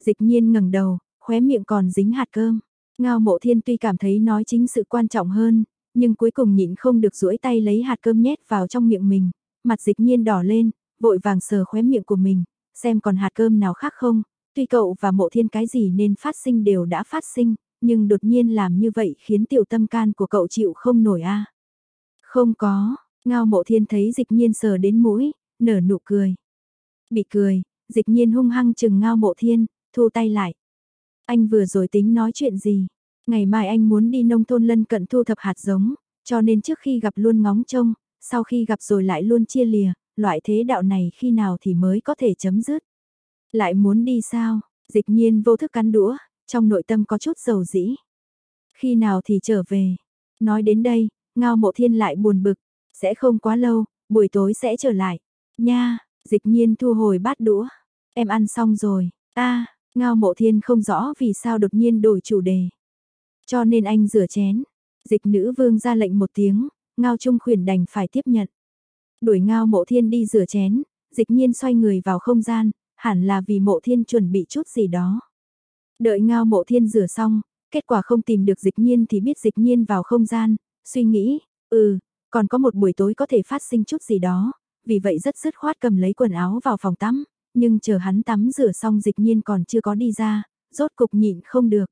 Dịch nhiên ngẩng đầu, khóe miệng còn dính hạt cơm. Ngao mộ thiên tuy cảm thấy nói chính sự quan trọng hơn, nhưng cuối cùng nhịn không được duỗi tay lấy hạt cơm nhét vào trong miệng mình. Mặt dịch nhiên đỏ lên, vội vàng sờ khóe miệng của mình, xem còn hạt cơm nào khác không. Tuy cậu và mộ thiên cái gì nên phát sinh đều đã phát sinh, nhưng đột nhiên làm như vậy khiến tiểu tâm can của cậu chịu không nổi a. Không có, ngao mộ thiên thấy dịch nhiên sờ đến mũi, nở nụ cười. Bị cười, dịch nhiên hung hăng chừng ngao mộ thiên, thu tay lại. Anh vừa rồi tính nói chuyện gì? Ngày mai anh muốn đi nông thôn lân cận thu thập hạt giống, cho nên trước khi gặp luôn ngóng trông, sau khi gặp rồi lại luôn chia lìa, loại thế đạo này khi nào thì mới có thể chấm dứt. Lại muốn đi sao? Dịch nhiên vô thức cắn đũa, trong nội tâm có chút dầu dĩ. Khi nào thì trở về? Nói đến đây, ngao mộ thiên lại buồn bực, sẽ không quá lâu, buổi tối sẽ trở lại. Nha, dịch nhiên thu hồi bát đũa. Em ăn xong rồi, a ngao mộ thiên không rõ vì sao đột nhiên đổi chủ đề. Cho nên anh rửa chén. Dịch nữ vương ra lệnh một tiếng, ngao trung khuyển đành phải tiếp nhận. Đuổi ngao mộ thiên đi rửa chén, dịch nhiên xoay người vào không gian, hẳn là vì mộ thiên chuẩn bị chút gì đó. Đợi ngao mộ thiên rửa xong, kết quả không tìm được dịch nhiên thì biết dịch nhiên vào không gian, suy nghĩ, ừ, còn có một buổi tối có thể phát sinh chút gì đó, vì vậy rất dứt khoát cầm lấy quần áo vào phòng tắm, nhưng chờ hắn tắm rửa xong dịch nhiên còn chưa có đi ra, rốt cục nhịn không được.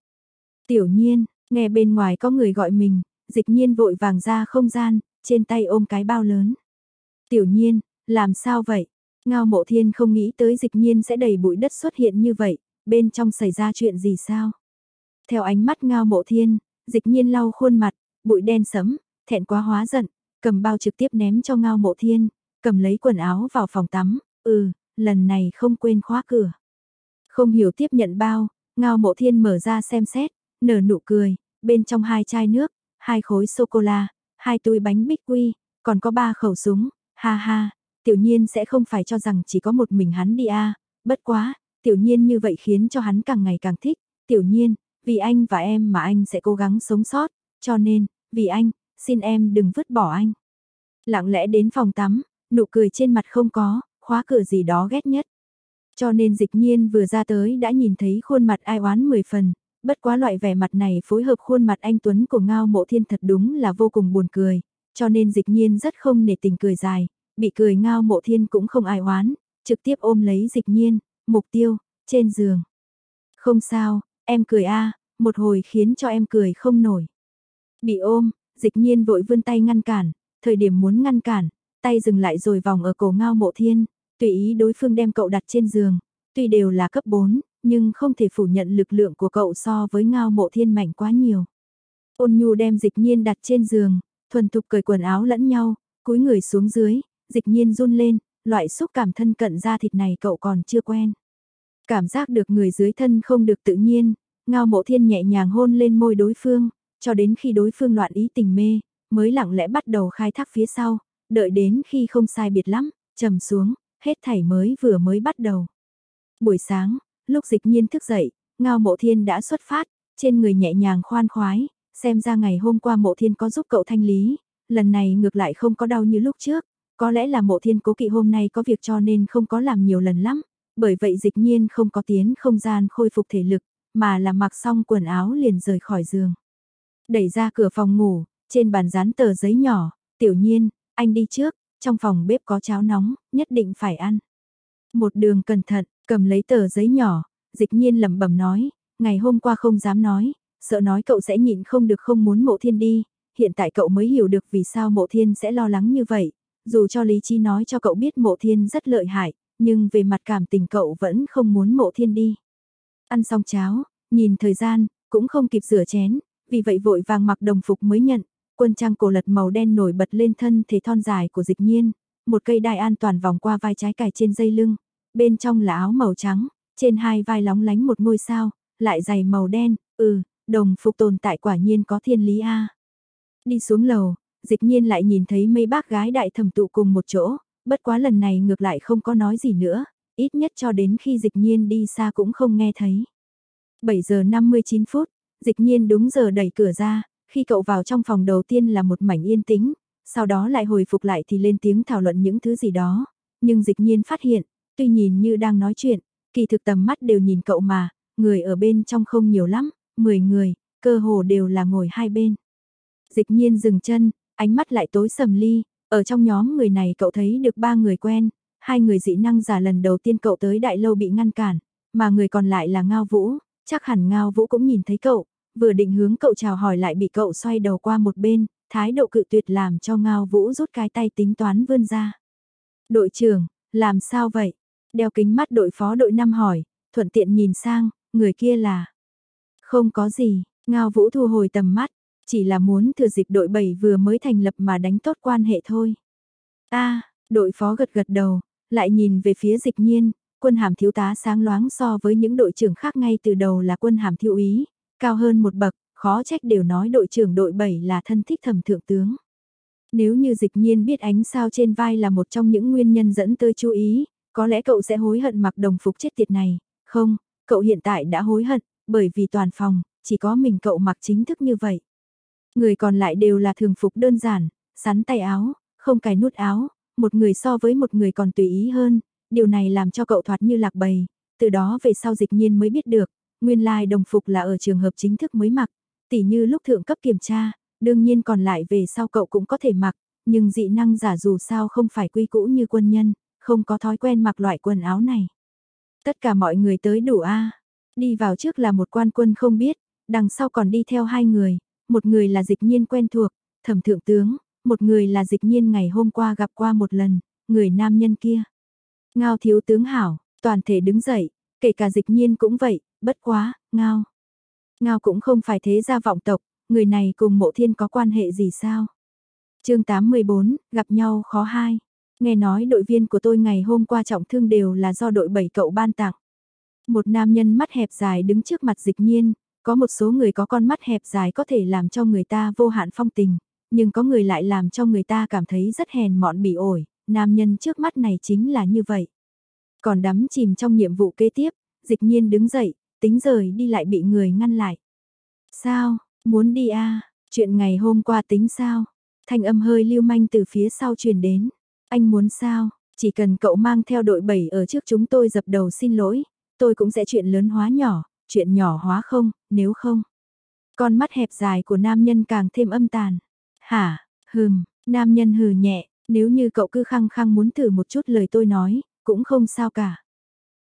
Tiểu nhiên, nghe bên ngoài có người gọi mình, dịch nhiên vội vàng ra không gian, trên tay ôm cái bao lớn. Tiểu nhiên, làm sao vậy? Ngao mộ thiên không nghĩ tới dịch nhiên sẽ đầy bụi đất xuất hiện như vậy, bên trong xảy ra chuyện gì sao? Theo ánh mắt ngao mộ thiên, dịch nhiên lau khuôn mặt, bụi đen sẫm, thẹn quá hóa giận, cầm bao trực tiếp ném cho ngao mộ thiên, cầm lấy quần áo vào phòng tắm, ừ, lần này không quên khóa cửa. Không hiểu tiếp nhận bao, ngao mộ thiên mở ra xem xét, nở nụ cười, bên trong hai chai nước, hai khối sô-cô-la, hai túi bánh bích quy, còn có ba khẩu súng, ha ha, tiểu nhiên sẽ không phải cho rằng chỉ có một mình hắn đi a à. bất quá, tiểu nhiên như vậy khiến cho hắn càng ngày càng thích, tiểu nhiên, vì anh và em mà anh sẽ cố gắng sống sót, cho nên, vì anh, xin em đừng vứt bỏ anh. Lặng lẽ đến phòng tắm, nụ cười trên mặt không có, khóa cửa gì đó ghét nhất. Cho nên dịch nhiên vừa ra tới đã nhìn thấy khuôn mặt ai oán mười phần, bất quá loại vẻ mặt này phối hợp khuôn mặt anh Tuấn của Ngao Mộ Thiên thật đúng là vô cùng buồn cười, cho nên dịch nhiên rất không nể tình cười dài, bị cười Ngao Mộ Thiên cũng không ai oán, trực tiếp ôm lấy dịch nhiên, mục tiêu, trên giường. Không sao, em cười a một hồi khiến cho em cười không nổi. Bị ôm, dịch nhiên vội vươn tay ngăn cản, thời điểm muốn ngăn cản, tay dừng lại rồi vòng ở cổ ngao mộ thiên, tùy ý đối phương đem cậu đặt trên giường, tuy đều là cấp 4, nhưng không thể phủ nhận lực lượng của cậu so với ngao mộ thiên mạnh quá nhiều. Ôn nhu đem dịch nhiên đặt trên giường, thuần thục cởi quần áo lẫn nhau, cúi người xuống dưới, dịch nhiên run lên, loại xúc cảm thân cận da thịt này cậu còn chưa quen. Cảm giác được người dưới thân không được tự nhiên, ngao mộ thiên nhẹ nhàng hôn lên môi đối phương, cho đến khi đối phương loạn ý tình mê, mới lặng lẽ bắt đầu khai thác phía sau, đợi đến khi không sai biệt lắm, trầm xuống, hết thảy mới vừa mới bắt đầu. Buổi sáng, lúc dịch nhiên thức dậy, ngao mộ thiên đã xuất phát, trên người nhẹ nhàng khoan khoái, xem ra ngày hôm qua mộ thiên có giúp cậu thanh lý, lần này ngược lại không có đau như lúc trước, có lẽ là mộ thiên cố kỵ hôm nay có việc cho nên không có làm nhiều lần lắm, bởi vậy dịch nhiên không có tiến không gian khôi phục thể lực, mà là mặc xong quần áo liền rời khỏi giường. Đẩy ra cửa phòng ngủ, trên bàn dán tờ giấy nhỏ, tiểu nhiên, anh đi trước, trong phòng bếp có cháo nóng, nhất định phải ăn. Một đường cẩn thận, cầm lấy tờ giấy nhỏ, dịch nhiên lẩm bẩm nói, ngày hôm qua không dám nói, sợ nói cậu sẽ nhịn không được không muốn mộ thiên đi, hiện tại cậu mới hiểu được vì sao mộ thiên sẽ lo lắng như vậy, dù cho lý trí nói cho cậu biết mộ thiên rất lợi hại, nhưng về mặt cảm tình cậu vẫn không muốn mộ thiên đi. Ăn xong cháo, nhìn thời gian, cũng không kịp rửa chén, vì vậy vội vàng mặc đồng phục mới nhận, quân trang cổ lật màu đen nổi bật lên thân thể thon dài của dịch nhiên, một cây đai an toàn vòng qua vai trái cài trên dây lưng, bên trong là áo màu trắng, trên hai vai lóng lánh một ngôi sao, lại giày màu đen, ừ, đồng phục tồn tại quả nhiên có thiên lý a. Đi xuống lầu, dịch nhiên lại nhìn thấy mấy bác gái đại thẩm tụ cùng một chỗ, bất quá lần này ngược lại không có nói gì nữa, ít nhất cho đến khi dịch nhiên đi xa cũng không nghe thấy. 7 giờ 59 phút, dịch nhiên đúng giờ đẩy cửa ra, khi cậu vào trong phòng đầu tiên là một mảnh yên tĩnh, sau đó lại hồi phục lại thì lên tiếng thảo luận những thứ gì đó, nhưng dịch nhiên phát hiện, tuy nhìn như đang nói chuyện, kỳ thực tầm mắt đều nhìn cậu mà, người ở bên trong không nhiều lắm, 10 người, cơ hồ đều là ngồi hai bên. Dịch nhiên dừng chân, ánh mắt lại tối sầm ly, ở trong nhóm người này cậu thấy được ba người quen, hai người dị năng giả lần đầu tiên cậu tới đại lâu bị ngăn cản, mà người còn lại là Ngao Vũ, chắc hẳn Ngao Vũ cũng nhìn thấy cậu, vừa định hướng cậu chào hỏi lại bị cậu xoay đầu qua một bên, thái độ cự tuyệt làm cho Ngao Vũ rút cái tay tính toán vươn ra. Đội trưởng, làm sao vậy? Đeo kính mắt đội phó đội năm hỏi, thuận tiện nhìn sang, người kia là... Không có gì, Ngao Vũ thu hồi tầm mắt, chỉ là muốn thừa dịp đội 7 vừa mới thành lập mà đánh tốt quan hệ thôi. a đội phó gật gật đầu, lại nhìn về phía dịch nhiên, quân hàm thiếu tá sáng loáng so với những đội trưởng khác ngay từ đầu là quân hàm thiếu úy, cao hơn một bậc, khó trách đều nói đội trưởng đội 7 là thân thích thẩm thượng tướng. Nếu như dịch nhiên biết ánh sao trên vai là một trong những nguyên nhân dẫn tới chú ý, có lẽ cậu sẽ hối hận mặc đồng phục chết tiệt này, không, cậu hiện tại đã hối hận, bởi vì toàn phòng, chỉ có mình cậu mặc chính thức như vậy. Người còn lại đều là thường phục đơn giản, sắn tay áo, không cài nút áo, một người so với một người còn tùy ý hơn, điều này làm cho cậu thoạt như lạc bầy, từ đó về sau dịch nhiên mới biết được, nguyên lai like đồng phục là ở trường hợp chính thức mới mặc, tỉ như lúc thượng cấp kiểm tra, đương nhiên còn lại về sau cậu cũng có thể mặc, nhưng dị năng giả dù sao không phải quy cũ như quân nhân, không có thói quen mặc loại quần áo này. Tất cả mọi người tới đủ a đi vào trước là một quan quân không biết, đằng sau còn đi theo hai người, một người là dịch nhiên quen thuộc, thẩm thượng tướng, một người là dịch nhiên ngày hôm qua gặp qua một lần, người nam nhân kia. Ngao thiếu tướng hảo, toàn thể đứng dậy, kể cả dịch nhiên cũng vậy, bất quá, ngao. Ngao cũng không phải thế gia vọng tộc, người này cùng mộ thiên có quan hệ gì sao? chương 814, gặp nhau khó hai. Nghe nói đội viên của tôi ngày hôm qua trọng thương đều là do đội 7 cậu ban tặng. Một nam nhân mắt hẹp dài đứng trước mặt dịch nhiên, có một số người có con mắt hẹp dài có thể làm cho người ta vô hạn phong tình, nhưng có người lại làm cho người ta cảm thấy rất hèn mọn bị ổi, nam nhân trước mắt này chính là như vậy. Còn đắm chìm trong nhiệm vụ kế tiếp, dịch nhiên đứng dậy, tính rời đi lại bị người ngăn lại. Sao, muốn đi à, chuyện ngày hôm qua tính sao? Thanh âm hơi lưu manh từ phía sau truyền đến. Anh muốn sao, chỉ cần cậu mang theo đội 7 ở trước chúng tôi dập đầu xin lỗi, tôi cũng sẽ chuyện lớn hóa nhỏ, chuyện nhỏ hóa không, nếu không. Con mắt hẹp dài của nam nhân càng thêm âm tàn. Hả, hừm, nam nhân hừ nhẹ, nếu như cậu cứ khăng khăng muốn thử một chút lời tôi nói, cũng không sao cả.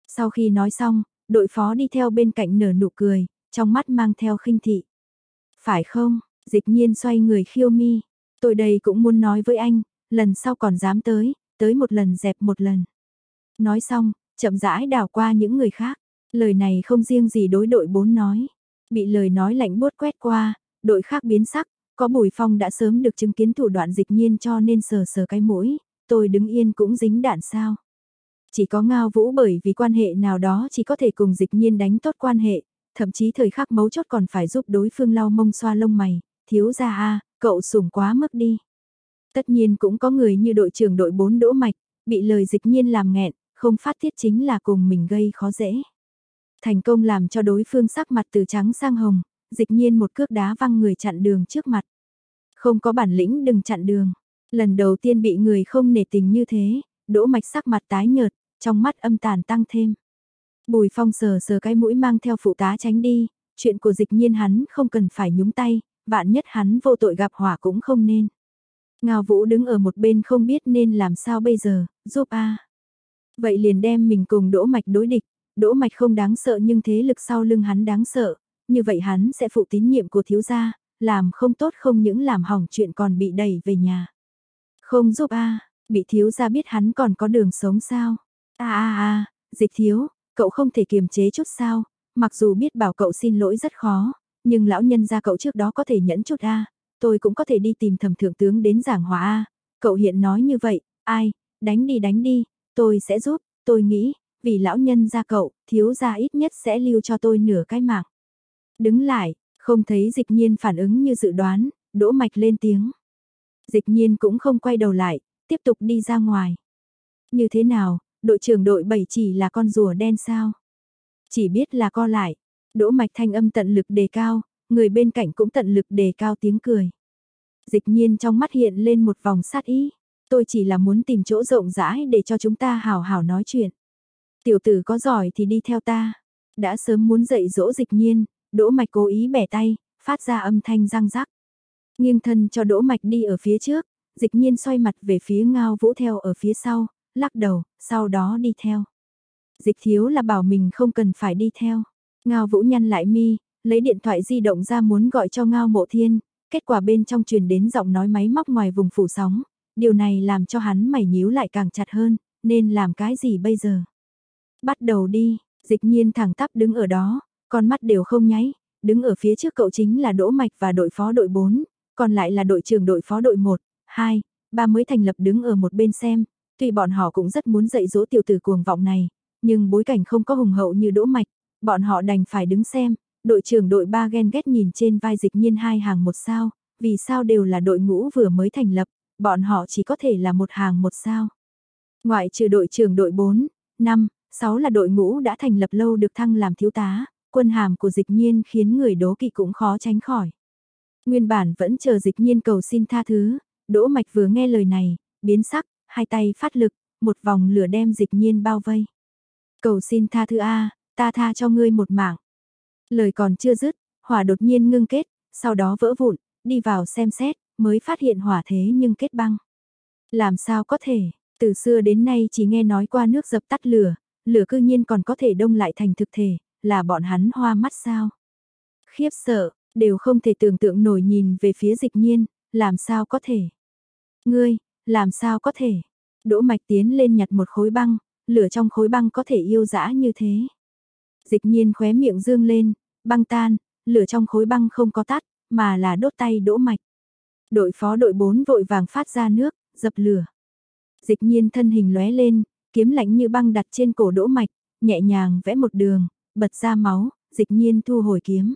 Sau khi nói xong, đội phó đi theo bên cạnh nở nụ cười, trong mắt mang theo khinh thị. Phải không, dịch nhiên xoay người khiêu mi, tôi đây cũng muốn nói với anh, lần sau còn dám tới, tới một lần dẹp một lần. Nói xong, chậm rãi đảo qua những người khác, lời này không riêng gì đối đội bốn nói. Bị lời nói lạnh bốt quét qua, đội khác biến sắc, có Bùi Phong đã sớm được chứng kiến thủ đoạn dịch nhiên cho nên sờ sờ cái mũi, tôi đứng yên cũng dính đạn sao. Chỉ có Ngao Vũ bởi vì quan hệ nào đó chỉ có thể cùng dịch nhiên đánh tốt quan hệ, thậm chí thời khắc mấu chốt còn phải giúp đối phương lau mông xoa lông mày, thiếu ra a cậu sủng quá mức đi. Tất nhiên cũng có người như đội trưởng đội 4 đỗ mạch, bị lời dịch nhiên làm nghẹn, không phát tiết chính là cùng mình gây khó dễ. Thành công làm cho đối phương sắc mặt từ trắng sang hồng, dịch nhiên một cước đá văng người chặn đường trước mặt. Không có bản lĩnh đừng chặn đường. Lần đầu tiên bị người không nể tình như thế, đỗ mạch sắc mặt tái nhợt, trong mắt âm tàn tăng thêm. Bùi phong sờ sờ cái mũi mang theo phụ tá tránh đi, chuyện của dịch nhiên hắn không cần phải nhúng tay, vạn nhất hắn vô tội gặp hỏa cũng không nên. Ngao Vũ đứng ở một bên không biết nên làm sao bây giờ, giúp a. Vậy liền đem mình cùng Đỗ Mạch đối địch, Đỗ Mạch không đáng sợ nhưng thế lực sau lưng hắn đáng sợ, như vậy hắn sẽ phụ tín nhiệm của thiếu gia, làm không tốt không những làm hỏng chuyện còn bị đẩy về nhà. Không giúp a, bị thiếu gia biết hắn còn có đường sống sao? A a a, Dịch thiếu, cậu không thể kiềm chế chút sao? Mặc dù biết bảo cậu xin lỗi rất khó, nhưng lão nhân gia cậu trước đó có thể nhẫn chút a, tôi cũng có thể đi tìm thẩm thượng tướng đến giảng hòa a. Cậu hiện nói như vậy, ai, đánh đi đánh đi, tôi sẽ giúp, tôi nghĩ, vì lão nhân gia cậu, thiếu gia ít nhất sẽ lưu cho tôi nửa cái mạng. Đứng lại, không thấy dịch nhiên phản ứng như dự đoán, đỗ mạch lên tiếng. Dịch nhiên cũng không quay đầu lại, tiếp tục đi ra ngoài. Như thế nào, đội trưởng đội 7 chỉ là con rùa đen sao? Chỉ biết là co lại, đỗ mạch thanh âm tận lực đề cao, người bên cạnh cũng tận lực đề cao tiếng cười. Dịch nhiên trong mắt hiện lên một vòng sát ý, tôi chỉ là muốn tìm chỗ rộng rãi để cho chúng ta hào hào nói chuyện. Tiểu tử có giỏi thì đi theo ta, đã sớm muốn dạy dỗ dịch nhiên, đỗ mạch cố ý bẻ tay, phát ra âm thanh răng rắc. Nghiêng thân cho đỗ mạch đi ở phía trước, dịch nhiên xoay mặt về phía ngao vũ theo ở phía sau, lắc đầu, sau đó đi theo. Dịch thiếu là bảo mình không cần phải đi theo. Ngao vũ nhăn lại mi, lấy điện thoại di động ra muốn gọi cho Ngao Mộ Thiên, kết quả bên trong truyền đến giọng nói máy móc ngoài vùng phủ sóng, điều này làm cho hắn mày nhíu lại càng chặt hơn, nên làm cái gì bây giờ? Bắt đầu đi, dịch nhiên thẳng tắp đứng ở đó, con mắt đều không nháy, đứng ở phía trước cậu chính là Đỗ Mạch và đội phó đội 4, còn lại là đội trưởng đội phó đội 1, 2, 3 mới thành lập đứng ở một bên xem, tuy bọn họ cũng rất muốn dạy dỗ tiểu tử cuồng vọng này, nhưng bối cảnh không có hùng hậu như Đỗ Mạch, bọn họ đành phải đứng xem, đội trưởng đội 3 ghen ghét nhìn trên vai dịch nhiên hai hàng một sao, vì sao đều là đội ngũ vừa mới thành lập, bọn họ chỉ có thể là một hàng một sao. Ngoại trừ đội trưởng đội 4, 5, 6 là đội ngũ đã thành lập lâu được thăng làm thiếu tá, quân hàm của dịch nhiên khiến người đố kỵ cũng khó tránh khỏi. Nguyên bản vẫn chờ dịch nhiên cầu xin tha thứ, đỗ mạch vừa nghe lời này, biến sắc, hai tay phát lực, một vòng lửa đem dịch nhiên bao vây. Cầu xin tha thứ A, ta tha cho ngươi một mạng. Lời còn chưa dứt, hỏa đột nhiên ngưng kết, sau đó vỡ vụn, đi vào xem xét, mới phát hiện hỏa thế nhưng kết băng. Làm sao có thể, từ xưa đến nay chỉ nghe nói qua nước dập tắt lửa, lửa cư nhiên còn có thể đông lại thành thực thể, là bọn hắn hoa mắt sao? Khiếp sợ, đều không thể tưởng tượng nổi nhìn về phía dịch nhiên, làm sao có thể? Ngươi, làm sao có thể? Đỗ mạch tiến lên nhặt một khối băng, lửa trong khối băng có thể yêu dã như thế. Dịch nhiên khóe miệng dương lên, băng tan, lửa trong khối băng không có tắt, mà là đốt tay đỗ mạch. Đội phó đội 4 vội vàng phát ra nước, dập lửa. Dịch nhiên thân hình lóe lên, kiếm lạnh như băng đặt trên cổ đỗ mạch, nhẹ nhàng vẽ một đường, bật ra máu, dịch nhiên thu hồi kiếm.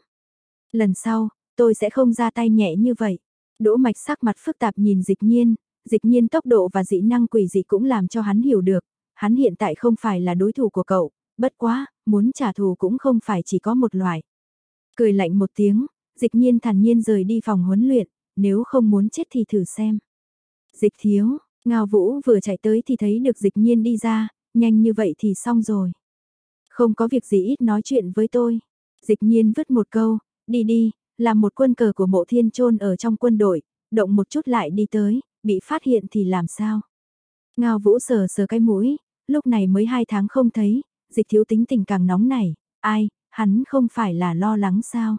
Lần sau, tôi sẽ không ra tay nhẹ như vậy. Đỗ mạch sắc mặt phức tạp nhìn dịch nhiên, dịch nhiên tốc độ và dị năng quỷ dị cũng làm cho hắn hiểu được, hắn hiện tại không phải là đối thủ của cậu, bất quá, muốn trả thù cũng không phải chỉ có một loại. Cười lạnh một tiếng, dịch nhiên thản nhiên rời đi phòng huấn luyện, nếu không muốn chết thì thử xem. Dịch thiếu, Ngao Vũ vừa chạy tới thì thấy được dịch nhiên đi ra, nhanh như vậy thì xong rồi. Không có việc gì ít nói chuyện với tôi. Dịch nhiên vứt một câu, đi đi, làm một quân cờ của mộ thiên trôn ở trong quân đội, động một chút lại đi tới, bị phát hiện thì làm sao. Ngao Vũ sờ sờ cái mũi, lúc này mới hai tháng không thấy, dịch thiếu tính tình càng nóng này, ai, hắn không phải là lo lắng sao.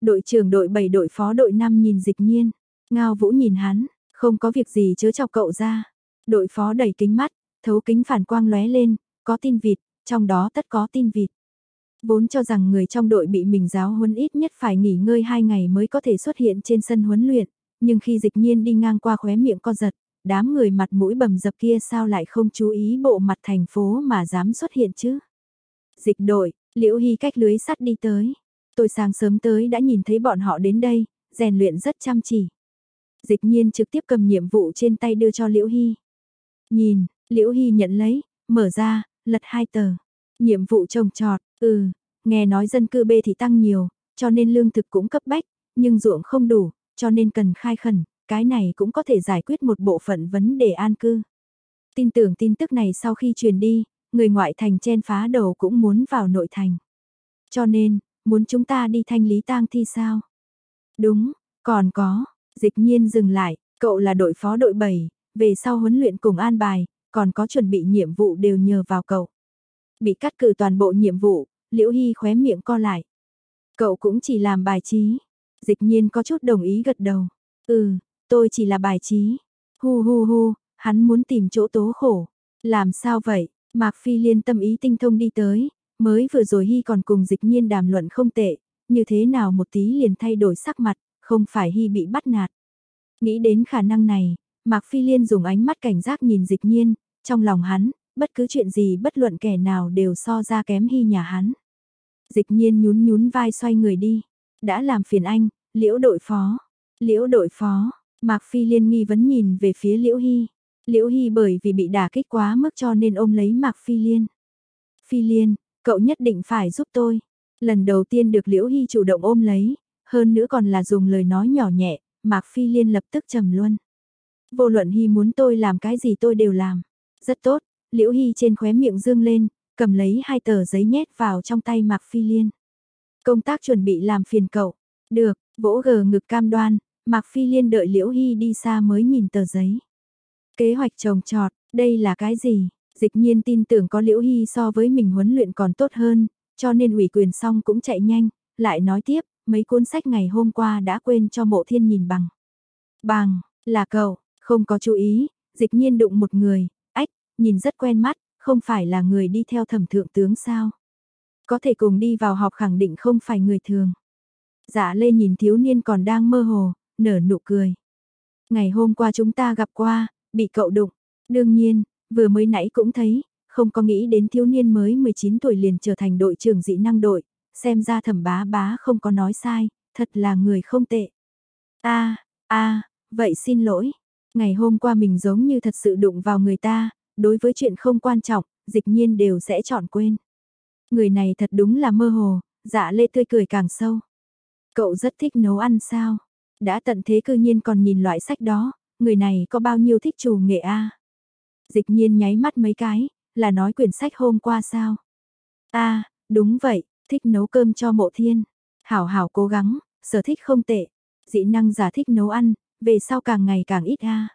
Đội trưởng đội 7 đội phó đội 5 nhìn dịch nhiên, Ngao Vũ nhìn hắn, không có việc gì chớ chọc cậu ra. Đội phó đẩy kính mắt, thấu kính phản quang lóe lên, có tin vịt, trong đó tất có tin vịt. Vốn cho rằng người trong đội bị mình giáo huấn ít nhất phải nghỉ ngơi 2 ngày mới có thể xuất hiện trên sân huấn luyện, nhưng khi dịch nhiên đi ngang qua khóe miệng co giật, đám người mặt mũi bầm dập kia sao lại không chú ý bộ mặt thành phố mà dám xuất hiện chứ. Dịch đội, liễu hy cách lưới sắt đi tới. Tôi sáng sớm tới đã nhìn thấy bọn họ đến đây, rèn luyện rất chăm chỉ. Dịch nhiên trực tiếp cầm nhiệm vụ trên tay đưa cho Liễu Hy. Nhìn, Liễu Hy nhận lấy, mở ra, lật hai tờ. Nhiệm vụ trồng trọt, ừ, nghe nói dân cư b thì tăng nhiều, cho nên lương thực cũng cấp bách, nhưng ruộng không đủ, cho nên cần khai khẩn, cái này cũng có thể giải quyết một bộ phận vấn đề an cư. Tin tưởng tin tức này sau khi truyền đi, người ngoại thành chen phá đầu cũng muốn vào nội thành. Cho nên, muốn chúng ta đi thanh lý tang thi sao? Đúng, còn có, dịch nhiên dừng lại, cậu là đội phó đội 7, về sau huấn luyện cùng an bài, còn có chuẩn bị nhiệm vụ đều nhờ vào cậu. Bị cắt cử toàn bộ nhiệm vụ, Liễu Hy khóe miệng co lại. Cậu cũng chỉ làm bài trí. Dịch nhiên có chút đồng ý gật đầu. Ừ, tôi chỉ là bài trí. Hu hu hu, hắn muốn tìm chỗ tố khổ. Làm sao vậy? Mạc Phi liên tâm ý tinh thông đi tới. Mới vừa rồi Hy còn cùng dịch nhiên đàm luận không tệ. Như thế nào một tí liền thay đổi sắc mặt, không phải Hy bị bắt nạt. Nghĩ đến khả năng này, Mạc Phi Liên dùng ánh mắt cảnh giác nhìn dịch nhiên, trong lòng hắn, bất cứ chuyện gì bất luận kẻ nào đều so ra kém hy nhà hắn. Dịch nhiên nhún nhún vai xoay người đi, đã làm phiền anh, liễu đội phó, liễu đội phó, Mạc Phi Liên nghi vấn nhìn về phía liễu hy. Liễu hy bởi vì bị đả kích quá mức cho nên ôm lấy Mạc Phi Liên. Phi Liên, cậu nhất định phải giúp tôi. Lần đầu tiên được Liễu Hy chủ động ôm lấy, hơn nữa còn là dùng lời nói nhỏ nhẹ, Mạc Phi Liên lập tức trầm luôn Vô luận Hy muốn tôi làm cái gì tôi đều làm. Rất tốt, Liễu Hy trên khóe miệng dương lên, cầm lấy hai tờ giấy nhét vào trong tay Mạc Phi Liên. Công tác chuẩn bị làm phiền cậu. Được, vỗ gờ ngực cam đoan, Mạc Phi Liên đợi Liễu Hy đi xa mới nhìn tờ giấy. Kế hoạch trồng trọt, đây là cái gì? Dịch nhiên tin tưởng có Liễu Hy so với mình huấn luyện còn tốt hơn, cho nên ủy quyền xong cũng chạy nhanh, lại nói tiếp, mấy cuốn sách ngày hôm qua đã quên cho mộ thiên nhìn bằng. Bằng, là cậu, không có chú ý, dịch nhiên đụng một người, ách, nhìn rất quen mắt, không phải là người đi theo thẩm thượng tướng sao. Có thể cùng đi vào học khẳng định không phải người thường. Dạ lê nhìn thiếu niên còn đang mơ hồ, nở nụ cười. Ngày hôm qua chúng ta gặp qua, bị cậu đụng. Đương nhiên, vừa mới nãy cũng thấy, không có nghĩ đến thiếu niên mới 19 tuổi liền trở thành đội trưởng dị năng đội, xem ra thẩm bá bá không có nói sai, thật là người không tệ. a a vậy xin lỗi, ngày hôm qua mình giống như thật sự đụng vào người ta, đối với chuyện không quan trọng, dịch nhiên đều sẽ chọn quên. Người này thật đúng là mơ hồ, dạ lê tươi cười càng sâu. Cậu rất thích nấu ăn sao? Đã tận thế cư nhiên còn nhìn loại sách đó, người này có bao nhiêu thích trù nghệ a Dịch nhiên nháy mắt mấy cái, là nói quyển sách hôm qua sao? a đúng vậy, thích nấu cơm cho mộ thiên. Hảo hảo cố gắng, sở thích không tệ. Dị năng giả thích nấu ăn, về sau càng ngày càng ít a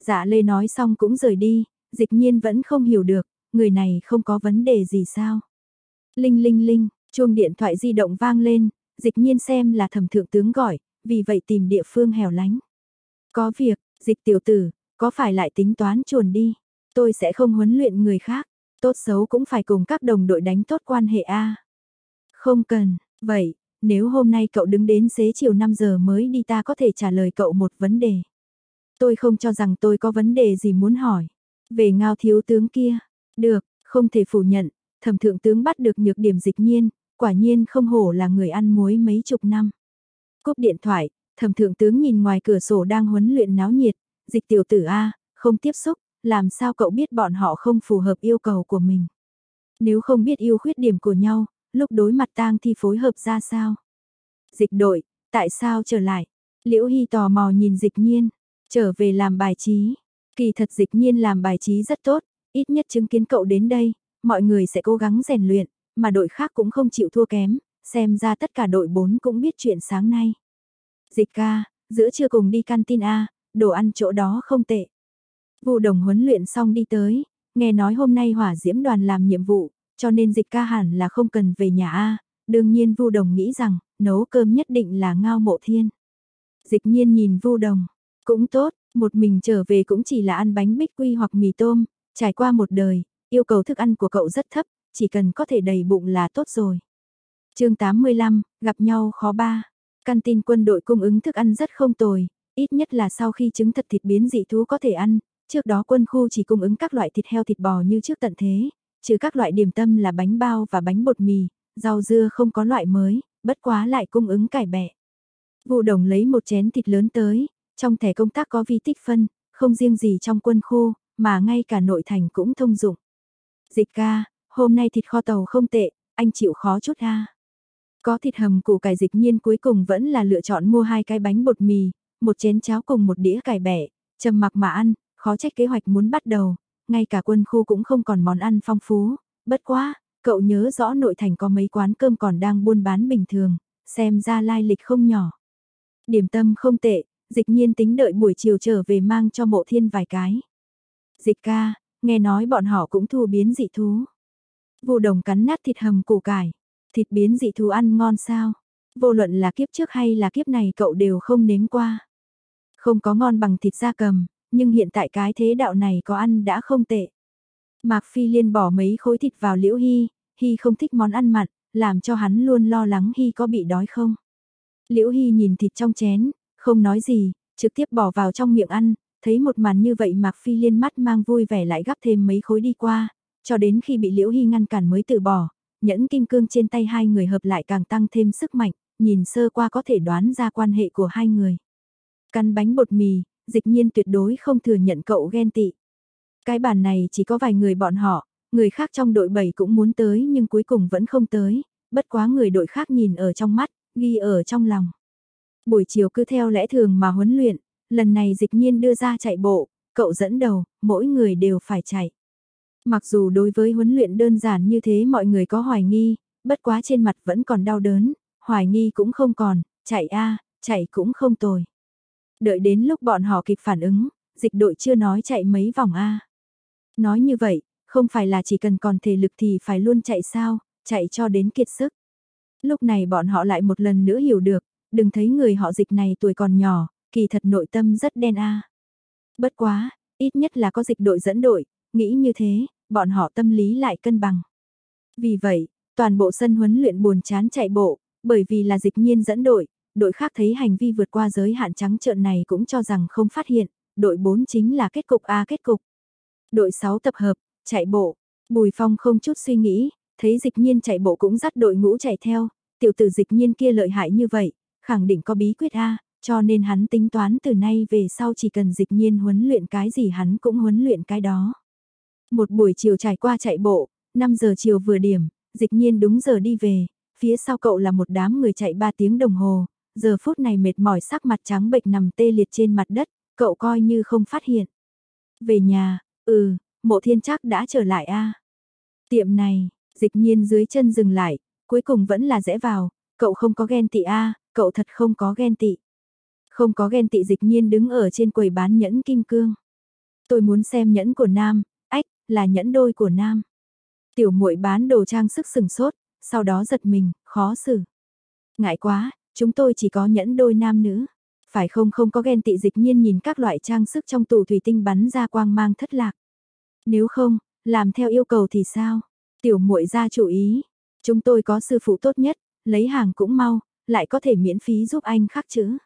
Dạ lê nói xong cũng rời đi, dịch nhiên vẫn không hiểu được, người này không có vấn đề gì sao. Linh linh linh, chuông điện thoại di động vang lên, dịch nhiên xem là thẩm thượng tướng gọi, vì vậy tìm địa phương hẻo lánh. Có việc, dịch tiểu tử, có phải lại tính toán chuồn đi, tôi sẽ không huấn luyện người khác, tốt xấu cũng phải cùng các đồng đội đánh tốt quan hệ A. Không cần, vậy, nếu hôm nay cậu đứng đến xế chiều 5 giờ mới đi ta có thể trả lời cậu một vấn đề. Tôi không cho rằng tôi có vấn đề gì muốn hỏi. Về ngao thiếu tướng kia, được, không thể phủ nhận, thẩm thượng tướng bắt được nhược điểm dịch nhiên, quả nhiên không hổ là người ăn muối mấy chục năm. Cúp điện thoại, thẩm thượng tướng nhìn ngoài cửa sổ đang huấn luyện náo nhiệt, dịch tiểu tử A, không tiếp xúc, làm sao cậu biết bọn họ không phù hợp yêu cầu của mình. Nếu không biết yêu khuyết điểm của nhau, lúc đối mặt tang thì phối hợp ra sao. Dịch đội, tại sao trở lại? Liễu Hy tò mò nhìn dịch nhiên, trở về làm bài trí. Kỳ thật dịch nhiên làm bài trí rất tốt, ít nhất chứng kiến cậu đến đây, mọi người sẽ cố gắng rèn luyện, mà đội khác cũng không chịu thua kém, xem ra tất cả đội 4 cũng biết chuyện sáng nay. Dịch ca, giữa trưa cùng đi canteen A, đồ ăn chỗ đó không tệ. Vụ đồng huấn luyện xong đi tới, nghe nói hôm nay hỏa diễm đoàn làm nhiệm vụ, cho nên dịch ca hẳn là không cần về nhà A, đương nhiên Vu Đồng nghĩ rằng, nấu cơm nhất định là ngao mộ thiên. Dịch nhiên nhìn Vu Đồng, cũng tốt, một mình trở về cũng chỉ là ăn bánh bích quy hoặc mì tôm, trải qua một đời, yêu cầu thức ăn của cậu rất thấp, chỉ cần có thể đầy bụng là tốt rồi. chương 85, gặp nhau khó ba. Căn tin quân đội cung ứng thức ăn rất không tồi, ít nhất là sau khi trứng thật thịt biến dị thú có thể ăn, trước đó quân khu chỉ cung ứng các loại thịt heo thịt bò như trước tận thế, trừ các loại điểm tâm là bánh bao và bánh bột mì, rau dưa không có loại mới, bất quá lại cung ứng cải bẹ. Vụ đồng lấy một chén thịt lớn tới, trong thẻ công tác có vi tích phân, không riêng gì trong quân khu, mà ngay cả nội thành cũng thông dụng. Dịch ca, hôm nay thịt kho tàu không tệ, anh chịu khó chút ha. Có thịt hầm củ cải dịch nhiên cuối cùng vẫn là lựa chọn mua hai cái bánh bột mì, một chén cháo cùng một đĩa cải bẻ, trầm mặc mà ăn, khó trách kế hoạch muốn bắt đầu, ngay cả quân khu cũng không còn món ăn phong phú, bất quá, cậu nhớ rõ nội thành có mấy quán cơm còn đang buôn bán bình thường, xem ra lai lịch không nhỏ. Điểm tâm không tệ, dịch nhiên tính đợi buổi chiều trở về mang cho mộ thiên vài cái. Dịch ca, nghe nói bọn họ cũng thu biến dị thú. vô đồng cắn nát thịt hầm củ cải, thịt biến dị thú ăn ngon sao? Vô luận là kiếp trước hay là kiếp này cậu đều không nếm qua. Không có ngon bằng thịt da cầm, nhưng hiện tại cái thế đạo này có ăn đã không tệ. Mạc Phi Liên bỏ mấy khối thịt vào Liễu Hy, Hy không thích món ăn mặn, làm cho hắn luôn lo lắng Hy có bị đói không. Liễu Hy nhìn thịt trong chén, không nói gì, trực tiếp bỏ vào trong miệng ăn, thấy một màn như vậy Mạc Phi Liên mắt mang vui vẻ lại gắp thêm mấy khối đi qua, cho đến khi bị Liễu Hy ngăn cản mới từ bỏ, nhẫn kim cương trên tay hai người hợp lại càng tăng thêm sức mạnh, nhìn sơ qua có thể đoán ra quan hệ của hai người. Căn bánh bột mì, dịch nhiên tuyệt đối không thừa nhận cậu ghen tị. Cái bàn này chỉ có vài người bọn họ, người khác trong đội 7 cũng muốn tới nhưng cuối cùng vẫn không tới, bất quá người đội khác nhìn ở trong mắt, ghi ở trong lòng. Buổi chiều cứ theo lẽ thường mà huấn luyện, lần này dịch nhiên đưa ra chạy bộ, cậu dẫn đầu, mỗi người đều phải chạy. Mặc dù đối với huấn luyện đơn giản như thế mọi người có hoài nghi, bất quá trên mặt vẫn còn đau đớn, hoài nghi cũng không còn, chạy a chạy cũng không tồi. Đợi đến lúc bọn họ kịp phản ứng, dịch đội chưa nói chạy mấy vòng A. Nói như vậy, không phải là chỉ cần còn thể lực thì phải luôn chạy sao, chạy cho đến kiệt sức. Lúc này bọn họ lại một lần nữa hiểu được, đừng thấy người họ dịch này tuổi còn nhỏ, kỳ thật nội tâm rất đen a. Bất quá, ít nhất là có dịch đội dẫn đội, nghĩ như thế, bọn họ tâm lý lại cân bằng. Vì vậy, toàn bộ sân huấn luyện buồn chán chạy bộ, bởi vì là dịch nhiên dẫn đội, đội khác thấy hành vi vượt qua giới hạn trắng trợn này cũng cho rằng không phát hiện, đội 4 chính là kết cục A kết cục. Đội 6 tập hợp, chạy bộ, Bùi Phong không chút suy nghĩ, thấy dịch nhiên chạy bộ cũng dắt đội ngũ chạy theo, tiểu tử dịch nhiên kia lợi hại như vậy, khẳng định có bí quyết A, cho nên hắn tính toán từ nay về sau chỉ cần dịch nhiên huấn luyện cái gì hắn cũng huấn luyện cái đó. Một buổi chiều trải qua chạy bộ, 5 giờ chiều vừa điểm, dịch nhiên đúng giờ đi về, phía sau cậu là một đám người chạy 3 tiếng đồng hồ, giờ phút này mệt mỏi sắc mặt trắng bệch nằm tê liệt trên mặt đất, cậu coi như không phát hiện. Về nhà, ừ, mộ thiên chắc đã trở lại a Tiệm này, dịch nhiên dưới chân dừng lại, cuối cùng vẫn là rẽ vào, cậu không có ghen tị a cậu thật không có ghen tị. Không có ghen tị dịch nhiên đứng ở trên quầy bán nhẫn kim cương. Tôi muốn xem nhẫn của nam, ách, là nhẫn đôi của nam. Tiểu muội bán đồ trang sức sừng sốt, sau đó giật mình, khó xử. Ngại quá, chúng tôi chỉ có nhẫn đôi nam nữ. Phải không không có ghen tị dịch nhiên nhìn các loại trang sức trong tủ thủy tinh bắn ra quang mang thất lạc. Nếu không, làm theo yêu cầu thì sao? Tiểu muội ra chủ ý. Chúng tôi có sư phụ tốt nhất, lấy hàng cũng mau, lại có thể miễn phí giúp anh khắc chữ.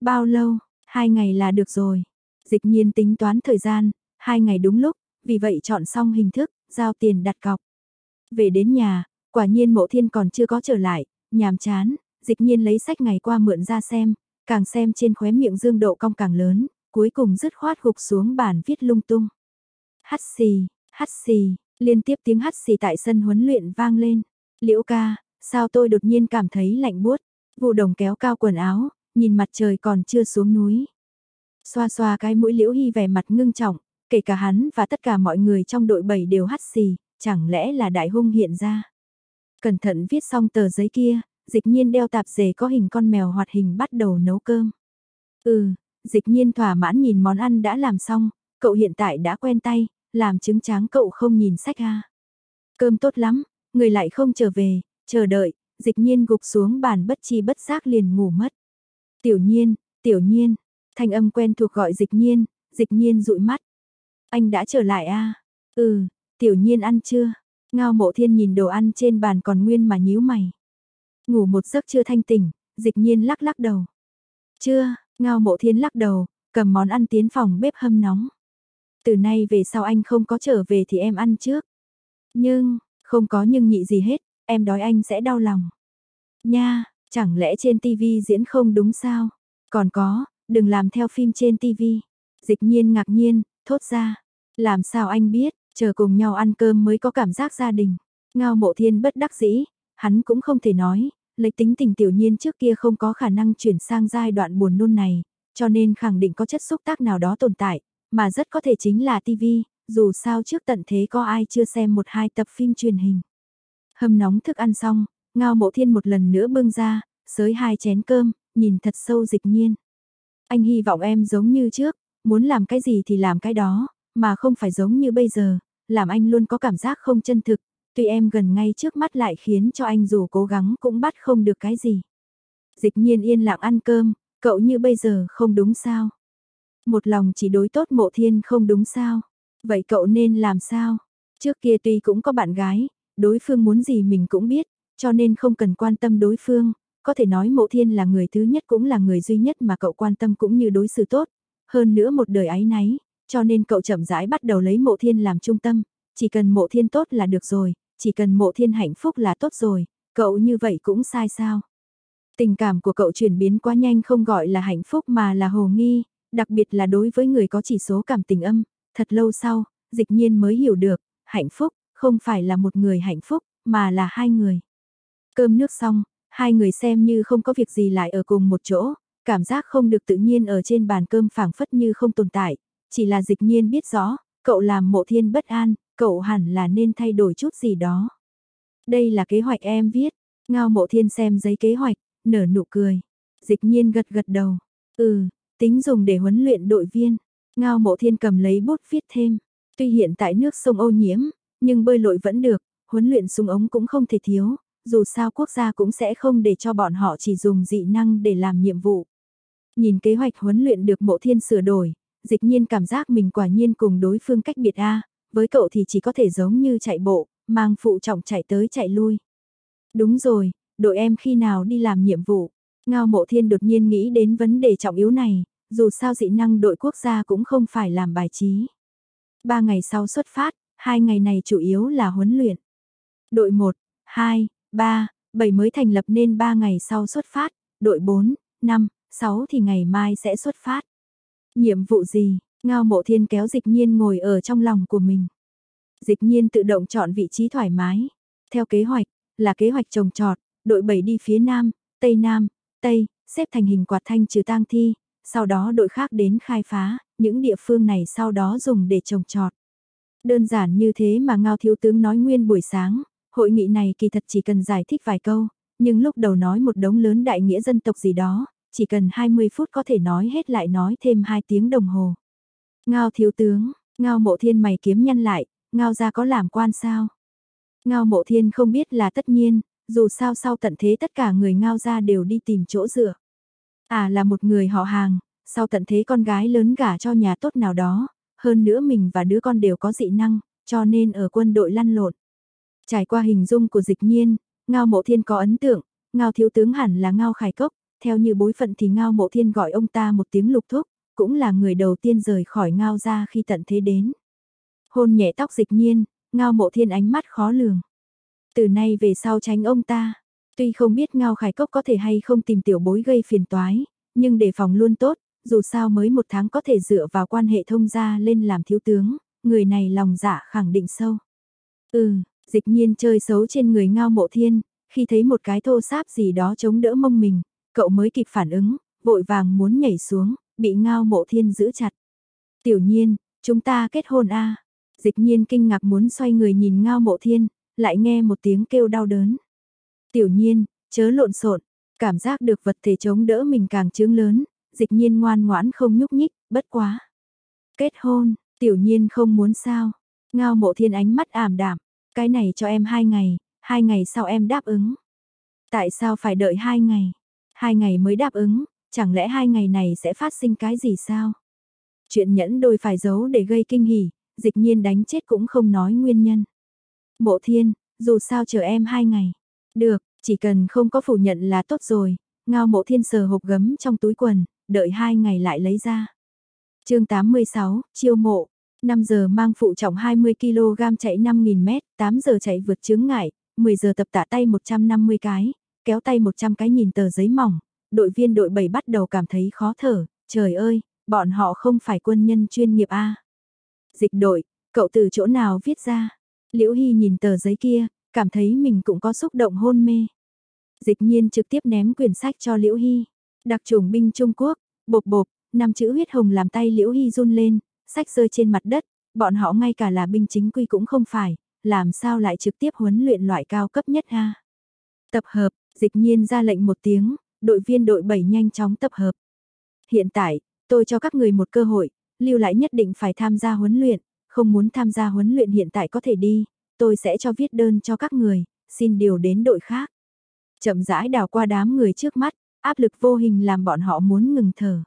Bao lâu? Hai ngày là được rồi. Dịch nhiên tính toán thời gian, hai ngày đúng lúc, vì vậy chọn xong hình thức, giao tiền đặt cọc. Về đến nhà, quả nhiên mộ thiên còn chưa có trở lại, nhàm chán, dịch nhiên lấy sách ngày qua mượn ra xem, càng xem trên khóe miệng dương độ cong càng lớn, cuối cùng dứt khoát gục xuống bàn viết lung tung. Hắt xì, hắt xì, liên tiếp tiếng hắt xì tại sân huấn luyện vang lên. Liễu ca, sao tôi đột nhiên cảm thấy lạnh buốt? Vụ đồng kéo cao quần áo, nhìn mặt trời còn chưa xuống núi. Xoa xoa cái mũi liễu hy vẻ mặt ngưng trọng, kể cả hắn và tất cả mọi người trong đội 7 đều hắt xì, chẳng lẽ là đại hung hiện ra. Cẩn thận viết xong tờ giấy kia, dịch nhiên đeo tạp dề có hình con mèo hoạt hình bắt đầu nấu cơm. Ừ, dịch nhiên thỏa mãn nhìn món ăn đã làm xong, cậu hiện tại đã quen tay, làm chứng tráng cậu không nhìn sách ha. Cơm tốt lắm, người lại không trở về, chờ đợi, dịch nhiên gục xuống bàn bất chi bất giác liền ngủ mất. Tiểu nhiên, tiểu nhiên, thanh âm quen thuộc gọi dịch nhiên, dịch nhiên dụi mắt. Anh đã trở lại à? Ừ, tiểu nhiên ăn chưa? Ngao mộ thiên nhìn đồ ăn trên bàn còn nguyên mà nhíu mày. Ngủ một giấc chưa thanh tỉnh, dịch nhiên lắc lắc đầu. Chưa, ngao mộ thiên lắc đầu, cầm món ăn tiến phòng bếp hâm nóng. Từ nay về sau anh không có trở về thì em ăn trước. Nhưng, không có nhưng nhị gì hết, em đói anh sẽ đau lòng. Nha, chẳng lẽ trên tivi diễn không đúng sao? Còn có, đừng làm theo phim trên tivi. Dịch nhiên ngạc nhiên, thốt ra. Làm sao anh biết, chờ cùng nhau ăn cơm mới có cảm giác gia đình. Ngao mộ thiên bất đắc dĩ, hắn cũng không thể nói, lấy tính tình tiểu nhiên trước kia không có khả năng chuyển sang giai đoạn buồn nôn này, cho nên khẳng định có chất xúc tác nào đó tồn tại, mà rất có thể chính là TV, dù sao trước tận thế có ai chưa xem một hai tập phim truyền hình. Hâm nóng thức ăn xong, ngao mộ thiên một lần nữa bưng ra, sới hai chén cơm, nhìn thật sâu dịch nhiên. Anh hy vọng em giống như trước, muốn làm cái gì thì làm cái đó, mà không phải giống như bây giờ, làm anh luôn có cảm giác không chân thực, tuy em gần ngay trước mắt lại khiến cho anh dù cố gắng cũng bắt không được cái gì. Dịch nhiên yên lặng ăn cơm, cậu như bây giờ không đúng sao? Một lòng chỉ đối tốt mộ thiên không đúng sao? Vậy cậu nên làm sao? Trước kia tuy cũng có bạn gái, đối phương muốn gì mình cũng biết, cho nên không cần quan tâm đối phương, có thể nói mộ thiên là người thứ nhất cũng là người duy nhất mà cậu quan tâm cũng như đối xử tốt, hơn nữa một đời ái náy, cho nên cậu chậm rãi bắt đầu lấy mộ thiên làm trung tâm, chỉ cần mộ thiên tốt là được rồi, chỉ cần mộ thiên hạnh phúc là tốt rồi, cậu như vậy cũng sai sao. Tình cảm của cậu chuyển biến quá nhanh không gọi là hạnh phúc mà là hồ nghi, đặc biệt là đối với người có chỉ số cảm tình âm, thật lâu sau, dịch nhiên mới hiểu được, hạnh phúc, không phải là một người hạnh phúc, mà là hai người. Cơm nước xong, hai người xem như không có việc gì lại ở cùng một chỗ, cảm giác không được tự nhiên ở trên bàn cơm phảng phất như không tồn tại, chỉ là dịch nhiên biết rõ, cậu làm mộ thiên bất an, cậu hẳn là nên thay đổi chút gì đó. Đây là kế hoạch em viết, ngao mộ thiên xem giấy kế hoạch, nở nụ cười. Dịch nhiên gật gật đầu, ừ, tính dùng để huấn luyện đội viên. Ngao mộ thiên cầm lấy bút viết thêm, tuy hiện tại nước sông ô nhiễm, nhưng bơi lội vẫn được, huấn luyện súng ống cũng không thể thiếu, dù sao quốc gia cũng sẽ không để cho bọn họ chỉ dùng dị năng để làm nhiệm vụ. Nhìn kế hoạch huấn luyện được mộ thiên sửa đổi, dịch nhiên cảm giác mình quả nhiên cùng đối phương cách biệt A, với cậu thì chỉ có thể giống như chạy bộ, mang phụ trọng chạy tới chạy lui. Đúng rồi, đội em khi nào đi làm nhiệm vụ, Ngao Mộ Thiên đột nhiên nghĩ đến vấn đề trọng yếu này, dù sao dị năng đội quốc gia cũng không phải làm bài trí. Ba ngày sau xuất phát, hai ngày này chủ yếu là huấn luyện. Đội 1, 2, 3, 7 mới thành lập nên 3 ngày sau xuất phát, đội 4, 5, 6 thì ngày mai sẽ xuất phát. Nhiệm vụ gì? Ngao Mộ Thiên kéo Dịch Nhiên ngồi ở trong lòng của mình. Dịch Nhiên tự động chọn vị trí thoải mái. Theo kế hoạch, là kế hoạch trồng trọt, đội 7 đi phía nam, tây nam, tây, xếp thành hình quạt thanh trừ tang thi, sau đó đội khác đến khai phá, những địa phương này sau đó dùng để trồng trọt. Đơn giản như thế mà Ngao Thiếu Tướng nói nguyên buổi sáng, hội nghị này kỳ thật chỉ cần giải thích vài câu, nhưng lúc đầu nói một đống lớn đại nghĩa dân tộc gì đó, chỉ cần 20 phút có thể nói hết lại nói thêm 2 tiếng đồng hồ. Ngao Thiếu Tướng, Ngao Mộ Thiên mày kiếm nhăn lại, Ngao ra có làm quan sao? Ngao Mộ Thiên không biết là tất nhiên, dù sao sau tận thế tất cả người Ngao ra đều đi tìm chỗ dựa. À là một người họ hàng, sau tận thế con gái lớn gả cho nhà tốt nào đó, hơn nữa mình và đứa con đều có dị năng, cho nên ở quân đội lăn lộn. Trải qua hình dung của dịch nhiên, Ngao Mộ Thiên có ấn tượng, Ngao Thiếu Tướng hẳn là Ngao Khải Cốc, theo như bối phận thì Ngao Mộ Thiên gọi ông ta một tiếng lục thúc, cũng là người đầu tiên rời khỏi Ngao ra khi tận thế đến. Hôn nhẹ tóc dịch nhiên, Ngao Mộ Thiên ánh mắt khó lường. Từ nay về sau tránh ông ta, tuy không biết Ngao Khải Cốc có thể hay không tìm tiểu bối gây phiền toái, nhưng đề phòng luôn tốt, dù sao mới một tháng có thể dựa vào quan hệ thông gia lên làm thiếu tướng, người này lòng dạ khẳng định sâu. Ừ, dịch nhiên chơi xấu trên người ngao mộ thiên, khi thấy một cái thô sáp gì đó chống đỡ mông mình, cậu mới kịp phản ứng, vội vàng muốn nhảy xuống, bị ngao mộ thiên giữ chặt. Tiểu nhiên, chúng ta kết hôn a Dịch nhiên kinh ngạc muốn xoay người nhìn ngao mộ thiên, lại nghe một tiếng kêu đau đớn. Tiểu nhiên, chớ lộn xộn cảm giác được vật thể chống đỡ mình càng trướng lớn, dịch nhiên ngoan ngoãn không nhúc nhích, bất quá. Kết hôn, tiểu nhiên không muốn sao. Ngao mộ thiên ánh mắt ảm đạm, cái này cho em hai ngày, hai ngày sau em đáp ứng. Tại sao phải đợi hai ngày? Hai ngày mới đáp ứng, chẳng lẽ hai ngày này sẽ phát sinh cái gì sao? Chuyện nhẫn đôi phải giấu để gây kinh hỉ, dịch nhiên đánh chết cũng không nói nguyên nhân. Mộ thiên, dù sao chờ em hai ngày. Được, chỉ cần không có phủ nhận là tốt rồi. Ngao mộ thiên sờ hộp gấm trong túi quần, đợi hai ngày lại lấy ra. chương 86, chiêu mộ. 5 giờ mang phụ trọng 20kg chạy 5.000 m, 8 giờ chạy vượt chướng ngại, 10 giờ tập tạ tay 150 cái, kéo tay 100 cái nhìn tờ giấy mỏng. Đội viên đội 7 bắt đầu cảm thấy khó thở, trời ơi, bọn họ không phải quân nhân chuyên nghiệp a Dịch đội, cậu từ chỗ nào viết ra? Liễu Hy nhìn tờ giấy kia, cảm thấy mình cũng có xúc động hôn mê. Dịch nhiên trực tiếp ném quyển sách cho Liễu Hy. Đặc trùng binh Trung Quốc, bộp bộp, năm chữ huyết hồng làm tay Liễu Hy run lên, sách rơi trên mặt đất, bọn họ ngay cả là binh chính quy cũng không phải, làm sao lại trực tiếp huấn luyện loại cao cấp nhất ha. Tập hợp, dịch nhiên ra lệnh một tiếng, đội viên đội 7 nhanh chóng tập hợp. Hiện tại, tôi cho các người một cơ hội, lưu lại nhất định phải tham gia huấn luyện, không muốn tham gia huấn luyện hiện tại có thể đi, tôi sẽ cho viết đơn cho các người, xin điều đến đội khác. Chậm rãi đào qua đám người trước mắt, áp lực vô hình làm bọn họ muốn ngừng thở.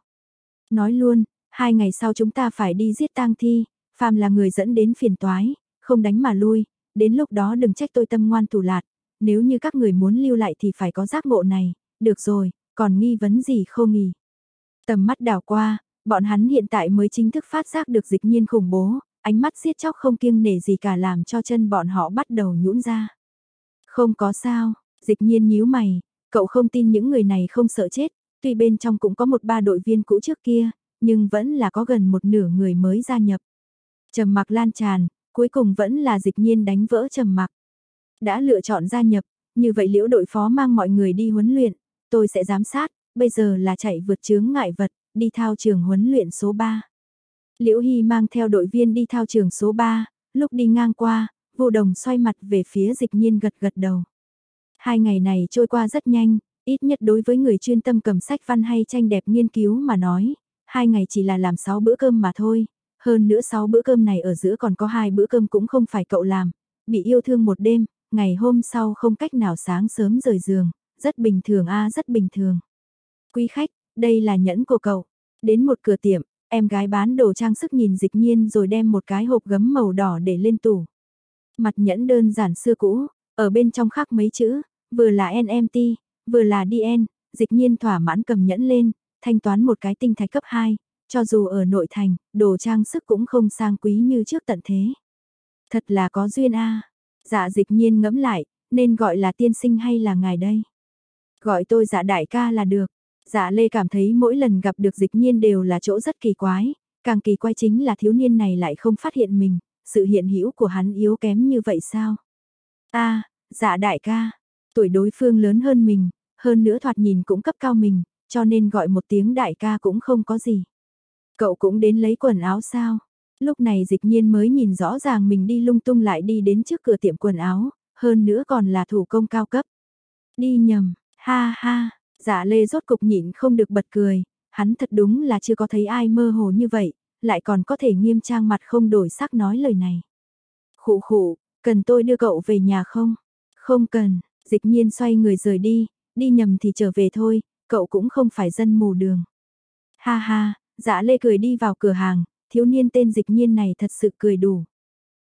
Nói luôn, hai ngày sau chúng ta phải đi giết tang thi, phàm là người dẫn đến phiền toái, không đánh mà lui, đến lúc đó đừng trách tôi tâm ngoan thủ lạt, nếu như các người muốn lưu lại thì phải có giác ngộ này, được rồi, còn nghi vấn gì không nghỉ. Tầm mắt đảo qua, bọn hắn hiện tại mới chính thức phát giác được dịch nhiên khủng bố, ánh mắt giết chóc không kiêng nể gì cả làm cho chân bọn họ bắt đầu nhũn ra. Không có sao, dịch nhiên nhíu mày, cậu không tin những người này không sợ chết, tuy bên trong cũng có một ba đội viên cũ trước kia, nhưng vẫn là có gần một nửa người mới gia nhập. Trầm mặc lan tràn, cuối cùng vẫn là dịch nhiên đánh vỡ trầm mặc. Đã lựa chọn gia nhập, như vậy liễu đội phó mang mọi người đi huấn luyện, tôi sẽ giám sát, bây giờ là chạy vượt chướng ngại vật, đi thao trường huấn luyện số 3. Liễu Hy mang theo đội viên đi thao trường số 3, lúc đi ngang qua, vô đồng xoay mặt về phía dịch nhiên gật gật đầu. Hai ngày này trôi qua rất nhanh, ít nhất đối với người chuyên tâm cầm sách văn hay tranh đẹp nghiên cứu mà nói, hai ngày chỉ là làm 6 bữa cơm mà thôi, hơn nữa 6 bữa cơm này ở giữa còn có hai bữa cơm cũng không phải cậu làm, bị yêu thương một đêm, ngày hôm sau không cách nào sáng sớm rời giường, rất bình thường a rất bình thường. Quý khách, đây là nhẫn của cậu. Đến một cửa tiệm, em gái bán đồ trang sức nhìn dịch nhiên rồi đem một cái hộp gấm màu đỏ để lên tủ. Mặt nhẫn đơn giản xưa cũ, ở bên trong khắc mấy chữ, vừa là NMT, vừa là DN, dịch nhiên thỏa mãn cầm nhẫn lên, thanh toán một cái tinh thạch cấp 2, cho dù ở nội thành, đồ trang sức cũng không sang quý như trước tận thế. Thật là có duyên a. Dạ dịch nhiên ngẫm lại, nên gọi là tiên sinh hay là ngài đây? Gọi tôi dạ đại ca là được. Dạ Lê cảm thấy mỗi lần gặp được dịch nhiên đều là chỗ rất kỳ quái, càng kỳ quái chính là thiếu niên này lại không phát hiện mình, sự hiện hữu của hắn yếu kém như vậy sao? a dạ đại ca, tuổi đối phương lớn hơn mình, hơn nữa thoạt nhìn cũng cấp cao mình, cho nên gọi một tiếng đại ca cũng không có gì. Cậu cũng đến lấy quần áo sao? Lúc này dịch nhiên mới nhìn rõ ràng mình đi lung tung lại đi đến trước cửa tiệm quần áo, hơn nữa còn là thủ công cao cấp. Đi nhầm, ha ha, dạ lê rốt cục nhịn không được bật cười, hắn thật đúng là chưa có thấy ai mơ hồ như vậy, lại còn có thể nghiêm trang mặt không đổi sắc nói lời này. Khụ khụ, cần tôi đưa cậu về nhà không? Không cần, dịch nhiên xoay người rời đi, đi nhầm thì trở về thôi, cậu cũng không phải dân mù đường. Ha ha, dạ lê cười đi vào cửa hàng, thiếu niên tên dịch nhiên này thật sự cười đủ.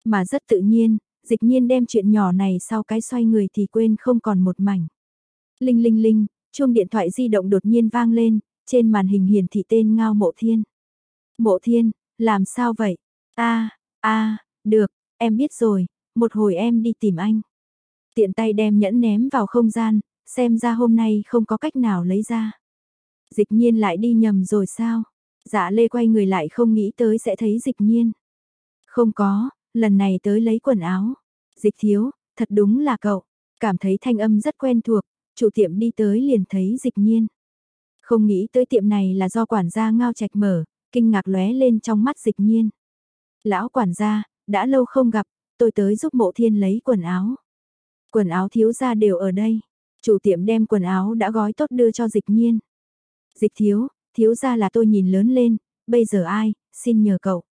Mà rất tự nhiên, dịch nhiên đem chuyện nhỏ này sau cái xoay người thì quên không còn một mảnh. Linh linh linh, chuông điện thoại di động đột nhiên vang lên, trên màn hình hiển thị tên Ngao Mộ Thiên. Mộ Thiên, làm sao vậy? a a được, em biết rồi, một hồi em đi tìm anh. Tiện tay đem nhẫn ném vào không gian, xem ra hôm nay không có cách nào lấy ra. Dịch nhiên lại đi nhầm rồi sao? Dạ lê quay người lại không nghĩ tới sẽ thấy dịch nhiên. Không có, lần này tới lấy quần áo. Dịch thiếu, thật đúng là cậu. Cảm thấy thanh âm rất quen thuộc, chủ tiệm đi tới liền thấy dịch nhiên. Không nghĩ tới tiệm này là do quản gia ngao trạch mở, kinh ngạc lóe lên trong mắt dịch nhiên. Lão quản gia, đã lâu không gặp, tôi tới giúp mộ thiên lấy quần áo. Quần áo thiếu gia đều ở đây. Chủ tiệm đem quần áo đã gói tốt đưa cho dịch nhiên. Dịch thiếu, thiếu gia là tôi nhìn lớn lên, bây giờ ai, xin nhờ cậu.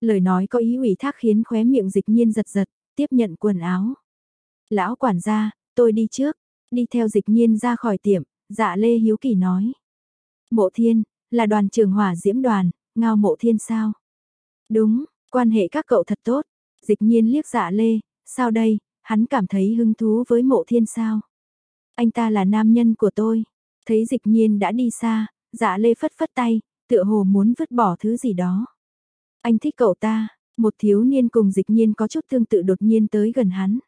Lời nói có ý ủy thác khiến khóe miệng dịch nhiên giật giật, tiếp nhận quần áo. Lão quản gia, tôi đi trước, đi theo dịch nhiên ra khỏi tiệm, dạ lê hiếu kỳ nói. Mộ thiên, là đoàn trưởng hỏa diễm đoàn, ngao mộ thiên sao? Đúng, quan hệ các cậu thật tốt, dịch nhiên liếc dạ lê, sao đây, hắn cảm thấy hứng thú với mộ thiên sao? Anh ta là nam nhân của tôi, thấy dịch nhiên đã đi xa, dạ lê phất phất tay, tựa hồ muốn vứt bỏ thứ gì đó. Anh thích cậu ta, một thiếu niên cùng dịch nhiên có chút tương tự đột nhiên tới gần hắn.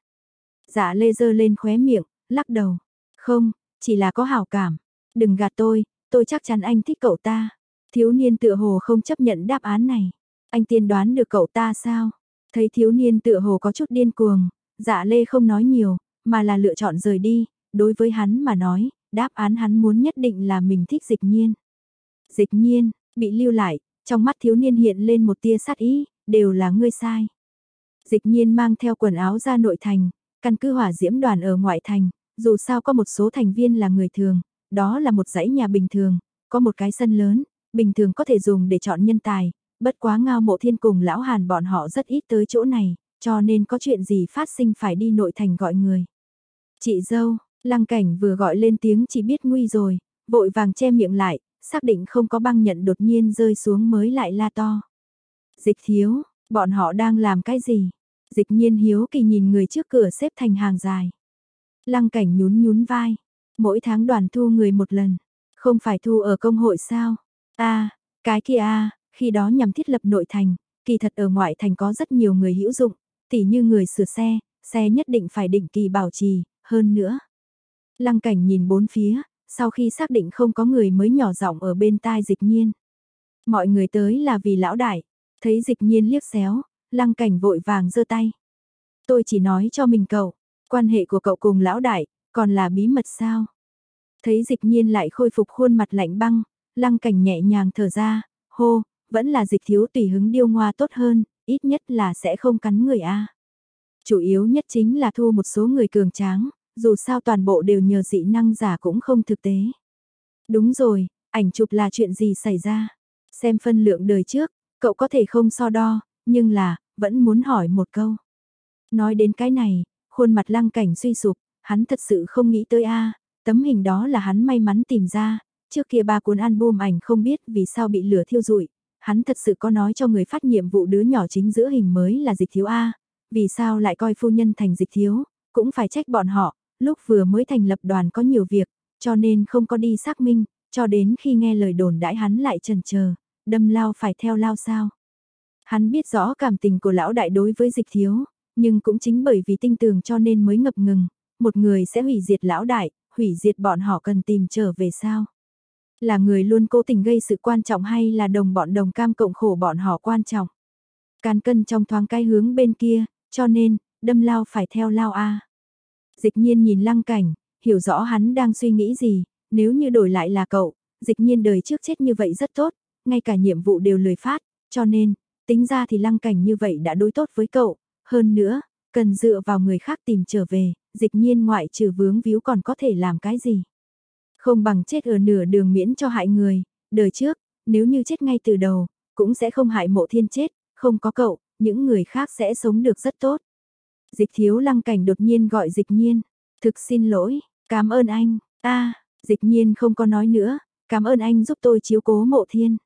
Dạ lê dơ lên khóe miệng, lắc đầu. Không, chỉ là có hảo cảm. Đừng gạt tôi, tôi chắc chắn anh thích cậu ta. Thiếu niên tựa hồ không chấp nhận đáp án này. Anh tiên đoán được cậu ta sao? Thấy thiếu niên tựa hồ có chút điên cuồng, dạ lê không nói nhiều, mà là lựa chọn rời đi. Đối với hắn mà nói, đáp án hắn muốn nhất định là mình thích dịch nhiên. Dịch nhiên, bị lưu lại, trong mắt thiếu niên hiện lên một tia sát ý, đều là ngươi sai. Dịch nhiên mang theo quần áo ra nội thành, căn cứ hỏa diễm đoàn ở ngoại thành, dù sao có một số thành viên là người thường, đó là một dãy nhà bình thường, có một cái sân lớn, bình thường có thể dùng để chọn nhân tài, bất quá ngao mộ thiên cùng lão hàn bọn họ rất ít tới chỗ này, cho nên có chuyện gì phát sinh phải đi nội thành gọi người. Chị dâu, lăng cảnh vừa gọi lên tiếng chỉ biết nguy rồi, vội vàng che miệng lại, xác định không có băng nhận đột nhiên rơi xuống mới lại la to. Dịch thiếu, bọn họ đang làm cái gì? Dịch nhiên hiếu kỳ nhìn người trước cửa xếp thành hàng dài. Lăng cảnh nhún nhún vai. Mỗi tháng đoàn thu người một lần. Không phải thu ở công hội sao? a cái kia a khi đó nhằm thiết lập nội thành. Kỳ thật ở ngoại thành có rất nhiều người hữu dụng. Tỉ như người sửa xe, xe nhất định phải định kỳ bảo trì, hơn nữa. Lăng cảnh nhìn bốn phía, sau khi xác định không có người mới nhỏ giọng ở bên tai dịch nhiên. Mọi người tới là vì lão đại, thấy dịch nhiên liếc xéo, lăng cảnh vội vàng giơ tay. Tôi chỉ nói cho mình cậu, quan hệ của cậu cùng lão đại, còn là bí mật sao? Thấy dịch nhiên lại khôi phục khuôn mặt lạnh băng, lăng cảnh nhẹ nhàng thở ra, hô, vẫn là dịch thiếu tùy hứng điêu ngoa tốt hơn, ít nhất là sẽ không cắn người a. Chủ yếu nhất chính là thu một số người cường tráng, dù sao toàn bộ đều nhờ dị năng giả cũng không thực tế. Đúng rồi, ảnh chụp là chuyện gì xảy ra? Xem phân lượng đời trước, cậu có thể không so đo, nhưng là, vẫn muốn hỏi một câu. Nói đến cái này, Khuôn mặt lăng cảnh suy sụp, hắn thật sự không nghĩ tới a tấm hình đó là hắn may mắn tìm ra, trước kia ba cuốn album ảnh không biết vì sao bị lửa thiêu rụi, hắn thật sự có nói cho người phát nhiệm vụ đứa nhỏ chính giữa hình mới là dịch thiếu A, vì sao lại coi phu nhân thành dịch thiếu, cũng phải trách bọn họ, lúc vừa mới thành lập đoàn có nhiều việc, cho nên không có đi xác minh, cho đến khi nghe lời đồn đãi hắn lại chần chờ, đâm lao phải theo lao sao. Hắn biết rõ cảm tình của lão đại đối với dịch thiếu, nhưng cũng chính bởi vì tinh tường cho nên mới ngập ngừng, một người sẽ hủy diệt lão đại, hủy diệt bọn họ cần tìm trở về sao. Là người luôn cố tình gây sự quan trọng hay là đồng bọn đồng cam cộng khổ bọn họ quan trọng. Can cân trong thoáng cái hướng bên kia, cho nên, đâm lao phải theo lao A. Dịch nhiên nhìn lăng cảnh, hiểu rõ hắn đang suy nghĩ gì, nếu như đổi lại là cậu, dịch nhiên đời trước chết như vậy rất tốt, ngay cả nhiệm vụ đều lười phát, cho nên, tính ra thì lăng cảnh như vậy đã đối tốt với cậu, hơn nữa, cần dựa vào người khác tìm trở về, dịch nhiên ngoại trừ vướng víu còn có thể làm cái gì. Không bằng chết ở nửa đường miễn cho hại người, đời trước, nếu như chết ngay từ đầu, cũng sẽ không hại mộ thiên chết, không có cậu, những người khác sẽ sống được rất tốt. Dịch thiếu lăng cảnh đột nhiên gọi dịch nhiên, thực xin lỗi, cảm ơn anh, a dịch nhiên không có nói nữa, cảm ơn anh giúp tôi chiếu cố mộ thiên.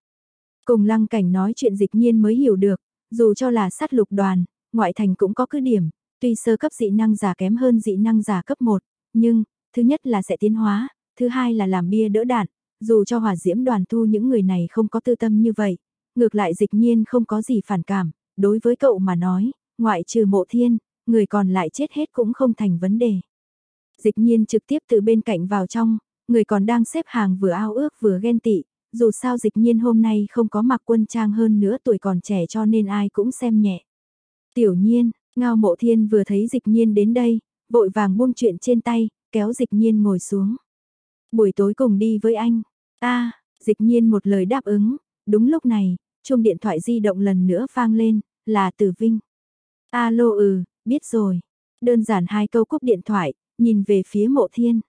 Cùng lăng cảnh nói chuyện dịch nhiên mới hiểu được, dù cho là sát lục đoàn, ngoại thành cũng có cứ điểm, tuy sơ cấp dị năng giả kém hơn dị năng giả cấp 1, nhưng, thứ nhất là sẽ tiến hóa, thứ hai là làm bia đỡ đạn, dù cho hỏa diễm đoàn thu những người này không có tư tâm như vậy, ngược lại dịch nhiên không có gì phản cảm, đối với cậu mà nói, ngoại trừ mộ thiên, người còn lại chết hết cũng không thành vấn đề. Dịch nhiên trực tiếp từ bên cạnh vào trong, người còn đang xếp hàng vừa ao ước vừa ghen tị, dù sao dịch nhiên hôm nay không có mặc quân trang hơn nữa tuổi còn trẻ cho nên ai cũng xem nhẹ. Tiểu nhiên, ngao mộ thiên vừa thấy dịch nhiên đến đây, vội vàng buông chuyện trên tay, kéo dịch nhiên ngồi xuống. Buổi tối cùng đi với anh. a dịch nhiên một lời đáp ứng, đúng lúc này, chuông điện thoại di động lần nữa vang lên, là Tử Vinh. Alo ừ, biết rồi. Đơn giản hai câu cúp điện thoại, nhìn về phía mộ thiên.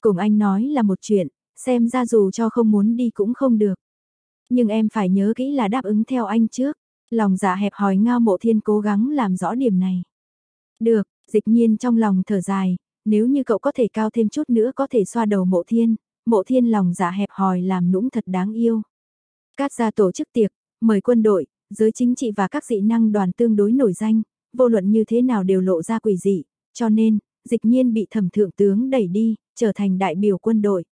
Cùng anh nói là một chuyện, xem ra dù cho không muốn đi cũng không được. Nhưng em phải nhớ kỹ là đáp ứng theo anh trước. Lòng dạ hẹp hòi ngao mộ thiên cố gắng làm rõ điểm này. Được, dịch nhiên trong lòng thở dài, nếu như cậu có thể cao thêm chút nữa có thể xoa đầu mộ thiên, mộ thiên lòng dạ hẹp hòi làm nũng thật đáng yêu. Cát gia tổ chức tiệc, mời quân đội, giới chính trị và các dị năng đoàn tương đối nổi danh, vô luận như thế nào đều lộ ra quỷ dị, cho nên, dịch nhiên bị thẩm thượng tướng đẩy đi, trở thành đại biểu quân đội.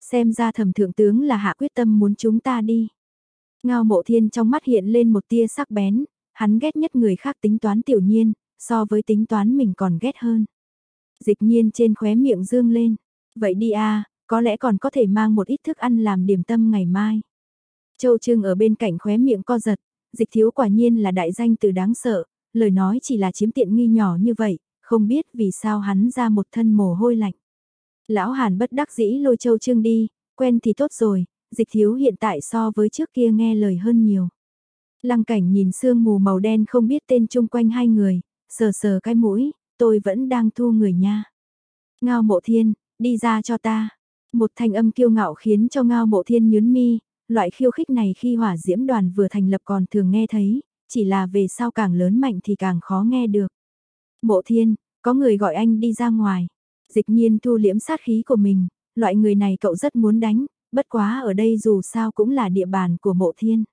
Xem ra thẩm thượng tướng là hạ quyết tâm muốn chúng ta đi. Ngao mộ thiên trong mắt hiện lên một tia sắc bén, hắn ghét nhất người khác tính toán tiểu nhiên, so với tính toán mình còn ghét hơn. Dịch nhiên trên khóe miệng dương lên, vậy đi a có lẽ còn có thể mang một ít thức ăn làm điểm tâm ngày mai. Châu Trưng ở bên cạnh khóe miệng co giật, dịch thiếu quả nhiên là đại danh từ đáng sợ, lời nói chỉ là chiếm tiện nghi nhỏ như vậy, không biết vì sao hắn ra một thân mồ hôi lạnh. Lão Hàn bất đắc dĩ lôi Châu Trương đi, quen thì tốt rồi, dịch thiếu hiện tại so với trước kia nghe lời hơn nhiều. Lăng cảnh nhìn sương mù màu đen không biết tên chung quanh hai người, sờ sờ cái mũi, tôi vẫn đang thu người nha. Ngao mộ thiên, đi ra cho ta. Một thanh âm kiêu ngạo khiến cho ngao mộ thiên nhướn mi, loại khiêu khích này khi hỏa diễm đoàn vừa thành lập còn thường nghe thấy, chỉ là về sau càng lớn mạnh thì càng khó nghe được. Mộ thiên, có người gọi anh đi ra ngoài. Dịch nhiên thu liễm sát khí của mình, loại người này cậu rất muốn đánh, bất quá ở đây dù sao cũng là địa bàn của mộ thiên.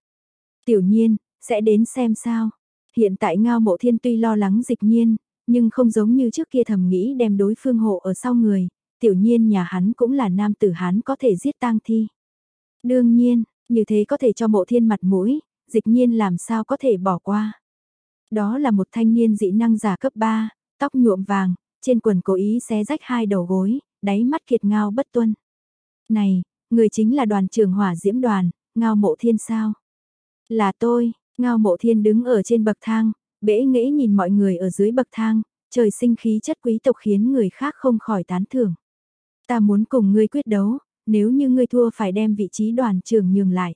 Tiểu nhiên, sẽ đến xem sao. Hiện tại ngao mộ thiên tuy lo lắng dịch nhiên, nhưng không giống như trước kia thầm nghĩ đem đối phương hộ ở sau người, tiểu nhiên nhà hắn cũng là nam tử hắn có thể giết tang thi. Đương nhiên, như thế có thể cho mộ thiên mặt mũi, dịch nhiên làm sao có thể bỏ qua. Đó là một thanh niên dị năng giả cấp 3, tóc nhuộm vàng, trên quần cố ý xé rách hai đầu gối, đáy mắt kiệt ngao bất tuân. Này, người chính là đoàn trưởng hỏa diễm đoàn, ngao mộ thiên sao? Là tôi, ngao mộ thiên đứng ở trên bậc thang, bẽ nghĩ nhìn mọi người ở dưới bậc thang, trời sinh khí chất quý tộc khiến người khác không khỏi tán thưởng. Ta muốn cùng ngươi quyết đấu, nếu như ngươi thua phải đem vị trí đoàn trưởng nhường lại.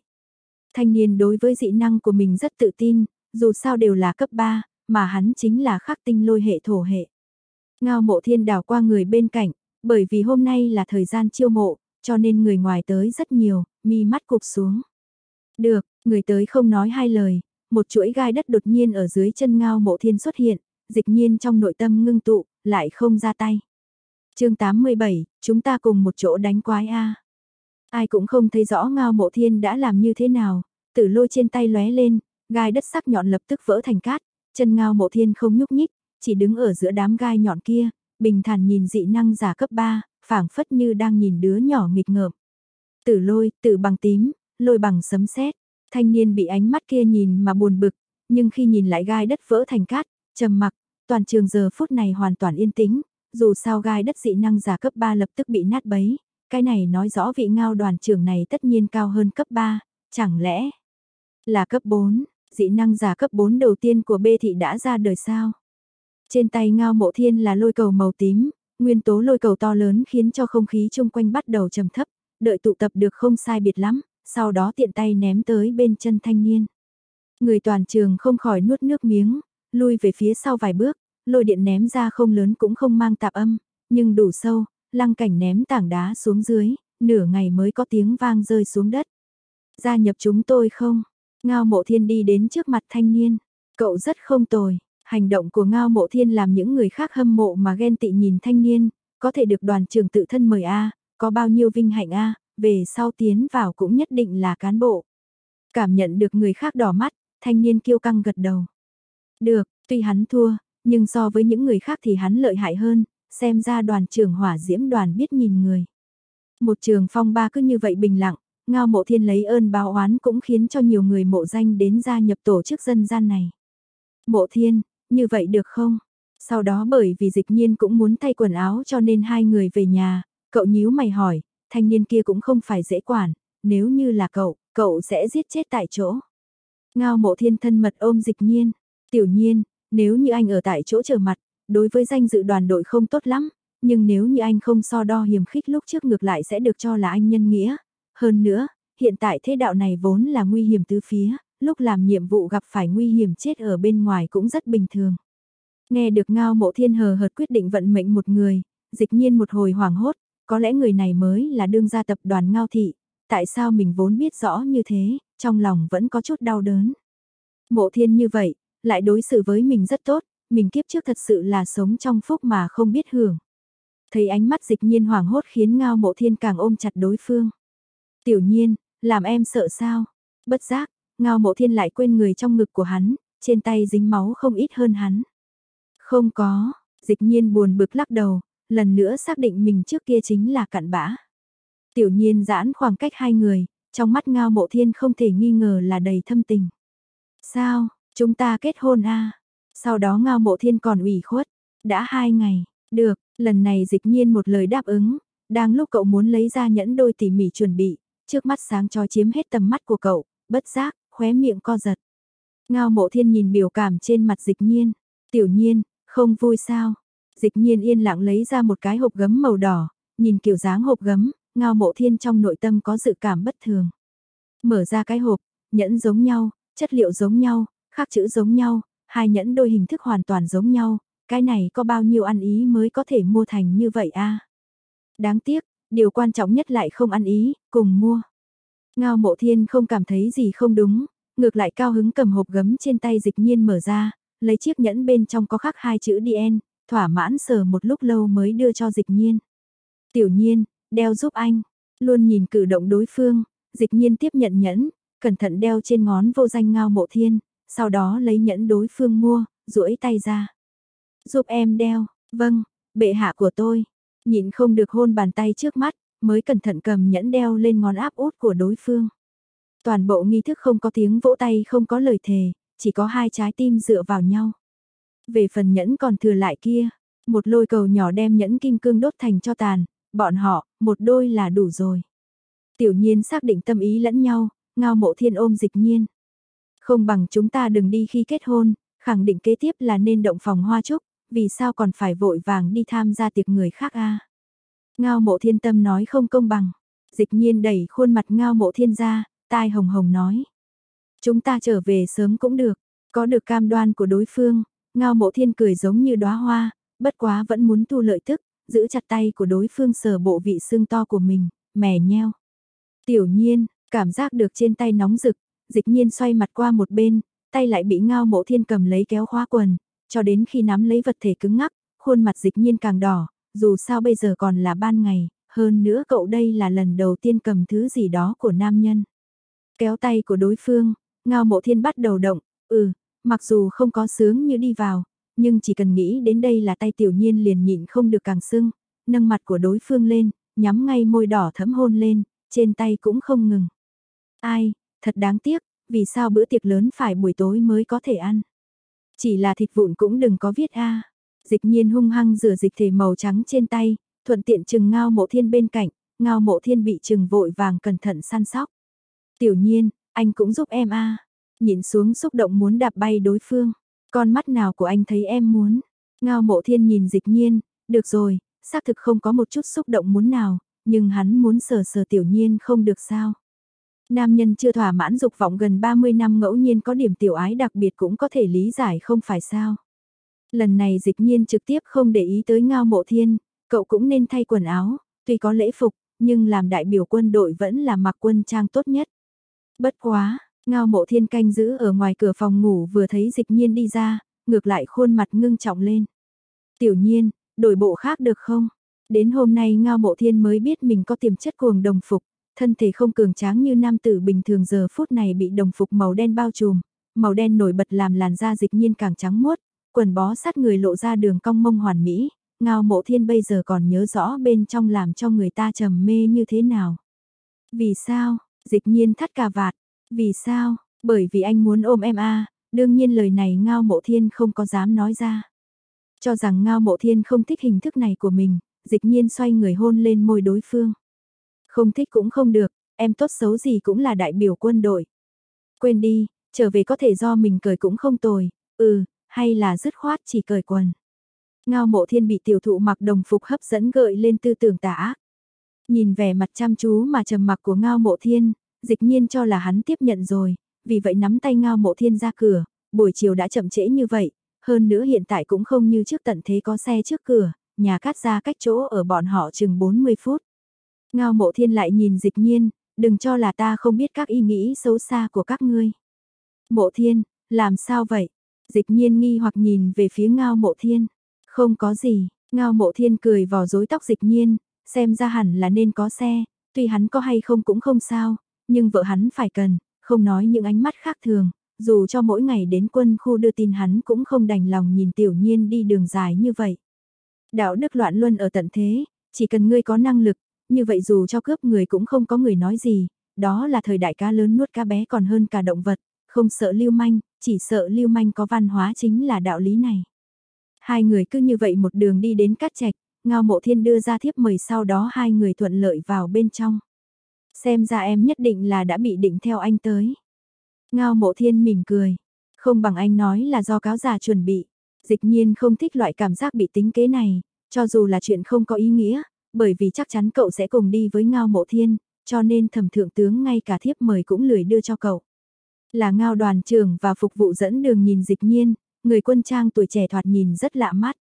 Thanh niên đối với dị năng của mình rất tự tin, dù sao đều là cấp 3, mà hắn chính là khắc tinh lôi hệ thổ hệ. Ngao mộ thiên đảo qua người bên cạnh, bởi vì hôm nay là thời gian chiêu mộ, cho nên người ngoài tới rất nhiều, mi mắt cục xuống. Được, người tới không nói hai lời, một chuỗi gai đất đột nhiên ở dưới chân ngao mộ thiên xuất hiện, dịch nhiên trong nội tâm ngưng tụ, lại không ra tay. chương 87, chúng ta cùng một chỗ đánh quái A. Ai cũng không thấy rõ ngao mộ thiên đã làm như thế nào, tử lôi trên tay lóe lên, gai đất sắc nhọn lập tức vỡ thành cát, chân ngao mộ thiên không nhúc nhích, chỉ đứng ở giữa đám gai nhọn kia, bình thản nhìn dị năng giả cấp 3, phảng phất như đang nhìn đứa nhỏ nghịch ngợm. Tử lôi, tử bằng tím, lôi bằng sấm sét. Thanh niên bị ánh mắt kia nhìn mà buồn bực, nhưng khi nhìn lại gai đất vỡ thành cát, trầm mặc, toàn trường giờ phút này hoàn toàn yên tĩnh, dù sao gai đất dị năng giả cấp 3 lập tức bị nát bấy, cái này nói rõ vị ngao đoàn trưởng này tất nhiên cao hơn cấp 3, chẳng lẽ là cấp 4, dị năng giả cấp 4 đầu tiên của bê thị đã ra đời sao? Trên tay ngao mộ thiên là lôi cầu màu tím, nguyên tố lôi cầu to lớn khiến cho không khí chung quanh bắt đầu trầm thấp, đợi tụ tập được không sai biệt lắm, sau đó tiện tay ném tới bên chân thanh niên. Người toàn trường không khỏi nuốt nước miếng, lui về phía sau vài bước, lôi điện ném ra không lớn cũng không mang tạp âm, nhưng đủ sâu, lăng cảnh ném tảng đá xuống dưới, nửa ngày mới có tiếng vang rơi xuống đất. Gia nhập chúng tôi không? Ngao mộ thiên đi đến trước mặt thanh niên, cậu rất không tồi. Hành động của Ngao Mộ Thiên làm những người khác hâm mộ mà ghen tị nhìn thanh niên, có thể được đoàn trưởng tự thân mời A, có bao nhiêu vinh hạnh A, về sau tiến vào cũng nhất định là cán bộ. Cảm nhận được người khác đỏ mắt, thanh niên kiêu căng gật đầu. Được, tuy hắn thua, nhưng so với những người khác thì hắn lợi hại hơn, xem ra đoàn trưởng hỏa diễm đoàn biết nhìn người. Một trường phong ba cứ như vậy bình lặng, ngao mộ thiên lấy ơn báo oán cũng khiến cho nhiều người mộ danh đến gia nhập tổ chức dân gian này. Mộ thiên, như vậy được không? Sau đó bởi vì dịch nhiên cũng muốn thay quần áo cho nên hai người về nhà, cậu nhíu mày hỏi, thanh niên kia cũng không phải dễ quản, nếu như là cậu, cậu sẽ giết chết tại chỗ. Ngao mộ thiên thân mật ôm dịch nhiên, tiểu nhiên, nếu như anh ở tại chỗ chờ mặt, đối với danh dự đoàn đội không tốt lắm, nhưng nếu như anh không so đo hiểm khích lúc trước ngược lại sẽ được cho là anh nhân nghĩa. Hơn nữa, hiện tại thế đạo này vốn là nguy hiểm tứ phía, lúc làm nhiệm vụ gặp phải nguy hiểm chết ở bên ngoài cũng rất bình thường. Nghe được ngao mộ thiên hờ hợt quyết định vận mệnh một người, dịch nhiên một hồi hoảng hốt, có lẽ người này mới là đương gia tập đoàn ngao thị, tại sao mình vốn biết rõ như thế, trong lòng vẫn có chút đau đớn. Mộ thiên như vậy, lại đối xử với mình rất tốt, mình kiếp trước thật sự là sống trong phúc mà không biết hưởng. Thấy ánh mắt dịch nhiên hoảng hốt khiến ngao mộ thiên càng ôm chặt đối phương. Tiểu nhiên, làm em sợ sao? Bất giác, ngao mộ thiên lại quên người trong ngực của hắn, trên tay dính máu không ít hơn hắn. Không có, dịch nhiên buồn bực lắc đầu, lần nữa xác định mình trước kia chính là cặn bã. Tiểu nhiên giãn khoảng cách hai người, trong mắt ngao mộ thiên không thể nghi ngờ là đầy thâm tình. Sao, chúng ta kết hôn à? Sau đó ngao mộ thiên còn ủy khuất, đã hai ngày, được, lần này dịch nhiên một lời đáp ứng, đang lúc cậu muốn lấy ra nhẫn đôi tỉ mỉ chuẩn bị, trước mắt sáng cho chiếm hết tầm mắt của cậu, bất giác, khóe miệng co giật. Ngao mộ thiên nhìn biểu cảm trên mặt dịch nhiên, tiểu nhiên, không vui sao. Dịch nhiên yên lặng lấy ra một cái hộp gấm màu đỏ, nhìn kiểu dáng hộp gấm, ngao mộ thiên trong nội tâm có dự cảm bất thường. Mở ra cái hộp, nhẫn giống nhau, chất liệu giống nhau, khắc chữ giống nhau, hai nhẫn đôi hình thức hoàn toàn giống nhau, cái này có bao nhiêu ăn ý mới có thể mua thành như vậy a Đáng tiếc, điều quan trọng nhất lại không ăn ý, cùng mua. Ngao mộ thiên không cảm thấy gì không đúng, ngược lại cao hứng cầm hộp gấm trên tay dịch nhiên mở ra, lấy chiếc nhẫn bên trong có khắc hai chữ DN, thỏa mãn sờ một lúc lâu mới đưa cho dịch nhiên. Tiểu nhiên, đeo giúp anh, luôn nhìn cử động đối phương, dịch nhiên tiếp nhận nhẫn, cẩn thận đeo trên ngón vô danh ngao mộ thiên, sau đó lấy nhẫn đối phương mua, duỗi tay ra. Giúp em đeo, vâng, bệ hạ của tôi, nhịn không được hôn bàn tay trước mắt, mới cẩn thận cầm nhẫn đeo lên ngón áp út của đối phương. Toàn bộ nghi thức không có tiếng vỗ tay không có lời thề, chỉ có hai trái tim dựa vào nhau. Về phần nhẫn còn thừa lại kia, một lôi cầu nhỏ đem nhẫn kim cương đốt thành cho tàn, bọn họ, một đôi là đủ rồi. Tiểu nhiên xác định tâm ý lẫn nhau, ngao mộ thiên ôm dịch nhiên. Không bằng chúng ta đừng đi khi kết hôn, khẳng định kế tiếp là nên động phòng hoa chúc vì sao còn phải vội vàng đi tham gia tiệc người khác a Ngao mộ thiên tâm nói không công bằng. Dịch nhiên đẩy khuôn mặt ngao mộ thiên ra, tai hồng hồng nói. Chúng ta trở về sớm cũng được, có được cam đoan của đối phương, ngao mộ thiên cười giống như đóa hoa, bất quá vẫn muốn tu lợi tức, giữ chặt tay của đối phương sờ bộ vị xương to của mình, mè nheo. Tiểu nhiên, cảm giác được trên tay nóng rực, dịch nhiên xoay mặt qua một bên, tay lại bị ngao mộ thiên cầm lấy kéo khóa quần, cho đến khi nắm lấy vật thể cứng ngắc, khuôn mặt dịch nhiên càng đỏ, dù sao bây giờ còn là ban ngày, hơn nữa cậu đây là lần đầu tiên cầm thứ gì đó của nam nhân. Kéo tay của đối phương, ngao mộ thiên bắt đầu động, ừ, mặc dù không có sướng như đi vào, nhưng chỉ cần nghĩ đến đây là tay tiểu nhiên liền nhịn không được càng sưng, nâng mặt của đối phương lên, nhắm ngay môi đỏ thấm hôn lên, trên tay cũng không ngừng. Ai, thật đáng tiếc, vì sao bữa tiệc lớn phải buổi tối mới có thể ăn. Chỉ là thịt vụn cũng đừng có viết a. Dịch nhiên hung hăng rửa dịch thể màu trắng trên tay, thuận tiện chừng ngao mộ thiên bên cạnh, ngao mộ thiên bị chừng vội vàng cẩn thận săn sóc. Tiểu nhiên, anh cũng giúp em a. Nhìn xuống xúc động muốn đạp bay đối phương. Con mắt nào của anh thấy em muốn. Ngao mộ thiên nhìn dịch nhiên, được rồi, xác thực không có một chút xúc động muốn nào, nhưng hắn muốn sờ sờ tiểu nhiên không được sao. Nam nhân chưa thỏa mãn dục vọng gần 30 năm ngẫu nhiên có điểm tiểu ái đặc biệt cũng có thể lý giải không phải sao. Lần này dịch nhiên trực tiếp không để ý tới ngao mộ thiên, cậu cũng nên thay quần áo, tuy có lễ phục, nhưng làm đại biểu quân đội vẫn là mặc quân trang tốt nhất. Bất quá, ngao mộ thiên canh giữ ở ngoài cửa phòng ngủ vừa thấy dịch nhiên đi ra, ngược lại khuôn mặt ngưng trọng lên. Tiểu nhiên, đổi bộ khác được không? Đến hôm nay ngao mộ thiên mới biết mình có tiềm chất cuồng đồng phục, thân thể không cường tráng như nam tử bình thường giờ phút này bị đồng phục màu đen bao trùm, màu đen nổi bật làm làn da dịch nhiên càng trắng muốt, quần bó sát người lộ ra đường cong mông hoàn mỹ, ngao mộ thiên bây giờ còn nhớ rõ bên trong làm cho người ta trầm mê như thế nào. Vì sao, dịch nhiên thắt cà vạt, vì sao, bởi vì anh muốn ôm em a đương nhiên lời này ngao mộ thiên không có dám nói ra. Cho rằng ngao mộ thiên không thích hình thức này của mình, dịch nhiên xoay người hôn lên môi đối phương. Không thích cũng không được, em tốt xấu gì cũng là đại biểu quân đội. Quên đi, trở về có thể do mình cười cũng không tồi, ừ, hay là dứt khoát chỉ cởi quần. Ngao mộ thiên bị tiểu thụ mặc đồng phục hấp dẫn gợi lên tư tưởng tả ác. Nhìn vẻ mặt chăm chú mà trầm mặc của ngao mộ thiên, dịch nhiên cho là hắn tiếp nhận rồi, vì vậy nắm tay ngao mộ thiên ra cửa, buổi chiều đã chậm trễ như vậy, hơn nữa hiện tại cũng không như trước tận thế có xe trước cửa, nhà cắt ra cách chỗ ở bọn họ chừng 40 phút. Ngao mộ thiên lại nhìn dịch nhiên, đừng cho là ta không biết các ý nghĩ xấu xa của các ngươi. Mộ thiên, làm sao vậy? Dịch nhiên nghi hoặc nhìn về phía ngao mộ thiên. Không có gì, ngao mộ thiên cười vào dối tóc dịch nhiên, xem ra hẳn là nên có xe, tuy hắn có hay không cũng không sao, nhưng vợ hắn phải cần, không nói những ánh mắt khác thường, dù cho mỗi ngày đến quân khu đưa tin hắn cũng không đành lòng nhìn tiểu nhiên đi đường dài như vậy. Đạo đức loạn luân ở tận thế, chỉ cần ngươi có năng lực, như vậy dù cho cướp người cũng không có người nói gì, đó là thời đại cá lớn nuốt cá bé còn hơn cả động vật, không sợ lưu manh, chỉ sợ lưu manh có văn hóa chính là đạo lý này. Hai người cứ như vậy một đường đi đến cát trạch, ngao mộ thiên đưa ra thiếp mời sau đó hai người thuận lợi vào bên trong. Xem ra em nhất định là đã bị định theo anh tới. Ngao mộ thiên mỉm cười, không bằng anh nói là do cáo già chuẩn bị. Dịch nhiên không thích loại cảm giác bị tính kế này, cho dù là chuyện không có ý nghĩa, bởi vì chắc chắn cậu sẽ cùng đi với Ngao Mộ Thiên, cho nên thẩm thượng tướng ngay cả thiếp mời cũng lười đưa cho cậu. Là Ngao đoàn trưởng và phục vụ dẫn đường nhìn dịch nhiên, người quân trang tuổi trẻ thoạt nhìn rất lạ mắt.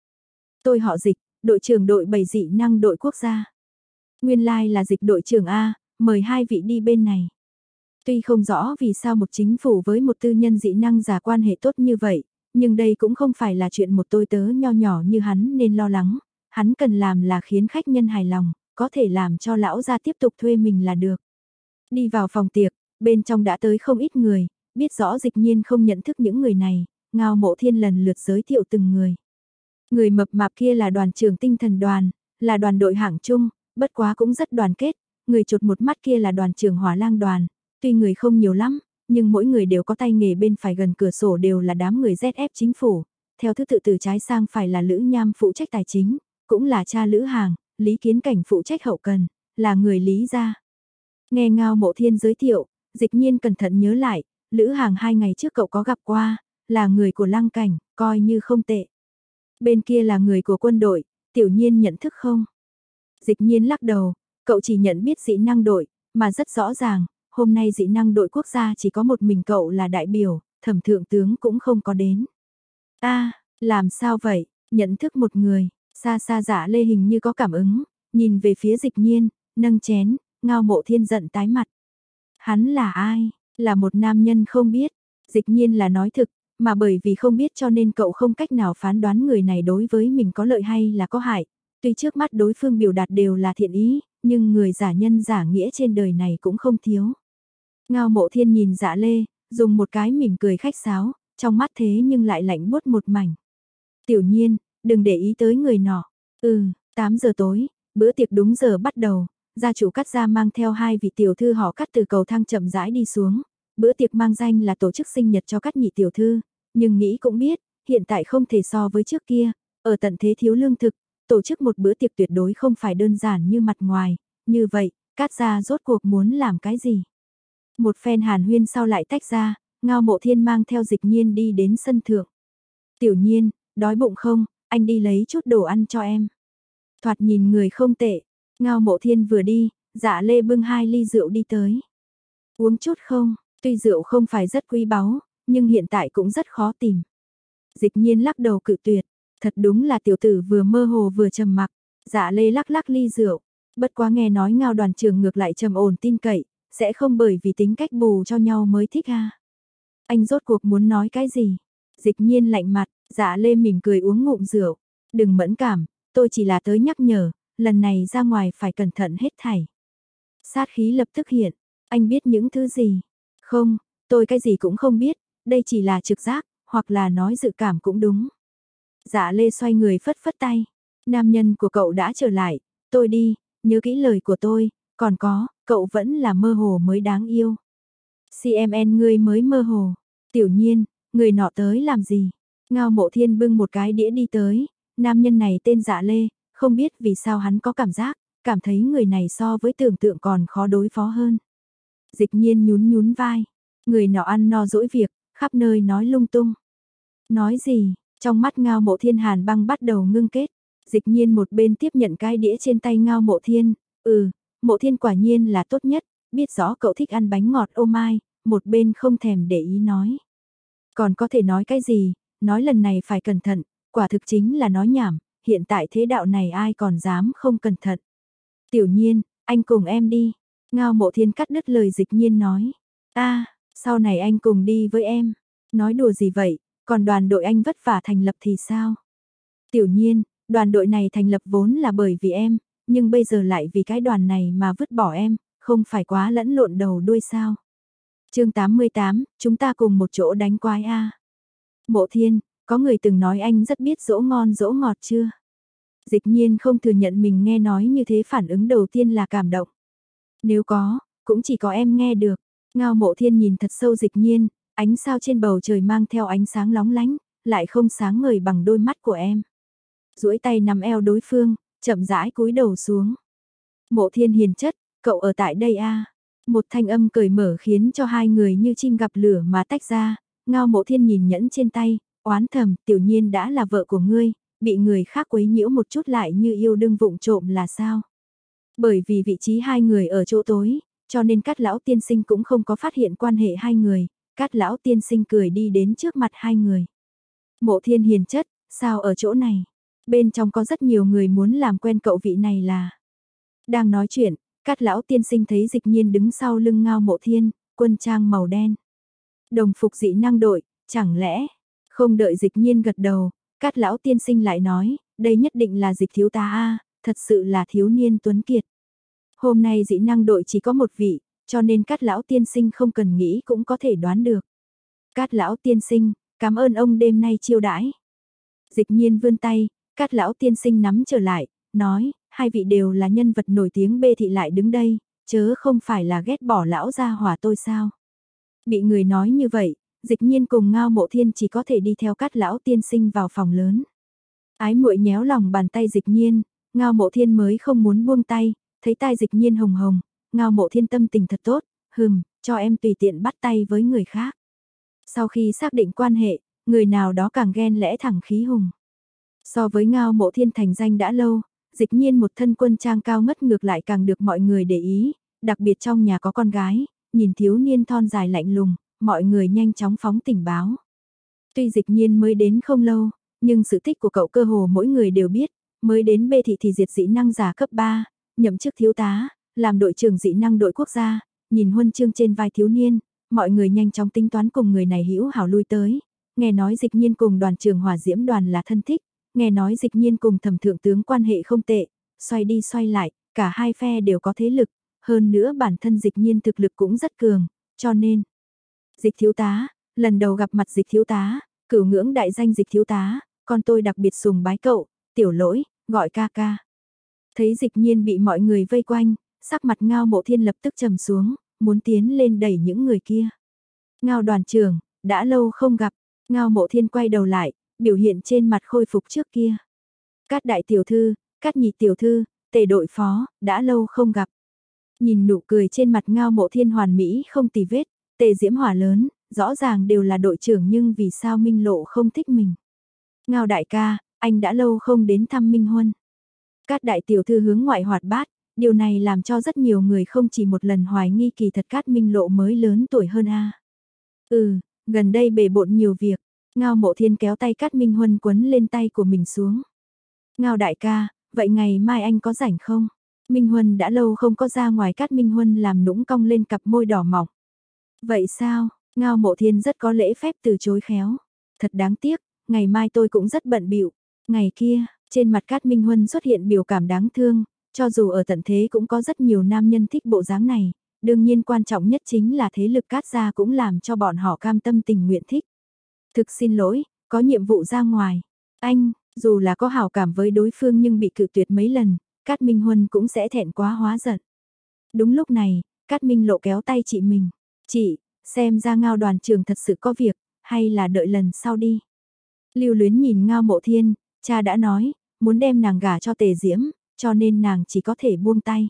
Tôi họ dịch, đội trưởng đội bầy dị năng đội quốc gia. Nguyên lai like là dịch đội trưởng A, mời hai vị đi bên này. Tuy không rõ vì sao một chính phủ với một tư nhân dị năng giả quan hệ tốt như vậy, nhưng đây cũng không phải là chuyện một tôi tớ nho nhỏ như hắn nên lo lắng, hắn cần làm là khiến khách nhân hài lòng, có thể làm cho lão gia tiếp tục thuê mình là được. Đi vào phòng tiệc, bên trong đã tới không ít người, biết rõ dịch nhiên không nhận thức những người này, ngao mộ thiên lần lượt giới thiệu từng người. Người mập mạp kia là đoàn trưởng tinh thần đoàn, là đoàn đội hạng chung, bất quá cũng rất đoàn kết, người chột một mắt kia là đoàn trưởng hỏa lang đoàn, tuy người không nhiều lắm, nhưng mỗi người đều có tay nghề bên phải gần cửa sổ đều là đám người ZF chính phủ, theo thứ tự từ trái sang phải là Lữ Nham phụ trách tài chính, cũng là cha Lữ Hàng, Lý Kiến Cảnh phụ trách hậu cần, là người Lý gia. Nghe Ngao Mộ Thiên giới thiệu, dịch nhiên cẩn thận nhớ lại, Lữ Hàng hai ngày trước cậu có gặp qua, là người của Lăng Cảnh, coi như không tệ. Bên kia là người của quân đội, tiểu nhiên nhận thức không? Dịch nhiên lắc đầu, cậu chỉ nhận biết dị năng đội, mà rất rõ ràng, hôm nay dị năng đội quốc gia chỉ có một mình cậu là đại biểu, thẩm thượng tướng cũng không có đến. a làm sao vậy, nhận thức một người, xa xa giả lê hình như có cảm ứng, nhìn về phía dịch nhiên, nâng chén, ngao mộ thiên giận tái mặt. Hắn là ai? Là một nam nhân không biết, dịch nhiên là nói thực, mà bởi vì không biết cho nên cậu không cách nào phán đoán người này đối với mình có lợi hay là có hại. Tuy trước mắt đối phương biểu đạt đều là thiện ý, nhưng người giả nhân giả nghĩa trên đời này cũng không thiếu. Ngao mộ thiên nhìn dạ lê, dùng một cái mỉm cười khách sáo, trong mắt thế nhưng lại lạnh buốt một mảnh. Tiểu nhiên, đừng để ý tới người nọ. Ừ, 8 giờ tối, bữa tiệc đúng giờ bắt đầu, gia chủ cắt ra mang theo hai vị tiểu thư họ cắt từ cầu thang chậm rãi đi xuống. Bữa tiệc mang danh là tổ chức sinh nhật cho các nhị tiểu thư, nhưng nghĩ cũng biết, hiện tại không thể so với trước kia, ở tận thế thiếu lương thực, tổ chức một bữa tiệc tuyệt đối không phải đơn giản như mặt ngoài, như vậy, cắt ra rốt cuộc muốn làm cái gì. Một phen hàn huyên sau lại tách ra, ngao mộ thiên mang theo dịch nhiên đi đến sân thượng. Tiểu nhiên, đói bụng không, anh đi lấy chút đồ ăn cho em. Thoạt nhìn người không tệ, ngao mộ thiên vừa đi, dạ lê bưng hai ly rượu đi tới. Uống chút không, tuy rượu không phải rất quý báu, nhưng hiện tại cũng rất khó tìm. Dịch nhiên lắc đầu cự tuyệt, thật đúng là tiểu tử vừa mơ hồ vừa trầm mặc, dạ lê lắc lắc ly rượu, bất quá nghe nói ngao đoàn trường ngược lại trầm ổn tin cậy, sẽ không bởi vì tính cách bù cho nhau mới thích ha. Anh rốt cuộc muốn nói cái gì? Dịch nhiên lạnh mặt, dạ lê mỉm cười uống ngụm rượu. Đừng mẫn cảm, tôi chỉ là tới nhắc nhở, lần này ra ngoài phải cẩn thận hết thảy. Sát khí lập tức hiện, anh biết những thứ gì? Không, tôi cái gì cũng không biết, đây chỉ là trực giác, hoặc là nói dự cảm cũng đúng. Dạ lê xoay người phất phất tay. Nam nhân của cậu đã trở lại, tôi đi, nhớ kỹ lời của tôi, còn có, cậu vẫn là mơ hồ mới đáng yêu. CMN ngươi mới mơ hồ. Tiểu nhiên, người nọ tới làm gì? Ngao mộ thiên bưng một cái đĩa đi tới, nam nhân này tên dạ lê, không biết vì sao hắn có cảm giác, cảm thấy người này so với tưởng tượng còn khó đối phó hơn. Dịch nhiên nhún nhún vai, người nọ ăn no dỗi việc, khắp nơi nói lung tung. Nói gì, trong mắt ngao mộ thiên hàn băng bắt đầu ngưng kết, dịch nhiên một bên tiếp nhận cái đĩa trên tay ngao mộ thiên, ừ, mộ thiên quả nhiên là tốt nhất, biết rõ cậu thích ăn bánh ngọt ô mai, một bên không thèm để ý nói. Còn có thể nói cái gì, nói lần này phải cẩn thận, quả thực chính là nói nhảm, hiện tại thế đạo này ai còn dám không cẩn thận. Tiểu nhiên, anh cùng em đi. Ngao mộ thiên cắt đứt lời dịch nhiên nói. a sau này anh cùng đi với em. Nói đùa gì vậy, còn đoàn đội anh vất vả thành lập thì sao? Tiểu nhiên, đoàn đội này thành lập vốn là bởi vì em, nhưng bây giờ lại vì cái đoàn này mà vứt bỏ em, không phải quá lẫn lộn đầu đuôi sao? Chương 88, chúng ta cùng một chỗ đánh quái a. Mộ Thiên, có người từng nói anh rất biết dỗ ngon dỗ ngọt chưa? Dịch nhiên không thừa nhận mình nghe nói như thế phản ứng đầu tiên là cảm động. Nếu có, cũng chỉ có em nghe được. Ngao mộ thiên nhìn thật sâu dịch nhiên, ánh sao trên bầu trời mang theo ánh sáng lóng lánh, lại không sáng ngời bằng đôi mắt của em. duỗi tay nắm eo đối phương, chậm rãi cúi đầu xuống. Mộ thiên hiền chất, cậu ở tại đây a một thanh âm cởi mở khiến cho hai người như chim gặp lửa mà tách ra, ngao mộ thiên nhìn nhẫn trên tay, oán thầm, tiểu nhiên đã là vợ của ngươi, bị người khác quấy nhiễu một chút lại như yêu đương vụng trộm là sao? Bởi vì vị trí hai người ở chỗ tối, cho nên cát lão tiên sinh cũng không có phát hiện quan hệ hai người, cát lão tiên sinh cười đi đến trước mặt hai người. Mộ thiên hiền chất, sao ở chỗ này? Bên trong có rất nhiều người muốn làm quen cậu vị này là. Đang nói chuyện, cát lão tiên sinh thấy dịch nhiên đứng sau lưng ngao mộ thiên, quân trang màu đen. Đồng phục dị năng đội, chẳng lẽ, không đợi dịch nhiên gật đầu, cát lão tiên sinh lại nói, đây nhất định là dịch thiếu ta a thật sự là thiếu niên tuấn kiệt. Hôm nay dị năng đội chỉ có một vị, cho nên cát lão tiên sinh không cần nghĩ cũng có thể đoán được. Cát lão tiên sinh, cảm ơn ông đêm nay chiêu đãi. Dịch nhiên vươn tay, cát lão tiên sinh nắm trở lại, nói, hai vị đều là nhân vật nổi tiếng bê thị lại đứng đây, chớ không phải là ghét bỏ lão gia hỏa tôi sao. Bị người nói như vậy, dịch nhiên cùng ngao mộ thiên chỉ có thể đi theo cát lão tiên sinh vào phòng lớn. Ái muội nhéo lòng bàn tay dịch nhiên, ngao mộ thiên mới không muốn buông tay, thấy tai dịch nhiên hồng hồng, ngao mộ thiên tâm tình thật tốt, hừm, cho em tùy tiện bắt tay với người khác. Sau khi xác định quan hệ, người nào đó càng ghen lẽ thẳng khí hùng. So với ngao mộ thiên thành danh đã lâu, dịch nhiên một thân quân trang cao ngất ngược lại càng được mọi người để ý, đặc biệt trong nhà có con gái, nhìn thiếu niên thon dài lạnh lùng, mọi người nhanh chóng phóng tình báo. Tuy dịch nhiên mới đến không lâu, nhưng sự tích của cậu cơ hồ mỗi người đều biết, mới đến bê thị thì diệt dị năng giả cấp 3, nhậm chức thiếu tá, làm đội trưởng dị năng đội quốc gia, nhìn huân chương trên vai thiếu niên, mọi người nhanh chóng tính toán cùng người này hữu hảo lui tới, nghe nói dịch nhiên cùng đoàn trường hòa diễm đoàn là thân thích, nghe nói dịch nhiên cùng thẩm thượng tướng quan hệ không tệ, xoay đi xoay lại, cả hai phe đều có thế lực, hơn nữa bản thân dịch nhiên thực lực cũng rất cường, cho nên. Dịch thiếu tá, lần đầu gặp mặt dịch thiếu tá, cửu ngưỡng đại danh dịch thiếu tá, con tôi đặc biệt sùng bái cậu, tiểu lỗi, gọi ca ca. Thấy dịch nhiên bị mọi người vây quanh, sắc mặt ngao mộ thiên lập tức trầm xuống, muốn tiến lên đẩy những người kia. Ngao đoàn trưởng, đã lâu không gặp, ngao mộ thiên quay đầu lại, biểu hiện trên mặt khôi phục trước kia. Cát đại tiểu thư, cát nhị tiểu thư, tề đội phó, đã lâu không gặp. Nhìn nụ cười trên mặt ngao mộ thiên hoàn mỹ không tì vết, tề diễm hỏa lớn, rõ ràng đều là đội trưởng nhưng vì sao Minh Lộ không thích mình. Ngao đại ca, anh đã lâu không đến thăm Minh Huân. Cát đại tiểu thư hướng ngoại hoạt bát, điều này làm cho rất nhiều người không chỉ một lần hoài nghi kỳ thật Cát Minh Lộ mới lớn tuổi hơn a. Ừ, gần đây bề bộn nhiều việc, Ngao Mộ Thiên kéo tay Cát Minh Huân quấn lên tay của mình xuống. Ngao đại ca, vậy ngày mai anh có rảnh không? Minh Huân đã lâu không có ra ngoài Cát Minh Huân làm nũng cong lên cặp môi đỏ mỏng. Vậy sao? Ngao Mộ Thiên rất có lễ phép từ chối khéo. Thật đáng tiếc, ngày mai tôi cũng rất bận bịu. Ngày kia, trên mặt Cát Minh Huân xuất hiện biểu cảm đáng thương, cho dù ở tận thế cũng có rất nhiều nam nhân thích bộ dáng này, đương nhiên quan trọng nhất chính là thế lực Cát gia cũng làm cho bọn họ cam tâm tình nguyện thích. Thực xin lỗi, có nhiệm vụ ra ngoài. Anh, dù là có hảo cảm với đối phương nhưng bị cự tuyệt mấy lần, Cát Minh Huân cũng sẽ thẹn quá hóa giận. Đúng lúc này, Cát Minh lộ kéo tay chị mình. Chị, xem ra ngao đoàn trường thật sự có việc, hay là đợi lần sau đi. Lưu luyến nhìn ngao mộ thiên, cha đã nói, muốn đem nàng gả cho tề diễm, cho nên nàng chỉ có thể buông tay.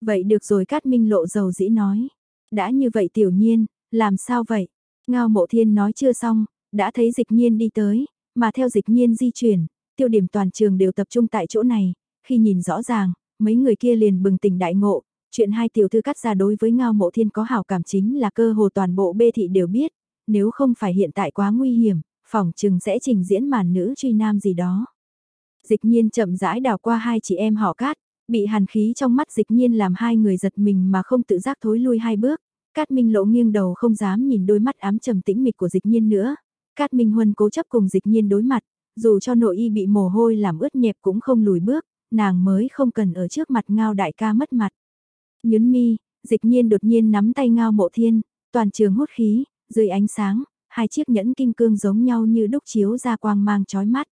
Vậy được rồi Cát Minh lộ dầu dĩ nói. Đã như vậy tiểu nhiên, làm sao vậy? Ngao mộ thiên nói chưa xong, đã thấy dịch nhiên đi tới, mà theo dịch nhiên di chuyển, tiêu điểm toàn trường đều tập trung tại chỗ này, khi nhìn rõ ràng, mấy người kia liền bừng tỉnh đại ngộ, chuyện hai tiểu thư cắt ra đối với Ngao Mộ Thiên có hảo cảm chính là cơ hồ toàn bộ bê thị đều biết, nếu không phải hiện tại quá nguy hiểm, phòng trừng sẽ trình diễn màn nữ truy nam gì đó. Dịch nhiên chậm rãi đào qua hai chị em họ cát, bị hàn khí trong mắt dịch nhiên làm hai người giật mình mà không tự giác thối lui hai bước. Cát Minh Lỗ nghiêng đầu không dám nhìn đôi mắt ám trầm tĩnh mịch của dịch nhiên nữa. Cát Minh Huân cố chấp cùng dịch nhiên đối mặt, dù cho nội y bị mồ hôi làm ướt nhẹp cũng không lùi bước, nàng mới không cần ở trước mặt ngao đại ca mất mặt. Nhớn mi, dịch nhiên đột nhiên nắm tay ngao mộ thiên, toàn trường hút khí, dưới ánh sáng, hai chiếc nhẫn kim cương giống nhau như đúc chiếu ra quang mang chói mắt.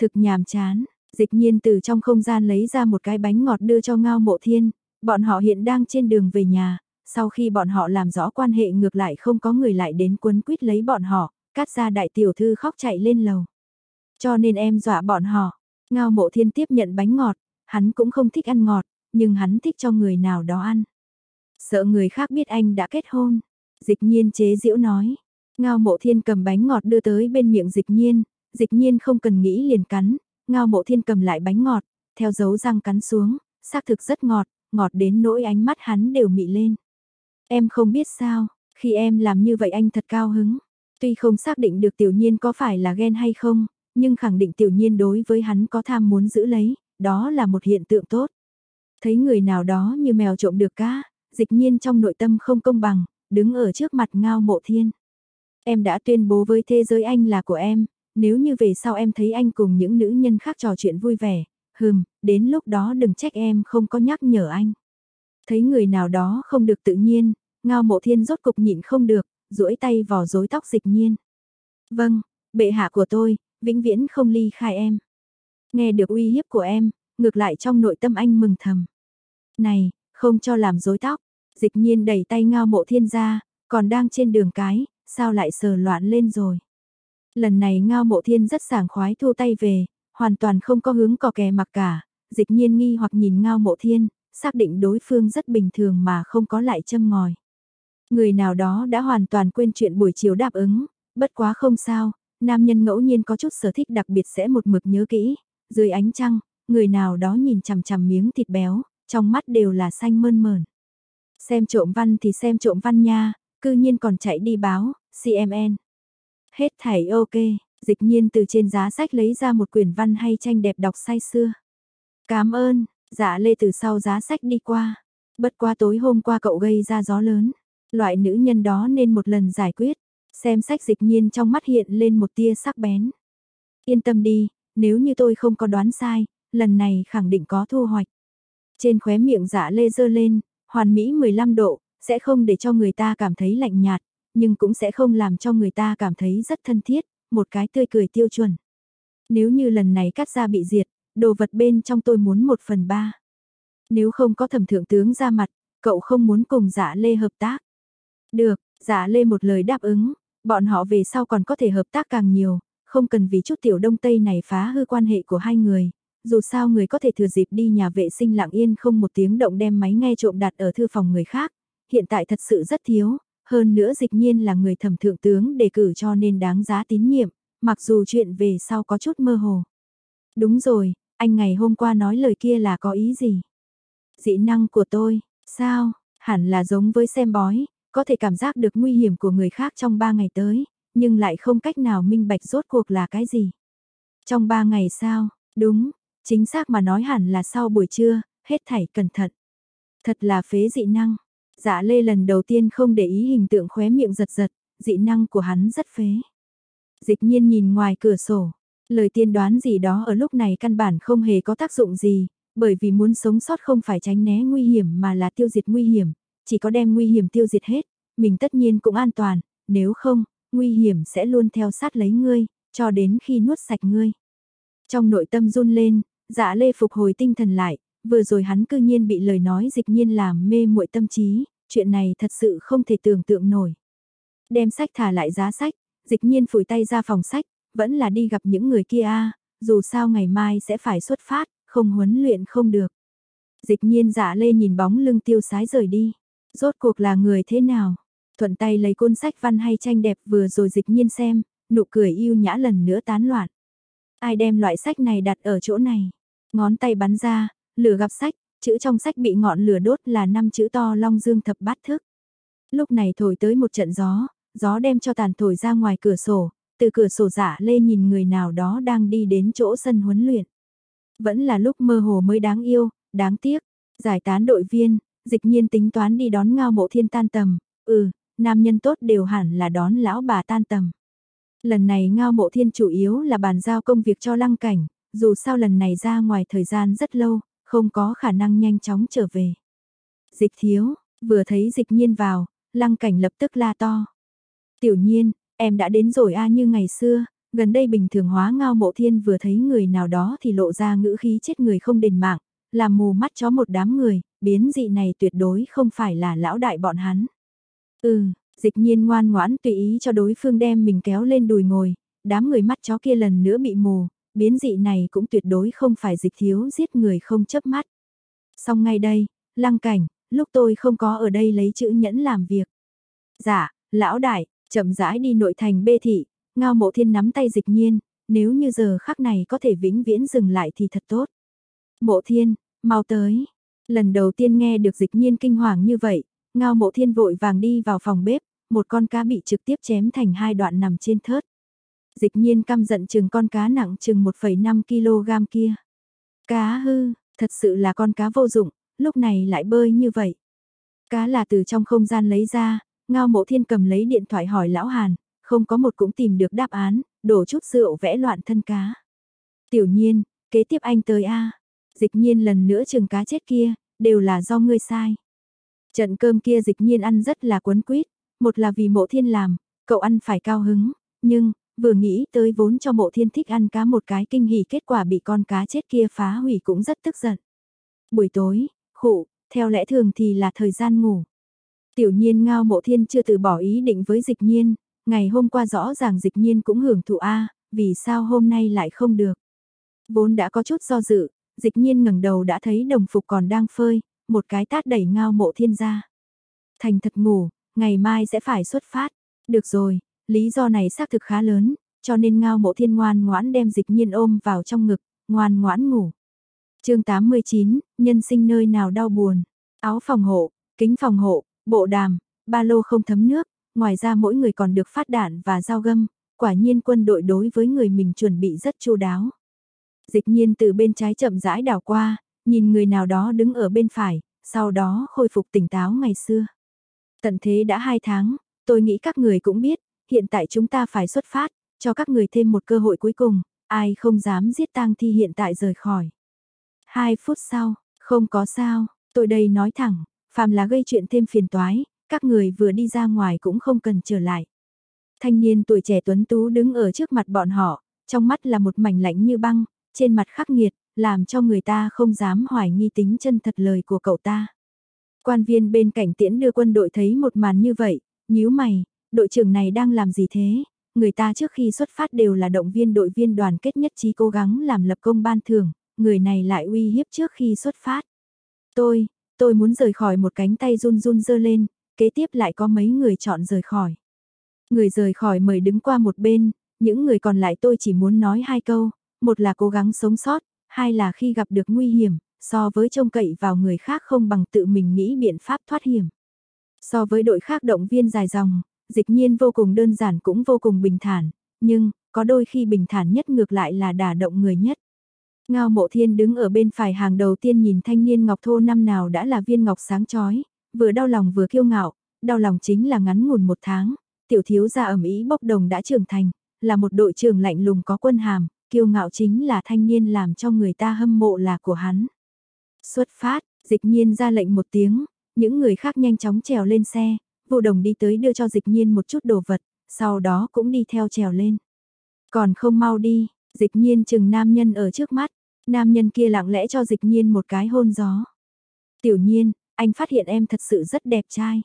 Thực nhàm chán, dịch nhiên từ trong không gian lấy ra một cái bánh ngọt đưa cho ngao mộ thiên, bọn họ hiện đang trên đường về nhà, sau khi bọn họ làm rõ quan hệ ngược lại không có người lại đến quấn quýt lấy bọn họ, Cát gia đại tiểu thư khóc chạy lên lầu. Cho nên em dọa bọn họ, ngao mộ thiên tiếp nhận bánh ngọt, hắn cũng không thích ăn ngọt, nhưng hắn thích cho người nào đó ăn. Sợ người khác biết anh đã kết hôn, dịch nhiên chế diễu nói. Ngao mộ thiên cầm bánh ngọt đưa tới bên miệng dịch nhiên, dịch nhiên không cần nghĩ liền cắn, ngao mộ thiên cầm lại bánh ngọt, theo dấu răng cắn xuống, xác thực rất ngọt, ngọt đến nỗi ánh mắt hắn đều mị lên. Em không biết sao, khi em làm như vậy anh thật cao hứng. Tuy không xác định được tiểu nhiên có phải là ghen hay không, nhưng khẳng định tiểu nhiên đối với hắn có tham muốn giữ lấy, đó là một hiện tượng tốt. Thấy người nào đó như mèo trộm được cá, dịch nhiên trong nội tâm không công bằng, đứng ở trước mặt ngao mộ thiên. Em đã tuyên bố với thế giới anh là của em, nếu như về sau em thấy anh cùng những nữ nhân khác trò chuyện vui vẻ, hừm, đến lúc đó đừng trách em không có nhắc nhở anh. Thấy người nào đó không được tự nhiên, ngao mộ thiên rốt cục nhịn không được, duỗi tay vò rối tóc dịch nhiên. Vâng, bệ hạ của tôi, vĩnh viễn không ly khai em. Nghe được uy hiếp của em, ngược lại trong nội tâm anh mừng thầm. Này, không cho làm rối tóc, dịch nhiên đẩy tay ngao mộ thiên ra, còn đang trên đường cái, sao lại sờ loạn lên rồi. Lần này ngao mộ thiên rất sảng khoái thu tay về, hoàn toàn không có hướng cò kè mặc cả, dịch nhiên nghi hoặc nhìn ngao mộ thiên, xác định đối phương rất bình thường mà không có lại châm ngòi. Người nào đó đã hoàn toàn quên chuyện buổi chiều đáp ứng, bất quá không sao, nam nhân ngẫu nhiên có chút sở thích đặc biệt sẽ một mực nhớ kỹ, dưới ánh trăng, người nào đó nhìn chằm chằm miếng thịt béo, trong mắt đều là xanh mơn mờn. Xem trộm văn thì xem trộm văn nha, cư nhiên còn chạy đi báo, CMN. Hết thảy ok, dịch nhiên từ trên giá sách lấy ra một quyển văn hay tranh đẹp đọc say xưa. Cảm ơn, dạ lê từ sau giá sách đi qua. Bất qua tối hôm qua cậu gây ra gió lớn. Loại nữ nhân đó nên một lần giải quyết. Xem sách dịch nhiên trong mắt hiện lên một tia sắc bén. Yên tâm đi, nếu như tôi không có đoán sai, lần này khẳng định có thu hoạch. Trên khóe miệng dạ lê dơ lên, hoàn mỹ 15 độ, sẽ không để cho người ta cảm thấy lạnh nhạt, nhưng cũng sẽ không làm cho người ta cảm thấy rất thân thiết, một cái tươi cười tiêu chuẩn. Nếu như lần này cắt ra bị diệt, đồ vật bên trong tôi muốn một phần ba. Nếu không có thẩm thượng tướng ra mặt, cậu không muốn cùng dạ lê hợp tác. Được, giả lê một lời đáp ứng, bọn họ về sau còn có thể hợp tác càng nhiều, không cần vì chút tiểu đông tây này phá hư quan hệ của hai người. Dù sao người có thể thừa dịp đi nhà vệ sinh lặng yên không một tiếng động đem máy nghe trộm đặt ở thư phòng người khác. Hiện tại thật sự rất thiếu, hơn nữa dịch nhiên là người thẩm thượng tướng đề cử cho nên đáng giá tín nhiệm, mặc dù chuyện về sau có chút mơ hồ. Đúng rồi, anh ngày hôm qua nói lời kia là có ý gì? Dĩ năng của tôi, sao, hẳn là giống với xem bói, có thể cảm giác được nguy hiểm của người khác trong ba ngày tới, nhưng lại không cách nào minh bạch rốt cuộc là cái gì. Trong ba ngày sao, đúng, chính xác mà nói hẳn là sau buổi trưa, hết thảy cẩn thận. Thật là phế dị năng. Dạ lê lần đầu tiên không để ý hình tượng khóe miệng giật giật, dị năng của hắn rất phế. Dịch nhiên nhìn ngoài cửa sổ, lời tiên đoán gì đó ở lúc này căn bản không hề có tác dụng gì, bởi vì muốn sống sót không phải tránh né nguy hiểm mà là tiêu diệt nguy hiểm, chỉ có đem nguy hiểm tiêu diệt hết, mình tất nhiên cũng an toàn, nếu không, nguy hiểm sẽ luôn theo sát lấy ngươi, cho đến khi nuốt sạch ngươi. Trong nội tâm run lên, dạ lê phục hồi tinh thần lại, vừa rồi hắn cư nhiên bị lời nói dịch nhiên làm mê muội tâm trí, chuyện này thật sự không thể tưởng tượng nổi. Đem sách thả lại giá sách, dịch nhiên phủi tay ra phòng sách, vẫn là đi gặp những người kia a dù sao ngày mai sẽ phải xuất phát, không huấn luyện không được. Dịch nhiên dạ lê nhìn bóng lưng tiêu sái rời đi. Rốt cuộc là người thế nào? Thuận tay lấy côn sách văn hay tranh đẹp vừa rồi dịch nhiên xem, nụ cười yêu nhã lần nữa tán loạn. Ai đem loại sách này đặt ở chỗ này? Ngón tay bắn ra, lửa gặp sách, chữ trong sách bị ngọn lửa đốt là năm chữ to long dương thập bát thức. Lúc này thổi tới một trận gió, gió đem cho tàn thổi ra ngoài cửa sổ, từ cửa sổ giả lê nhìn người nào đó đang đi đến chỗ sân huấn luyện. Vẫn là lúc mơ hồ mới đáng yêu, đáng tiếc, giải tán đội viên, dịch nhiên tính toán đi đón ngao mộ thiên tan tầm, ừ, nam nhân tốt đều hẳn là đón lão bà tan tầm. Lần này ngao mộ thiên chủ yếu là bàn giao công việc cho lăng cảnh, dù sao lần này ra ngoài thời gian rất lâu, không có khả năng nhanh chóng trở về. Dịch thiếu, vừa thấy dịch nhiên vào, lăng cảnh lập tức la to. Tiểu nhiên, em đã đến rồi a như ngày xưa, gần đây bình thường hóa ngao mộ thiên vừa thấy người nào đó thì lộ ra ngữ khí chết người không đền mạng, làm mù mắt chó một đám người, biến dị này tuyệt đối không phải là lão đại bọn hắn. Ừ, dịch nhiên ngoan ngoãn tùy ý cho đối phương đem mình kéo lên đùi ngồi, đám người mắt chó kia lần nữa bị mù, biến dị này cũng tuyệt đối không phải dịch thiếu giết người không chấp mắt. Xong ngay đây, lăng cảnh, lúc tôi không có ở đây lấy chữ nhẫn làm việc. Dạ, lão đại, chậm rãi đi nội thành bê thị, ngao mộ thiên nắm tay dịch nhiên, nếu như giờ khắc này có thể vĩnh viễn dừng lại thì thật tốt. Mộ thiên, mau tới. Lần đầu tiên nghe được dịch nhiên kinh hoàng như vậy, ngao mộ thiên vội vàng đi vào phòng bếp, một con cá bị trực tiếp chém thành hai đoạn nằm trên thớt. Dịch nhiên căm giận chừng con cá nặng chừng 1,5 kg kia. Cá hư, thật sự là con cá vô dụng, lúc này lại bơi như vậy. Cá là từ trong không gian lấy ra, ngao mộ thiên cầm lấy điện thoại hỏi lão Hàn, không có một cũng tìm được đáp án, đổ chút rượu vẽ loạn thân cá. Tiểu nhiên, kế tiếp anh tới a Dịch nhiên lần nữa chừng cá chết kia, đều là do ngươi sai. Trận cơm kia dịch nhiên ăn rất là quấn quýt, một là vì mộ thiên làm, cậu ăn phải cao hứng, nhưng, vừa nghĩ tới vốn cho mộ thiên thích ăn cá một cái kinh hỉ kết quả bị con cá chết kia phá hủy cũng rất tức giận. Buổi tối, khụ, theo lẽ thường thì là thời gian ngủ. Tiểu nhiên ngao mộ thiên chưa từ bỏ ý định với dịch nhiên, ngày hôm qua rõ ràng dịch nhiên cũng hưởng thụ A, vì sao hôm nay lại không được. Vốn đã có chút do dự, dịch nhiên ngẩng đầu đã thấy đồng phục còn đang phơi, một cái tát đẩy ngao mộ thiên ra. Thành thật ngủ, ngày mai sẽ phải xuất phát. Được rồi, lý do này xác thực khá lớn, cho nên ngao mộ thiên ngoan ngoãn đem dịch nhiên ôm vào trong ngực, ngoan ngoãn ngủ. chương 89, nhân sinh nơi nào đau buồn. Áo phòng hộ, kính phòng hộ, bộ đàm, ba lô không thấm nước, ngoài ra mỗi người còn được phát đạn và dao găm, quả nhiên quân đội đối với người mình chuẩn bị rất chu đáo. Dịch nhiên từ bên trái chậm rãi đảo qua, nhìn người nào đó đứng ở bên phải, sau đó khôi phục tỉnh táo ngày xưa. Tận thế đã hai tháng, tôi nghĩ các người cũng biết, hiện tại chúng ta phải xuất phát, cho các người thêm một cơ hội cuối cùng, ai không dám giết tang thi hiện tại rời khỏi. Hai phút sau, không có sao, tôi đây nói thẳng, phàm là gây chuyện thêm phiền toái, các người vừa đi ra ngoài cũng không cần trở lại. Thanh niên tuổi trẻ tuấn tú đứng ở trước mặt bọn họ, trong mắt là một mảnh lạnh như băng, trên mặt khắc nghiệt, làm cho người ta không dám hoài nghi tính chân thật lời của cậu ta. Quan viên bên cạnh tiễn đưa quân đội thấy một màn như vậy, nhíu mày, đội trưởng này đang làm gì thế? Người ta trước khi xuất phát đều là động viên đội viên đoàn kết nhất trí cố gắng làm lập công ban thưởng, người này lại uy hiếp trước khi xuất phát. Tôi, tôi muốn rời khỏi một cánh tay run run dơ lên, kế tiếp lại có mấy người chọn rời khỏi. Người rời khỏi mời đứng qua một bên, những người còn lại tôi chỉ muốn nói hai câu, một là cố gắng sống sót, hai là khi gặp được nguy hiểm, so với trông cậy vào người khác không bằng tự mình nghĩ biện pháp thoát hiểm. So với đội khác động viên dài dòng, dịch nhiên vô cùng đơn giản cũng vô cùng bình thản, nhưng, có đôi khi bình thản nhất ngược lại là đả động người nhất. Ngao mộ thiên đứng ở bên phải hàng đầu tiên nhìn thanh niên ngọc thô năm nào đã là viên ngọc sáng chói, vừa đau lòng vừa kiêu ngạo, đau lòng chính là ngắn ngủn một tháng, tiểu thiếu gia ẩm ý bốc đồng đã trưởng thành, là một đội trưởng lạnh lùng có quân hàm, kiêu ngạo chính là thanh niên làm cho người ta hâm mộ là của hắn. Xuất phát, dịch nhiên ra lệnh một tiếng, những người khác nhanh chóng trèo lên xe, vô đồng đi tới đưa cho dịch nhiên một chút đồ vật, sau đó cũng đi theo trèo lên. Còn không mau đi, dịch nhiên chừng nam nhân ở trước mắt, nam nhân kia lặng lẽ cho dịch nhiên một cái hôn gió. Tiểu nhiên, anh phát hiện em thật sự rất đẹp trai.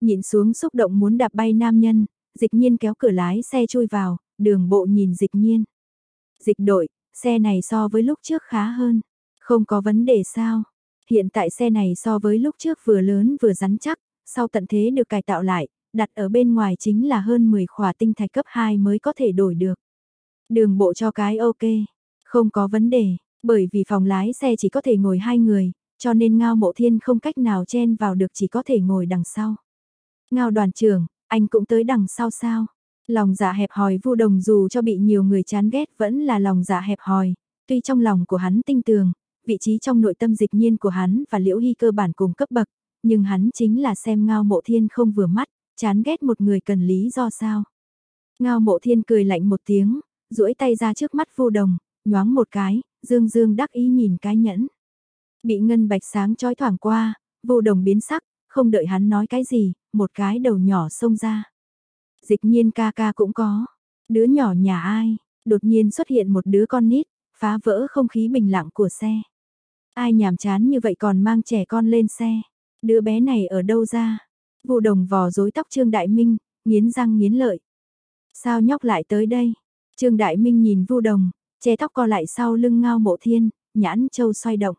Nhìn xuống xúc động muốn đạp bay nam nhân, dịch nhiên kéo cửa lái xe chui vào, đường bộ nhìn dịch nhiên. Dịch đội, xe này so với lúc trước khá hơn. Không có vấn đề sao. Hiện tại xe này so với lúc trước vừa lớn vừa rắn chắc, sau tận thế được cải tạo lại, đặt ở bên ngoài chính là hơn 10 khỏa tinh thạch cấp 2 mới có thể đổi được. Đường bộ cho cái ok, không có vấn đề, bởi vì phòng lái xe chỉ có thể ngồi hai người, cho nên Ngao Mộ Thiên không cách nào chen vào được chỉ có thể ngồi đằng sau. Ngao đoàn trưởng, anh cũng tới đằng sau sao? Lòng dạ hẹp hòi vu đồng dù cho bị nhiều người chán ghét vẫn là lòng dạ hẹp hòi, tuy trong lòng của hắn tinh tường, vị trí trong nội tâm dịch nhiên của hắn và liễu hy cơ bản cùng cấp bậc, nhưng hắn chính là xem ngao mộ thiên không vừa mắt, chán ghét một người cần lý do sao. Ngao mộ thiên cười lạnh một tiếng, duỗi tay ra trước mắt vu đồng, nhoáng một cái, dương dương đắc ý nhìn cái nhẫn. Bị ngân bạch sáng trói thoảng qua, vu đồng biến sắc, không đợi hắn nói cái gì, một cái đầu nhỏ xông ra. Dịch nhiên ca ca cũng có. Đứa nhỏ nhà ai, đột nhiên xuất hiện một đứa con nít, phá vỡ không khí bình lặng của xe. Ai nhàm chán như vậy còn mang trẻ con lên xe. Đứa bé này ở đâu ra? Vụ đồng vò rối tóc Trương Đại Minh, nghiến răng nghiến lợi. Sao nhóc lại tới đây? Trương Đại Minh nhìn vu đồng, che tóc co lại sau lưng ngao mộ thiên, nhãn châu xoay động.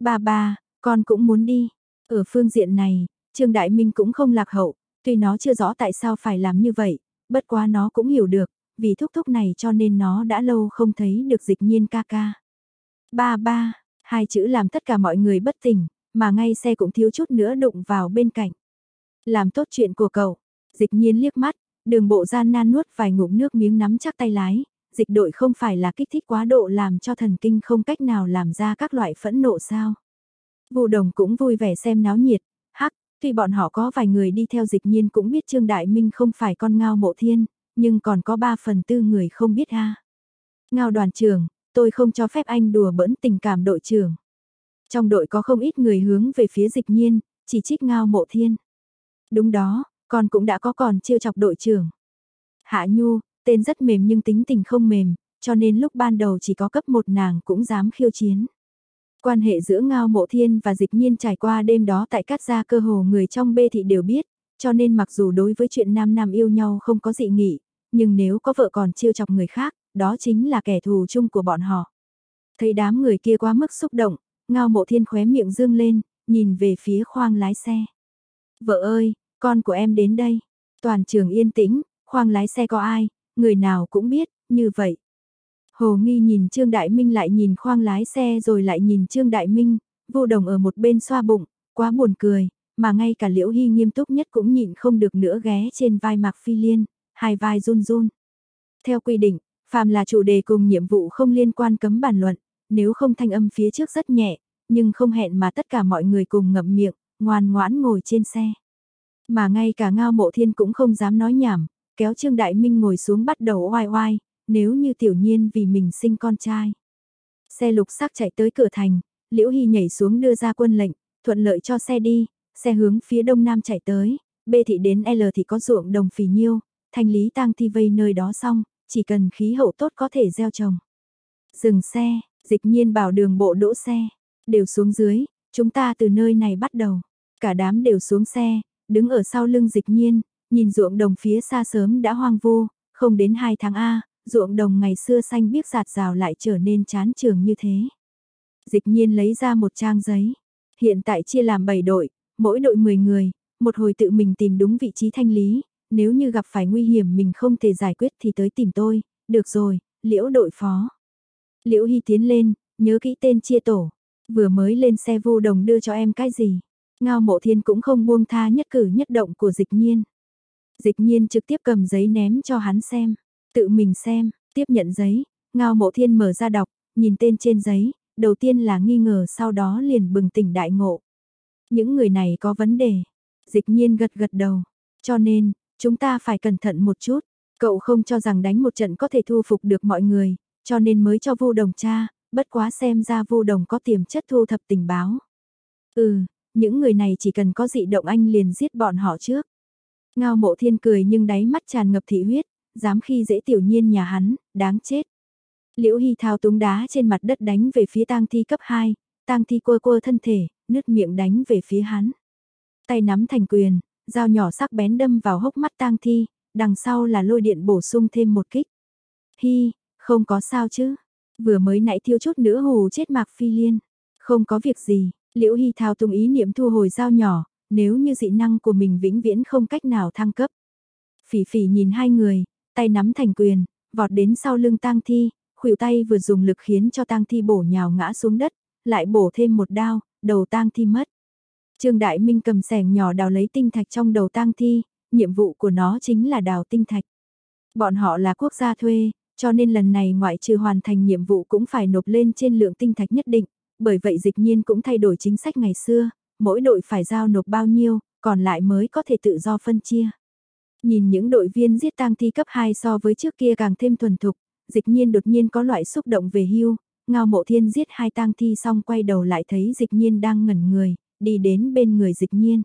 Ba ba, con cũng muốn đi. Ở phương diện này, Trương Đại Minh cũng không lạc hậu, tuy nó chưa rõ tại sao phải làm như vậy, bất quá nó cũng hiểu được, vì thúc thúc này cho nên nó đã lâu không thấy được dịch nhiên ca ca. Ba ba, hai chữ làm tất cả mọi người bất tỉnh, mà ngay xe cũng thiếu chút nữa đụng vào bên cạnh. Làm tốt chuyện của cậu, dịch nhiên liếc mắt, đường bộ gian nan nuốt vài ngụm nước miếng nắm chắc tay lái, dịch đội không phải là kích thích quá độ làm cho thần kinh không cách nào làm ra các loại phẫn nộ sao. Vụ đồng cũng vui vẻ xem náo nhiệt, tuy bọn họ có vài người đi theo dịch nhiên cũng biết Trương Đại Minh không phải con ngao mộ thiên, nhưng còn có 3 phần tư người không biết ha. Ngao đoàn trưởng, tôi không cho phép anh đùa bỡn tình cảm đội trưởng. Trong đội có không ít người hướng về phía dịch nhiên, chỉ trích ngao mộ thiên. Đúng đó, con cũng đã có còn chiêu chọc đội trưởng. Hạ Nhu, tên rất mềm nhưng tính tình không mềm, cho nên lúc ban đầu chỉ có cấp một nàng cũng dám khiêu chiến. Quan hệ giữa Ngao Mộ Thiên và Dịch Nhiên trải qua đêm đó tại cát gia cơ hồ người trong bê thị đều biết, cho nên mặc dù đối với chuyện nam nam yêu nhau không có dị nghị, nhưng nếu có vợ còn chiêu chọc người khác, đó chính là kẻ thù chung của bọn họ. Thấy đám người kia quá mức xúc động, Ngao Mộ Thiên khóe miệng dương lên, nhìn về phía khoang lái xe. Vợ ơi, con của em đến đây. Toàn trường yên tĩnh, khoang lái xe có ai, người nào cũng biết, như vậy. Hồ Nghi nhìn Trương Đại Minh lại nhìn khoang lái xe rồi lại nhìn Trương Đại Minh, vô đồng ở một bên xoa bụng, quá buồn cười, mà ngay cả Liễu Hy nghiêm túc nhất cũng nhịn không được nữa ghé trên vai Mạc Phi Liên, hai vai run run. Theo quy định, phàm là chủ đề cùng nhiệm vụ không liên quan cấm bàn luận, nếu không thanh âm phía trước rất nhẹ, nhưng không hẹn mà tất cả mọi người cùng ngậm miệng, ngoan ngoãn ngồi trên xe. Mà ngay cả ngao mộ thiên cũng không dám nói nhảm, kéo Trương Đại Minh ngồi xuống bắt đầu oai oai, nếu như tiểu nhiên vì mình sinh con trai. Xe lục sắc chạy tới cửa thành, Liễu Hy nhảy xuống đưa ra quân lệnh, thuận lợi cho xe đi, xe hướng phía đông nam chạy tới, B thị đến L thì có ruộng đồng phì nhiêu, thanh lý tang thi vây nơi đó xong, chỉ cần khí hậu tốt có thể gieo trồng. Dừng xe, dịch nhiên bảo đường bộ đỗ xe, đều xuống dưới, chúng ta từ nơi này bắt đầu. Cả đám đều xuống xe, đứng ở sau lưng dịch nhiên, nhìn ruộng đồng phía xa sớm đã hoang vu, không đến 2 tháng A, ruộng đồng ngày xưa xanh biếc giạt rào lại trở nên chán trường như thế. Dịch nhiên lấy ra một trang giấy, hiện tại chia làm 7 đội, mỗi đội 10 người, một hồi tự mình tìm đúng vị trí thanh lý, nếu như gặp phải nguy hiểm mình không thể giải quyết thì tới tìm tôi, được rồi, liễu đội phó. Liễu Hy tiến lên, nhớ kỹ tên chia tổ, vừa mới lên xe vô đồng đưa cho em cái gì. Ngao mộ thiên cũng không buông tha nhất cử nhất động của dịch nhiên. Dịch nhiên trực tiếp cầm giấy ném cho hắn xem, tự mình xem, tiếp nhận giấy, ngao mộ thiên mở ra đọc, nhìn tên trên giấy, đầu tiên là nghi ngờ sau đó liền bừng tỉnh đại ngộ. Những người này có vấn đề. Dịch nhiên gật gật đầu. Cho nên, chúng ta phải cẩn thận một chút. Cậu không cho rằng đánh một trận có thể thu phục được mọi người, cho nên mới cho vô đồng cha, bất quá xem ra vô đồng có tiềm chất thu thập tình báo. Ừ, những người này chỉ cần có dị động anh liền giết bọn họ trước. Ngao mộ thiên cười nhưng đáy mắt tràn ngập thị huyết, dám khi dễ tiểu nhiên nhà hắn, đáng chết. Liễu Hy thao túng đá trên mặt đất đánh về phía tang thi cấp 2, tang thi quơ quơ thân thể, nứt miệng đánh về phía hắn. Tay nắm thành quyền, dao nhỏ sắc bén đâm vào hốc mắt tang thi, đằng sau là lôi điện bổ sung thêm một kích. Hi, không có sao chứ, vừa mới nãy thiêu chút nữa hù chết Mạc Phi Liên. Không có việc gì, Liễu Hy thao túng ý niệm thu hồi dao nhỏ, nếu như dị năng của mình vĩnh viễn không cách nào thăng cấp. Phỉ phỉ nhìn hai người, tay nắm thành quyền, vọt đến sau lưng tang thi, khuỷu tay vừa dùng lực khiến cho tang thi bổ nhào ngã xuống đất, lại bổ thêm một đao, đầu tang thi mất. Trương Đại Minh cầm sẻng nhỏ đào lấy tinh thạch trong đầu tang thi, nhiệm vụ của nó chính là đào tinh thạch. Bọn họ là quốc gia thuê, cho nên lần này ngoại trừ hoàn thành nhiệm vụ cũng phải nộp lên trên lượng tinh thạch nhất định, bởi vậy dịch nhiên cũng thay đổi chính sách ngày xưa, mỗi đội phải giao nộp bao nhiêu, còn lại mới có thể tự do phân chia. Nhìn những đội viên giết tang thi cấp 2 so với trước kia càng thêm thuần thục, dịch nhiên đột nhiên có loại xúc động về hưu, ngao mộ thiên giết hai tang thi xong quay đầu lại thấy dịch nhiên đang ngẩn người, đi đến bên người dịch nhiên.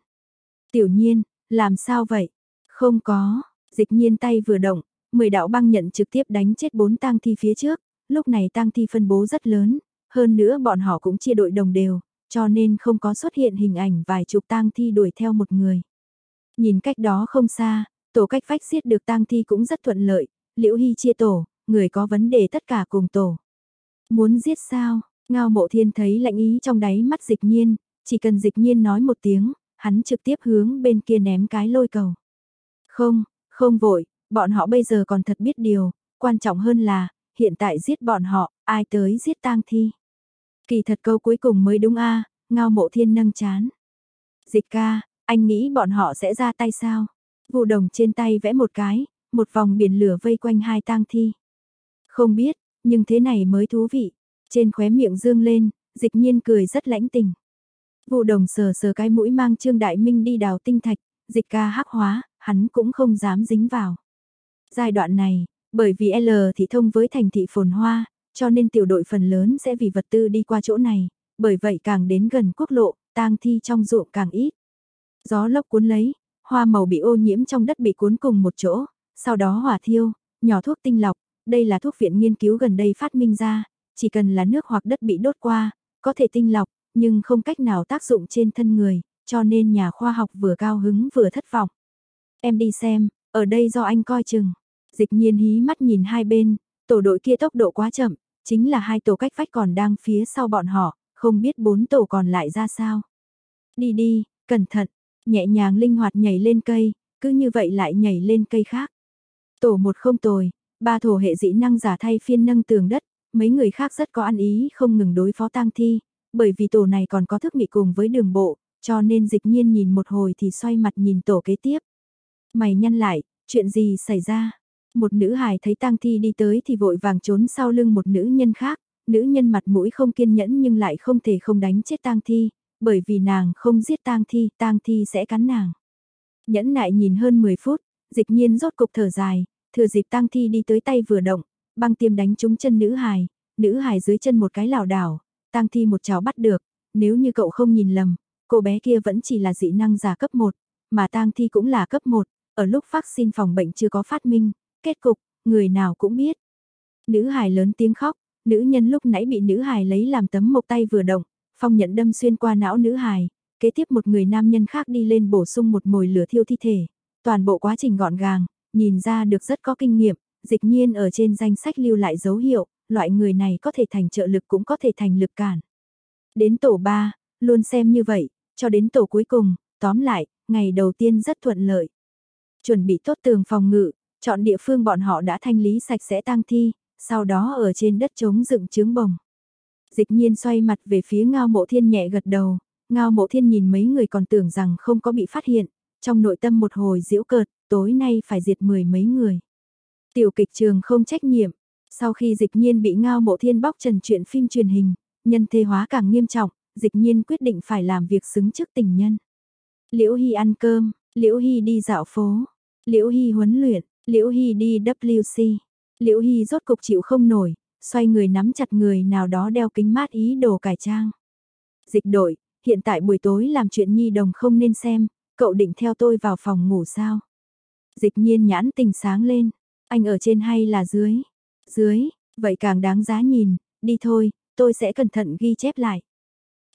Tiểu nhiên, làm sao vậy? Không có, dịch nhiên tay vừa động, 10 đạo băng nhận trực tiếp đánh chết bốn tang thi phía trước, lúc này tang thi phân bố rất lớn, hơn nữa bọn họ cũng chia đội đồng đều, cho nên không có xuất hiện hình ảnh vài chục tang thi đuổi theo một người. Nhìn cách đó không xa, tổ cách phách giết được tang thi cũng rất thuận lợi, Liễu Hy chia tổ, người có vấn đề tất cả cùng tổ. Muốn giết sao? Ngao Mộ Thiên thấy lạnh ý trong đáy mắt Dịch Nhiên, chỉ cần Dịch Nhiên nói một tiếng, hắn trực tiếp hướng bên kia ném cái lôi cầu. Không, không vội, bọn họ bây giờ còn thật biết điều, quan trọng hơn là, hiện tại giết bọn họ, ai tới giết tang thi. Kỳ thật câu cuối cùng mới đúng a ngao mộ thiên nâng chán. Dịch ca, anh nghĩ bọn họ sẽ ra tay sao? Vụ đồng trên tay vẽ một cái, một vòng biển lửa vây quanh hai tang thi. Không biết, nhưng thế này mới thú vị. Trên khóe miệng dương lên, dịch nhiên cười rất lãnh tình. Vụ đồng sờ sờ cái mũi mang Trương Đại Minh đi đào tinh thạch, dịch ca hắc hóa, hắn cũng không dám dính vào. Giai đoạn này, bởi vì L thị thông với thành thị phồn hoa, cho nên tiểu đội phần lớn sẽ vì vật tư đi qua chỗ này, bởi vậy càng đến gần quốc lộ, tang thi trong ruộng càng ít. Gió lốc cuốn lấy, hoa màu bị ô nhiễm trong đất bị cuốn cùng một chỗ, sau đó hỏa thiêu, nhỏ thuốc tinh lọc, đây là thuốc viện nghiên cứu gần đây phát minh ra, chỉ cần là nước hoặc đất bị đốt qua, có thể tinh lọc, nhưng không cách nào tác dụng trên thân người, cho nên nhà khoa học vừa cao hứng vừa thất vọng. Em đi xem, ở đây do anh coi chừng. Dịch nhiên hí mắt nhìn hai bên, tổ đội kia tốc độ quá chậm, chính là hai tổ cách vách còn đang phía sau bọn họ, không biết bốn tổ còn lại ra sao. Đi đi, cẩn thận, nhẹ nhàng linh hoạt nhảy lên cây, cứ như vậy lại nhảy lên cây khác. Tổ một không tồi, ba thổ hệ dĩ năng giả thay phiên nâng tường đất, mấy người khác rất có ăn ý không ngừng đối phó tang thi, bởi vì tổ này còn có thức mị cùng với đường bộ, cho nên dịch nhiên nhìn một hồi thì xoay mặt nhìn tổ kế tiếp. Mày nhăn lại, chuyện gì xảy ra? Một nữ hài thấy tang thi đi tới thì vội vàng trốn sau lưng một nữ nhân khác, nữ nhân mặt mũi không kiên nhẫn nhưng lại không thể không đánh chết tang thi, bởi vì nàng không giết tang thi, tang thi sẽ cắn nàng. Nhẫn nại nhìn hơn 10 phút, dịch nhiên rốt cục thở dài, thừa dịp tang thi đi tới tay vừa động, băng tiêm đánh trúng chân nữ hài, nữ hài dưới chân một cái lảo đảo, tang thi một chảo bắt được, nếu như cậu không nhìn lầm, cô bé kia vẫn chỉ là dị năng giả cấp 1, mà tang thi cũng là cấp 1, ở lúc vaccine phòng bệnh chưa có phát minh, kết cục, người nào cũng biết. Nữ hài lớn tiếng khóc, nữ nhân lúc nãy bị nữ hài lấy làm tấm một tay vừa động, phong nhận đâm xuyên qua não nữ hài, kế tiếp một người nam nhân khác đi lên bổ sung một mồi lửa thiêu thi thể. Toàn bộ quá trình gọn gàng, nhìn ra được rất có kinh nghiệm, dịch nhiên ở trên danh sách lưu lại dấu hiệu, loại người này có thể thành trợ lực cũng có thể thành lực cản. Đến tổ 3, luôn xem như vậy, cho đến tổ cuối cùng, tóm lại, ngày đầu tiên rất thuận lợi. Chuẩn bị tốt tường phòng ngự, chọn địa phương bọn họ đã thanh lý sạch sẽ tang thi, sau đó ở trên đất trống dựng trướng bồng. Dịch nhiên xoay mặt về phía ngao mộ thiên nhẹ gật đầu, ngao mộ thiên nhìn mấy người còn tưởng rằng không có bị phát hiện, trong nội tâm một hồi diễu cợt, tối nay phải diệt mười mấy người. Tiểu kịch trường không trách nhiệm, sau khi dịch nhiên bị ngao mộ thiên bóc trần chuyện phim truyền hình, nhân thế hóa càng nghiêm trọng, dịch nhiên quyết định phải làm việc xứng trước tình nhân. Liễu Hy ăn cơm, Liễu Hy đi dạo phố, Liễu Hy huấn luyện, Liễu Hy đi WC. Liễu Hy rốt cục chịu không nổi, xoay người nắm chặt người nào đó đeo kính mát ý đồ cải trang. Dịch đội, hiện tại buổi tối làm chuyện nhi đồng không nên xem, cậu định theo tôi vào phòng ngủ sao? Dịch nhiên nhãn tình sáng lên, anh ở trên hay là dưới? Dưới, vậy càng đáng giá nhìn, đi thôi, tôi sẽ cẩn thận ghi chép lại.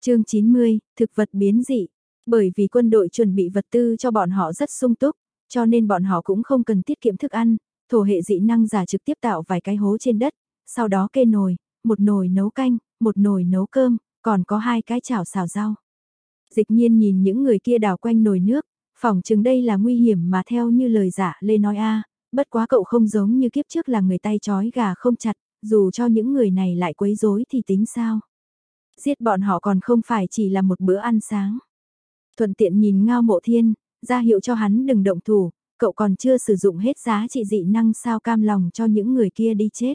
chương 90, thực vật biến dị. Bởi vì quân đội chuẩn bị vật tư cho bọn họ rất sung túc, cho nên bọn họ cũng không cần tiết kiệm thức ăn, thổ hệ dị năng giả trực tiếp tạo vài cái hố trên đất, sau đó kê nồi, một nồi nấu canh, một nồi nấu cơm, còn có hai cái chảo xào rau. Dịch nhiên nhìn những người kia đào quanh nồi nước, phỏng chừng đây là nguy hiểm mà theo như lời giả Lê nói a bất quá cậu không giống như kiếp trước là người tay chói gà không chặt, dù cho những người này lại quấy rối thì tính sao. Giết bọn họ còn không phải chỉ là một bữa ăn sáng. Thuận tiện nhìn ngao mộ thiên, ra hiệu cho hắn đừng động thủ, cậu còn chưa sử dụng hết giá trị dị năng sao cam lòng cho những người kia đi chết.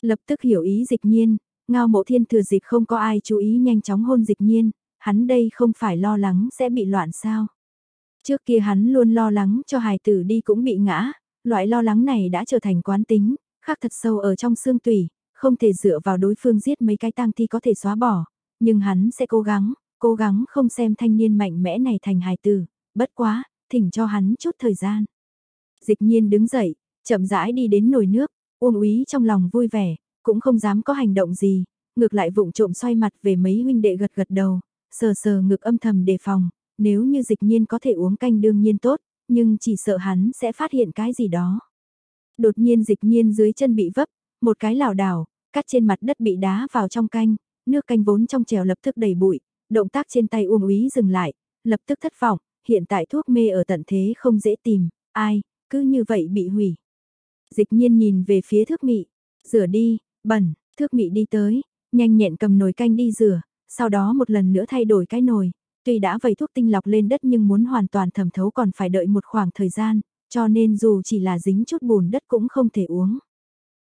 Lập tức hiểu ý dịch nhiên, ngao mộ thiên thừa dịp không có ai chú ý nhanh chóng hôn dịch nhiên, hắn đây không phải lo lắng sẽ bị loạn sao. Trước kia hắn luôn lo lắng cho hài tử đi cũng bị ngã, loại lo lắng này đã trở thành quán tính, khắc thật sâu ở trong xương tủy, không thể dựa vào đối phương giết mấy cái tang thi có thể xóa bỏ, nhưng hắn sẽ cố gắng, cố gắng không xem thanh niên mạnh mẽ này thành hài tử, bất quá, thỉnh cho hắn chút thời gian. Dịch nhiên đứng dậy, chậm rãi đi đến nồi nước, Uông úy trong lòng vui vẻ, cũng không dám có hành động gì, ngược lại vụng trộm xoay mặt về mấy huynh đệ gật gật đầu, sờ sờ ngực âm thầm đề phòng, nếu như dịch nhiên có thể uống canh đương nhiên tốt, nhưng chỉ sợ hắn sẽ phát hiện cái gì đó. Đột nhiên dịch nhiên dưới chân bị vấp, một cái lảo đảo, cắt trên mặt đất bị đá vào trong canh, nước canh vốn trong chèo lập tức đầy bụi, động tác trên tay Uông úy dừng lại, lập tức thất vọng, hiện tại thuốc mê ở tận thế không dễ tìm, ai, cứ như vậy bị hủy. Dịch nhiên nhìn về phía thước mị, rửa đi, bẩn, thước mị đi tới, nhanh nhẹn cầm nồi canh đi rửa, sau đó một lần nữa thay đổi cái nồi, tuy đã vẩy thuốc tinh lọc lên đất nhưng muốn hoàn toàn thẩm thấu còn phải đợi một khoảng thời gian, cho nên dù chỉ là dính chút bùn đất cũng không thể uống.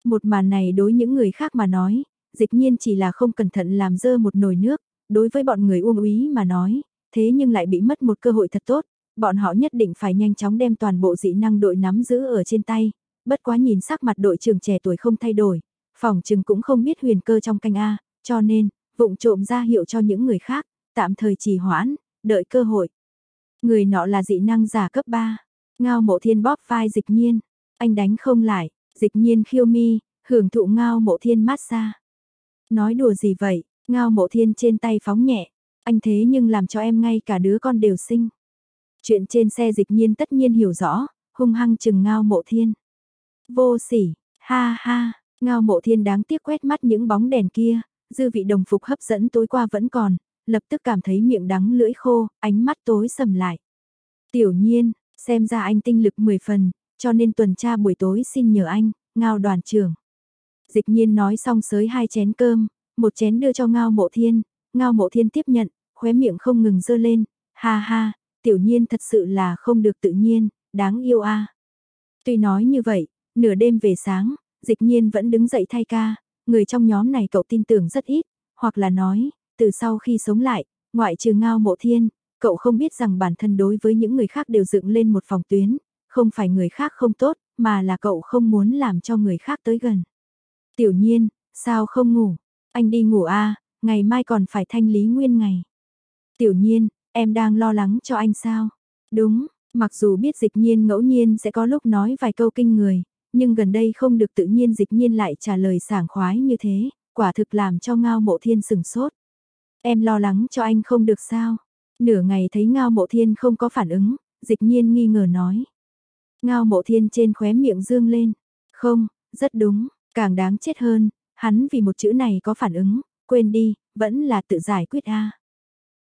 Một màn này đối những người khác mà nói, dịch nhiên chỉ là không cẩn thận làm dơ một nồi nước, đối với bọn người uông úy mà nói, thế nhưng lại bị mất một cơ hội thật tốt, bọn họ nhất định phải nhanh chóng đem toàn bộ dị năng đội nắm giữ ở trên tay, bất quá nhìn sắc mặt đội trưởng trẻ tuổi không thay đổi, phòng trừng cũng không biết huyền cơ trong canh A, cho nên, vụng trộm ra hiệu cho những người khác, tạm thời trì hoãn, đợi cơ hội. Người nọ là dị năng giả cấp 3, ngao mộ thiên bóp vai dịch nhiên, anh đánh không lại, dịch nhiên khiêu mi, hưởng thụ ngao mộ thiên mát xa. Nói đùa gì vậy, ngao mộ thiên trên tay phóng nhẹ, anh thế nhưng làm cho em ngay cả đứa con đều sinh. Chuyện trên xe dịch nhiên tất nhiên hiểu rõ, hung hăng chừng ngao mộ thiên. Vô sỉ, ha ha, ngao mộ thiên đáng tiếc quét mắt những bóng đèn kia, dư vị đồng phục hấp dẫn tối qua vẫn còn, lập tức cảm thấy miệng đắng lưỡi khô, ánh mắt tối sầm lại. Tiểu nhiên, xem ra anh tinh lực 10 phần, cho nên tuần tra buổi tối xin nhờ anh, ngao đoàn trưởng. Dịch nhiên nói xong sới hai chén cơm, một chén đưa cho ngao mộ thiên, ngao mộ thiên tiếp nhận, khóe miệng không ngừng dơ lên, ha ha, tiểu nhiên thật sự là không được tự nhiên, đáng yêu a. Tuy nói như vậy, nửa đêm về sáng, dịch nhiên vẫn đứng dậy thay ca, người trong nhóm này cậu tin tưởng rất ít, hoặc là nói, từ sau khi sống lại, ngoại trừ ngao mộ thiên, cậu không biết rằng bản thân đối với những người khác đều dựng lên một phòng tuyến, không phải người khác không tốt, mà là cậu không muốn làm cho người khác tới gần. Tiểu nhiên, sao không ngủ? Anh đi ngủ a ngày mai còn phải thanh lý nguyên ngày. Tiểu nhiên, em đang lo lắng cho anh sao? Đúng, mặc dù biết dịch nhiên ngẫu nhiên sẽ có lúc nói vài câu kinh người, nhưng gần đây không được tự nhiên dịch nhiên lại trả lời sảng khoái như thế, quả thực làm cho ngao mộ thiên sừng sốt. Em lo lắng cho anh không được sao? Nửa ngày thấy ngao mộ thiên không có phản ứng, dịch nhiên nghi ngờ nói. Ngao mộ thiên trên khóe miệng dương lên. Không, rất đúng, càng đáng chết hơn, hắn vì một chữ này có phản ứng, quên đi, vẫn là tự giải quyết a.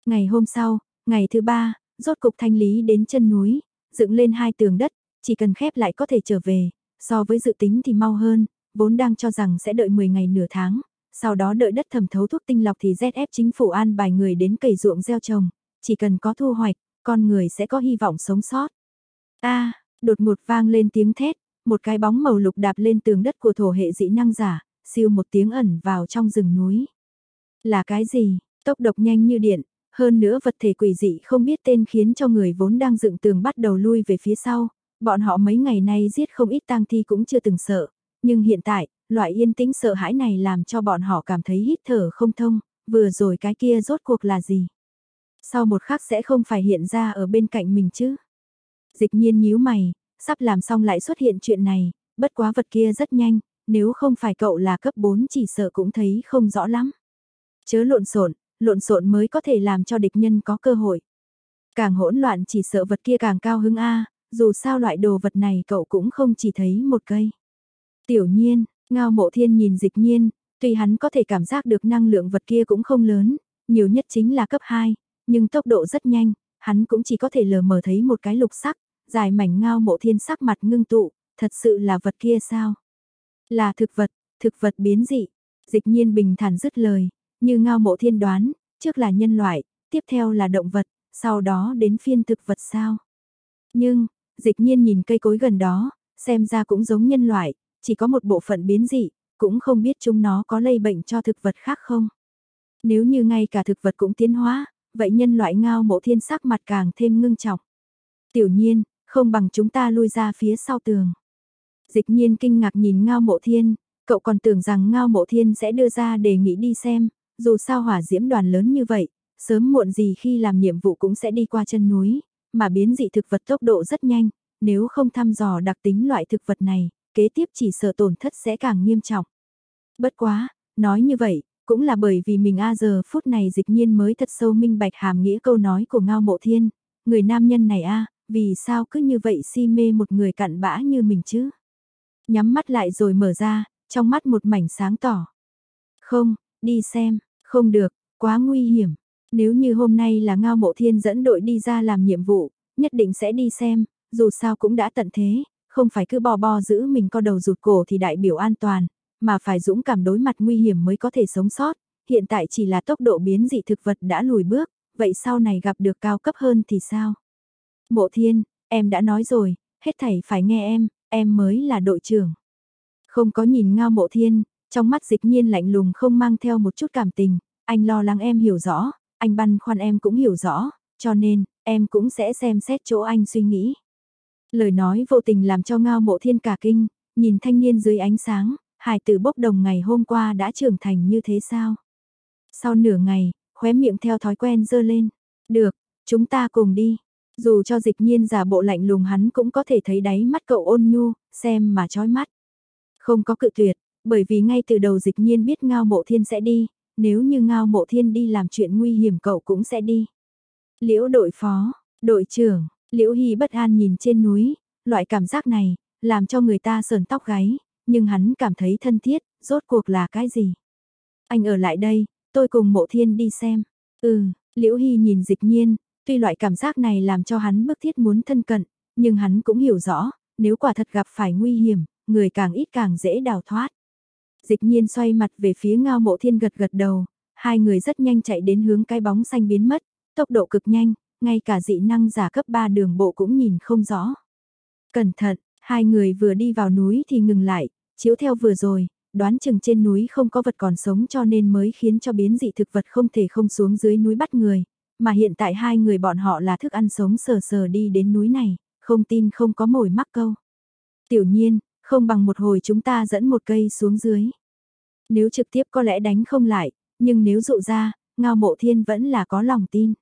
Ngày hôm sau, ngày thứ ba, rốt cục thanh lý đến chân núi, dựng lên hai tường đất, chỉ cần khép lại có thể trở về, so với dự tính thì mau hơn, vốn đang cho rằng sẽ đợi 10 ngày nửa tháng, sau đó đợi đất thẩm thấu thuốc tinh lọc thì ZF chính phủ an bài người đến cày ruộng gieo trồng, chỉ cần có thu hoạch, con người sẽ có hy vọng sống sót. A, đột ngột vang lên tiếng thét, một cái bóng màu lục đạp lên tường đất của thổ hệ dị năng giả, siêu một tiếng ẩn vào trong rừng núi. Là cái gì? Tốc độc nhanh như điện, hơn nữa vật thể quỷ dị không biết tên khiến cho người vốn đang dựng tường bắt đầu lui về phía sau, bọn họ mấy ngày nay giết không ít tang thi cũng chưa từng sợ, nhưng hiện tại, loại yên tĩnh sợ hãi này làm cho bọn họ cảm thấy hít thở không thông, vừa rồi cái kia rốt cuộc là gì? Sau một khắc sẽ không phải hiện ra ở bên cạnh mình chứ? Dịch nhiên nhíu mày, sắp làm xong lại xuất hiện chuyện này, bất quá vật kia rất nhanh, nếu không phải cậu là cấp 4 chỉ sợ cũng thấy không rõ lắm. Chớ lộn xộn, lộn xộn mới có thể làm cho địch nhân có cơ hội. Càng hỗn loạn chỉ sợ vật kia càng cao hứng a, dù sao loại đồ vật này cậu cũng không chỉ thấy một cây. Tiểu nhiên, ngao mộ thiên nhìn dịch nhiên, tuy hắn có thể cảm giác được năng lượng vật kia cũng không lớn, nhiều nhất chính là cấp 2, nhưng tốc độ rất nhanh, hắn cũng chỉ có thể lờ mờ thấy một cái lục sắc, dài mảnh ngao mộ thiên sắc mặt ngưng tụ, thật sự là vật kia sao? Là thực vật, thực vật biến dị. Dịch nhiên bình thản dứt lời, như ngao mộ thiên đoán, trước là nhân loại, tiếp theo là động vật, sau đó đến phiên thực vật sao? Nhưng, dịch nhiên nhìn cây cối gần đó, xem ra cũng giống nhân loại, chỉ có một bộ phận biến dị, cũng không biết chúng nó có lây bệnh cho thực vật khác không. Nếu như ngay cả thực vật cũng tiến hóa, vậy nhân loại ngao mộ thiên sắc mặt càng thêm ngưng trọng. Tiểu nhiên, không bằng chúng ta lui ra phía sau tường. Dịch nhiên kinh ngạc nhìn ngao mộ thiên, cậu còn tưởng rằng ngao mộ thiên sẽ đưa ra đề nghị đi xem, dù sao hỏa diễm đoàn lớn như vậy, sớm muộn gì khi làm nhiệm vụ cũng sẽ đi qua chân núi, mà biến dị thực vật tốc độ rất nhanh, nếu không thăm dò đặc tính loại thực vật này, kế tiếp chỉ sợ tổn thất sẽ càng nghiêm trọng. Bất quá, nói như vậy, cũng là bởi vì mình a giờ phút này dịch nhiên mới thật sâu minh bạch hàm nghĩa câu nói của Ngao Mộ Thiên, người nam nhân này a vì sao cứ như vậy si mê một người cặn bã như mình chứ? Nhắm mắt lại rồi mở ra, trong mắt một mảnh sáng tỏ. Không, đi xem, không được, quá nguy hiểm. Nếu như hôm nay là Ngao Mộ Thiên dẫn đội đi ra làm nhiệm vụ, nhất định sẽ đi xem, dù sao cũng đã tận thế, không phải cứ bò bò giữ mình co đầu rụt cổ thì đại biểu an toàn, mà phải dũng cảm đối mặt nguy hiểm mới có thể sống sót. Hiện tại chỉ là tốc độ biến dị thực vật đã lùi bước, vậy sau này gặp được cao cấp hơn thì sao? Mộ Thiên, em đã nói rồi, hết thảy phải nghe em, em mới là đội trưởng. Không có nhìn ngao mộ thiên, trong mắt dịch nhiên lạnh lùng không mang theo một chút cảm tình, anh lo lắng em hiểu rõ, anh băn khoăn em cũng hiểu rõ, cho nên, em cũng sẽ xem xét chỗ anh suy nghĩ. Lời nói vô tình làm cho ngao mộ thiên cả kinh, nhìn thanh niên dưới ánh sáng, hài tử bốc đồng ngày hôm qua đã trưởng thành như thế sao? Sau nửa ngày, khóe miệng theo thói quen dơ lên. Được, chúng ta cùng đi. Dù cho dịch nhiên giả bộ lạnh lùng hắn cũng có thể thấy đáy mắt cậu ôn nhu, xem mà chói mắt. Không có cự tuyệt, bởi vì ngay từ đầu dịch nhiên biết ngao mộ thiên sẽ đi, nếu như ngao mộ thiên đi làm chuyện nguy hiểm cậu cũng sẽ đi. Liễu đội phó, đội trưởng, Liễu Hy bất an nhìn trên núi, loại cảm giác này, làm cho người ta sờn tóc gáy, nhưng hắn cảm thấy thân thiết, rốt cuộc là cái gì? Anh ở lại đây, tôi cùng mộ thiên đi xem. Ừ, Liễu Hy nhìn dịch nhiên, tuy loại cảm giác này làm cho hắn bức thiết muốn thân cận, nhưng hắn cũng hiểu rõ, nếu quả thật gặp phải nguy hiểm, người càng ít càng dễ đào thoát. Dịch nhiên xoay mặt về phía ngao mộ thiên gật gật đầu, hai người rất nhanh chạy đến hướng cái bóng xanh biến mất, tốc độ cực nhanh, ngay cả dị năng giả cấp 3 đường bộ cũng nhìn không rõ. Cẩn thận, hai người vừa đi vào núi thì ngừng lại, chiếu theo vừa rồi, đoán chừng trên núi không có vật còn sống cho nên mới khiến cho biến dị thực vật không thể không xuống dưới núi bắt người, mà hiện tại hai người bọn họ là thức ăn sống sờ sờ đi đến núi này, không tin không có mồi mắc câu. Tiểu nhiên, không bằng một hồi chúng ta dẫn một cây xuống dưới. Nếu trực tiếp có lẽ đánh không lại, nhưng nếu dụ ra, ngao mộ thiên vẫn là có lòng tin.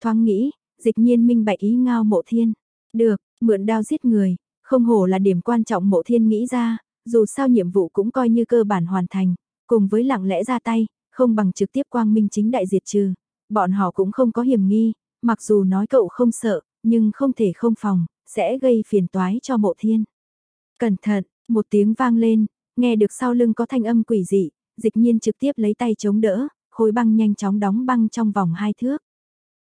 Thoáng nghĩ, dịch nhiên minh bạch ý ngao mộ thiên. Được, mượn đao giết người, không hổ là điểm quan trọng mộ thiên nghĩ ra, dù sao nhiệm vụ cũng coi như cơ bản hoàn thành, cùng với lặng lẽ ra tay, không bằng trực tiếp quang minh chính đại diệt trừ. Bọn họ cũng không có hiểm nghi, mặc dù nói cậu không sợ, nhưng không thể không phòng, sẽ gây phiền toái cho mộ thiên. Cẩn thận, một tiếng vang lên, nghe được sau lưng có thanh âm quỷ dị, dịch nhiên trực tiếp lấy tay chống đỡ, khối băng nhanh chóng đóng băng trong vòng hai thước.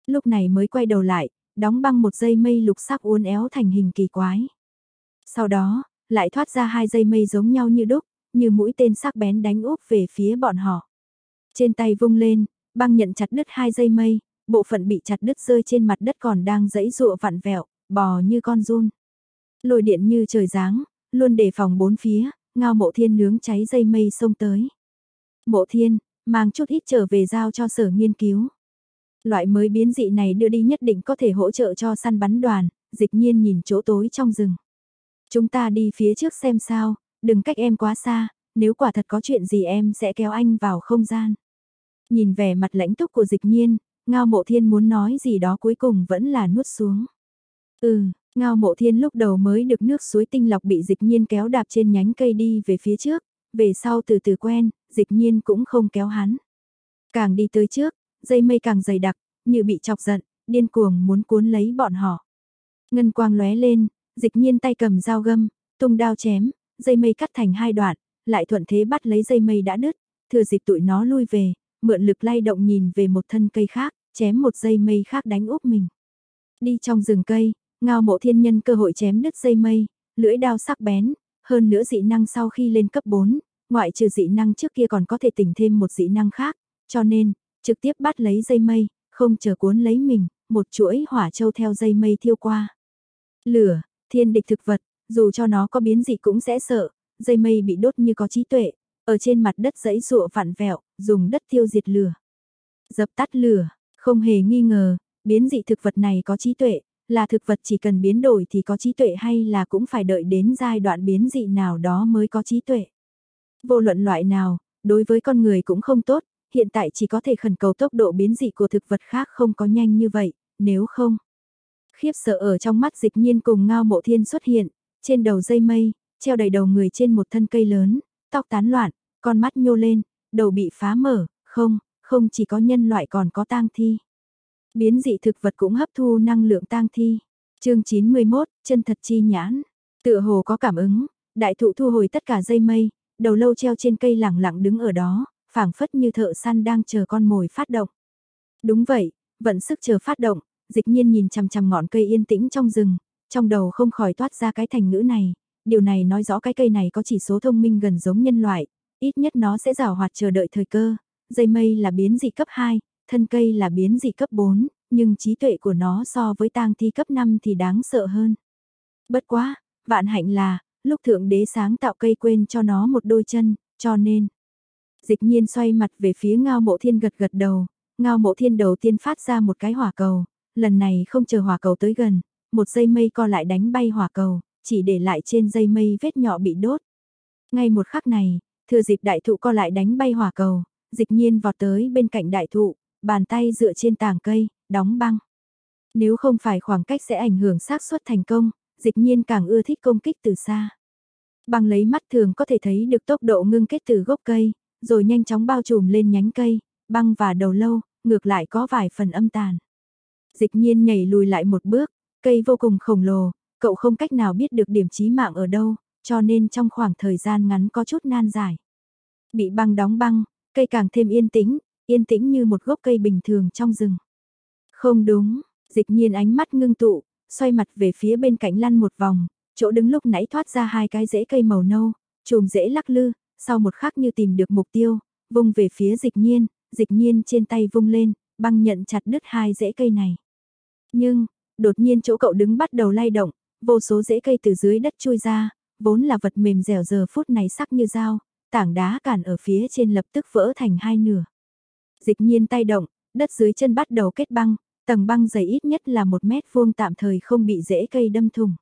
Lúc này mới quay đầu lại, đóng băng một dây mây lục sắc uốn éo thành hình kỳ quái. Sau đó, lại thoát ra hai dây mây giống nhau như đúc, như mũi tên sắc bén đánh úp về phía bọn họ. Trên tay vung lên, băng nhận chặt đứt hai dây mây, bộ phận bị chặt đứt rơi trên mặt đất còn đang dẫy dụa vặn vẹo, bò như con run. lồi điện như trời giáng, luôn đề phòng bốn phía, ngao mộ thiên nướng cháy dây mây xông tới. Mộ thiên, mang chút ít trở về giao cho sở nghiên cứu. Loại mới biến dị này đưa đi nhất định có thể hỗ trợ cho săn bắn đoàn, dịch nhiên nhìn chỗ tối trong rừng. Chúng ta đi phía trước xem sao, đừng cách em quá xa, nếu quả thật có chuyện gì em sẽ kéo anh vào không gian. Nhìn vẻ mặt lãnh túc của dịch nhiên, ngao mộ thiên muốn nói gì đó cuối cùng vẫn là nuốt xuống. Ừ, ngao mộ thiên lúc đầu mới được nước suối tinh lọc bị dịch nhiên kéo đạp trên nhánh cây đi về phía trước, về sau từ từ quen, dịch nhiên cũng không kéo hắn. Càng đi tới trước, dây mây càng dày đặc, như bị chọc giận, điên cuồng muốn cuốn lấy bọn họ. Ngân quang lóe lên, dịch nhiên tay cầm dao găm, tung đao chém, dây mây cắt thành hai đoạn, lại thuận thế bắt lấy dây mây đã đứt, thừa dịp tụi nó lui về, mượn lực lay động nhìn về một thân cây khác, chém một dây mây khác đánh úp mình. Đi trong rừng cây, ngao mộ thiên nhân cơ hội chém đứt dây mây, lưỡi đao sắc bén, hơn nữa dị năng sau khi lên cấp 4, ngoại trừ dị năng trước kia còn có thể tỉnh thêm một dị năng khác, cho nên, trực tiếp bắt lấy dây mây, không chờ cuốn lấy mình, một chuỗi hỏa châu theo dây mây thiêu qua. Lửa, thiên địch thực vật, dù cho nó có biến dị cũng sẽ sợ, dây mây bị đốt như có trí tuệ, ở trên mặt đất dãy rụa vặn vẹo, dùng đất tiêu diệt lửa. Dập tắt lửa, không hề nghi ngờ, biến dị thực vật này có trí tuệ, là thực vật chỉ cần biến đổi thì có trí tuệ hay là cũng phải đợi đến giai đoạn biến dị nào đó mới có trí tuệ. Vô luận loại nào, đối với con người cũng không tốt, hiện tại chỉ có thể khẩn cầu tốc độ biến dị của thực vật khác không có nhanh như vậy, nếu không. Khiếp sợ ở trong mắt dịch nhiên cùng ngao mộ thiên xuất hiện, trên đầu dây mây, treo đầy đầu người trên một thân cây lớn, tóc tán loạn, con mắt nhô lên, đầu bị phá mở, không, không chỉ có nhân loại còn có tang thi. Biến dị thực vật cũng hấp thu năng lượng tang thi. chương 91, chân thật chi nhãn. Tựa hồ có cảm ứng, đại thụ thu hồi tất cả dây mây, đầu lâu treo trên cây lẳng lặng đứng ở đó, phảng phất như thợ săn đang chờ con mồi phát động. Đúng vậy, vận sức chờ phát động, dịch nhiên nhìn chằm chằm ngọn cây yên tĩnh trong rừng, trong đầu không khỏi toát ra cái thành ngữ này, điều này nói rõ cái cây này có chỉ số thông minh gần giống nhân loại, ít nhất nó sẽ rào hoạt chờ đợi thời cơ, dây mây là biến dị cấp 2, thân cây là biến dị cấp 4, nhưng trí tuệ của nó so với tang thi cấp 5 thì đáng sợ hơn. Bất quá, vạn hạnh là, lúc thượng đế sáng tạo cây quên cho nó một đôi chân, cho nên. Dịch nhiên xoay mặt về phía ngao mộ thiên gật gật đầu, ngao mộ thiên đầu tiên phát ra một cái hỏa cầu, lần này không chờ hỏa cầu tới gần, một dây mây co lại đánh bay hỏa cầu, chỉ để lại trên dây mây vết nhỏ bị đốt. Ngay một khắc này, thừa dịp đại thụ co lại đánh bay hỏa cầu, dịch nhiên vọt tới bên cạnh đại thụ, bàn tay dựa trên tàng cây, đóng băng. Nếu không phải khoảng cách sẽ ảnh hưởng xác suất thành công, dịch nhiên càng ưa thích công kích từ xa. Bằng lấy mắt thường có thể thấy được tốc độ ngưng kết từ gốc cây, rồi nhanh chóng bao trùm lên nhánh cây, băng và đầu lâu, ngược lại có vài phần âm tàn. Dịch nhiên nhảy lùi lại một bước, cây vô cùng khổng lồ, cậu không cách nào biết được điểm chí mạng ở đâu, cho nên trong khoảng thời gian ngắn có chút nan giải. Bị băng đóng băng, cây càng thêm yên tĩnh, yên tĩnh như một gốc cây bình thường trong rừng. Không đúng, dịch nhiên ánh mắt ngưng tụ, xoay mặt về phía bên cạnh lăn một vòng, chỗ đứng lúc nãy thoát ra hai cái rễ cây màu nâu, chùm rễ lắc lư, sau một khắc như tìm được mục tiêu, vung về phía dịch nhiên, dịch nhiên trên tay vung lên, băng nhận chặt đứt hai rễ cây này. Nhưng, đột nhiên chỗ cậu đứng bắt đầu lay động, vô số rễ cây từ dưới đất chui ra, vốn là vật mềm dẻo giờ phút này sắc như dao, tảng đá cản ở phía trên lập tức vỡ thành hai nửa. Dịch nhiên tay động, đất dưới chân bắt đầu kết băng, tầng băng dày ít nhất là một mét vuông tạm thời không bị rễ cây đâm thủng.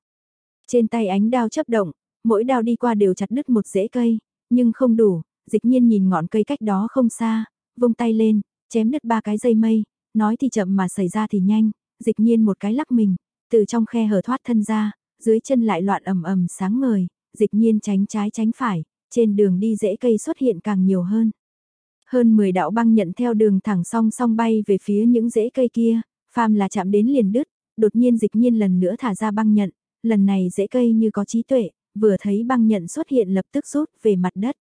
Trên tay ánh đao chấp động, mỗi đao đi qua đều chặt đứt một rễ cây, nhưng không đủ, dịch nhiên nhìn ngọn cây cách đó không xa, vung tay lên, chém đứt ba cái dây mây, nói thì chậm mà xảy ra thì nhanh, dịch nhiên một cái lắc mình, từ trong khe hở thoát thân ra, dưới chân lại loạn ầm ầm sáng ngời, dịch nhiên tránh trái tránh phải, trên đường đi rễ cây xuất hiện càng nhiều hơn. Hơn 10 đạo băng nhận theo đường thẳng song song bay về phía những rễ cây kia, phàm là chạm đến liền đứt, đột nhiên dịch nhiên lần nữa thả ra băng nhận, lần này rễ cây như có trí tuệ, vừa thấy băng nhận xuất hiện lập tức rút về mặt đất.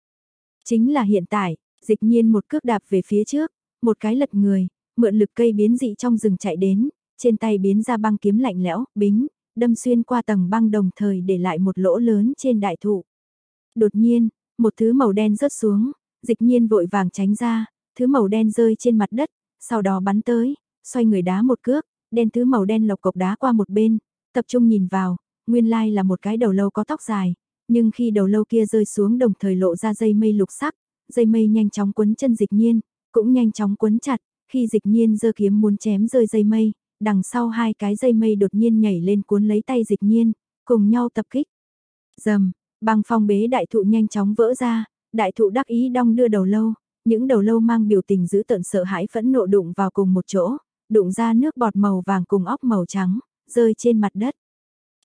Chính là hiện tại, dịch nhiên một cước đạp về phía trước, một cái lật người, mượn lực cây biến dị trong rừng chạy đến, trên tay biến ra băng kiếm lạnh lẽo, bính, đâm xuyên qua tầng băng đồng thời để lại một lỗ lớn trên đại thụ. Đột nhiên, một thứ màu đen rớt xuống, dịch nhiên vội vàng tránh ra, thứ màu đen rơi trên mặt đất, sau đó bắn tới, xoay người đá một cước, đen thứ màu đen lộc cộc đá qua một bên, tập trung nhìn vào, nguyên lai là một cái đầu lâu có tóc dài, nhưng khi đầu lâu kia rơi xuống đồng thời lộ ra dây mây lục sắc, dây mây nhanh chóng quấn chân dịch nhiên, cũng nhanh chóng quấn chặt, khi dịch nhiên giơ kiếm muốn chém rơi dây mây, đằng sau hai cái dây mây đột nhiên nhảy lên cuốn lấy tay dịch nhiên, cùng nhau tập kích. Dầm, băng phong bế đại thụ nhanh chóng vỡ ra, đại thụ đắc ý đong đưa đầu lâu, những đầu lâu mang biểu tình giữ tận sợ hãi phẫn nộ đụng vào cùng một chỗ, đụng ra nước bọt màu vàng cùng óc màu trắng, rơi trên mặt đất.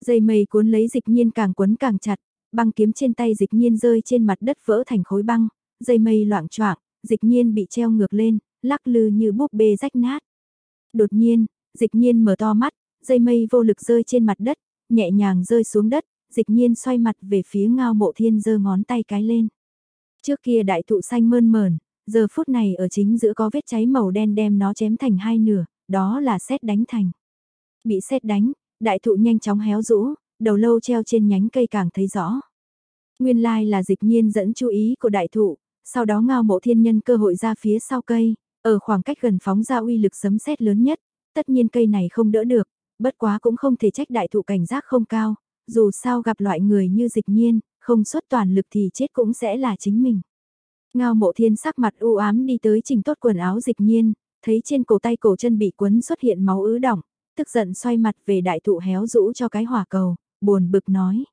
Dây mây cuốn lấy dịch nhiên càng quấn càng chặt, băng kiếm trên tay dịch nhiên rơi trên mặt đất vỡ thành khối băng, dây mây loạn choạng, dịch nhiên bị treo ngược lên, lắc lư như búp bê rách nát. Đột nhiên, dịch nhiên mở to mắt, dây mây vô lực rơi trên mặt đất, nhẹ nhàng rơi xuống đất, dịch nhiên xoay mặt về phía ngao mộ thiên giơ ngón tay cái lên. Trước kia đại thụ xanh mơn mờn, giờ phút này ở chính giữa có vết cháy màu đen đem nó chém thành hai nửa, đó là xét đánh thành. Bị xét đánh, đại thụ nhanh chóng héo rũ, đầu lâu treo trên nhánh cây càng thấy rõ. Nguyên lai là dịch nhiên dẫn chú ý của đại thụ, sau đó ngao mộ thiên nhân cơ hội ra phía sau cây, ở khoảng cách gần phóng ra uy lực sấm sét lớn nhất, tất nhiên cây này không đỡ được, bất quá cũng không thể trách đại thụ cảnh giác không cao, dù sao gặp loại người như dịch nhiên, không xuất toàn lực thì chết cũng sẽ là chính mình. Ngao mộ thiên sắc mặt u ám đi tới trình tốt quần áo dịch nhiên, thấy trên cổ tay cổ chân bị quấn xuất hiện máu ứ đỏng, tức giận xoay mặt về đại thụ héo rũ cho cái hỏa cầu, buồn bực nói.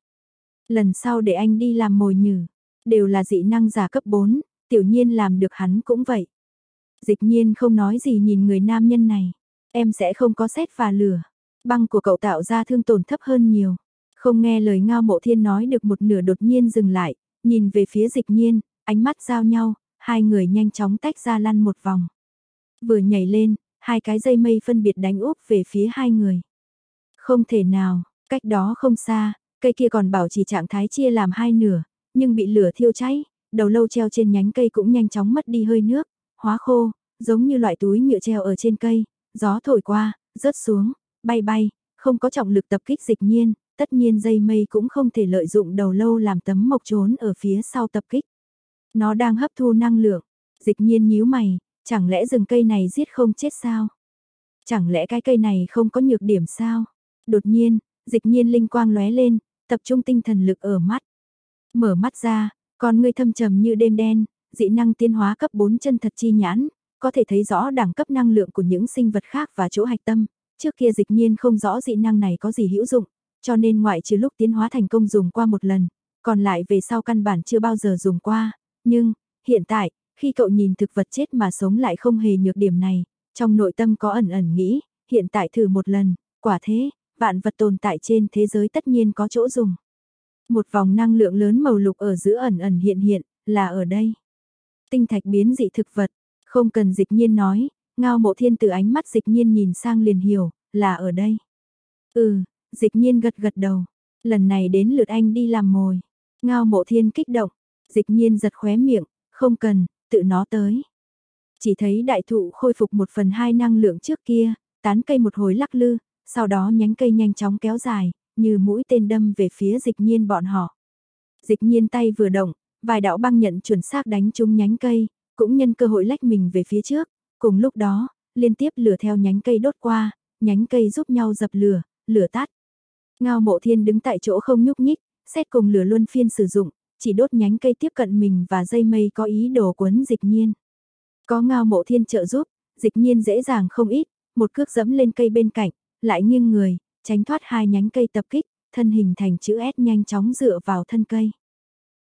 Lần sau để anh đi làm mồi nhử, đều là dị năng giả cấp 4, tiểu nhiên làm được hắn cũng vậy. Dịch nhiên không nói gì nhìn người nam nhân này, em sẽ không có xét và lửa. Băng của cậu tạo ra thương tổn thấp hơn nhiều. Không nghe lời ngao mộ thiên nói được một nửa đột nhiên dừng lại, nhìn về phía dịch nhiên, ánh mắt giao nhau, hai người nhanh chóng tách ra lăn một vòng. Vừa nhảy lên, hai cái dây mây phân biệt đánh úp về phía hai người. Không thể nào, cách đó không xa, cây kia còn bảo trì trạng thái chia làm hai nửa, nhưng bị lửa thiêu cháy, đầu lâu treo trên nhánh cây cũng nhanh chóng mất đi hơi nước, hóa khô, giống như loại túi nhựa treo ở trên cây, gió thổi qua, rớt xuống, bay bay, không có trọng lực tập kích dịch nhiên, tất nhiên dây mây cũng không thể lợi dụng đầu lâu làm tấm mộc trốn ở phía sau tập kích. Nó đang hấp thu năng lượng, dịch nhiên nhíu mày, chẳng lẽ rừng cây này giết không chết sao? Chẳng lẽ cái cây này không có nhược điểm sao? Đột nhiên, dịch nhiên linh quang lóe lên, tập trung tinh thần lực ở mắt. Mở mắt ra, con ngươi thâm trầm như đêm đen, dị năng tiến hóa cấp 4 chân thật chi nhãn, có thể thấy rõ đẳng cấp năng lượng của những sinh vật khác và chỗ hạch tâm. Trước kia dịch nhiên không rõ dị năng này có gì hữu dụng, cho nên ngoại trừ lúc tiến hóa thành công dùng qua một lần, còn lại về sau căn bản chưa bao giờ dùng qua. Nhưng, hiện tại, khi cậu nhìn thực vật chết mà sống lại không hề nhược điểm này, trong nội tâm có ẩn ẩn nghĩ, hiện tại thử một lần, quả thế, vạn vật tồn tại trên thế giới tất nhiên có chỗ dùng. Một vòng năng lượng lớn màu lục ở giữa ẩn ẩn hiện hiện, là ở đây. Tinh thạch biến dị thực vật, không cần dịch nhiên nói, ngao mộ thiên từ ánh mắt dịch nhiên nhìn sang liền hiểu, là ở đây. Ừ, dịch nhiên gật gật đầu, lần này đến lượt anh đi làm mồi. Ngao mộ thiên kích động, dịch nhiên giật khóe miệng, không cần, tự nó tới. Chỉ thấy đại thụ khôi phục một phần hai năng lượng trước kia, tán cây một hồi lắc lư, sau đó nhánh cây nhanh chóng kéo dài, như mũi tên đâm về phía dịch nhiên bọn họ. Dịch nhiên tay vừa động, vài đạo băng nhận chuẩn xác đánh trúng nhánh cây, cũng nhân cơ hội lách mình về phía trước, cùng lúc đó, liên tiếp lửa theo nhánh cây đốt qua, nhánh cây giúp nhau dập lửa, lửa tắt. Ngao mộ thiên đứng tại chỗ không nhúc nhích, xét cùng lửa luân phiên sử dụng, chỉ đốt nhánh cây tiếp cận mình và dây mây có ý đồ quấn dịch nhiên. Có ngao mộ thiên trợ giúp, dịch nhiên dễ dàng không ít, một cước dẫm lên cây bên cạnh, lại nghiêng người, tránh thoát hai nhánh cây tập kích, thân hình thành chữ S nhanh chóng dựa vào thân cây.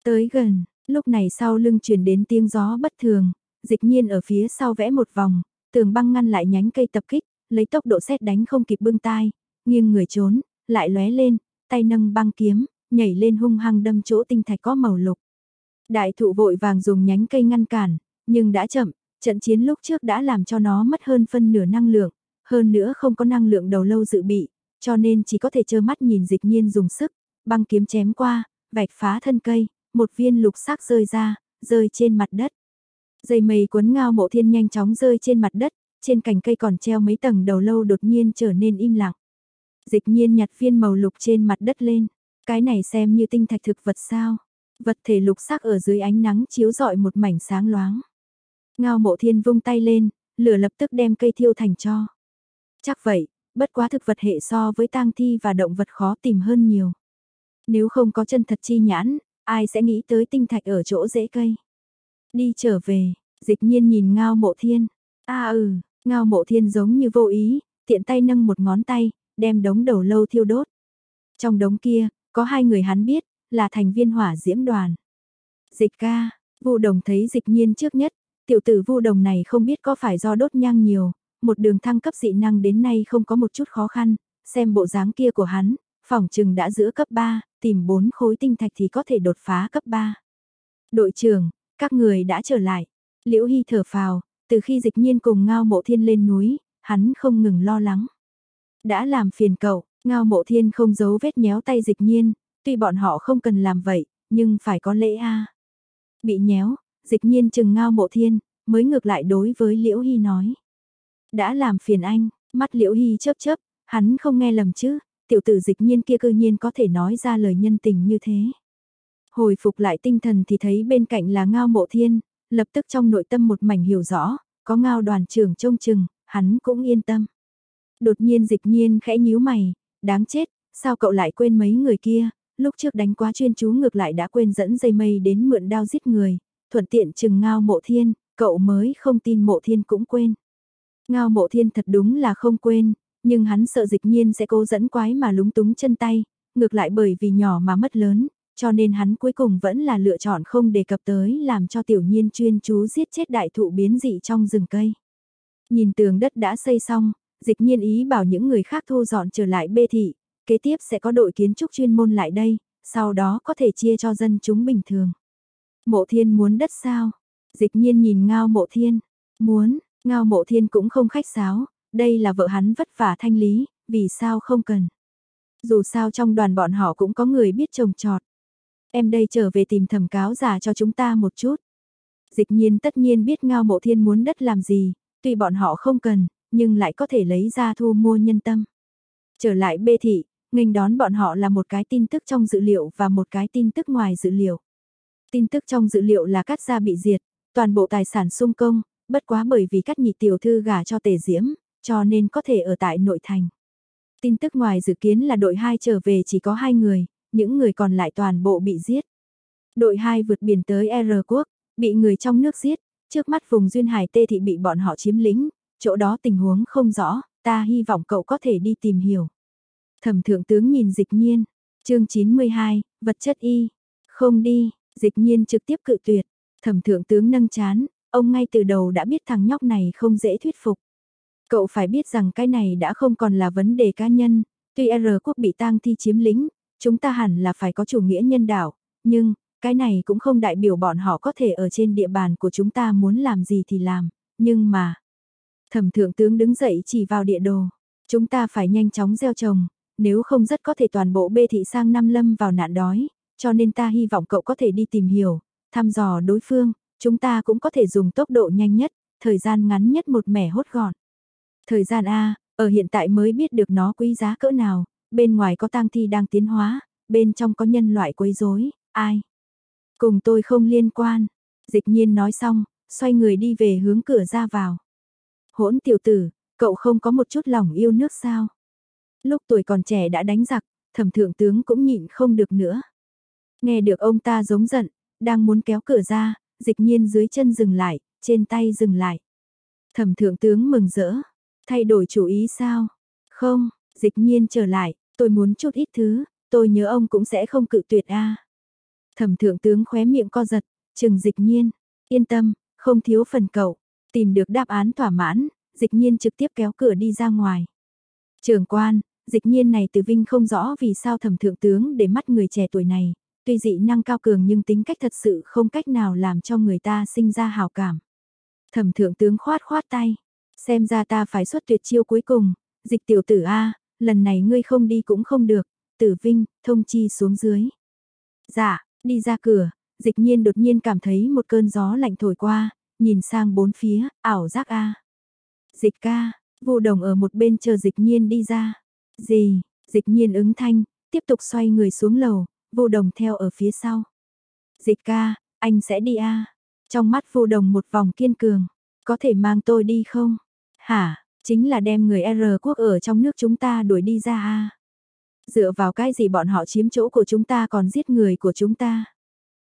Tới gần, lúc này sau lưng truyền đến tiếng gió bất thường, dịch nhiên ở phía sau vẽ một vòng, tường băng ngăn lại nhánh cây tập kích, lấy tốc độ xét đánh không kịp bưng tai, nghiêng người trốn, lại lóe lên, tay nâng băng kiếm, nhảy lên hung hăng đâm chỗ tinh thạch có màu lục. Đại thụ vội vàng dùng nhánh cây ngăn cản, nhưng đã chậm, trận chiến lúc trước đã làm cho nó mất hơn phân nửa năng lượng, hơn nữa không có năng lượng đầu lâu dự bị, cho nên chỉ có thể trơ mắt nhìn dịch nhiên dùng sức, băng kiếm chém qua, vạch phá thân cây, một viên lục sắc rơi ra, rơi trên mặt đất. Dây mây cuốn ngao mộ thiên nhanh chóng rơi trên mặt đất, trên cành cây còn treo mấy tầng đầu lâu đột nhiên trở nên im lặng. Dịch nhiên nhặt viên màu lục trên mặt đất lên, cái này xem như tinh thạch thực vật sao. Vật thể lục sắc ở dưới ánh nắng chiếu rọi một mảnh sáng loáng. Ngao mộ thiên vung tay lên, lửa lập tức đem cây thiêu thành cho. Chắc vậy, bất quá thực vật hệ so với tang thi và động vật khó tìm hơn nhiều. Nếu không có chân thật chi nhãn, ai sẽ nghĩ tới tinh thạch ở chỗ rễ cây. Đi trở về, dịch nhiên nhìn ngao mộ thiên. a à ừ, ngao mộ thiên giống như vô ý, tiện tay nâng một ngón tay, đem đống đầu lâu thiêu đốt. Trong đống kia, có hai người hắn biết, là thành viên hỏa diễm đoàn. Dịch ca, vu đồng thấy dịch nhiên trước nhất, tiểu tử vu đồng này không biết có phải do đốt nhang nhiều, một đường thăng cấp dị năng đến nay không có một chút khó khăn, xem bộ dáng kia của hắn, phỏng chừng đã giữa cấp 3, tìm 4 khối tinh thạch thì có thể đột phá cấp 3. Đội trưởng, các người đã trở lại. Liễu Hy thở phào, từ khi dịch nhiên cùng ngao mộ thiên lên núi, hắn không ngừng lo lắng. Đã làm phiền cậu, ngao mộ thiên không giấu vết nhéo tay dịch nhiên, tuy bọn họ không cần làm vậy, nhưng phải có lễ a. Bị nhéo, dịch nhiên chừng ngao mộ thiên, mới ngược lại đối với Liễu Hy nói. Đã làm phiền anh, mắt Liễu Hy chớp chớp, hắn không nghe lầm chứ, tiểu tử dịch nhiên kia cư nhiên có thể nói ra lời nhân tình như thế. Hồi phục lại tinh thần thì thấy bên cạnh là ngao mộ thiên, lập tức trong nội tâm một mảnh hiểu rõ, có ngao đoàn trưởng trông chừng, hắn cũng yên tâm. Đột nhiên dịch nhiên khẽ nhíu mày, đáng chết, sao cậu lại quên mấy người kia, lúc trước đánh quá chuyên chú ngược lại đã quên dẫn dây mây đến mượn đao giết người, thuận tiện chừng ngao mộ thiên, cậu mới không tin mộ thiên cũng quên. Ngao mộ thiên thật đúng là không quên, nhưng hắn sợ dịch nhiên sẽ cố dẫn quái mà lúng túng chân tay, ngược lại bởi vì nhỏ mà mất lớn, cho nên hắn cuối cùng vẫn là lựa chọn không đề cập tới làm cho tiểu nhiên chuyên chú giết chết đại thụ biến dị trong rừng cây. Nhìn tường đất đã xây xong, dịch nhiên ý bảo những người khác thu dọn trở lại bê thị, kế tiếp sẽ có đội kiến trúc chuyên môn lại đây, sau đó có thể chia cho dân chúng bình thường. Mộ thiên muốn đất sao? Dịch nhiên nhìn ngao mộ thiên. Muốn, ngao mộ thiên cũng không khách sáo, đây là vợ hắn vất vả thanh lý, vì sao không cần. Dù sao trong đoàn bọn họ cũng có người biết trồng trọt. Em đây trở về tìm thẩm cáo giả cho chúng ta một chút. Dịch nhiên tất nhiên biết ngao mộ thiên muốn đất làm gì, tuy bọn họ không cần, nhưng lại có thể lấy ra thu mua nhân tâm. Trở lại bê thị, nghênh đón bọn họ là một cái tin tức trong dữ liệu và một cái tin tức ngoài dữ liệu. Tin tức trong dữ liệu là cắt gia bị diệt, toàn bộ tài sản sung công, bất quá bởi vì cắt nhị tiểu thư gả cho tề diễm, cho nên có thể ở tại nội thành. Tin tức ngoài dự kiến là đội 2 trở về chỉ có 2 người, những người còn lại toàn bộ bị giết. Đội 2 vượt biển tới R quốc, bị người trong nước giết, trước mắt vùng duyên hải tê thị bị bọn họ chiếm lĩnh, chỗ đó tình huống không rõ, ta hy vọng cậu có thể đi tìm hiểu. Thẩm thượng tướng nhìn dịch nhiên, chương 92, vật chất y, không đi, dịch nhiên trực tiếp cự tuyệt, thẩm thượng tướng nâng chán, ông ngay từ đầu đã biết thằng nhóc này không dễ thuyết phục. Cậu phải biết rằng cái này đã không còn là vấn đề cá nhân, tuy R quốc bị tang thi chiếm lĩnh, chúng ta hẳn là phải có chủ nghĩa nhân đạo, nhưng, cái này cũng không đại biểu bọn họ có thể ở trên địa bàn của chúng ta muốn làm gì thì làm, nhưng mà... Thẩm thượng tướng đứng dậy chỉ vào địa đồ, chúng ta phải nhanh chóng gieo trồng, nếu không rất có thể toàn bộ bê thị sang năm lâm vào nạn đói, cho nên ta hy vọng cậu có thể đi tìm hiểu, thăm dò đối phương, chúng ta cũng có thể dùng tốc độ nhanh nhất, thời gian ngắn nhất một mẻ hốt gọn. Thời gian A, ở hiện tại mới biết được nó quý giá cỡ nào, bên ngoài có tang thi đang tiến hóa, bên trong có nhân loại quấy rối, ai? Cùng tôi không liên quan. Dịch nhiên nói xong, xoay người đi về hướng cửa ra vào. Hỗn tiểu tử, cậu không có một chút lòng yêu nước sao? Lúc tuổi còn trẻ đã đánh giặc, thẩm thượng tướng cũng nhịn không được nữa. Nghe được ông ta giống giận, đang muốn kéo cửa ra, dịch nhiên dưới chân dừng lại, trên tay dừng lại. Thẩm thượng tướng mừng rỡ, Thay đổi chủ ý sao? Không, dịch nhiên trở lại, tôi muốn chút ít thứ, tôi nhớ ông cũng sẽ không cự tuyệt a. Thẩm thượng tướng khóe miệng co giật, chừng dịch nhiên, yên tâm, không thiếu phần cậu, tìm được đáp án thỏa mãn, dịch nhiên trực tiếp kéo cửa đi ra ngoài. Trường quan, dịch nhiên này từ Vinh không rõ vì sao thẩm thượng tướng để mắt người trẻ tuổi này, tuy dị năng cao cường nhưng tính cách thật sự không cách nào làm cho người ta sinh ra hào cảm. Thẩm thượng tướng khoát khoát tay, xem ra ta phải xuất tuyệt chiêu cuối cùng, dịch tiểu tử A, lần này ngươi không đi cũng không được, tử Vinh, thông chi xuống dưới. Dạ, đi ra cửa, dịch nhiên đột nhiên cảm thấy một cơn gió lạnh thổi qua, nhìn sang bốn phía, ảo giác A. Dịch ca, vô đồng ở một bên chờ dịch nhiên đi ra. Gì, dịch nhiên ứng thanh, tiếp tục xoay người xuống lầu, vô đồng theo ở phía sau. Dịch ca, anh sẽ đi a Trong mắt vô đồng một vòng kiên cường, có thể mang tôi đi không? Hả, chính là đem người R quốc ở trong nước chúng ta đuổi đi ra a Dựa vào cái gì bọn họ chiếm chỗ của chúng ta còn giết người của chúng ta?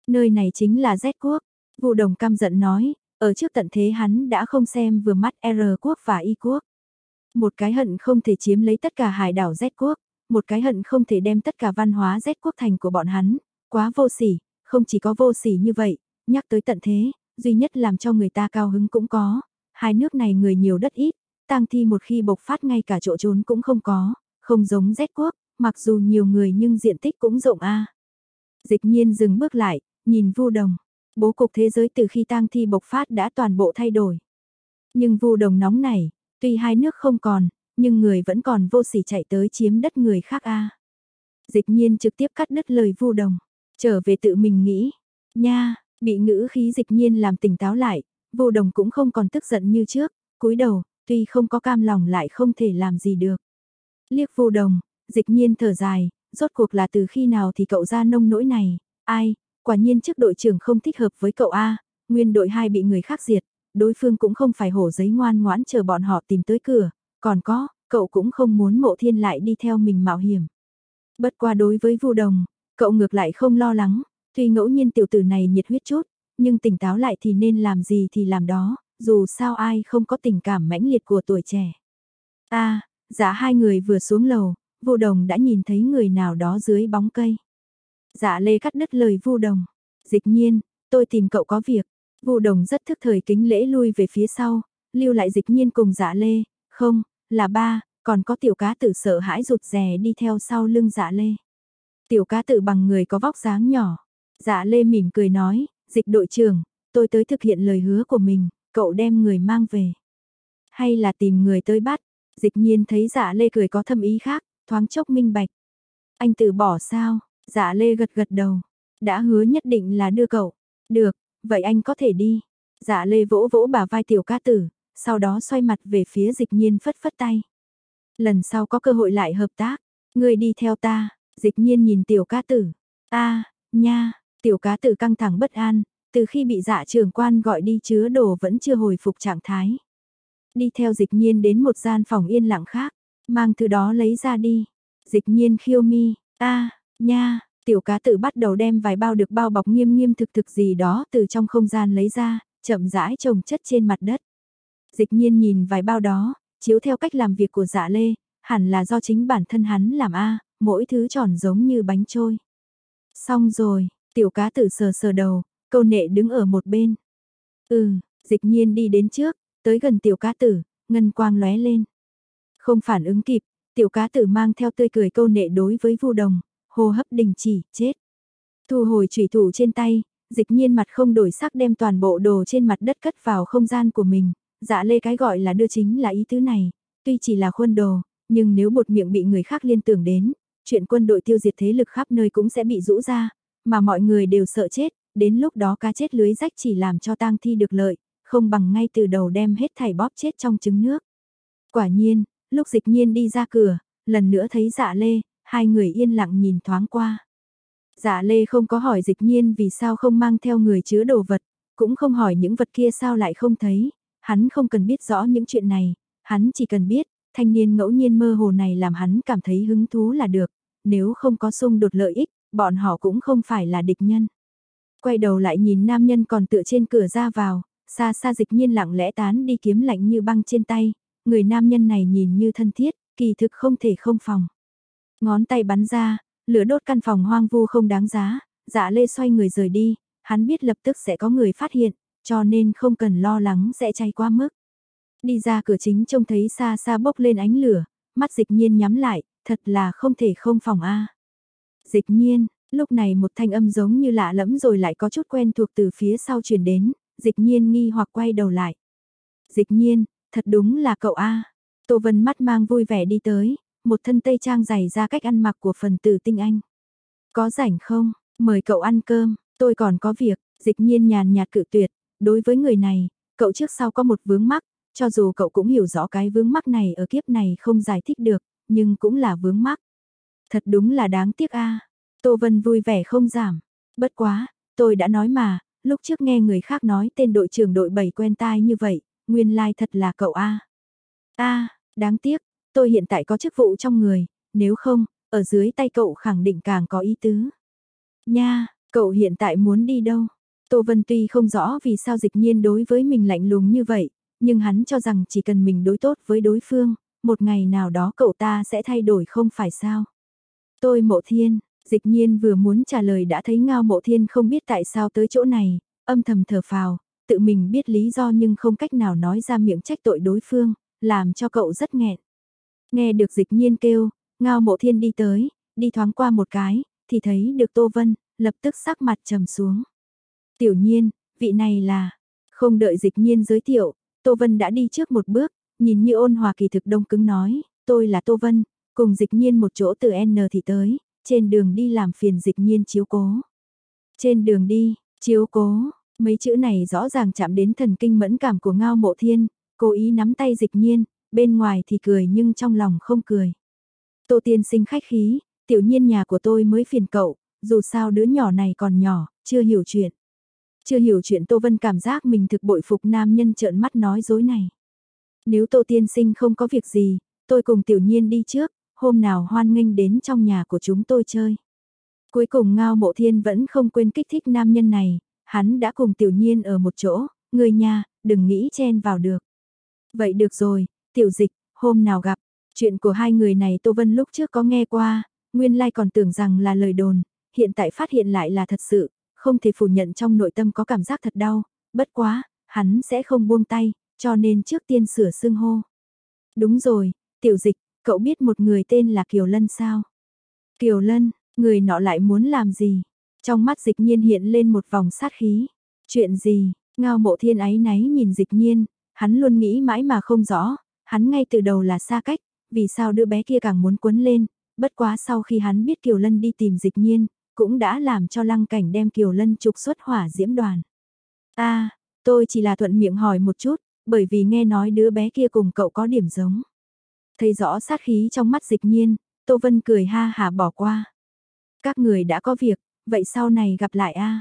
Nơi này chính là Z quốc, vô đồng căm giận nói, ở trước tận thế hắn đã không xem vừa mắt R quốc và Y quốc. Một cái hận không thể chiếm lấy tất cả hải đảo Z quốc, một cái hận không thể đem tất cả văn hóa Z quốc thành của bọn hắn, quá vô sỉ, không chỉ có vô sỉ như vậy, nhắc tới tận thế, duy nhất làm cho người ta cao hứng cũng có, hai nước này người nhiều đất ít, tang thi một khi bộc phát ngay cả chỗ trốn cũng không có, không giống Z quốc, mặc dù nhiều người nhưng diện tích cũng rộng a. Dịch nhiên dừng bước lại, nhìn Vu Đồng, bố cục thế giới từ khi tang thi bộc phát đã toàn bộ thay đổi. Nhưng Vu Đồng nóng này, tuy hai nước không còn, nhưng người vẫn còn vô sỉ chạy tới chiếm đất người khác a. Dịch nhiên trực tiếp cắt đứt lời vu đồng, trở về tự mình nghĩ, nha, bị ngữ khí dịch nhiên làm tỉnh táo lại, vô đồng cũng không còn tức giận như trước, cúi đầu, tuy không có cam lòng lại không thể làm gì được. Liếc vô đồng, dịch nhiên thở dài, rốt cuộc là từ khi nào thì cậu ra nông nỗi này, ai, quả nhiên trước đội trưởng không thích hợp với cậu A, nguyên đội 2 bị người khác diệt, đối phương cũng không phải hổ giấy ngoan ngoãn chờ bọn họ tìm tới cửa, còn có, cậu cũng không muốn mộ thiên lại đi theo mình mạo hiểm. Bất qua đối với vu đồng, cậu ngược lại không lo lắng, tuy ngẫu nhiên tiểu tử này nhiệt huyết chút, nhưng tỉnh táo lại thì nên làm gì thì làm đó, dù sao ai không có tình cảm mãnh liệt của tuổi trẻ. a à, hai người vừa xuống lầu, vu đồng đã nhìn thấy người nào đó dưới bóng cây. Dạ lê cắt đứt lời vu đồng, dịch nhiên, tôi tìm cậu có việc, vu đồng rất thức thời kính lễ lui về phía sau, lưu lại dịch nhiên cùng dạ lê, không, là ba, còn có tiểu cá tử sợ hãi rụt rè đi theo sau lưng dạ lê. Tiểu cá tử bằng người có vóc dáng nhỏ. Dạ lê mỉm cười nói, dịch đội trưởng, tôi tới thực hiện lời hứa của mình, cậu đem người mang về. Hay là tìm người tới bắt, dịch nhiên thấy dạ lê cười có thâm ý khác, thoáng chốc minh bạch. Anh từ bỏ sao, dạ lê gật gật đầu, đã hứa nhất định là đưa cậu. Được, vậy anh có thể đi. Dạ lê vỗ vỗ bà vai tiểu ca tử, sau đó xoay mặt về phía dịch nhiên phất phất tay. Lần sau có cơ hội lại hợp tác, người đi theo ta, dịch nhiên nhìn tiểu ca tử. a nha, tiểu cá tử căng thẳng bất an, từ khi bị dạ trưởng quan gọi đi chứa đồ vẫn chưa hồi phục trạng thái. Đi theo dịch nhiên đến một gian phòng yên lặng khác, mang thứ đó lấy ra đi. Dịch nhiên khiêu mi, a nha, tiểu cá tử bắt đầu đem vài bao được bao bọc nghiêm nghiêm thực thực gì đó từ trong không gian lấy ra, chậm rãi trồng chất trên mặt đất. Dịch nhiên nhìn vài bao đó, chiếu theo cách làm việc của dạ lê, hẳn là do chính bản thân hắn làm a mỗi thứ tròn giống như bánh trôi. Xong rồi, tiểu cá tử sờ sờ đầu, câu nệ đứng ở một bên. Ừ, dịch nhiên đi đến trước, tới gần tiểu cá tử, ngân quang lóe lên. Không phản ứng kịp, tiểu cá tử mang theo tươi cười câu nệ đối với vu đồng, hô hấp đình chỉ, chết. Thu hồi chủy thủ trên tay, dịch nhiên mặt không đổi sắc đem toàn bộ đồ trên mặt đất cất vào không gian của mình, Dạ lê cái gọi là đưa chính là ý tứ này, tuy chỉ là khuôn đồ, nhưng nếu bột miệng bị người khác liên tưởng đến, chuyện quân đội tiêu diệt thế lực khắp nơi cũng sẽ bị rũ ra, mà mọi người đều sợ chết, đến lúc đó cá chết lưới rách chỉ làm cho tang thi được lợi, không bằng ngay từ đầu đem hết thảy bóp chết trong trứng nước. Quả nhiên, lúc dịch nhiên đi ra cửa, lần nữa thấy dạ lê, hai người yên lặng nhìn thoáng qua. Dạ lê không có hỏi dịch nhiên vì sao không mang theo người chứa đồ vật, cũng không hỏi những vật kia sao lại không thấy, Hắn không cần biết rõ những chuyện này, hắn chỉ cần biết, thanh niên ngẫu nhiên mơ hồ này làm hắn cảm thấy hứng thú là được, nếu không có xung đột lợi ích, bọn họ cũng không phải là địch nhân. Quay đầu lại nhìn nam nhân còn tựa trên cửa ra vào, xa xa dịch nhiên lặng lẽ tán đi kiếm lạnh như băng trên tay, người nam nhân này nhìn như thân thiết, kỳ thực không thể không phòng. Ngón tay bắn ra, lửa đốt căn phòng hoang vu không đáng giá, dạ lê xoay người rời đi, hắn biết lập tức sẽ có người phát hiện, cho nên không cần lo lắng sẽ cháy quá mức. Đi ra cửa chính trông thấy xa xa bốc lên ánh lửa, mắt dịch nhiên nhắm lại, thật là không thể không phòng a. Dịch nhiên, lúc này một thanh âm giống như lạ lẫm rồi lại có chút quen thuộc từ phía sau truyền đến, dịch nhiên nghi hoặc quay đầu lại. Dịch nhiên, thật đúng là cậu a. Tô Vân mắt mang vui vẻ đi tới, một thân tây trang dày ra cách ăn mặc của phần tử tinh anh. Có rảnh không, mời cậu ăn cơm, tôi còn có việc, dịch nhiên nhàn nhạt cự tuyệt, đối với người này, cậu trước sau có một vướng mắc, cho dù cậu cũng hiểu rõ cái vướng mắc này ở kiếp này không giải thích được, nhưng cũng là vướng mắc. Thật đúng là đáng tiếc a. Tô Vân vui vẻ không giảm. Bất quá, tôi đã nói mà, lúc trước nghe người khác nói tên đội trưởng đội 7 quen tai như vậy, nguyên lai like thật là cậu a. A, đáng tiếc, tôi hiện tại có chức vụ trong người, nếu không, ở dưới tay cậu khẳng định càng có ý tứ. Nha, cậu hiện tại muốn đi đâu? Tô Vân tuy không rõ vì sao dịch nhiên đối với mình lạnh lùng như vậy, nhưng hắn cho rằng chỉ cần mình đối tốt với đối phương, một ngày nào đó cậu ta sẽ thay đổi không phải sao. Tôi mộ thiên, dịch nhiên vừa muốn trả lời đã thấy ngao mộ thiên không biết tại sao tới chỗ này, âm thầm thở phào, tự mình biết lý do nhưng không cách nào nói ra miệng trách tội đối phương, làm cho cậu rất nghẹn. Nghe được dịch nhiên kêu, ngao mộ thiên đi tới, đi thoáng qua một cái, thì thấy được Tô Vân, lập tức sắc mặt trầm xuống. Tiểu nhiên, vị này là, không đợi dịch nhiên giới thiệu, Tô Vân đã đi trước một bước, nhìn như ôn hòa kỳ thực đông cứng nói, tôi là Tô Vân, cùng dịch nhiên một chỗ từ N thì tới, trên đường đi làm phiền dịch nhiên chiếu cố. Trên đường đi, chiếu cố, mấy chữ này rõ ràng chạm đến thần kinh mẫn cảm của Ngao Mộ Thiên, cố ý nắm tay dịch nhiên, bên ngoài thì cười nhưng trong lòng không cười. Tô tiên sinh khách khí, tiểu nhiên nhà của tôi mới phiền cậu, dù sao đứa nhỏ này còn nhỏ, chưa hiểu chuyện. Chưa hiểu chuyện Tô Vân cảm giác mình thực bội phục nam nhân trợn mắt nói dối này. Nếu Tô Tiên Sinh không có việc gì, tôi cùng tiểu nhiên đi trước, hôm nào hoan nghênh đến trong nhà của chúng tôi chơi. Cuối cùng Ngao Mộ Thiên vẫn không quên kích thích nam nhân này, hắn đã cùng tiểu nhiên ở một chỗ, người nhà, đừng nghĩ chen vào được. Vậy được rồi, tiểu dịch, hôm nào gặp, chuyện của hai người này Tô Vân lúc trước có nghe qua, nguyên lai còn tưởng rằng là lời đồn, hiện tại phát hiện lại là thật sự, không thể phủ nhận trong nội tâm có cảm giác thật đau, bất quá, hắn sẽ không buông tay, cho nên trước tiên sửa xưng hô. Đúng rồi, tiểu dịch, cậu biết một người tên là Kiều Lân sao? Kiều Lân, người nọ lại muốn làm gì? Trong mắt dịch nhiên hiện lên một vòng sát khí. Chuyện gì? Ngao mộ thiên ái náy nhìn dịch nhiên, hắn luôn nghĩ mãi mà không rõ, hắn ngay từ đầu là xa cách, vì sao đứa bé kia càng muốn quấn lên, bất quá sau khi hắn biết Kiều Lân đi tìm dịch nhiên, cũng đã làm cho lăng cảnh đem Kiều Lân trục xuất hỏa diễm đoàn. a tôi chỉ là thuận miệng hỏi một chút, bởi vì nghe nói đứa bé kia cùng cậu có điểm giống. Thấy rõ sát khí trong mắt dịch nhiên, Tô Vân cười ha hà bỏ qua. Các người đã có việc, vậy sau này gặp lại a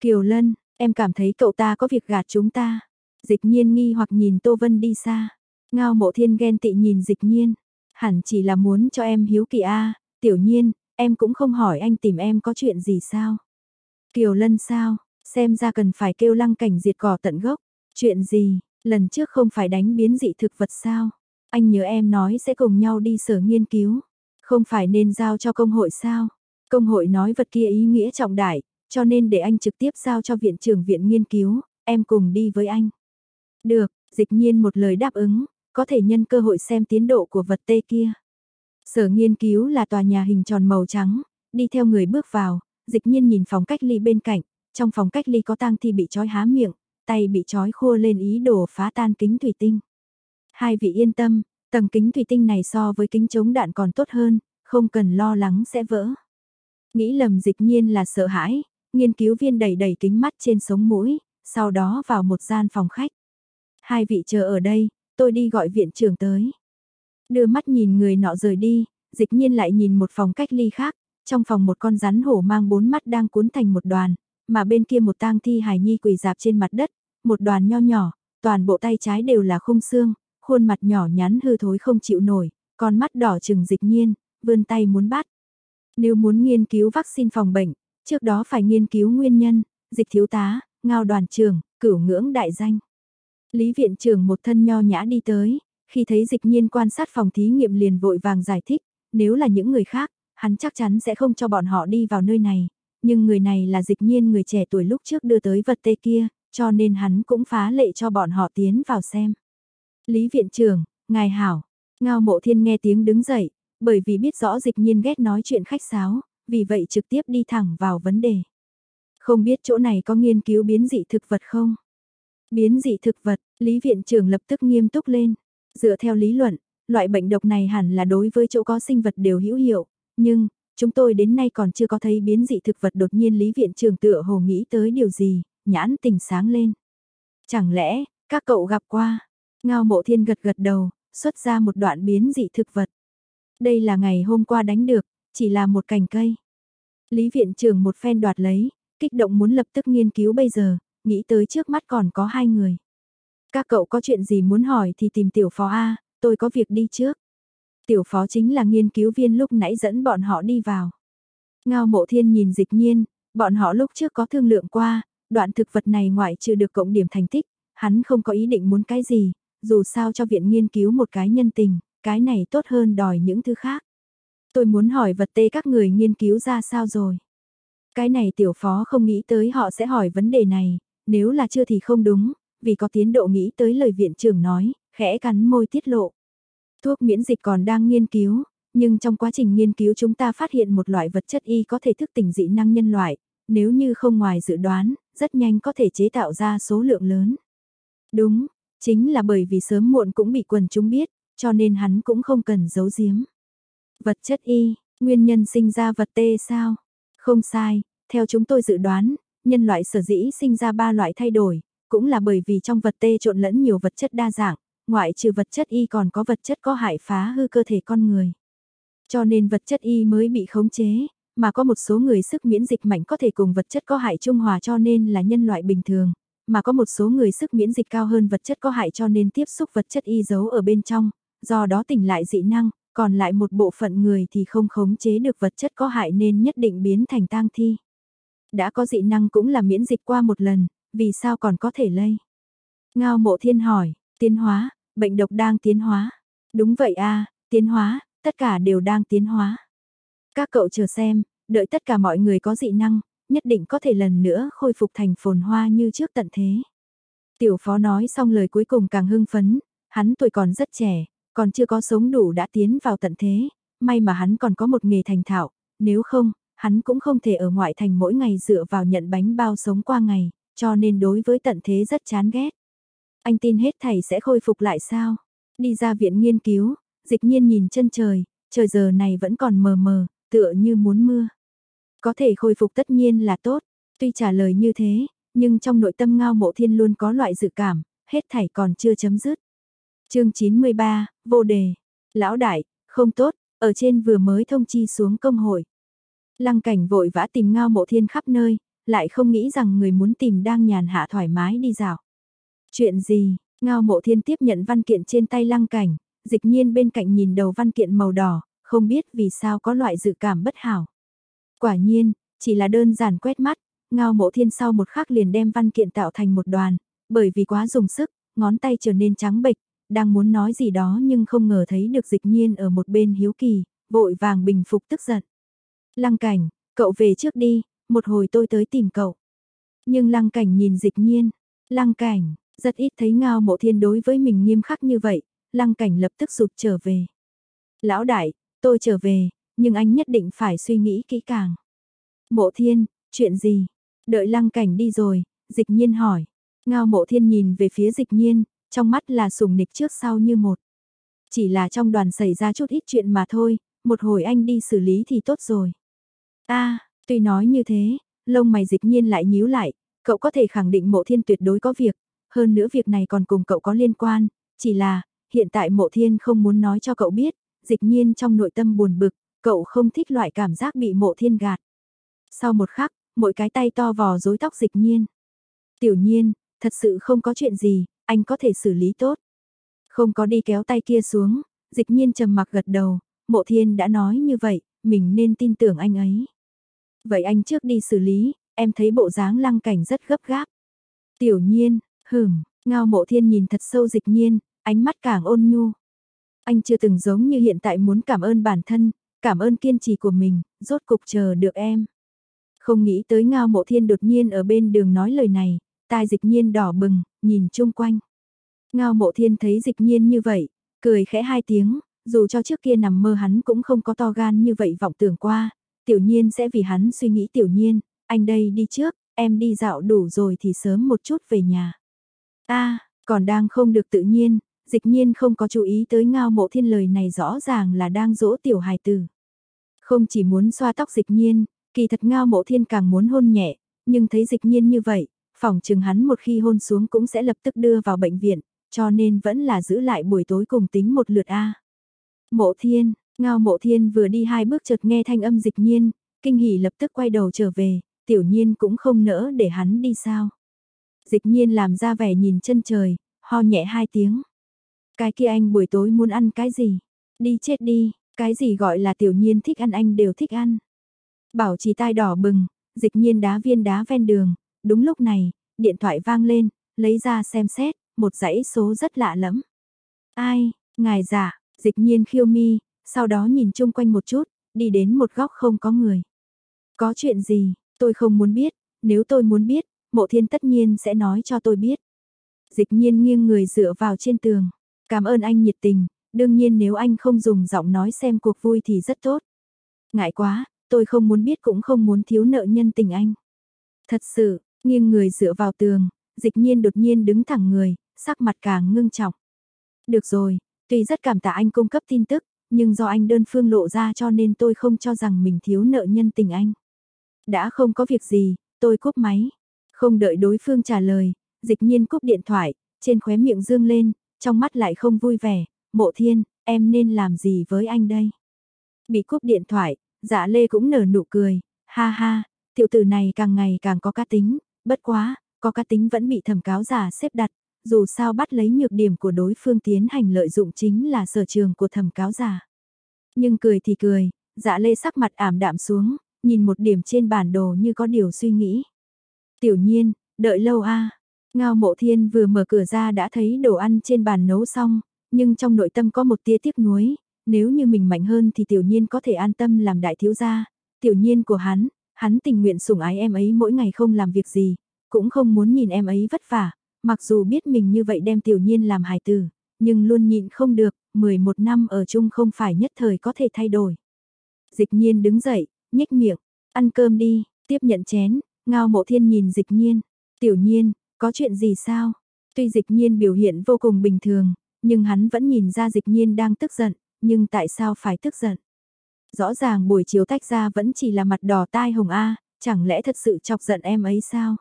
Kiều Lân, em cảm thấy cậu ta có việc gạt chúng ta. Dịch nhiên nghi hoặc nhìn Tô Vân đi xa. Ngao mộ thiên ghen tị nhìn dịch nhiên. Hẳn chỉ là muốn cho em hiếu kỳ a tiểu nhiên, em cũng không hỏi anh tìm em có chuyện gì sao. Kiều Lân sao, xem ra cần phải kêu lăng cảnh diệt cỏ tận gốc. Chuyện gì, lần trước không phải đánh biến dị thực vật sao? Anh nhớ em nói sẽ cùng nhau đi sở nghiên cứu. Không phải nên giao cho công hội sao? Công hội nói vật kia ý nghĩa trọng đại, cho nên để anh trực tiếp giao cho viện trưởng viện nghiên cứu, em cùng đi với anh. Được, dịch nhiên một lời đáp ứng, có thể nhân cơ hội xem tiến độ của vật tê kia. Sở nghiên cứu là tòa nhà hình tròn màu trắng, đi theo người bước vào, dịch nhiên nhìn phòng cách ly bên cạnh, trong phòng cách ly có tang thi bị trói há miệng, tay bị trói khô lên ý đồ phá tan kính thủy tinh. Hai vị yên tâm, tầng kính thủy tinh này so với kính chống đạn còn tốt hơn, không cần lo lắng sẽ vỡ. Nghĩ lầm dịch nhiên là sợ hãi, nghiên cứu viên đẩy đẩy kính mắt trên sống mũi, sau đó vào một gian phòng khách. Hai vị chờ ở đây, tôi đi gọi viện trưởng tới. Đưa mắt nhìn người nọ rời đi, dịch nhiên lại nhìn một phòng cách ly khác, trong phòng một con rắn hổ mang bốn mắt đang cuốn thành một đoàn, mà bên kia một tang thi hài nhi quỳ dạp trên mặt đất, một đoàn nho nhỏ, toàn bộ tay trái đều là khung xương, khuôn mặt nhỏ nhắn hư thối không chịu nổi, con mắt đỏ trừng dịch nhiên, vươn tay muốn bắt. Nếu muốn nghiên cứu vaccine phòng bệnh, trước đó phải nghiên cứu nguyên nhân, dịch thiếu tá, ngao đoàn trường, cửu ngưỡng đại danh. Lý viện trưởng một thân nho nhã đi tới, Khi thấy dịch nhiên quan sát phòng thí nghiệm liền vội vàng giải thích, nếu là những người khác, hắn chắc chắn sẽ không cho bọn họ đi vào nơi này. Nhưng người này là dịch nhiên người trẻ tuổi lúc trước đưa tới vật tê kia, cho nên hắn cũng phá lệ cho bọn họ tiến vào xem. Lý viện trưởng, ngài hảo, ngao mộ thiên nghe tiếng đứng dậy, bởi vì biết rõ dịch nhiên ghét nói chuyện khách sáo, vì vậy trực tiếp đi thẳng vào vấn đề. Không biết chỗ này có nghiên cứu biến dị thực vật không? Biến dị thực vật, Lý Viện trưởng lập tức nghiêm túc lên. Dựa theo lý luận, loại bệnh độc này hẳn là đối với chỗ có sinh vật đều hữu hiệu, nhưng, chúng tôi đến nay còn chưa có thấy biến dị thực vật đột nhiên Lý Viện trưởng tựa hồ nghĩ tới điều gì, nhãn tình sáng lên. Chẳng lẽ, các cậu gặp qua? Ngao mộ thiên gật gật đầu, xuất ra một đoạn biến dị thực vật. Đây là ngày hôm qua đánh được, chỉ là một cành cây. Lý viện trưởng một phen đoạt lấy, kích động muốn lập tức nghiên cứu bây giờ, nghĩ tới trước mắt còn có hai người. Các cậu có chuyện gì muốn hỏi thì tìm tiểu phó A, tôi có việc đi trước. Tiểu phó chính là nghiên cứu viên lúc nãy dẫn bọn họ đi vào. Ngao mộ thiên nhìn dịch nhiên, bọn họ lúc trước có thương lượng qua, đoạn thực vật này ngoại trừ được cộng điểm thành tích, hắn không có ý định muốn cái gì, dù sao cho viện nghiên cứu một cái nhân tình, cái này tốt hơn đòi những thứ khác. Tôi muốn hỏi vật tê các người nghiên cứu ra sao rồi. Cái này tiểu phó không nghĩ tới họ sẽ hỏi vấn đề này, nếu là chưa thì không đúng, vì có tiến độ nghĩ tới lời viện trưởng nói, khẽ cắn môi tiết lộ. Thuốc miễn dịch còn đang nghiên cứu, nhưng trong quá trình nghiên cứu chúng ta phát hiện một loại vật chất y có thể thức tỉnh dị năng nhân loại, nếu như không ngoài dự đoán, rất nhanh có thể chế tạo ra số lượng lớn. Đúng, chính là bởi vì sớm muộn cũng bị quần chúng biết, cho nên hắn cũng không cần giấu giếm. Vật chất y, nguyên nhân sinh ra vật tê sao? Không sai, theo chúng tôi dự đoán, nhân loại sở dĩ sinh ra ba loại thay đổi, cũng là bởi vì trong vật tê trộn lẫn nhiều vật chất đa dạng, ngoại trừ vật chất y còn có vật chất có hại phá hư cơ thể con người. Cho nên vật chất y mới bị khống chế, mà có một số người sức miễn dịch mạnh có thể cùng vật chất có hại trung hòa cho nên là nhân loại bình thường, mà có một số người sức miễn dịch cao hơn vật chất có hại cho nên tiếp xúc vật chất y giấu ở bên trong, do đó tỉnh lại dị năng, còn lại một bộ phận người thì không khống chế được vật chất có hại nên nhất định biến thành tang thi. Đã có dị năng cũng là miễn dịch qua một lần, vì sao còn có thể lây? Ngao mộ thiên hỏi, tiến hóa, bệnh độc đang tiến hóa. Đúng vậy a tiến hóa, tất cả đều đang tiến hóa. Các cậu chờ xem, đợi tất cả mọi người có dị năng, nhất định có thể lần nữa khôi phục thành phồn hoa như trước tận thế. Tiểu phó nói xong lời cuối cùng càng hưng phấn, hắn tuổi còn rất trẻ, còn chưa có sống đủ đã tiến vào tận thế, may mà hắn còn có một nghề thành thạo, nếu không, hắn cũng không thể ở ngoại thành mỗi ngày dựa vào nhận bánh bao sống qua ngày, cho nên đối với tận thế rất chán ghét. Anh tin hết thầy sẽ khôi phục lại sao? Đi ra viện nghiên cứu, dịch nhiên nhìn chân trời, trời giờ này vẫn còn mờ mờ, tựa như muốn mưa. Có thể khôi phục tất nhiên là tốt, tuy trả lời như thế, nhưng trong nội tâm ngao mộ thiên luôn có loại dự cảm, hết thảy còn chưa chấm dứt chương 93, vô đề. Lão đại, không tốt, ở trên vừa mới thông chi xuống công hội. Lăng cảnh vội vã tìm ngao mộ thiên khắp nơi, lại không nghĩ rằng người muốn tìm đang nhàn hạ thoải mái đi dạo. Chuyện gì, ngao mộ thiên tiếp nhận văn kiện trên tay lăng cảnh, dịch nhiên bên cạnh nhìn đầu văn kiện màu đỏ, không biết vì sao có loại dự cảm bất hảo. Quả nhiên, chỉ là đơn giản quét mắt, ngao mộ thiên sau một khắc liền đem văn kiện tạo thành một đoàn, bởi vì quá dùng sức, ngón tay trở nên trắng bệch, đang muốn nói gì đó nhưng không ngờ thấy được dịch nhiên ở một bên hiếu kỳ, vội vàng bình phục tức giận. Lăng cảnh, cậu về trước đi, một hồi tôi tới tìm cậu. Nhưng lăng cảnh nhìn dịch nhiên, lăng cảnh, rất ít thấy ngao mộ thiên đối với mình nghiêm khắc như vậy, lăng cảnh lập tức rụt trở về. Lão đại, tôi trở về, nhưng anh nhất định phải suy nghĩ kỹ càng. Mộ thiên, chuyện gì? Đợi lăng cảnh đi rồi, dịch nhiên hỏi. Ngao mộ thiên nhìn về phía dịch nhiên, trong mắt là sùng nịch trước sau như một. Chỉ là trong đoàn xảy ra chút ít chuyện mà thôi, một hồi anh đi xử lý thì tốt rồi a tuy nói như thế, lông mày dịch nhiên lại nhíu lại, cậu có thể khẳng định mộ thiên tuyệt đối có việc, hơn nữa việc này còn cùng cậu có liên quan, chỉ là, hiện tại mộ thiên không muốn nói cho cậu biết, dịch nhiên trong nội tâm buồn bực, cậu không thích loại cảm giác bị mộ thiên gạt. Sau một khắc, mỗi cái tay to vò rối tóc dịch nhiên. Tiểu nhiên, thật sự không có chuyện gì, anh có thể xử lý tốt. Không có đi kéo tay kia xuống, dịch nhiên trầm mặc gật đầu, mộ thiên đã nói như vậy, mình nên tin tưởng anh ấy. Vậy anh trước đi xử lý, em thấy bộ dáng lăng cảnh rất gấp gáp. Tiểu nhiên, hửm, ngao mộ thiên nhìn thật sâu dịch nhiên, ánh mắt càng ôn nhu, Anh chưa từng giống như hiện tại muốn cảm ơn bản thân, cảm ơn kiên trì của mình, rốt cục chờ được em. Không nghĩ tới ngao mộ thiên đột nhiên ở bên đường nói lời này, tai dịch nhiên đỏ bừng, nhìn chung quanh. Ngao mộ thiên thấy dịch nhiên như vậy, cười khẽ hai tiếng, dù cho trước kia nằm mơ hắn cũng không có to gan như vậy vọng tưởng qua, tiểu nhiên sẽ vì hắn suy nghĩ tiểu nhiên, anh đây đi trước, em đi dạo đủ rồi thì sớm một chút về nhà. a còn đang không được tự nhiên, dịch nhiên không có chú ý tới ngao mộ thiên lời này rõ ràng là đang dỗ tiểu hài tử. Không chỉ muốn xoa tóc dịch nhiên, kỳ thật ngao mộ thiên càng muốn hôn nhẹ, nhưng thấy dịch nhiên như vậy, phòng chừng hắn một khi hôn xuống cũng sẽ lập tức đưa vào bệnh viện, cho nên vẫn là giữ lại buổi tối cùng tính một lượt A. Mộ thiên, ngao mộ thiên vừa đi hai bước chợt nghe thanh âm dịch nhiên, kinh hỉ lập tức quay đầu trở về, tiểu nhiên cũng không nỡ để hắn đi sao. Dịch nhiên làm ra vẻ nhìn chân trời, ho nhẹ hai tiếng. Cái kia anh buổi tối muốn ăn cái gì? Đi chết đi, cái gì gọi là tiểu nhiên thích ăn anh đều thích ăn. Bảo trì tai đỏ bừng, dịch nhiên đá viên đá ven đường, đúng lúc này, điện thoại vang lên, lấy ra xem xét, một dãy số rất lạ lẫm. Ai, ngài giả, dịch nhiên khiêu mi, sau đó nhìn chung quanh một chút, đi đến một góc không có người. Có chuyện gì, tôi không muốn biết, nếu tôi muốn biết, mộ thiên tất nhiên sẽ nói cho tôi biết. Dịch nhiên nghiêng người dựa vào trên tường. Cảm ơn anh nhiệt tình, đương nhiên nếu anh không dùng giọng nói xem cuộc vui thì rất tốt. Ngại quá, tôi không muốn biết cũng không muốn thiếu nợ nhân tình anh. Thật sự, nghiêng người dựa vào tường, dịch nhiên đột nhiên đứng thẳng người, sắc mặt càng ngưng trọng. Được rồi, tuy rất cảm tạ anh cung cấp tin tức, nhưng do anh đơn phương lộ ra cho nên tôi không cho rằng mình thiếu nợ nhân tình anh. Đã không có việc gì, tôi cúp máy. Không đợi đối phương trả lời, dịch nhiên cúp điện thoại, trên khóe miệng dương lên, trong mắt lại không vui vẻ, mộ thiên, em nên làm gì với anh đây? Bị cúp điện thoại, dạ lê cũng nở nụ cười, ha ha, tiểu tử này càng ngày càng có cá tính, bất quá, có cá tính vẫn bị thẩm cáo giả xếp đặt, dù sao bắt lấy nhược điểm của đối phương tiến hành lợi dụng chính là sở trường của thẩm cáo giả. Nhưng cười thì cười, dạ lê sắc mặt ảm đạm xuống, nhìn một điểm trên bản đồ như có điều suy nghĩ. Tiểu nhiên, đợi lâu a Ngao mộ thiên vừa mở cửa ra đã thấy đồ ăn trên bàn nấu xong, nhưng trong nội tâm có một tia tiếc nuối, nếu như mình mạnh hơn thì tiểu nhiên có thể an tâm làm đại thiếu gia, tiểu nhiên của hắn, hắn tình nguyện sủng ái em ấy mỗi ngày không làm việc gì, cũng không muốn nhìn em ấy vất vả, mặc dù biết mình như vậy đem tiểu nhiên làm hài tử, nhưng luôn nhịn không được, 11 năm ở chung không phải nhất thời có thể thay đổi. Dịch nhiên đứng dậy, nhếch miệng, ăn cơm đi, tiếp nhận chén, ngao mộ thiên nhìn dịch nhiên, tiểu nhiên, có chuyện gì sao? Tuy dịch nhiên biểu hiện vô cùng bình thường, nhưng hắn vẫn nhìn ra dịch nhiên đang tức giận, nhưng tại sao phải tức giận? Rõ ràng buổi chiều tách ra vẫn chỉ là mặt đỏ tai hồng A, chẳng lẽ thật sự chọc giận em ấy sao?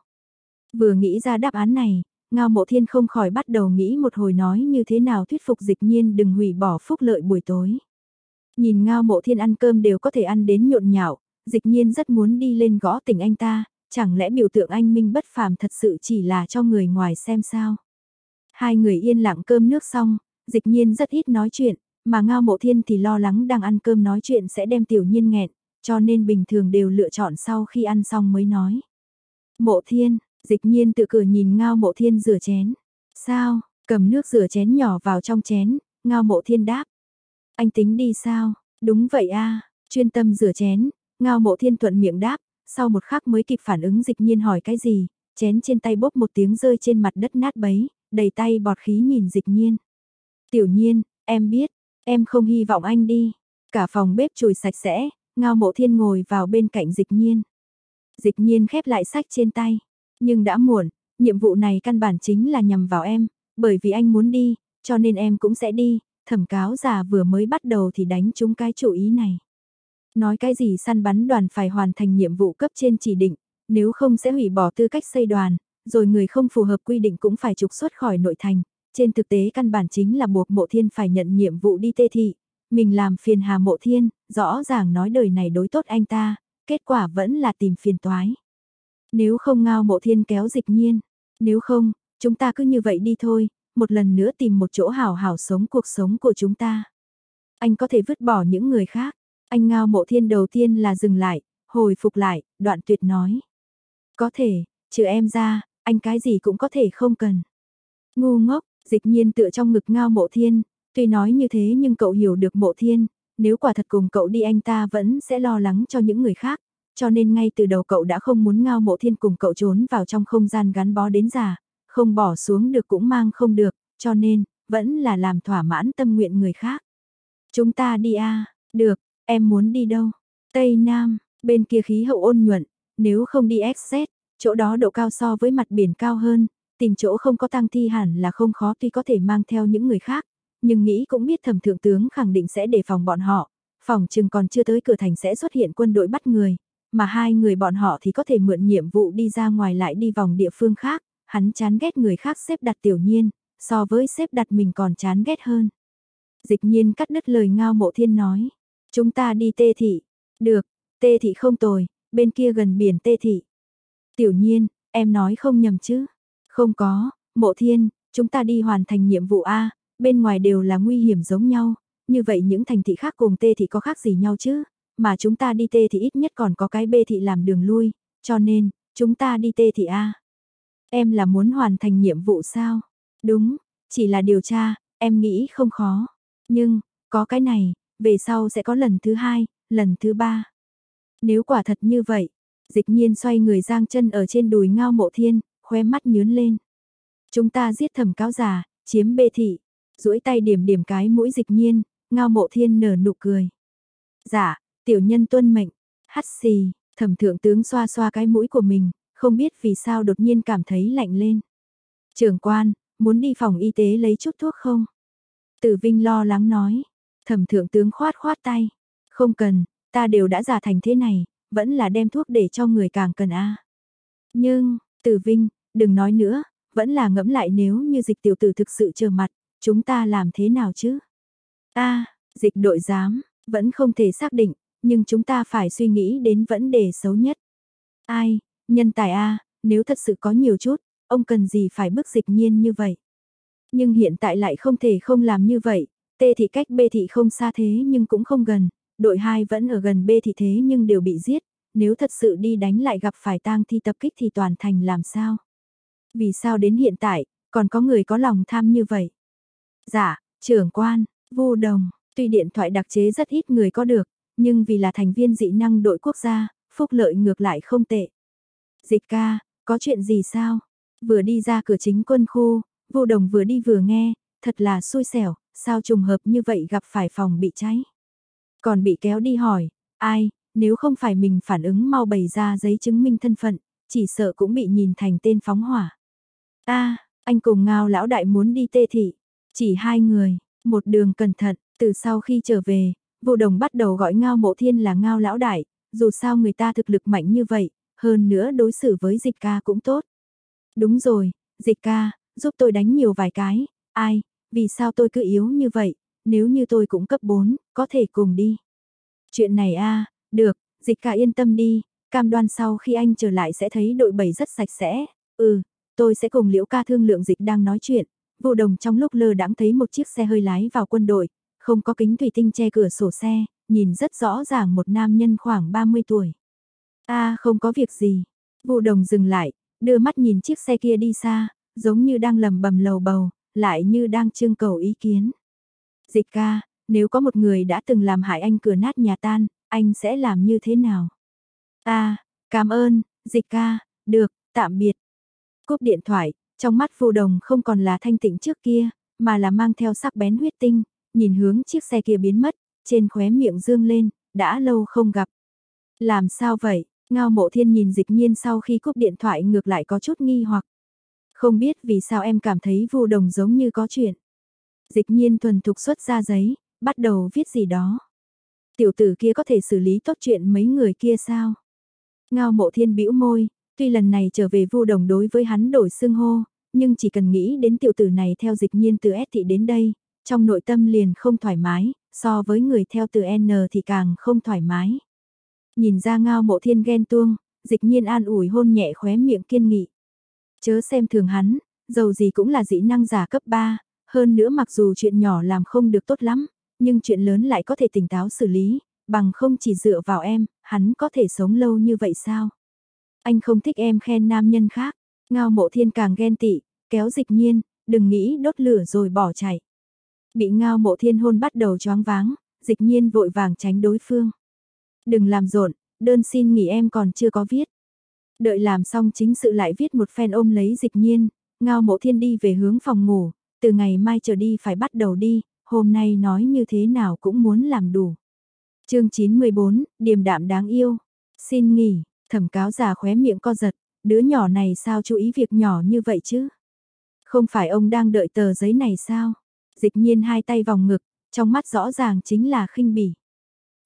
Vừa nghĩ ra đáp án này, Ngao Mộ Thiên không khỏi bắt đầu nghĩ một hồi nói như thế nào thuyết phục dịch nhiên đừng hủy bỏ phúc lợi buổi tối. Nhìn Ngao Mộ Thiên ăn cơm đều có thể ăn đến nhộn nhạo, dịch nhiên rất muốn đi lên gõ tỉnh anh ta, chẳng lẽ biểu tượng anh Minh bất phàm thật sự chỉ là cho người ngoài xem sao. Hai người yên lặng cơm nước xong, dịch nhiên rất ít nói chuyện, mà Ngao Mộ Thiên thì lo lắng đang ăn cơm nói chuyện sẽ đem tiểu nhiên nghẹn, cho nên bình thường đều lựa chọn sau khi ăn xong mới nói. Mộ Thiên, dịch nhiên tự cửa nhìn Ngao Mộ Thiên rửa chén. Sao, cầm nước rửa chén nhỏ vào trong chén, Ngao Mộ Thiên đáp. Anh tính đi sao? Đúng vậy a chuyên tâm rửa chén, Ngao Mộ Thiên thuận miệng đáp, sau một khắc mới kịp phản ứng dịch nhiên hỏi cái gì, chén trên tay bốc một tiếng rơi trên mặt đất nát bấy, đầy tay bọt khí nhìn dịch nhiên. Tiểu nhiên, em biết, em không hy vọng anh đi. Cả phòng bếp chùi sạch sẽ, ngao mộ thiên ngồi vào bên cạnh dịch nhiên. Dịch nhiên khép lại sách trên tay, nhưng đã muộn, nhiệm vụ này căn bản chính là nhằm vào em, bởi vì anh muốn đi, cho nên em cũng sẽ đi, thẩm cáo già vừa mới bắt đầu thì đánh trúng cái chủ ý này. Nói cái gì săn bắn đoàn phải hoàn thành nhiệm vụ cấp trên chỉ định, nếu không sẽ hủy bỏ tư cách xây đoàn, rồi người không phù hợp quy định cũng phải trục xuất khỏi nội thành. Trên thực tế căn bản chính là buộc mộ thiên phải nhận nhiệm vụ đi tê thị. Mình làm phiền hà mộ thiên, rõ ràng nói đời này đối tốt anh ta, kết quả vẫn là tìm phiền toái. Nếu không ngao mộ thiên kéo dịch nhiên, nếu không, chúng ta cứ như vậy đi thôi, một lần nữa tìm một chỗ hảo hảo sống cuộc sống của chúng ta. Anh có thể vứt bỏ những người khác, anh ngao mộ thiên đầu tiên là dừng lại, hồi phục lại, đoạn tuyệt nói. Có thể, trừ em ra, anh cái gì cũng có thể không cần. Ngu ngốc, dịch nhiên tựa trong ngực ngao mộ thiên, Tuy nói như thế nhưng cậu hiểu được mộ thiên, nếu quả thật cùng cậu đi anh ta vẫn sẽ lo lắng cho những người khác, cho nên ngay từ đầu cậu đã không muốn ngao mộ thiên cùng cậu trốn vào trong không gian gắn bó đến già, không bỏ xuống được cũng mang không được, cho nên, vẫn là làm thỏa mãn tâm nguyện người khác. Chúng ta đi a được, em muốn đi đâu? Tây Nam, bên kia khí hậu ôn nhuận, nếu không đi XZ, chỗ đó độ cao so với mặt biển cao hơn, tìm chỗ không có tăng thi hẳn là không khó tuy có thể mang theo những người khác, nhưng nghĩ cũng biết thẩm thượng tướng khẳng định sẽ đề phòng bọn họ, phòng chừng còn chưa tới cửa thành sẽ xuất hiện quân đội bắt người, mà hai người bọn họ thì có thể mượn nhiệm vụ đi ra ngoài lại đi vòng địa phương khác, hắn chán ghét người khác xếp đặt tiểu nhiên, so với xếp đặt mình còn chán ghét hơn. Dịch nhiên cắt đứt lời ngao mộ thiên nói, chúng ta đi tê thị, được, tê thị không tồi, bên kia gần biển tê thị. Tiểu nhiên, em nói không nhầm chứ? Không có, mộ thiên, chúng ta đi hoàn thành nhiệm vụ A, bên ngoài đều là nguy hiểm giống nhau, như vậy những thành thị khác cùng tê thị có khác gì nhau chứ? Mà chúng ta đi tê thì ít nhất còn có cái bê thị làm đường lui, cho nên, chúng ta đi tê thị A. Em là muốn hoàn thành nhiệm vụ sao? Đúng, chỉ là điều tra, em nghĩ không khó. Nhưng, có cái này, về sau sẽ có lần thứ hai, lần thứ ba. Nếu quả thật như vậy, dịch nhiên xoay người giang chân ở trên đùi ngao mộ thiên, khoe mắt nhướn lên. Chúng ta giết thẩm cáo già, chiếm bê thị, duỗi tay điểm điểm cái mũi dịch nhiên, ngao mộ thiên nở nụ cười. Dạ, tiểu nhân tuân mệnh, hắt xì, thẩm thượng tướng xoa xoa cái mũi của mình, không biết vì sao đột nhiên cảm thấy lạnh lên. Trưởng quan, muốn đi phòng y tế lấy chút thuốc không? Tử Vinh lo lắng nói. Thẩm thượng tướng khoát khoát tay. Không cần, ta đều đã già thành thế này, vẫn là đem thuốc để cho người càng cần a. Nhưng, Tử Vinh, đừng nói nữa, vẫn là ngẫm lại nếu như dịch tiểu tử thực sự trở mặt, chúng ta làm thế nào chứ? A, dịch đội giám, vẫn không thể xác định, nhưng chúng ta phải suy nghĩ đến vấn đề xấu nhất. Ai, nhân tài a, nếu thật sự có nhiều chút, ông cần gì phải bức dịch nhiên như vậy? Nhưng hiện tại lại không thể không làm như vậy, Tê thị cách B thị không xa thế nhưng cũng không gần, đội 2 vẫn ở gần B thị thế nhưng đều bị giết, nếu thật sự đi đánh lại gặp phải tang thi tập kích thì toàn thành làm sao? Vì sao đến hiện tại, còn có người có lòng tham như vậy? Dạ, trưởng quan, vô đồng, tuy điện thoại đặc chế rất ít người có được, nhưng vì là thành viên dị năng đội quốc gia, phúc lợi ngược lại không tệ. Dịch ca, có chuyện gì sao? Vừa đi ra cửa chính quân khu, vô đồng vừa đi vừa nghe, thật là xui xẻo, sao trùng hợp như vậy gặp phải phòng bị cháy. Còn bị kéo đi hỏi, ai, nếu không phải mình phản ứng mau bày ra giấy chứng minh thân phận, chỉ sợ cũng bị nhìn thành tên phóng hỏa. a anh cùng ngao lão đại muốn đi tê thị, chỉ hai người, một đường cẩn thận, từ sau khi trở về, vô đồng bắt đầu gọi ngao mộ thiên là ngao lão đại, dù sao người ta thực lực mạnh như vậy, hơn nữa đối xử với dịch ca cũng tốt. Đúng rồi, dịch ca, giúp tôi đánh nhiều vài cái, ai, vì sao tôi cứ yếu như vậy, nếu như tôi cũng cấp 4, có thể cùng đi. Chuyện này a được, dịch ca yên tâm đi, cam đoan sau khi anh trở lại sẽ thấy đội bầy rất sạch sẽ, ừ, tôi sẽ cùng liễu ca thương lượng dịch đang nói chuyện, vô đồng trong lúc lơ đãng thấy một chiếc xe hơi lái vào quân đội, không có kính thủy tinh che cửa sổ xe, nhìn rất rõ ràng một nam nhân khoảng 30 tuổi. a không có việc gì, Vụ đồng dừng lại, đưa mắt nhìn chiếc xe kia đi xa, giống như đang lầm bầm lầu bầu, lại như đang trưng cầu ý kiến. Dịch ca, nếu có một người đã từng làm hại anh cửa nát nhà tan, anh sẽ làm như thế nào? À, cảm ơn, dịch ca, được, tạm biệt. Cúp điện thoại, trong mắt vô đồng không còn là thanh tịnh trước kia, mà là mang theo sắc bén huyết tinh, nhìn hướng chiếc xe kia biến mất, trên khóe miệng dương lên, đã lâu không gặp. Làm sao vậy? Ngao mộ thiên nhìn dịch nhiên sau khi cúp điện thoại ngược lại có chút nghi hoặc. Không biết vì sao em cảm thấy vu đồng giống như có chuyện. Dịch nhiên thuần thục xuất ra giấy, bắt đầu viết gì đó. Tiểu tử kia có thể xử lý tốt chuyện mấy người kia sao? Ngao mộ thiên bĩu môi, tuy lần này trở về vu đồng đối với hắn đổi xưng hô, nhưng chỉ cần nghĩ đến tiểu tử này theo dịch nhiên từ S thị đến đây, trong nội tâm liền không thoải mái, so với người theo từ N thì càng không thoải mái. Nhìn ra ngao mộ thiên ghen tuông, dịch nhiên an ủi hôn nhẹ khóe miệng kiên nghị. Chớ xem thường hắn, dầu gì cũng là dĩ năng giả cấp 3, hơn nữa mặc dù chuyện nhỏ làm không được tốt lắm, nhưng chuyện lớn lại có thể tỉnh táo xử lý, bằng không chỉ dựa vào em, hắn có thể sống lâu như vậy sao? Anh không thích em khen nam nhân khác, ngao mộ thiên càng ghen tị, kéo dịch nhiên, đừng nghĩ đốt lửa rồi bỏ chạy. Bị ngao mộ thiên hôn bắt đầu choáng váng, dịch nhiên vội vàng tránh đối phương. Đừng làm rộn, đơn xin nghỉ em còn chưa có viết. Đợi làm xong chính sự lại viết một phen ôm lấy dịch nhiên, ngao mộ thiên đi về hướng phòng ngủ, từ ngày mai trở đi phải bắt đầu đi, hôm nay nói như thế nào cũng muốn làm đủ. chương 914, điềm đạm đáng yêu. Xin nghỉ, thẩm cáo già khóe miệng co giật, đứa nhỏ này sao chú ý việc nhỏ như vậy chứ? Không phải ông đang đợi tờ giấy này sao? Dịch nhiên hai tay vòng ngực, trong mắt rõ ràng chính là khinh bỉ.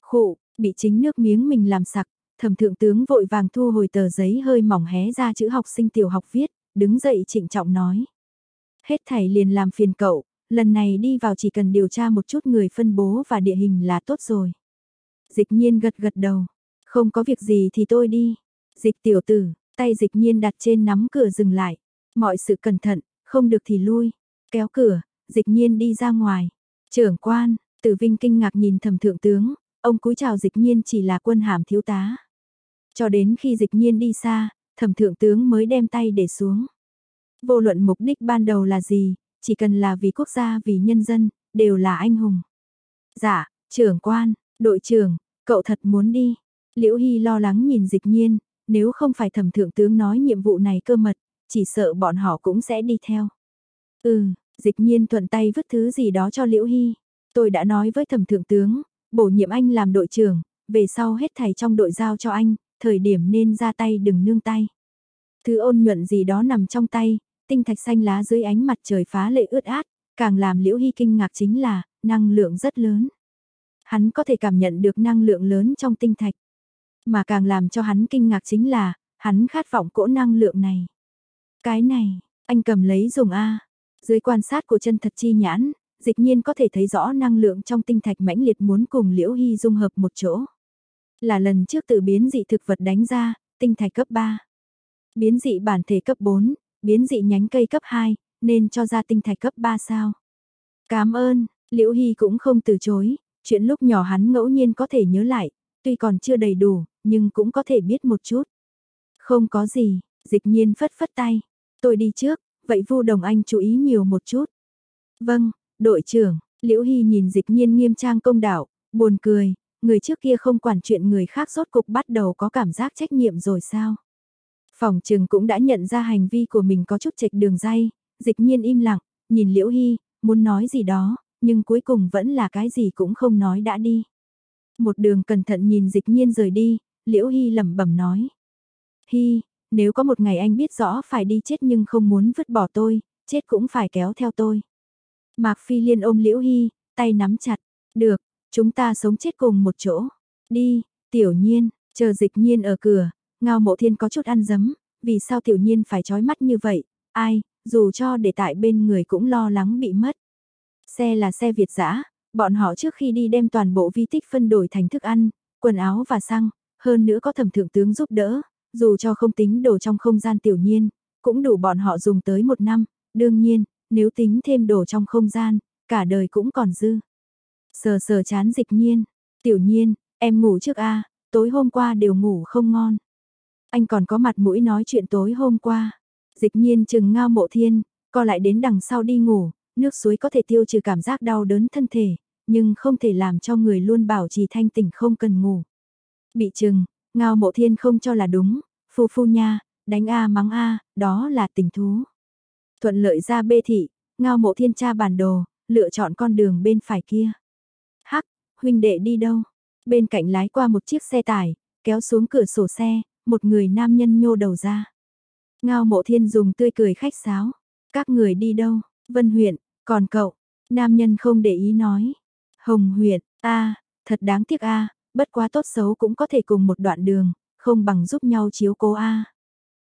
Khụ, bị chính nước miếng mình làm sặc, thẩm thượng tướng vội vàng thu hồi tờ giấy hơi mỏng hé ra chữ học sinh tiểu học viết, đứng dậy trịnh trọng nói. Hết thảy liền làm phiền cậu, lần này đi vào chỉ cần điều tra một chút người phân bố và địa hình là tốt rồi. Dịch nhiên gật gật đầu, không có việc gì thì tôi đi. Dịch tiểu tử, tay dịch nhiên đặt trên nắm cửa dừng lại. Mọi sự cẩn thận, không được thì lui. Kéo cửa, dịch nhiên đi ra ngoài. Trưởng quan, tử vinh kinh ngạc nhìn thẩm thượng tướng, ông cúi chào dịch nhiên chỉ là quân hàm thiếu tá. Cho đến khi dịch nhiên đi xa, thẩm thượng tướng mới đem tay để xuống. Vô luận mục đích ban đầu là gì, chỉ cần là vì quốc gia vì nhân dân, đều là anh hùng. Dạ, trưởng quan, đội trưởng, cậu thật muốn đi. Liễu Hy lo lắng nhìn dịch nhiên, nếu không phải thẩm thượng tướng nói nhiệm vụ này cơ mật, chỉ sợ bọn họ cũng sẽ đi theo. Ừ, dịch nhiên thuận tay vứt thứ gì đó cho Liễu Hy. Tôi đã nói với thẩm thượng tướng, bổ nhiệm anh làm đội trưởng, về sau hết thầy trong đội giao cho anh, thời điểm nên ra tay đừng nương tay. Thứ ôn nhuận gì đó nằm trong tay, tinh thạch xanh lá dưới ánh mặt trời phá lệ ướt át, càng làm Liễu Hy kinh ngạc chính là, năng lượng rất lớn. Hắn có thể cảm nhận được năng lượng lớn trong tinh thạch. Mà càng làm cho hắn kinh ngạc chính là, hắn khát vọng cỗ năng lượng này. Cái này, anh cầm lấy dùng A. Dưới quan sát của chân thật chi nhãn, dịch nhiên có thể thấy rõ năng lượng trong tinh thạch mãnh liệt muốn cùng Liễu Hy dung hợp một chỗ. Là lần trước tự biến dị thực vật đánh ra, tinh thạch cấp 3. Biến dị bản thể cấp 4, biến dị nhánh cây cấp 2, nên cho ra tinh thạch cấp 3 sao. Cảm ơn, Liễu Hy cũng không từ chối, chuyện lúc nhỏ hắn ngẫu nhiên có thể nhớ lại, tuy còn chưa đầy đủ, nhưng cũng có thể biết một chút. Không có gì, dịch nhiên phất phất tay, tôi đi trước, vậy Vu Đồng Anh chú ý nhiều một chút. Vâng, đội trưởng, Liễu Hy nhìn dịch nhiên nghiêm trang công đạo, buồn cười, người trước kia không quản chuyện người khác rốt cục bắt đầu có cảm giác trách nhiệm rồi sao? Phòng trừng cũng đã nhận ra hành vi của mình có chút chệch đường dây, dịch nhiên im lặng, nhìn Liễu Hy, muốn nói gì đó, nhưng cuối cùng vẫn là cái gì cũng không nói đã đi. Một đường cẩn thận nhìn dịch nhiên rời đi, Liễu Hy lẩm bẩm nói. Hy, nếu có một ngày anh biết rõ phải đi chết nhưng không muốn vứt bỏ tôi, chết cũng phải kéo theo tôi. Mạc Phi Liên ôm Liễu Hy, tay nắm chặt, được, chúng ta sống chết cùng một chỗ. Đi, tiểu nhiên, chờ dịch nhiên ở cửa, ngao mộ thiên có chút ăn dấm, vì sao tiểu nhiên phải trói mắt như vậy, ai, dù cho để tại bên người cũng lo lắng bị mất. Xe là xe Việt giã, bọn họ trước khi đi đem toàn bộ vi tích phân đổi thành thức ăn, quần áo và xăng, hơn nữa có thẩm thượng tướng giúp đỡ, dù cho không tính đồ trong không gian tiểu nhiên, cũng đủ bọn họ dùng tới một năm, đương nhiên, nếu tính thêm đồ trong không gian, cả đời cũng còn dư. Sờ sờ chán dịch nhiên, tiểu nhiên, em ngủ trước a tối hôm qua đều ngủ không ngon. Anh còn có mặt mũi nói chuyện tối hôm qua. Dịch nhiên chừng ngao mộ thiên, co lại đến đằng sau đi ngủ, nước suối có thể tiêu trừ cảm giác đau đớn thân thể, nhưng không thể làm cho người luôn bảo trì thanh tỉnh không cần ngủ. Bị chừng, ngao mộ thiên không cho là đúng, phu phu nha, đánh A mắng A, đó là tình thú. Thuận lợi ra bê thị, ngao mộ thiên tra bản đồ, lựa chọn con đường bên phải kia. Hắc, huynh đệ đi đâu? Bên cạnh lái qua một chiếc xe tải, kéo xuống cửa sổ xe, một người nam nhân nhô đầu ra. Ngao mộ thiên dùng tươi cười khách sáo. Các người đi đâu? Vân huyện, còn cậu? Nam nhân không để ý nói. Hồng huyện, a thật đáng tiếc a bất quá tốt xấu cũng có thể cùng một đoạn đường, không bằng giúp nhau chiếu cố a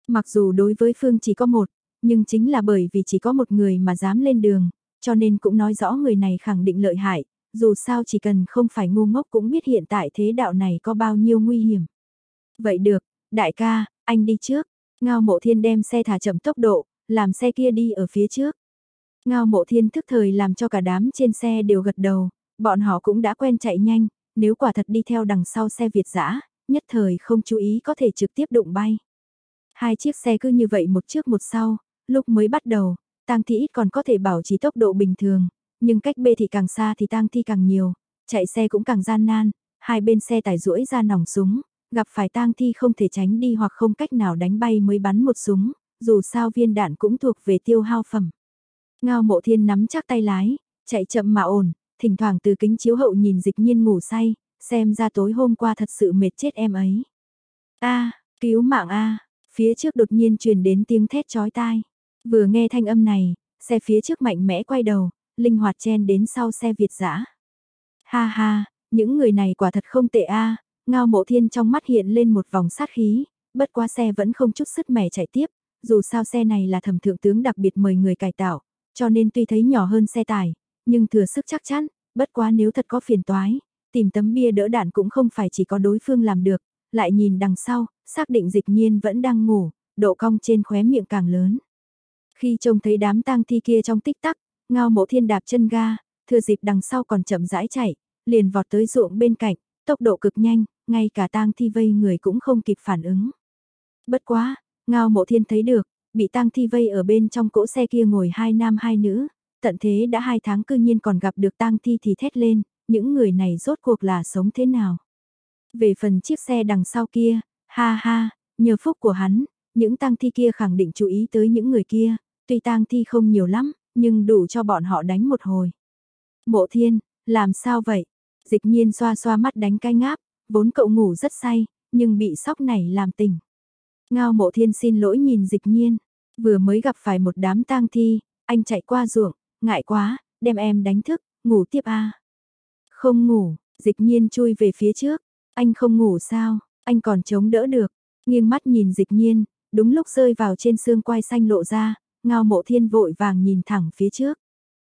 Mặc dù đối với Phương chỉ có một, nhưng chính là bởi vì chỉ có một người mà dám lên đường, cho nên cũng nói rõ người này khẳng định lợi hại, dù sao chỉ cần không phải ngu ngốc cũng biết hiện tại thế đạo này có bao nhiêu nguy hiểm. Vậy được, đại ca, anh đi trước, ngao mộ thiên đem xe thả chậm tốc độ, làm xe kia đi ở phía trước. Ngao mộ thiên thức thời làm cho cả đám trên xe đều gật đầu, bọn họ cũng đã quen chạy nhanh, nếu quả thật đi theo đằng sau xe Việt dã nhất thời không chú ý có thể trực tiếp đụng bay. Hai chiếc xe cứ như vậy một trước một sau, lúc mới bắt đầu, tang thi ít còn có thể bảo trì tốc độ bình thường, nhưng cách bê thì càng xa thì tang thi càng nhiều, chạy xe cũng càng gian nan, hai bên xe tải rũi ra nòng súng, gặp phải tang thi không thể tránh đi hoặc không cách nào đánh bay mới bắn một súng, dù sao viên đạn cũng thuộc về tiêu hao phẩm. Ngao mộ thiên nắm chắc tay lái, chạy chậm mà ổn, thỉnh thoảng từ kính chiếu hậu nhìn dịch nhiên ngủ say, xem ra tối hôm qua thật sự mệt chết em ấy. a cứu mạng a phía trước đột nhiên truyền đến tiếng thét chói tai. Vừa nghe thanh âm này, xe phía trước mạnh mẽ quay đầu, linh hoạt chen đến sau xe Việt dã. Ha ha, những người này quả thật không tệ a ngao mộ thiên trong mắt hiện lên một vòng sát khí, bất qua xe vẫn không chút sức mẻ chạy tiếp, dù sao xe này là thẩm thượng tướng đặc biệt mời người cải tạo, cho nên tuy thấy nhỏ hơn xe tải, nhưng thừa sức chắc chắn, bất quá nếu thật có phiền toái, tìm tấm bia đỡ đạn cũng không phải chỉ có đối phương làm được, lại nhìn đằng sau, xác định dịch nhiên vẫn đang ngủ, độ cong trên khóe miệng càng lớn. Khi trông thấy đám tang thi kia trong tích tắc, ngao mộ thiên đạp chân ga, thừa dịp đằng sau còn chậm rãi chạy, liền vọt tới ruộng bên cạnh, tốc độ cực nhanh, ngay cả tang thi vây người cũng không kịp phản ứng. Bất quá, ngao mộ thiên thấy được, bị tang thi vây ở bên trong cỗ xe kia ngồi hai nam hai nữ, tận thế đã hai tháng cư nhiên còn gặp được tang thi thì thét lên, những người này rốt cuộc là sống thế nào. Về phần chiếc xe đằng sau kia, ha ha, nhờ phúc của hắn, những tang thi kia khẳng định chú ý tới những người kia, tuy tang thi không nhiều lắm, nhưng đủ cho bọn họ đánh một hồi. Mộ thiên, làm sao vậy? Dịch nhiên xoa xoa mắt đánh cái ngáp, vốn cậu ngủ rất say, nhưng bị sóc này làm tỉnh. Ngao mộ thiên xin lỗi nhìn dịch nhiên, vừa mới gặp phải một đám tang thi, anh chạy qua ruộng, ngại quá, đem em đánh thức, ngủ tiếp a Không ngủ, dịch nhiên chui về phía trước, anh không ngủ sao, anh còn chống đỡ được, nghiêng mắt nhìn dịch nhiên, đúng lúc rơi vào trên xương quai xanh lộ ra, ngao mộ thiên vội vàng nhìn thẳng phía trước.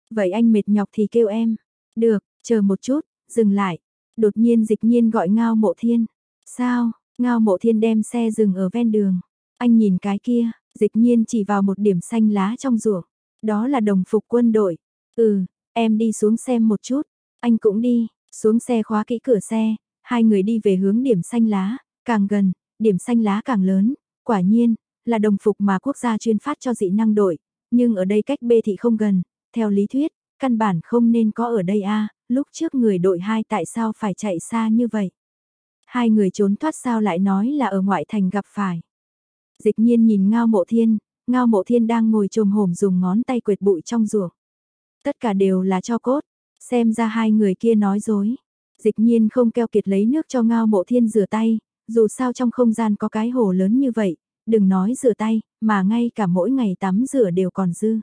Vậy anh mệt nhọc thì kêu em, được, chờ một chút, dừng lại, đột nhiên dịch nhiên gọi ngao mộ thiên, sao, ngao mộ thiên đem xe dừng ở ven đường, anh nhìn cái kia, dịch nhiên chỉ vào một điểm xanh lá trong ruộng, đó là đồng phục quân đội, ừ, em đi xuống xem một chút, anh cũng đi, xuống xe khóa kỹ cửa xe, hai người đi về hướng điểm xanh lá, càng gần, điểm xanh lá càng lớn, quả nhiên, là đồng phục mà quốc gia chuyên phát cho dị năng đội, nhưng ở đây cách bê thị không gần, theo lý thuyết, căn bản không nên có ở đây a. Lúc trước người đội 2 tại sao phải chạy xa như vậy. Hai người trốn thoát sao lại nói là ở ngoại thành gặp phải. Dịch nhiên nhìn ngao mộ thiên, ngao mộ thiên đang ngồi trồm hổm dùng ngón tay quệt bụi trong ruộng. Tất cả đều là cho cốt, xem ra hai người kia nói dối. Dịch nhiên không keo kiệt lấy nước cho ngao mộ thiên rửa tay, dù sao trong không gian có cái hồ lớn như vậy, đừng nói rửa tay, mà ngay cả mỗi ngày tắm rửa đều còn dư.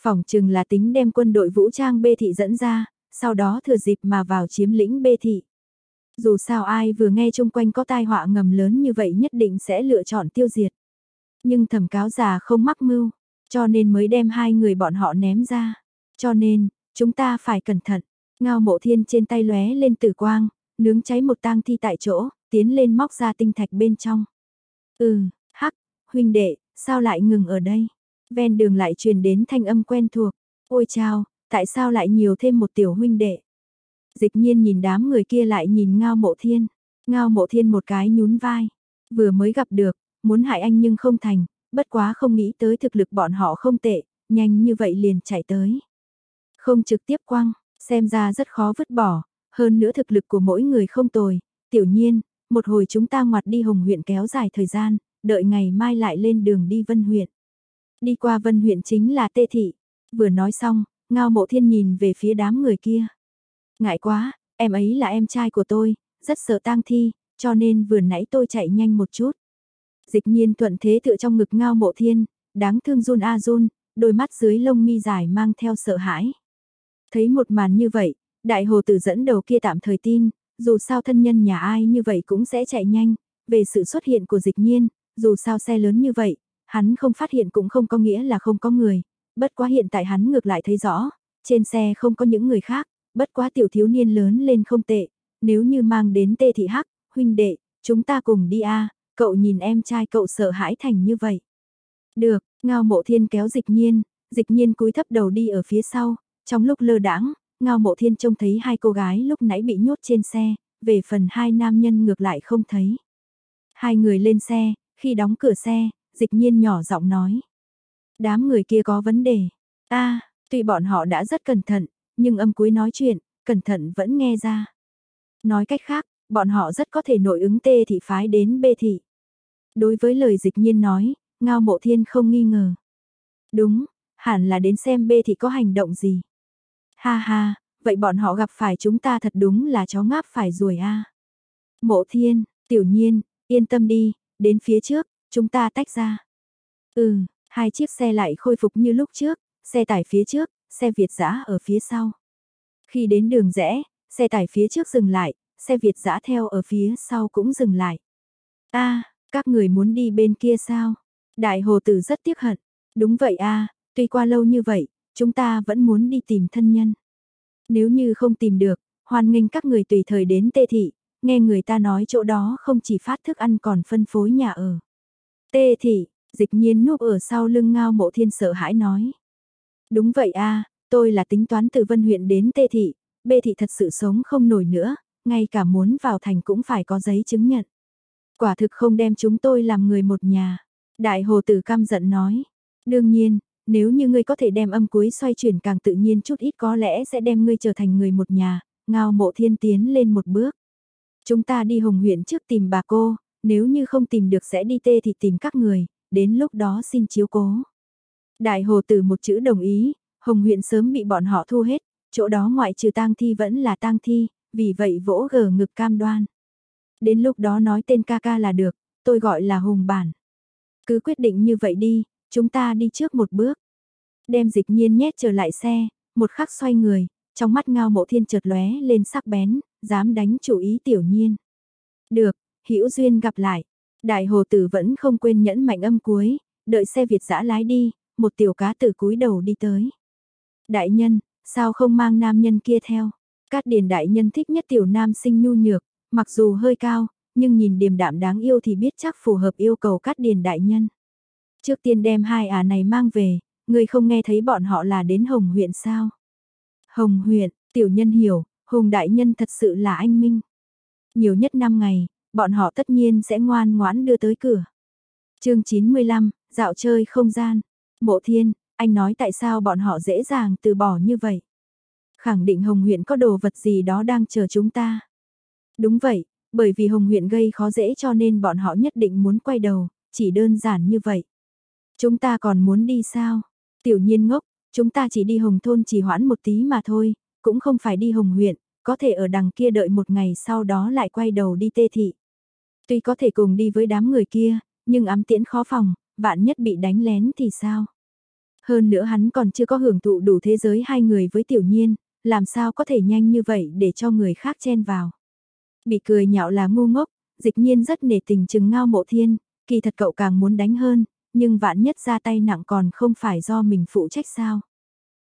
Phòng chừng là tính đem quân đội vũ trang bê thị dẫn ra, sau đó thừa dịp mà vào chiếm lĩnh bê thị. Dù sao ai vừa nghe chung quanh có tai họa ngầm lớn như vậy nhất định sẽ lựa chọn tiêu diệt. Nhưng thẩm cáo già không mắc mưu, cho nên mới đem hai người bọn họ ném ra. Cho nên, chúng ta phải cẩn thận. Ngao mộ thiên trên tay lóe lên tử quang, nướng cháy một tang thi tại chỗ, tiến lên móc ra tinh thạch bên trong. Ừ, hắc, huynh đệ, sao lại ngừng ở đây? Ven đường lại truyền đến thanh âm quen thuộc. Ôi chao, tại sao lại nhiều thêm một tiểu huynh đệ? Dịch nhiên nhìn đám người kia lại nhìn ngao mộ thiên. Ngao mộ thiên một cái nhún vai. Vừa mới gặp được, muốn hại anh nhưng không thành, bất quá không nghĩ tới thực lực bọn họ không tệ, nhanh như vậy liền chạy tới. Không trực tiếp quăng, xem ra rất khó vứt bỏ, hơn nữa thực lực của mỗi người không tồi. Tiểu nhiên, một hồi chúng ta ngoặt đi Hồng huyện kéo dài thời gian, đợi ngày mai lại lên đường đi Vân huyện. Đi qua Vân huyện chính là Tê Thị. Vừa nói xong, Ngao Mộ Thiên nhìn về phía đám người kia. Ngại quá, em ấy là em trai của tôi, rất sợ tang thi, cho nên vừa nãy tôi chạy nhanh một chút. Dịch nhiên thuận thế tựa trong ngực Ngao Mộ Thiên, đáng thương run a run, đôi mắt dưới lông mi dài mang theo sợ hãi. Thấy một màn như vậy, đại hồ tử dẫn đầu kia tạm thời tin, dù sao thân nhân nhà ai như vậy cũng sẽ chạy nhanh, về sự xuất hiện của dịch nhiên, dù sao xe lớn như vậy, hắn không phát hiện cũng không có nghĩa là không có người, bất quá hiện tại hắn ngược lại thấy rõ, trên xe không có những người khác, bất quá tiểu thiếu niên lớn lên không tệ, nếu như mang đến tê thị hắc, huynh đệ, chúng ta cùng đi a cậu nhìn em trai cậu sợ hãi thành như vậy. Được, ngao mộ thiên kéo dịch nhiên, dịch nhiên cúi thấp đầu đi ở phía sau, trong lúc lơ đãng ngao mộ thiên trông thấy hai cô gái lúc nãy bị nhốt trên xe, về phần hai nam nhân ngược lại không thấy. Hai người lên xe, khi đóng cửa xe, dịch nhiên nhỏ giọng nói. Đám người kia có vấn đề. a tuy bọn họ đã rất cẩn thận, nhưng âm cuối nói chuyện, cẩn thận vẫn nghe ra. Nói cách khác, bọn họ rất có thể nội ứng tê thị phái đến bê thị. Đối với lời dịch nhiên nói, ngao mộ thiên không nghi ngờ. Đúng, hẳn là đến xem bê thị có hành động gì. Ha ha, vậy bọn họ gặp phải chúng ta thật đúng là chó ngáp phải ruồi a. Mộ thiên, tiểu nhiên, yên tâm đi, đến phía trước, chúng ta tách ra. Ừ, hai chiếc xe lại khôi phục như lúc trước, xe tải phía trước, xe Việt giã ở phía sau. Khi đến đường rẽ, xe tải phía trước dừng lại, xe Việt dã theo ở phía sau cũng dừng lại. a các người muốn đi bên kia sao? Đại hồ tử rất tiếc hận. Đúng vậy a tuy qua lâu như vậy, chúng ta vẫn muốn đi tìm thân nhân. Nếu như không tìm được, hoan nghênh các người tùy thời đến tê thị, nghe người ta nói chỗ đó không chỉ phát thức ăn còn phân phối nhà ở. Tê thị, dịch nhiên núp ở sau lưng ngao mộ thiên sợ hãi nói. Đúng vậy a tôi là tính toán từ vân huyện đến tê thị, bê thị thật sự sống không nổi nữa, ngay cả muốn vào thành cũng phải có giấy chứng nhận. Quả thực không đem chúng tôi làm người một nhà. Đại hồ tử căm giận nói. Đương nhiên, nếu như ngươi có thể đem âm cuối xoay chuyển càng tự nhiên chút ít có lẽ sẽ đem ngươi trở thành người một nhà, ngao mộ thiên tiến lên một bước. Chúng ta đi hồng huyện trước tìm bà cô, nếu như không tìm được sẽ đi tê thì tìm các người, đến lúc đó xin chiếu cố. Đại hồ tử một chữ đồng ý, hồng huyện sớm bị bọn họ thu hết, chỗ đó ngoại trừ tang thi vẫn là tang thi, vì vậy vỗ gờ ngực cam đoan. Đến lúc đó nói tên ca ca là được, tôi gọi là hùng bản. Cứ quyết định như vậy đi, chúng ta đi trước một bước. Đem dịch nhiên nhét trở lại xe, một khắc xoay người, trong mắt ngao mộ thiên chợt lóe lên sắc bén, dám đánh chủ ý tiểu nhiên. Được, hữu duyên gặp lại. Đại hồ tử vẫn không quên nhẫn mạnh âm cuối, đợi xe Việt dã lái đi, một tiểu cá tử cúi đầu đi tới. Đại nhân, sao không mang nam nhân kia theo? Cát điền đại nhân thích nhất tiểu nam sinh nhu nhược, mặc dù hơi cao, nhưng nhìn điềm đạm đáng yêu thì biết chắc phù hợp yêu cầu cát điền đại nhân. Trước tiên đem hai ả này mang về, người không nghe thấy bọn họ là đến Hồng huyện sao? Hồng huyện, tiểu nhân hiểu, Hùng đại nhân thật sự là anh minh. Nhiều nhất 5 ngày, bọn họ tất nhiên sẽ ngoan ngoãn đưa tới cửa. chương 95, dạo chơi không gian. Mộ thiên, anh nói tại sao bọn họ dễ dàng từ bỏ như vậy? Khẳng định Hồng huyện có đồ vật gì đó đang chờ chúng ta. Đúng vậy, bởi vì Hồng huyện gây khó dễ cho nên bọn họ nhất định muốn quay đầu, chỉ đơn giản như vậy. Chúng ta còn muốn đi sao? Tiểu nhiên ngốc, chúng ta chỉ đi Hồng thôn chỉ hoãn một tí mà thôi, cũng không phải đi Hồng huyện, có thể ở đằng kia đợi một ngày sau đó lại quay đầu đi tê thị. Tuy có thể cùng đi với đám người kia, nhưng ám tiễn khó phòng, vạn nhất bị đánh lén thì sao? Hơn nữa hắn còn chưa có hưởng thụ đủ thế giới hai người với tiểu nhiên, làm sao có thể nhanh như vậy để cho người khác chen vào. Bị cười nhạo là ngu ngốc, dịch nhiên rất nể tình chừng ngao mộ thiên, kỳ thật cậu càng muốn đánh hơn, nhưng vạn nhất ra tay nặng còn không phải do mình phụ trách sao.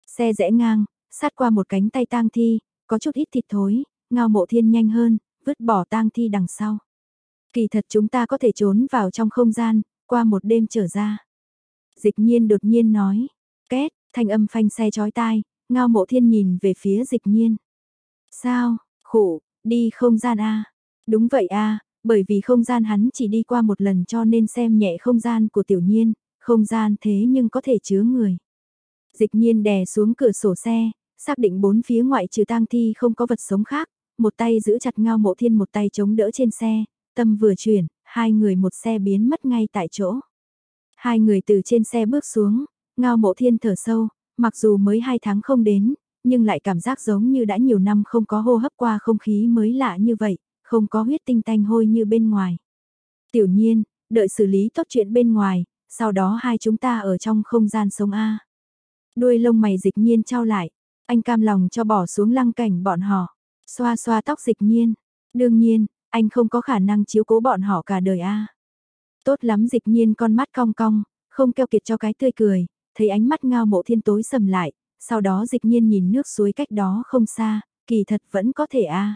Xe rẽ ngang, sát qua một cánh tay tang thi, có chút ít thịt thối, ngao mộ thiên nhanh hơn, vứt bỏ tang thi đằng sau. Kỳ thật chúng ta có thể trốn vào trong không gian, qua một đêm trở ra. Dịch nhiên đột nhiên nói, két, thanh âm phanh xe chói tai, ngao mộ thiên nhìn về phía dịch nhiên. Sao, khổ, đi không gian a Đúng vậy a bởi vì không gian hắn chỉ đi qua một lần cho nên xem nhẹ không gian của tiểu nhiên, không gian thế nhưng có thể chứa người. Dịch nhiên đè xuống cửa sổ xe, xác định bốn phía ngoại trừ tang thi không có vật sống khác, một tay giữ chặt ngao mộ thiên một tay chống đỡ trên xe, tâm vừa chuyển, hai người một xe biến mất ngay tại chỗ. Hai người từ trên xe bước xuống, ngao mộ thiên thở sâu, mặc dù mới hai tháng không đến, nhưng lại cảm giác giống như đã nhiều năm không có hô hấp qua không khí mới lạ như vậy, không có huyết tinh tanh hôi như bên ngoài. Tiểu nhiên, đợi xử lý tốt chuyện bên ngoài, sau đó hai chúng ta ở trong không gian sống A. Đuôi lông mày dịch nhiên trao lại, anh cam lòng cho bỏ xuống lăng cảnh bọn họ, xoa xoa tóc dịch nhiên. Đương nhiên, anh không có khả năng chiếu cố bọn họ cả đời a. Tốt lắm dịch nhiên con mắt cong cong, không keo kiệt cho cái tươi cười, thấy ánh mắt ngao mộ thiên tối sầm lại, sau đó dịch nhiên nhìn nước suối cách đó không xa, kỳ thật vẫn có thể a.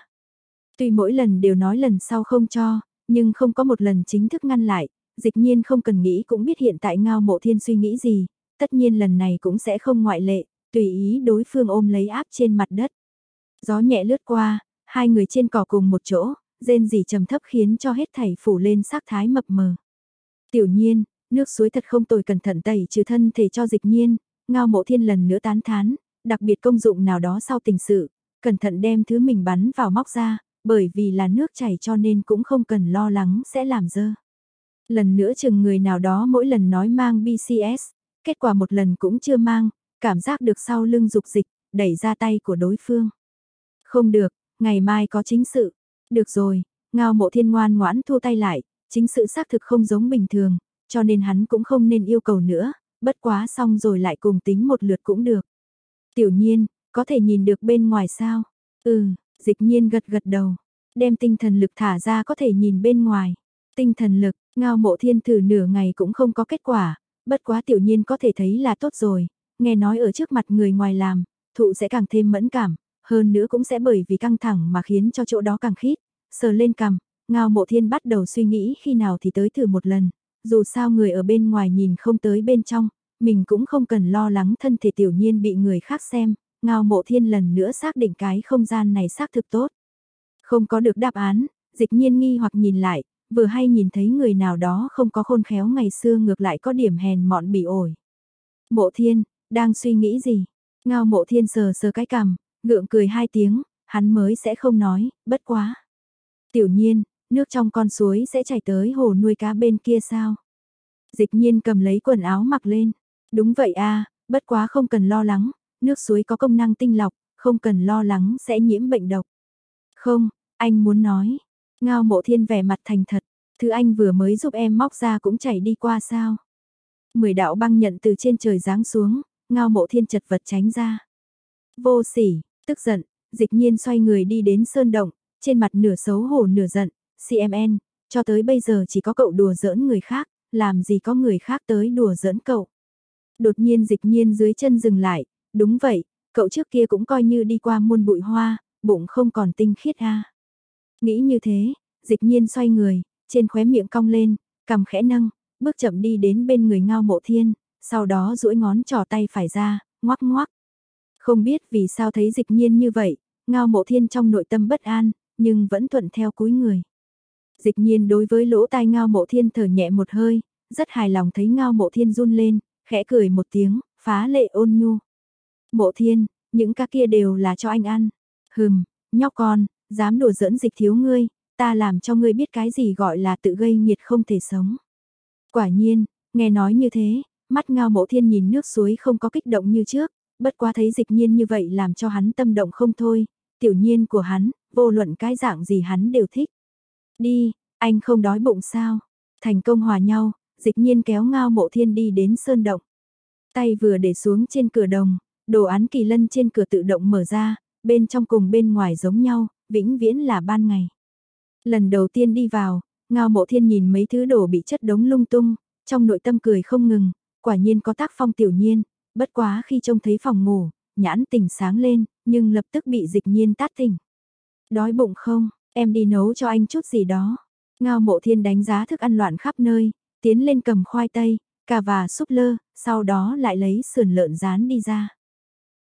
Tuy mỗi lần đều nói lần sau không cho, nhưng không có một lần chính thức ngăn lại, dịch nhiên không cần nghĩ cũng biết hiện tại ngao mộ thiên suy nghĩ gì, tất nhiên lần này cũng sẽ không ngoại lệ, tùy ý đối phương ôm lấy áp trên mặt đất. Gió nhẹ lướt qua, hai người trên cỏ cùng một chỗ, rên rỉ trầm thấp khiến cho hết thảy phủ lên sắc thái mập mờ. Tiểu nhiên, nước suối thật không tồi cẩn thận tẩy trừ thân thể cho dịch nhiên, ngao mộ thiên lần nữa tán thán, đặc biệt công dụng nào đó sau tình sự, cẩn thận đem thứ mình bắn vào móc ra, bởi vì là nước chảy cho nên cũng không cần lo lắng sẽ làm dơ. Lần nữa chừng người nào đó mỗi lần nói mang BCS, kết quả một lần cũng chưa mang, cảm giác được sau lưng dục dịch, đẩy ra tay của đối phương. Không được, ngày mai có chính sự. Được rồi, ngao mộ thiên ngoan ngoãn thu tay lại, chính sự xác thực không giống bình thường, cho nên hắn cũng không nên yêu cầu nữa, bất quá xong rồi lại cùng tính một lượt cũng được. Tiểu nhiên, có thể nhìn được bên ngoài sao? Ừ, dịch nhiên gật gật đầu, đem tinh thần lực thả ra có thể nhìn bên ngoài. Tinh thần lực, ngao mộ thiên thử nửa ngày cũng không có kết quả, bất quá tiểu nhiên có thể thấy là tốt rồi, nghe nói ở trước mặt người ngoài làm, thụ sẽ càng thêm mẫn cảm, hơn nữa cũng sẽ bởi vì căng thẳng mà khiến cho chỗ đó càng khít, sờ lên cằm, ngao mộ thiên bắt đầu suy nghĩ khi nào thì tới thử một lần, dù sao người ở bên ngoài nhìn không tới bên trong, mình cũng không cần lo lắng thân thể tiểu nhiên bị người khác xem, ngao mộ thiên lần nữa xác định cái không gian này xác thực tốt. Không có được đáp án, dịch nhiên nghi hoặc nhìn lại, vừa hay nhìn thấy người nào đó không có khôn khéo ngày xưa ngược lại có điểm hèn mọn bị ổi. Mộ thiên, đang suy nghĩ gì? Ngao mộ thiên sờ sờ cái cằm, ngượng cười hai tiếng, hắn mới sẽ không nói, bất quá. Tiểu nhiên, nước trong con suối sẽ chảy tới hồ nuôi cá bên kia sao? Dịch nhiên cầm lấy quần áo mặc lên. Đúng vậy a bất quá không cần lo lắng, nước suối có công năng tinh lọc, không cần lo lắng sẽ nhiễm bệnh độc. Không, anh muốn nói. Ngao mộ thiên vẻ mặt thành thật, thứ anh vừa mới giúp em móc ra cũng chảy đi qua sao. Mười đạo băng nhận từ trên trời giáng xuống, ngao mộ thiên chật vật tránh ra. Vô sỉ, tức giận, dịch nhiên xoay người đi đến sơn động, trên mặt nửa xấu hổ nửa giận, CMN, cho tới bây giờ chỉ có cậu đùa giỡn người khác, làm gì có người khác tới đùa giỡn cậu. Đột nhiên dịch nhiên dưới chân dừng lại, đúng vậy, cậu trước kia cũng coi như đi qua muôn bụi hoa, bụng không còn tinh khiết a. Nghĩ như thế, dịch nhiên xoay người, trên khóe miệng cong lên, cầm khẽ nâng, bước chậm đi đến bên người ngao mộ thiên, sau đó duỗi ngón trỏ tay phải ra, ngoắc ngoắc. Không biết vì sao thấy dịch nhiên như vậy, ngao mộ thiên trong nội tâm bất an, nhưng vẫn thuận theo cúi người. Dịch nhiên đối với lỗ tai ngao mộ thiên thở nhẹ một hơi, rất hài lòng thấy ngao mộ thiên run lên, khẽ cười một tiếng, phá lệ ôn nhu. Mộ thiên, những ca kia đều là cho anh ăn. Hừm, nhóc con, dám đùa giỡn dịch thiếu ngươi, ta làm cho ngươi biết cái gì gọi là tự gây nghiệt không thể sống. Quả nhiên, nghe nói như thế, mắt ngao mộ thiên nhìn nước suối không có kích động như trước, bất quá thấy dịch nhiên như vậy làm cho hắn tâm động không thôi, tiểu nhiên của hắn, vô luận cái dạng gì hắn đều thích. Đi, anh không đói bụng sao? Thành công hòa nhau, dịch nhiên kéo ngao mộ thiên đi đến sơn động. Tay vừa để xuống trên cửa đồng, đồ án kỳ lân trên cửa tự động mở ra, bên trong cùng bên ngoài giống nhau, vĩnh viễn là ban ngày. Lần đầu tiên đi vào, ngao mộ thiên nhìn mấy thứ đồ bị chất đống lung tung, trong nội tâm cười không ngừng, quả nhiên có tác phong tiểu nhiên, bất quá khi trông thấy phòng ngủ, nhãn tỉnh sáng lên, nhưng lập tức bị dịch nhiên tát tỉnh. Đói bụng không, em đi nấu cho anh chút gì đó. Ngao mộ thiên đánh giá thức ăn loạn khắp nơi, tiến lên cầm khoai tây, cà và súp lơ, sau đó lại lấy sườn lợn rán đi ra.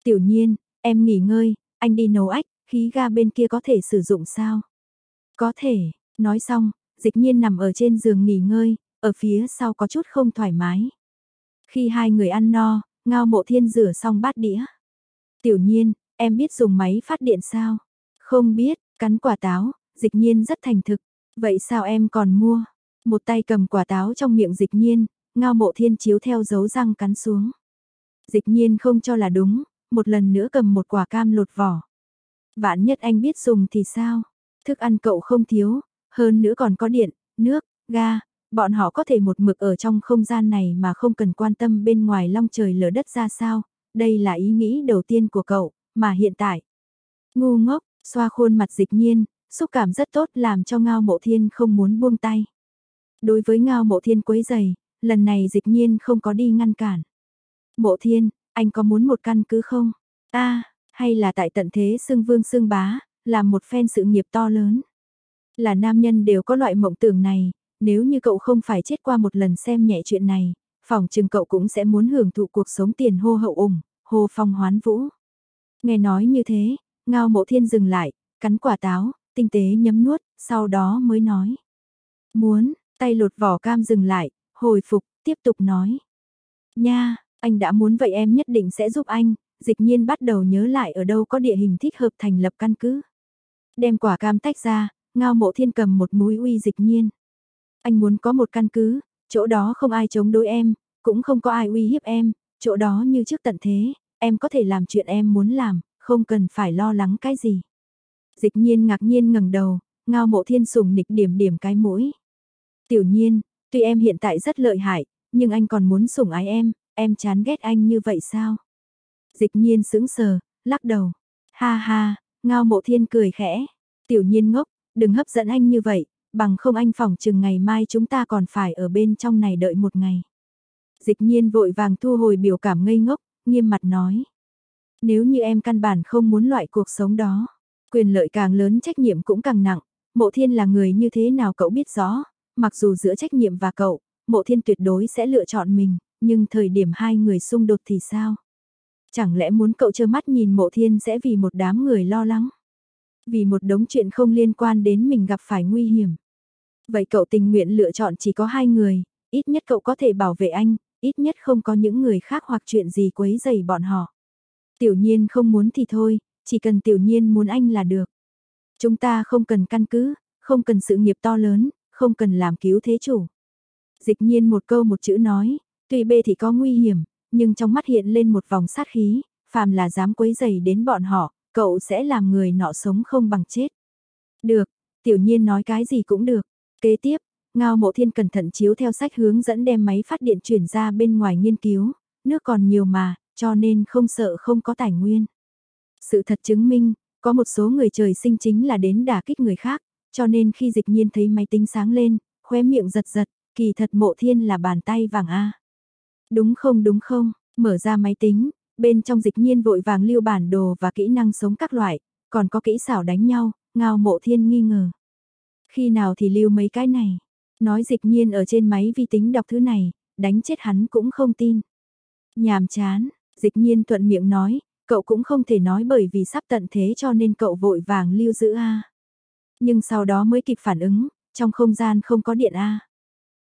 Tiểu nhiên, em nghỉ ngơi, anh đi nấu ách, khí ga bên kia có thể sử dụng sao? Có thể, nói xong, dịch nhiên nằm ở trên giường nghỉ ngơi, ở phía sau có chút không thoải mái. Khi hai người ăn no, ngao mộ thiên rửa xong bát đĩa. Tiểu nhiên, em biết dùng máy phát điện sao? Không biết, cắn quả táo, dịch nhiên rất thành thực. Vậy sao em còn mua? Một tay cầm quả táo trong miệng dịch nhiên, ngao mộ thiên chiếu theo dấu răng cắn xuống. Dịch nhiên không cho là đúng, một lần nữa cầm một quả cam lột vỏ. Vạn nhất anh biết dùng thì sao? Thức ăn cậu không thiếu, hơn nữa còn có điện, nước, ga, bọn họ có thể một mực ở trong không gian này mà không cần quan tâm bên ngoài long trời lở đất ra sao, đây là ý nghĩ đầu tiên của cậu, mà hiện tại. Ngu ngốc, xoa khuôn mặt dịch nhiên, xúc cảm rất tốt làm cho ngao mộ thiên không muốn buông tay. Đối với ngao mộ thiên quấy giày, lần này dịch nhiên không có đi ngăn cản. Mộ thiên, anh có muốn một căn cứ không? a hay là tại tận thế xưng vương xưng bá, làm một phen sự nghiệp to lớn. Là nam nhân đều có loại mộng tưởng này, nếu như cậu không phải chết qua một lần xem nhẹ chuyện này, phòng chừng cậu cũng sẽ muốn hưởng thụ cuộc sống tiền hô hậu ủng, hô phong hoán vũ. Nghe nói như thế, ngao mộ thiên dừng lại, cắn quả táo, tinh tế nhấm nuốt, sau đó mới nói. Muốn, tay lột vỏ cam dừng lại, hồi phục, tiếp tục nói. Nha, anh đã muốn vậy em nhất định sẽ giúp anh, dịch nhiên bắt đầu nhớ lại ở đâu có địa hình thích hợp thành lập căn cứ. Đem quả cam tách ra, ngao mộ thiên cầm một múi uy dịch nhiên. Anh muốn có một căn cứ, chỗ đó không ai chống đối em, cũng không có ai uy hiếp em, chỗ đó như trước tận thế, em có thể làm chuyện em muốn làm, không cần phải lo lắng cái gì. Dịch nhiên ngạc nhiên ngẩng đầu, ngao mộ thiên sùng nịch điểm điểm cái mũi. Tiểu nhiên, tuy em hiện tại rất lợi hại, nhưng anh còn muốn sủng ái em, em chán ghét anh như vậy sao? Dịch nhiên sững sờ, lắc đầu. Ha ha, ngao mộ thiên cười khẽ. Tiểu nhiên ngốc, đừng hấp dẫn anh như vậy, bằng không anh phòng chừng ngày mai chúng ta còn phải ở bên trong này đợi một ngày. Dịch nhiên vội vàng thu hồi biểu cảm ngây ngốc, nghiêm mặt nói. Nếu như em căn bản không muốn loại cuộc sống đó, quyền lợi càng lớn trách nhiệm cũng càng nặng, mộ thiên là người như thế nào cậu biết rõ, mặc dù giữa trách nhiệm và cậu, mộ thiên tuyệt đối sẽ lựa chọn mình, nhưng thời điểm hai người xung đột thì sao? Chẳng lẽ muốn cậu trơ mắt nhìn mộ thiên sẽ vì một đám người lo lắng? Vì một đống chuyện không liên quan đến mình gặp phải nguy hiểm. Vậy cậu tình nguyện lựa chọn chỉ có hai người, ít nhất cậu có thể bảo vệ anh, ít nhất không có những người khác hoặc chuyện gì quấy dày bọn họ. Tiểu nhiên không muốn thì thôi, chỉ cần tiểu nhiên muốn anh là được. Chúng ta không cần căn cứ, không cần sự nghiệp to lớn, không cần làm cứu thế chủ. Dịch nhiên một câu một chữ nói, tuy bê thì có nguy hiểm, nhưng trong mắt hiện lên một vòng sát khí, phàm là dám quấy dày đến bọn họ, cậu sẽ làm người nọ sống không bằng chết. Được, tiểu nhiên nói cái gì cũng được. Kế tiếp, Ngao Mộ Thiên cẩn thận chiếu theo sách hướng dẫn đem máy phát điện chuyển ra bên ngoài nghiên cứu, nước còn nhiều mà, cho nên không sợ không có tài nguyên. Sự thật chứng minh, có một số người trời sinh chính là đến đả kích người khác, cho nên khi dịch nhiên thấy máy tính sáng lên, khóe miệng giật giật, kỳ thật mộ thiên là bàn tay vàng A. Đúng không đúng không, mở ra máy tính, bên trong dịch nhiên vội vàng lưu bản đồ và kỹ năng sống các loại, còn có kỹ xảo đánh nhau, ngao mộ thiên nghi ngờ. Khi nào thì lưu mấy cái này, nói dịch nhiên ở trên máy vi tính đọc thứ này, đánh chết hắn cũng không tin. Nhàm chán, dịch nhiên thuận miệng nói, cậu cũng không thể nói bởi vì sắp tận thế cho nên cậu vội vàng lưu giữ A. Nhưng sau đó mới kịp phản ứng, trong không gian không có điện A.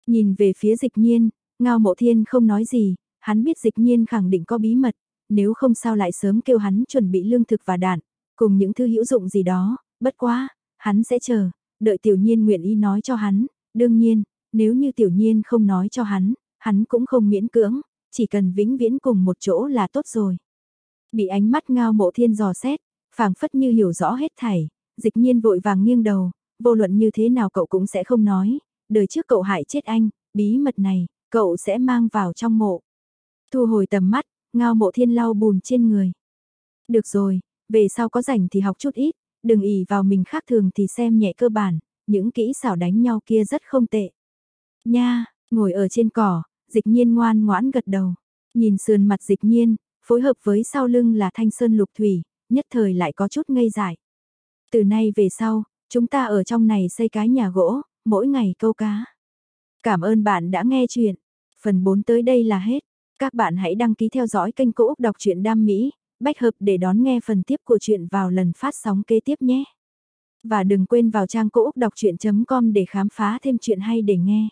Nhìn về phía dịch nhiên, ngao mộ thiên không nói gì, hắn biết dịch nhiên khẳng định có bí mật, nếu không sao lại sớm kêu hắn chuẩn bị lương thực và đạn, cùng những thứ hữu dụng gì đó, bất quá, hắn sẽ chờ, đợi tiểu nhiên nguyện ý nói cho hắn, đương nhiên, nếu như tiểu nhiên không nói cho hắn, hắn cũng không miễn cưỡng, chỉ cần vĩnh viễn cùng một chỗ là tốt rồi. Bị ánh mắt ngao mộ thiên dò xét, phảng phất như hiểu rõ hết thảy, dịch nhiên vội vàng nghiêng đầu, vô luận như thế nào cậu cũng sẽ không nói, đời trước cậu hại chết anh, bí mật này, cậu sẽ mang vào trong mộ. Thu hồi tầm mắt, ngao mộ thiên lau bùn trên người. Được rồi, về sau có rảnh thì học chút ít, đừng ỉ vào mình khác thường thì xem nhẹ cơ bản, những kỹ xảo đánh nhau kia rất không tệ. Nha, ngồi ở trên cỏ, dịch nhiên ngoan ngoãn gật đầu, nhìn sườn mặt dịch nhiên, phối hợp với sau lưng là thanh sơn lục thủy, nhất thời lại có chút ngây dại. Từ nay về sau, chúng ta ở trong này xây cái nhà gỗ, mỗi ngày câu cá. Cảm ơn bạn đã nghe chuyện. Phần 4 tới đây là hết. Các bạn hãy đăng ký theo dõi kênh Cô Úc Đọc truyện Đam Mỹ, bách hợp để đón nghe phần tiếp của chuyện vào lần phát sóng kế tiếp nhé. Và đừng quên vào trang cô úc đọc chuyện.com để khám phá thêm chuyện hay để nghe.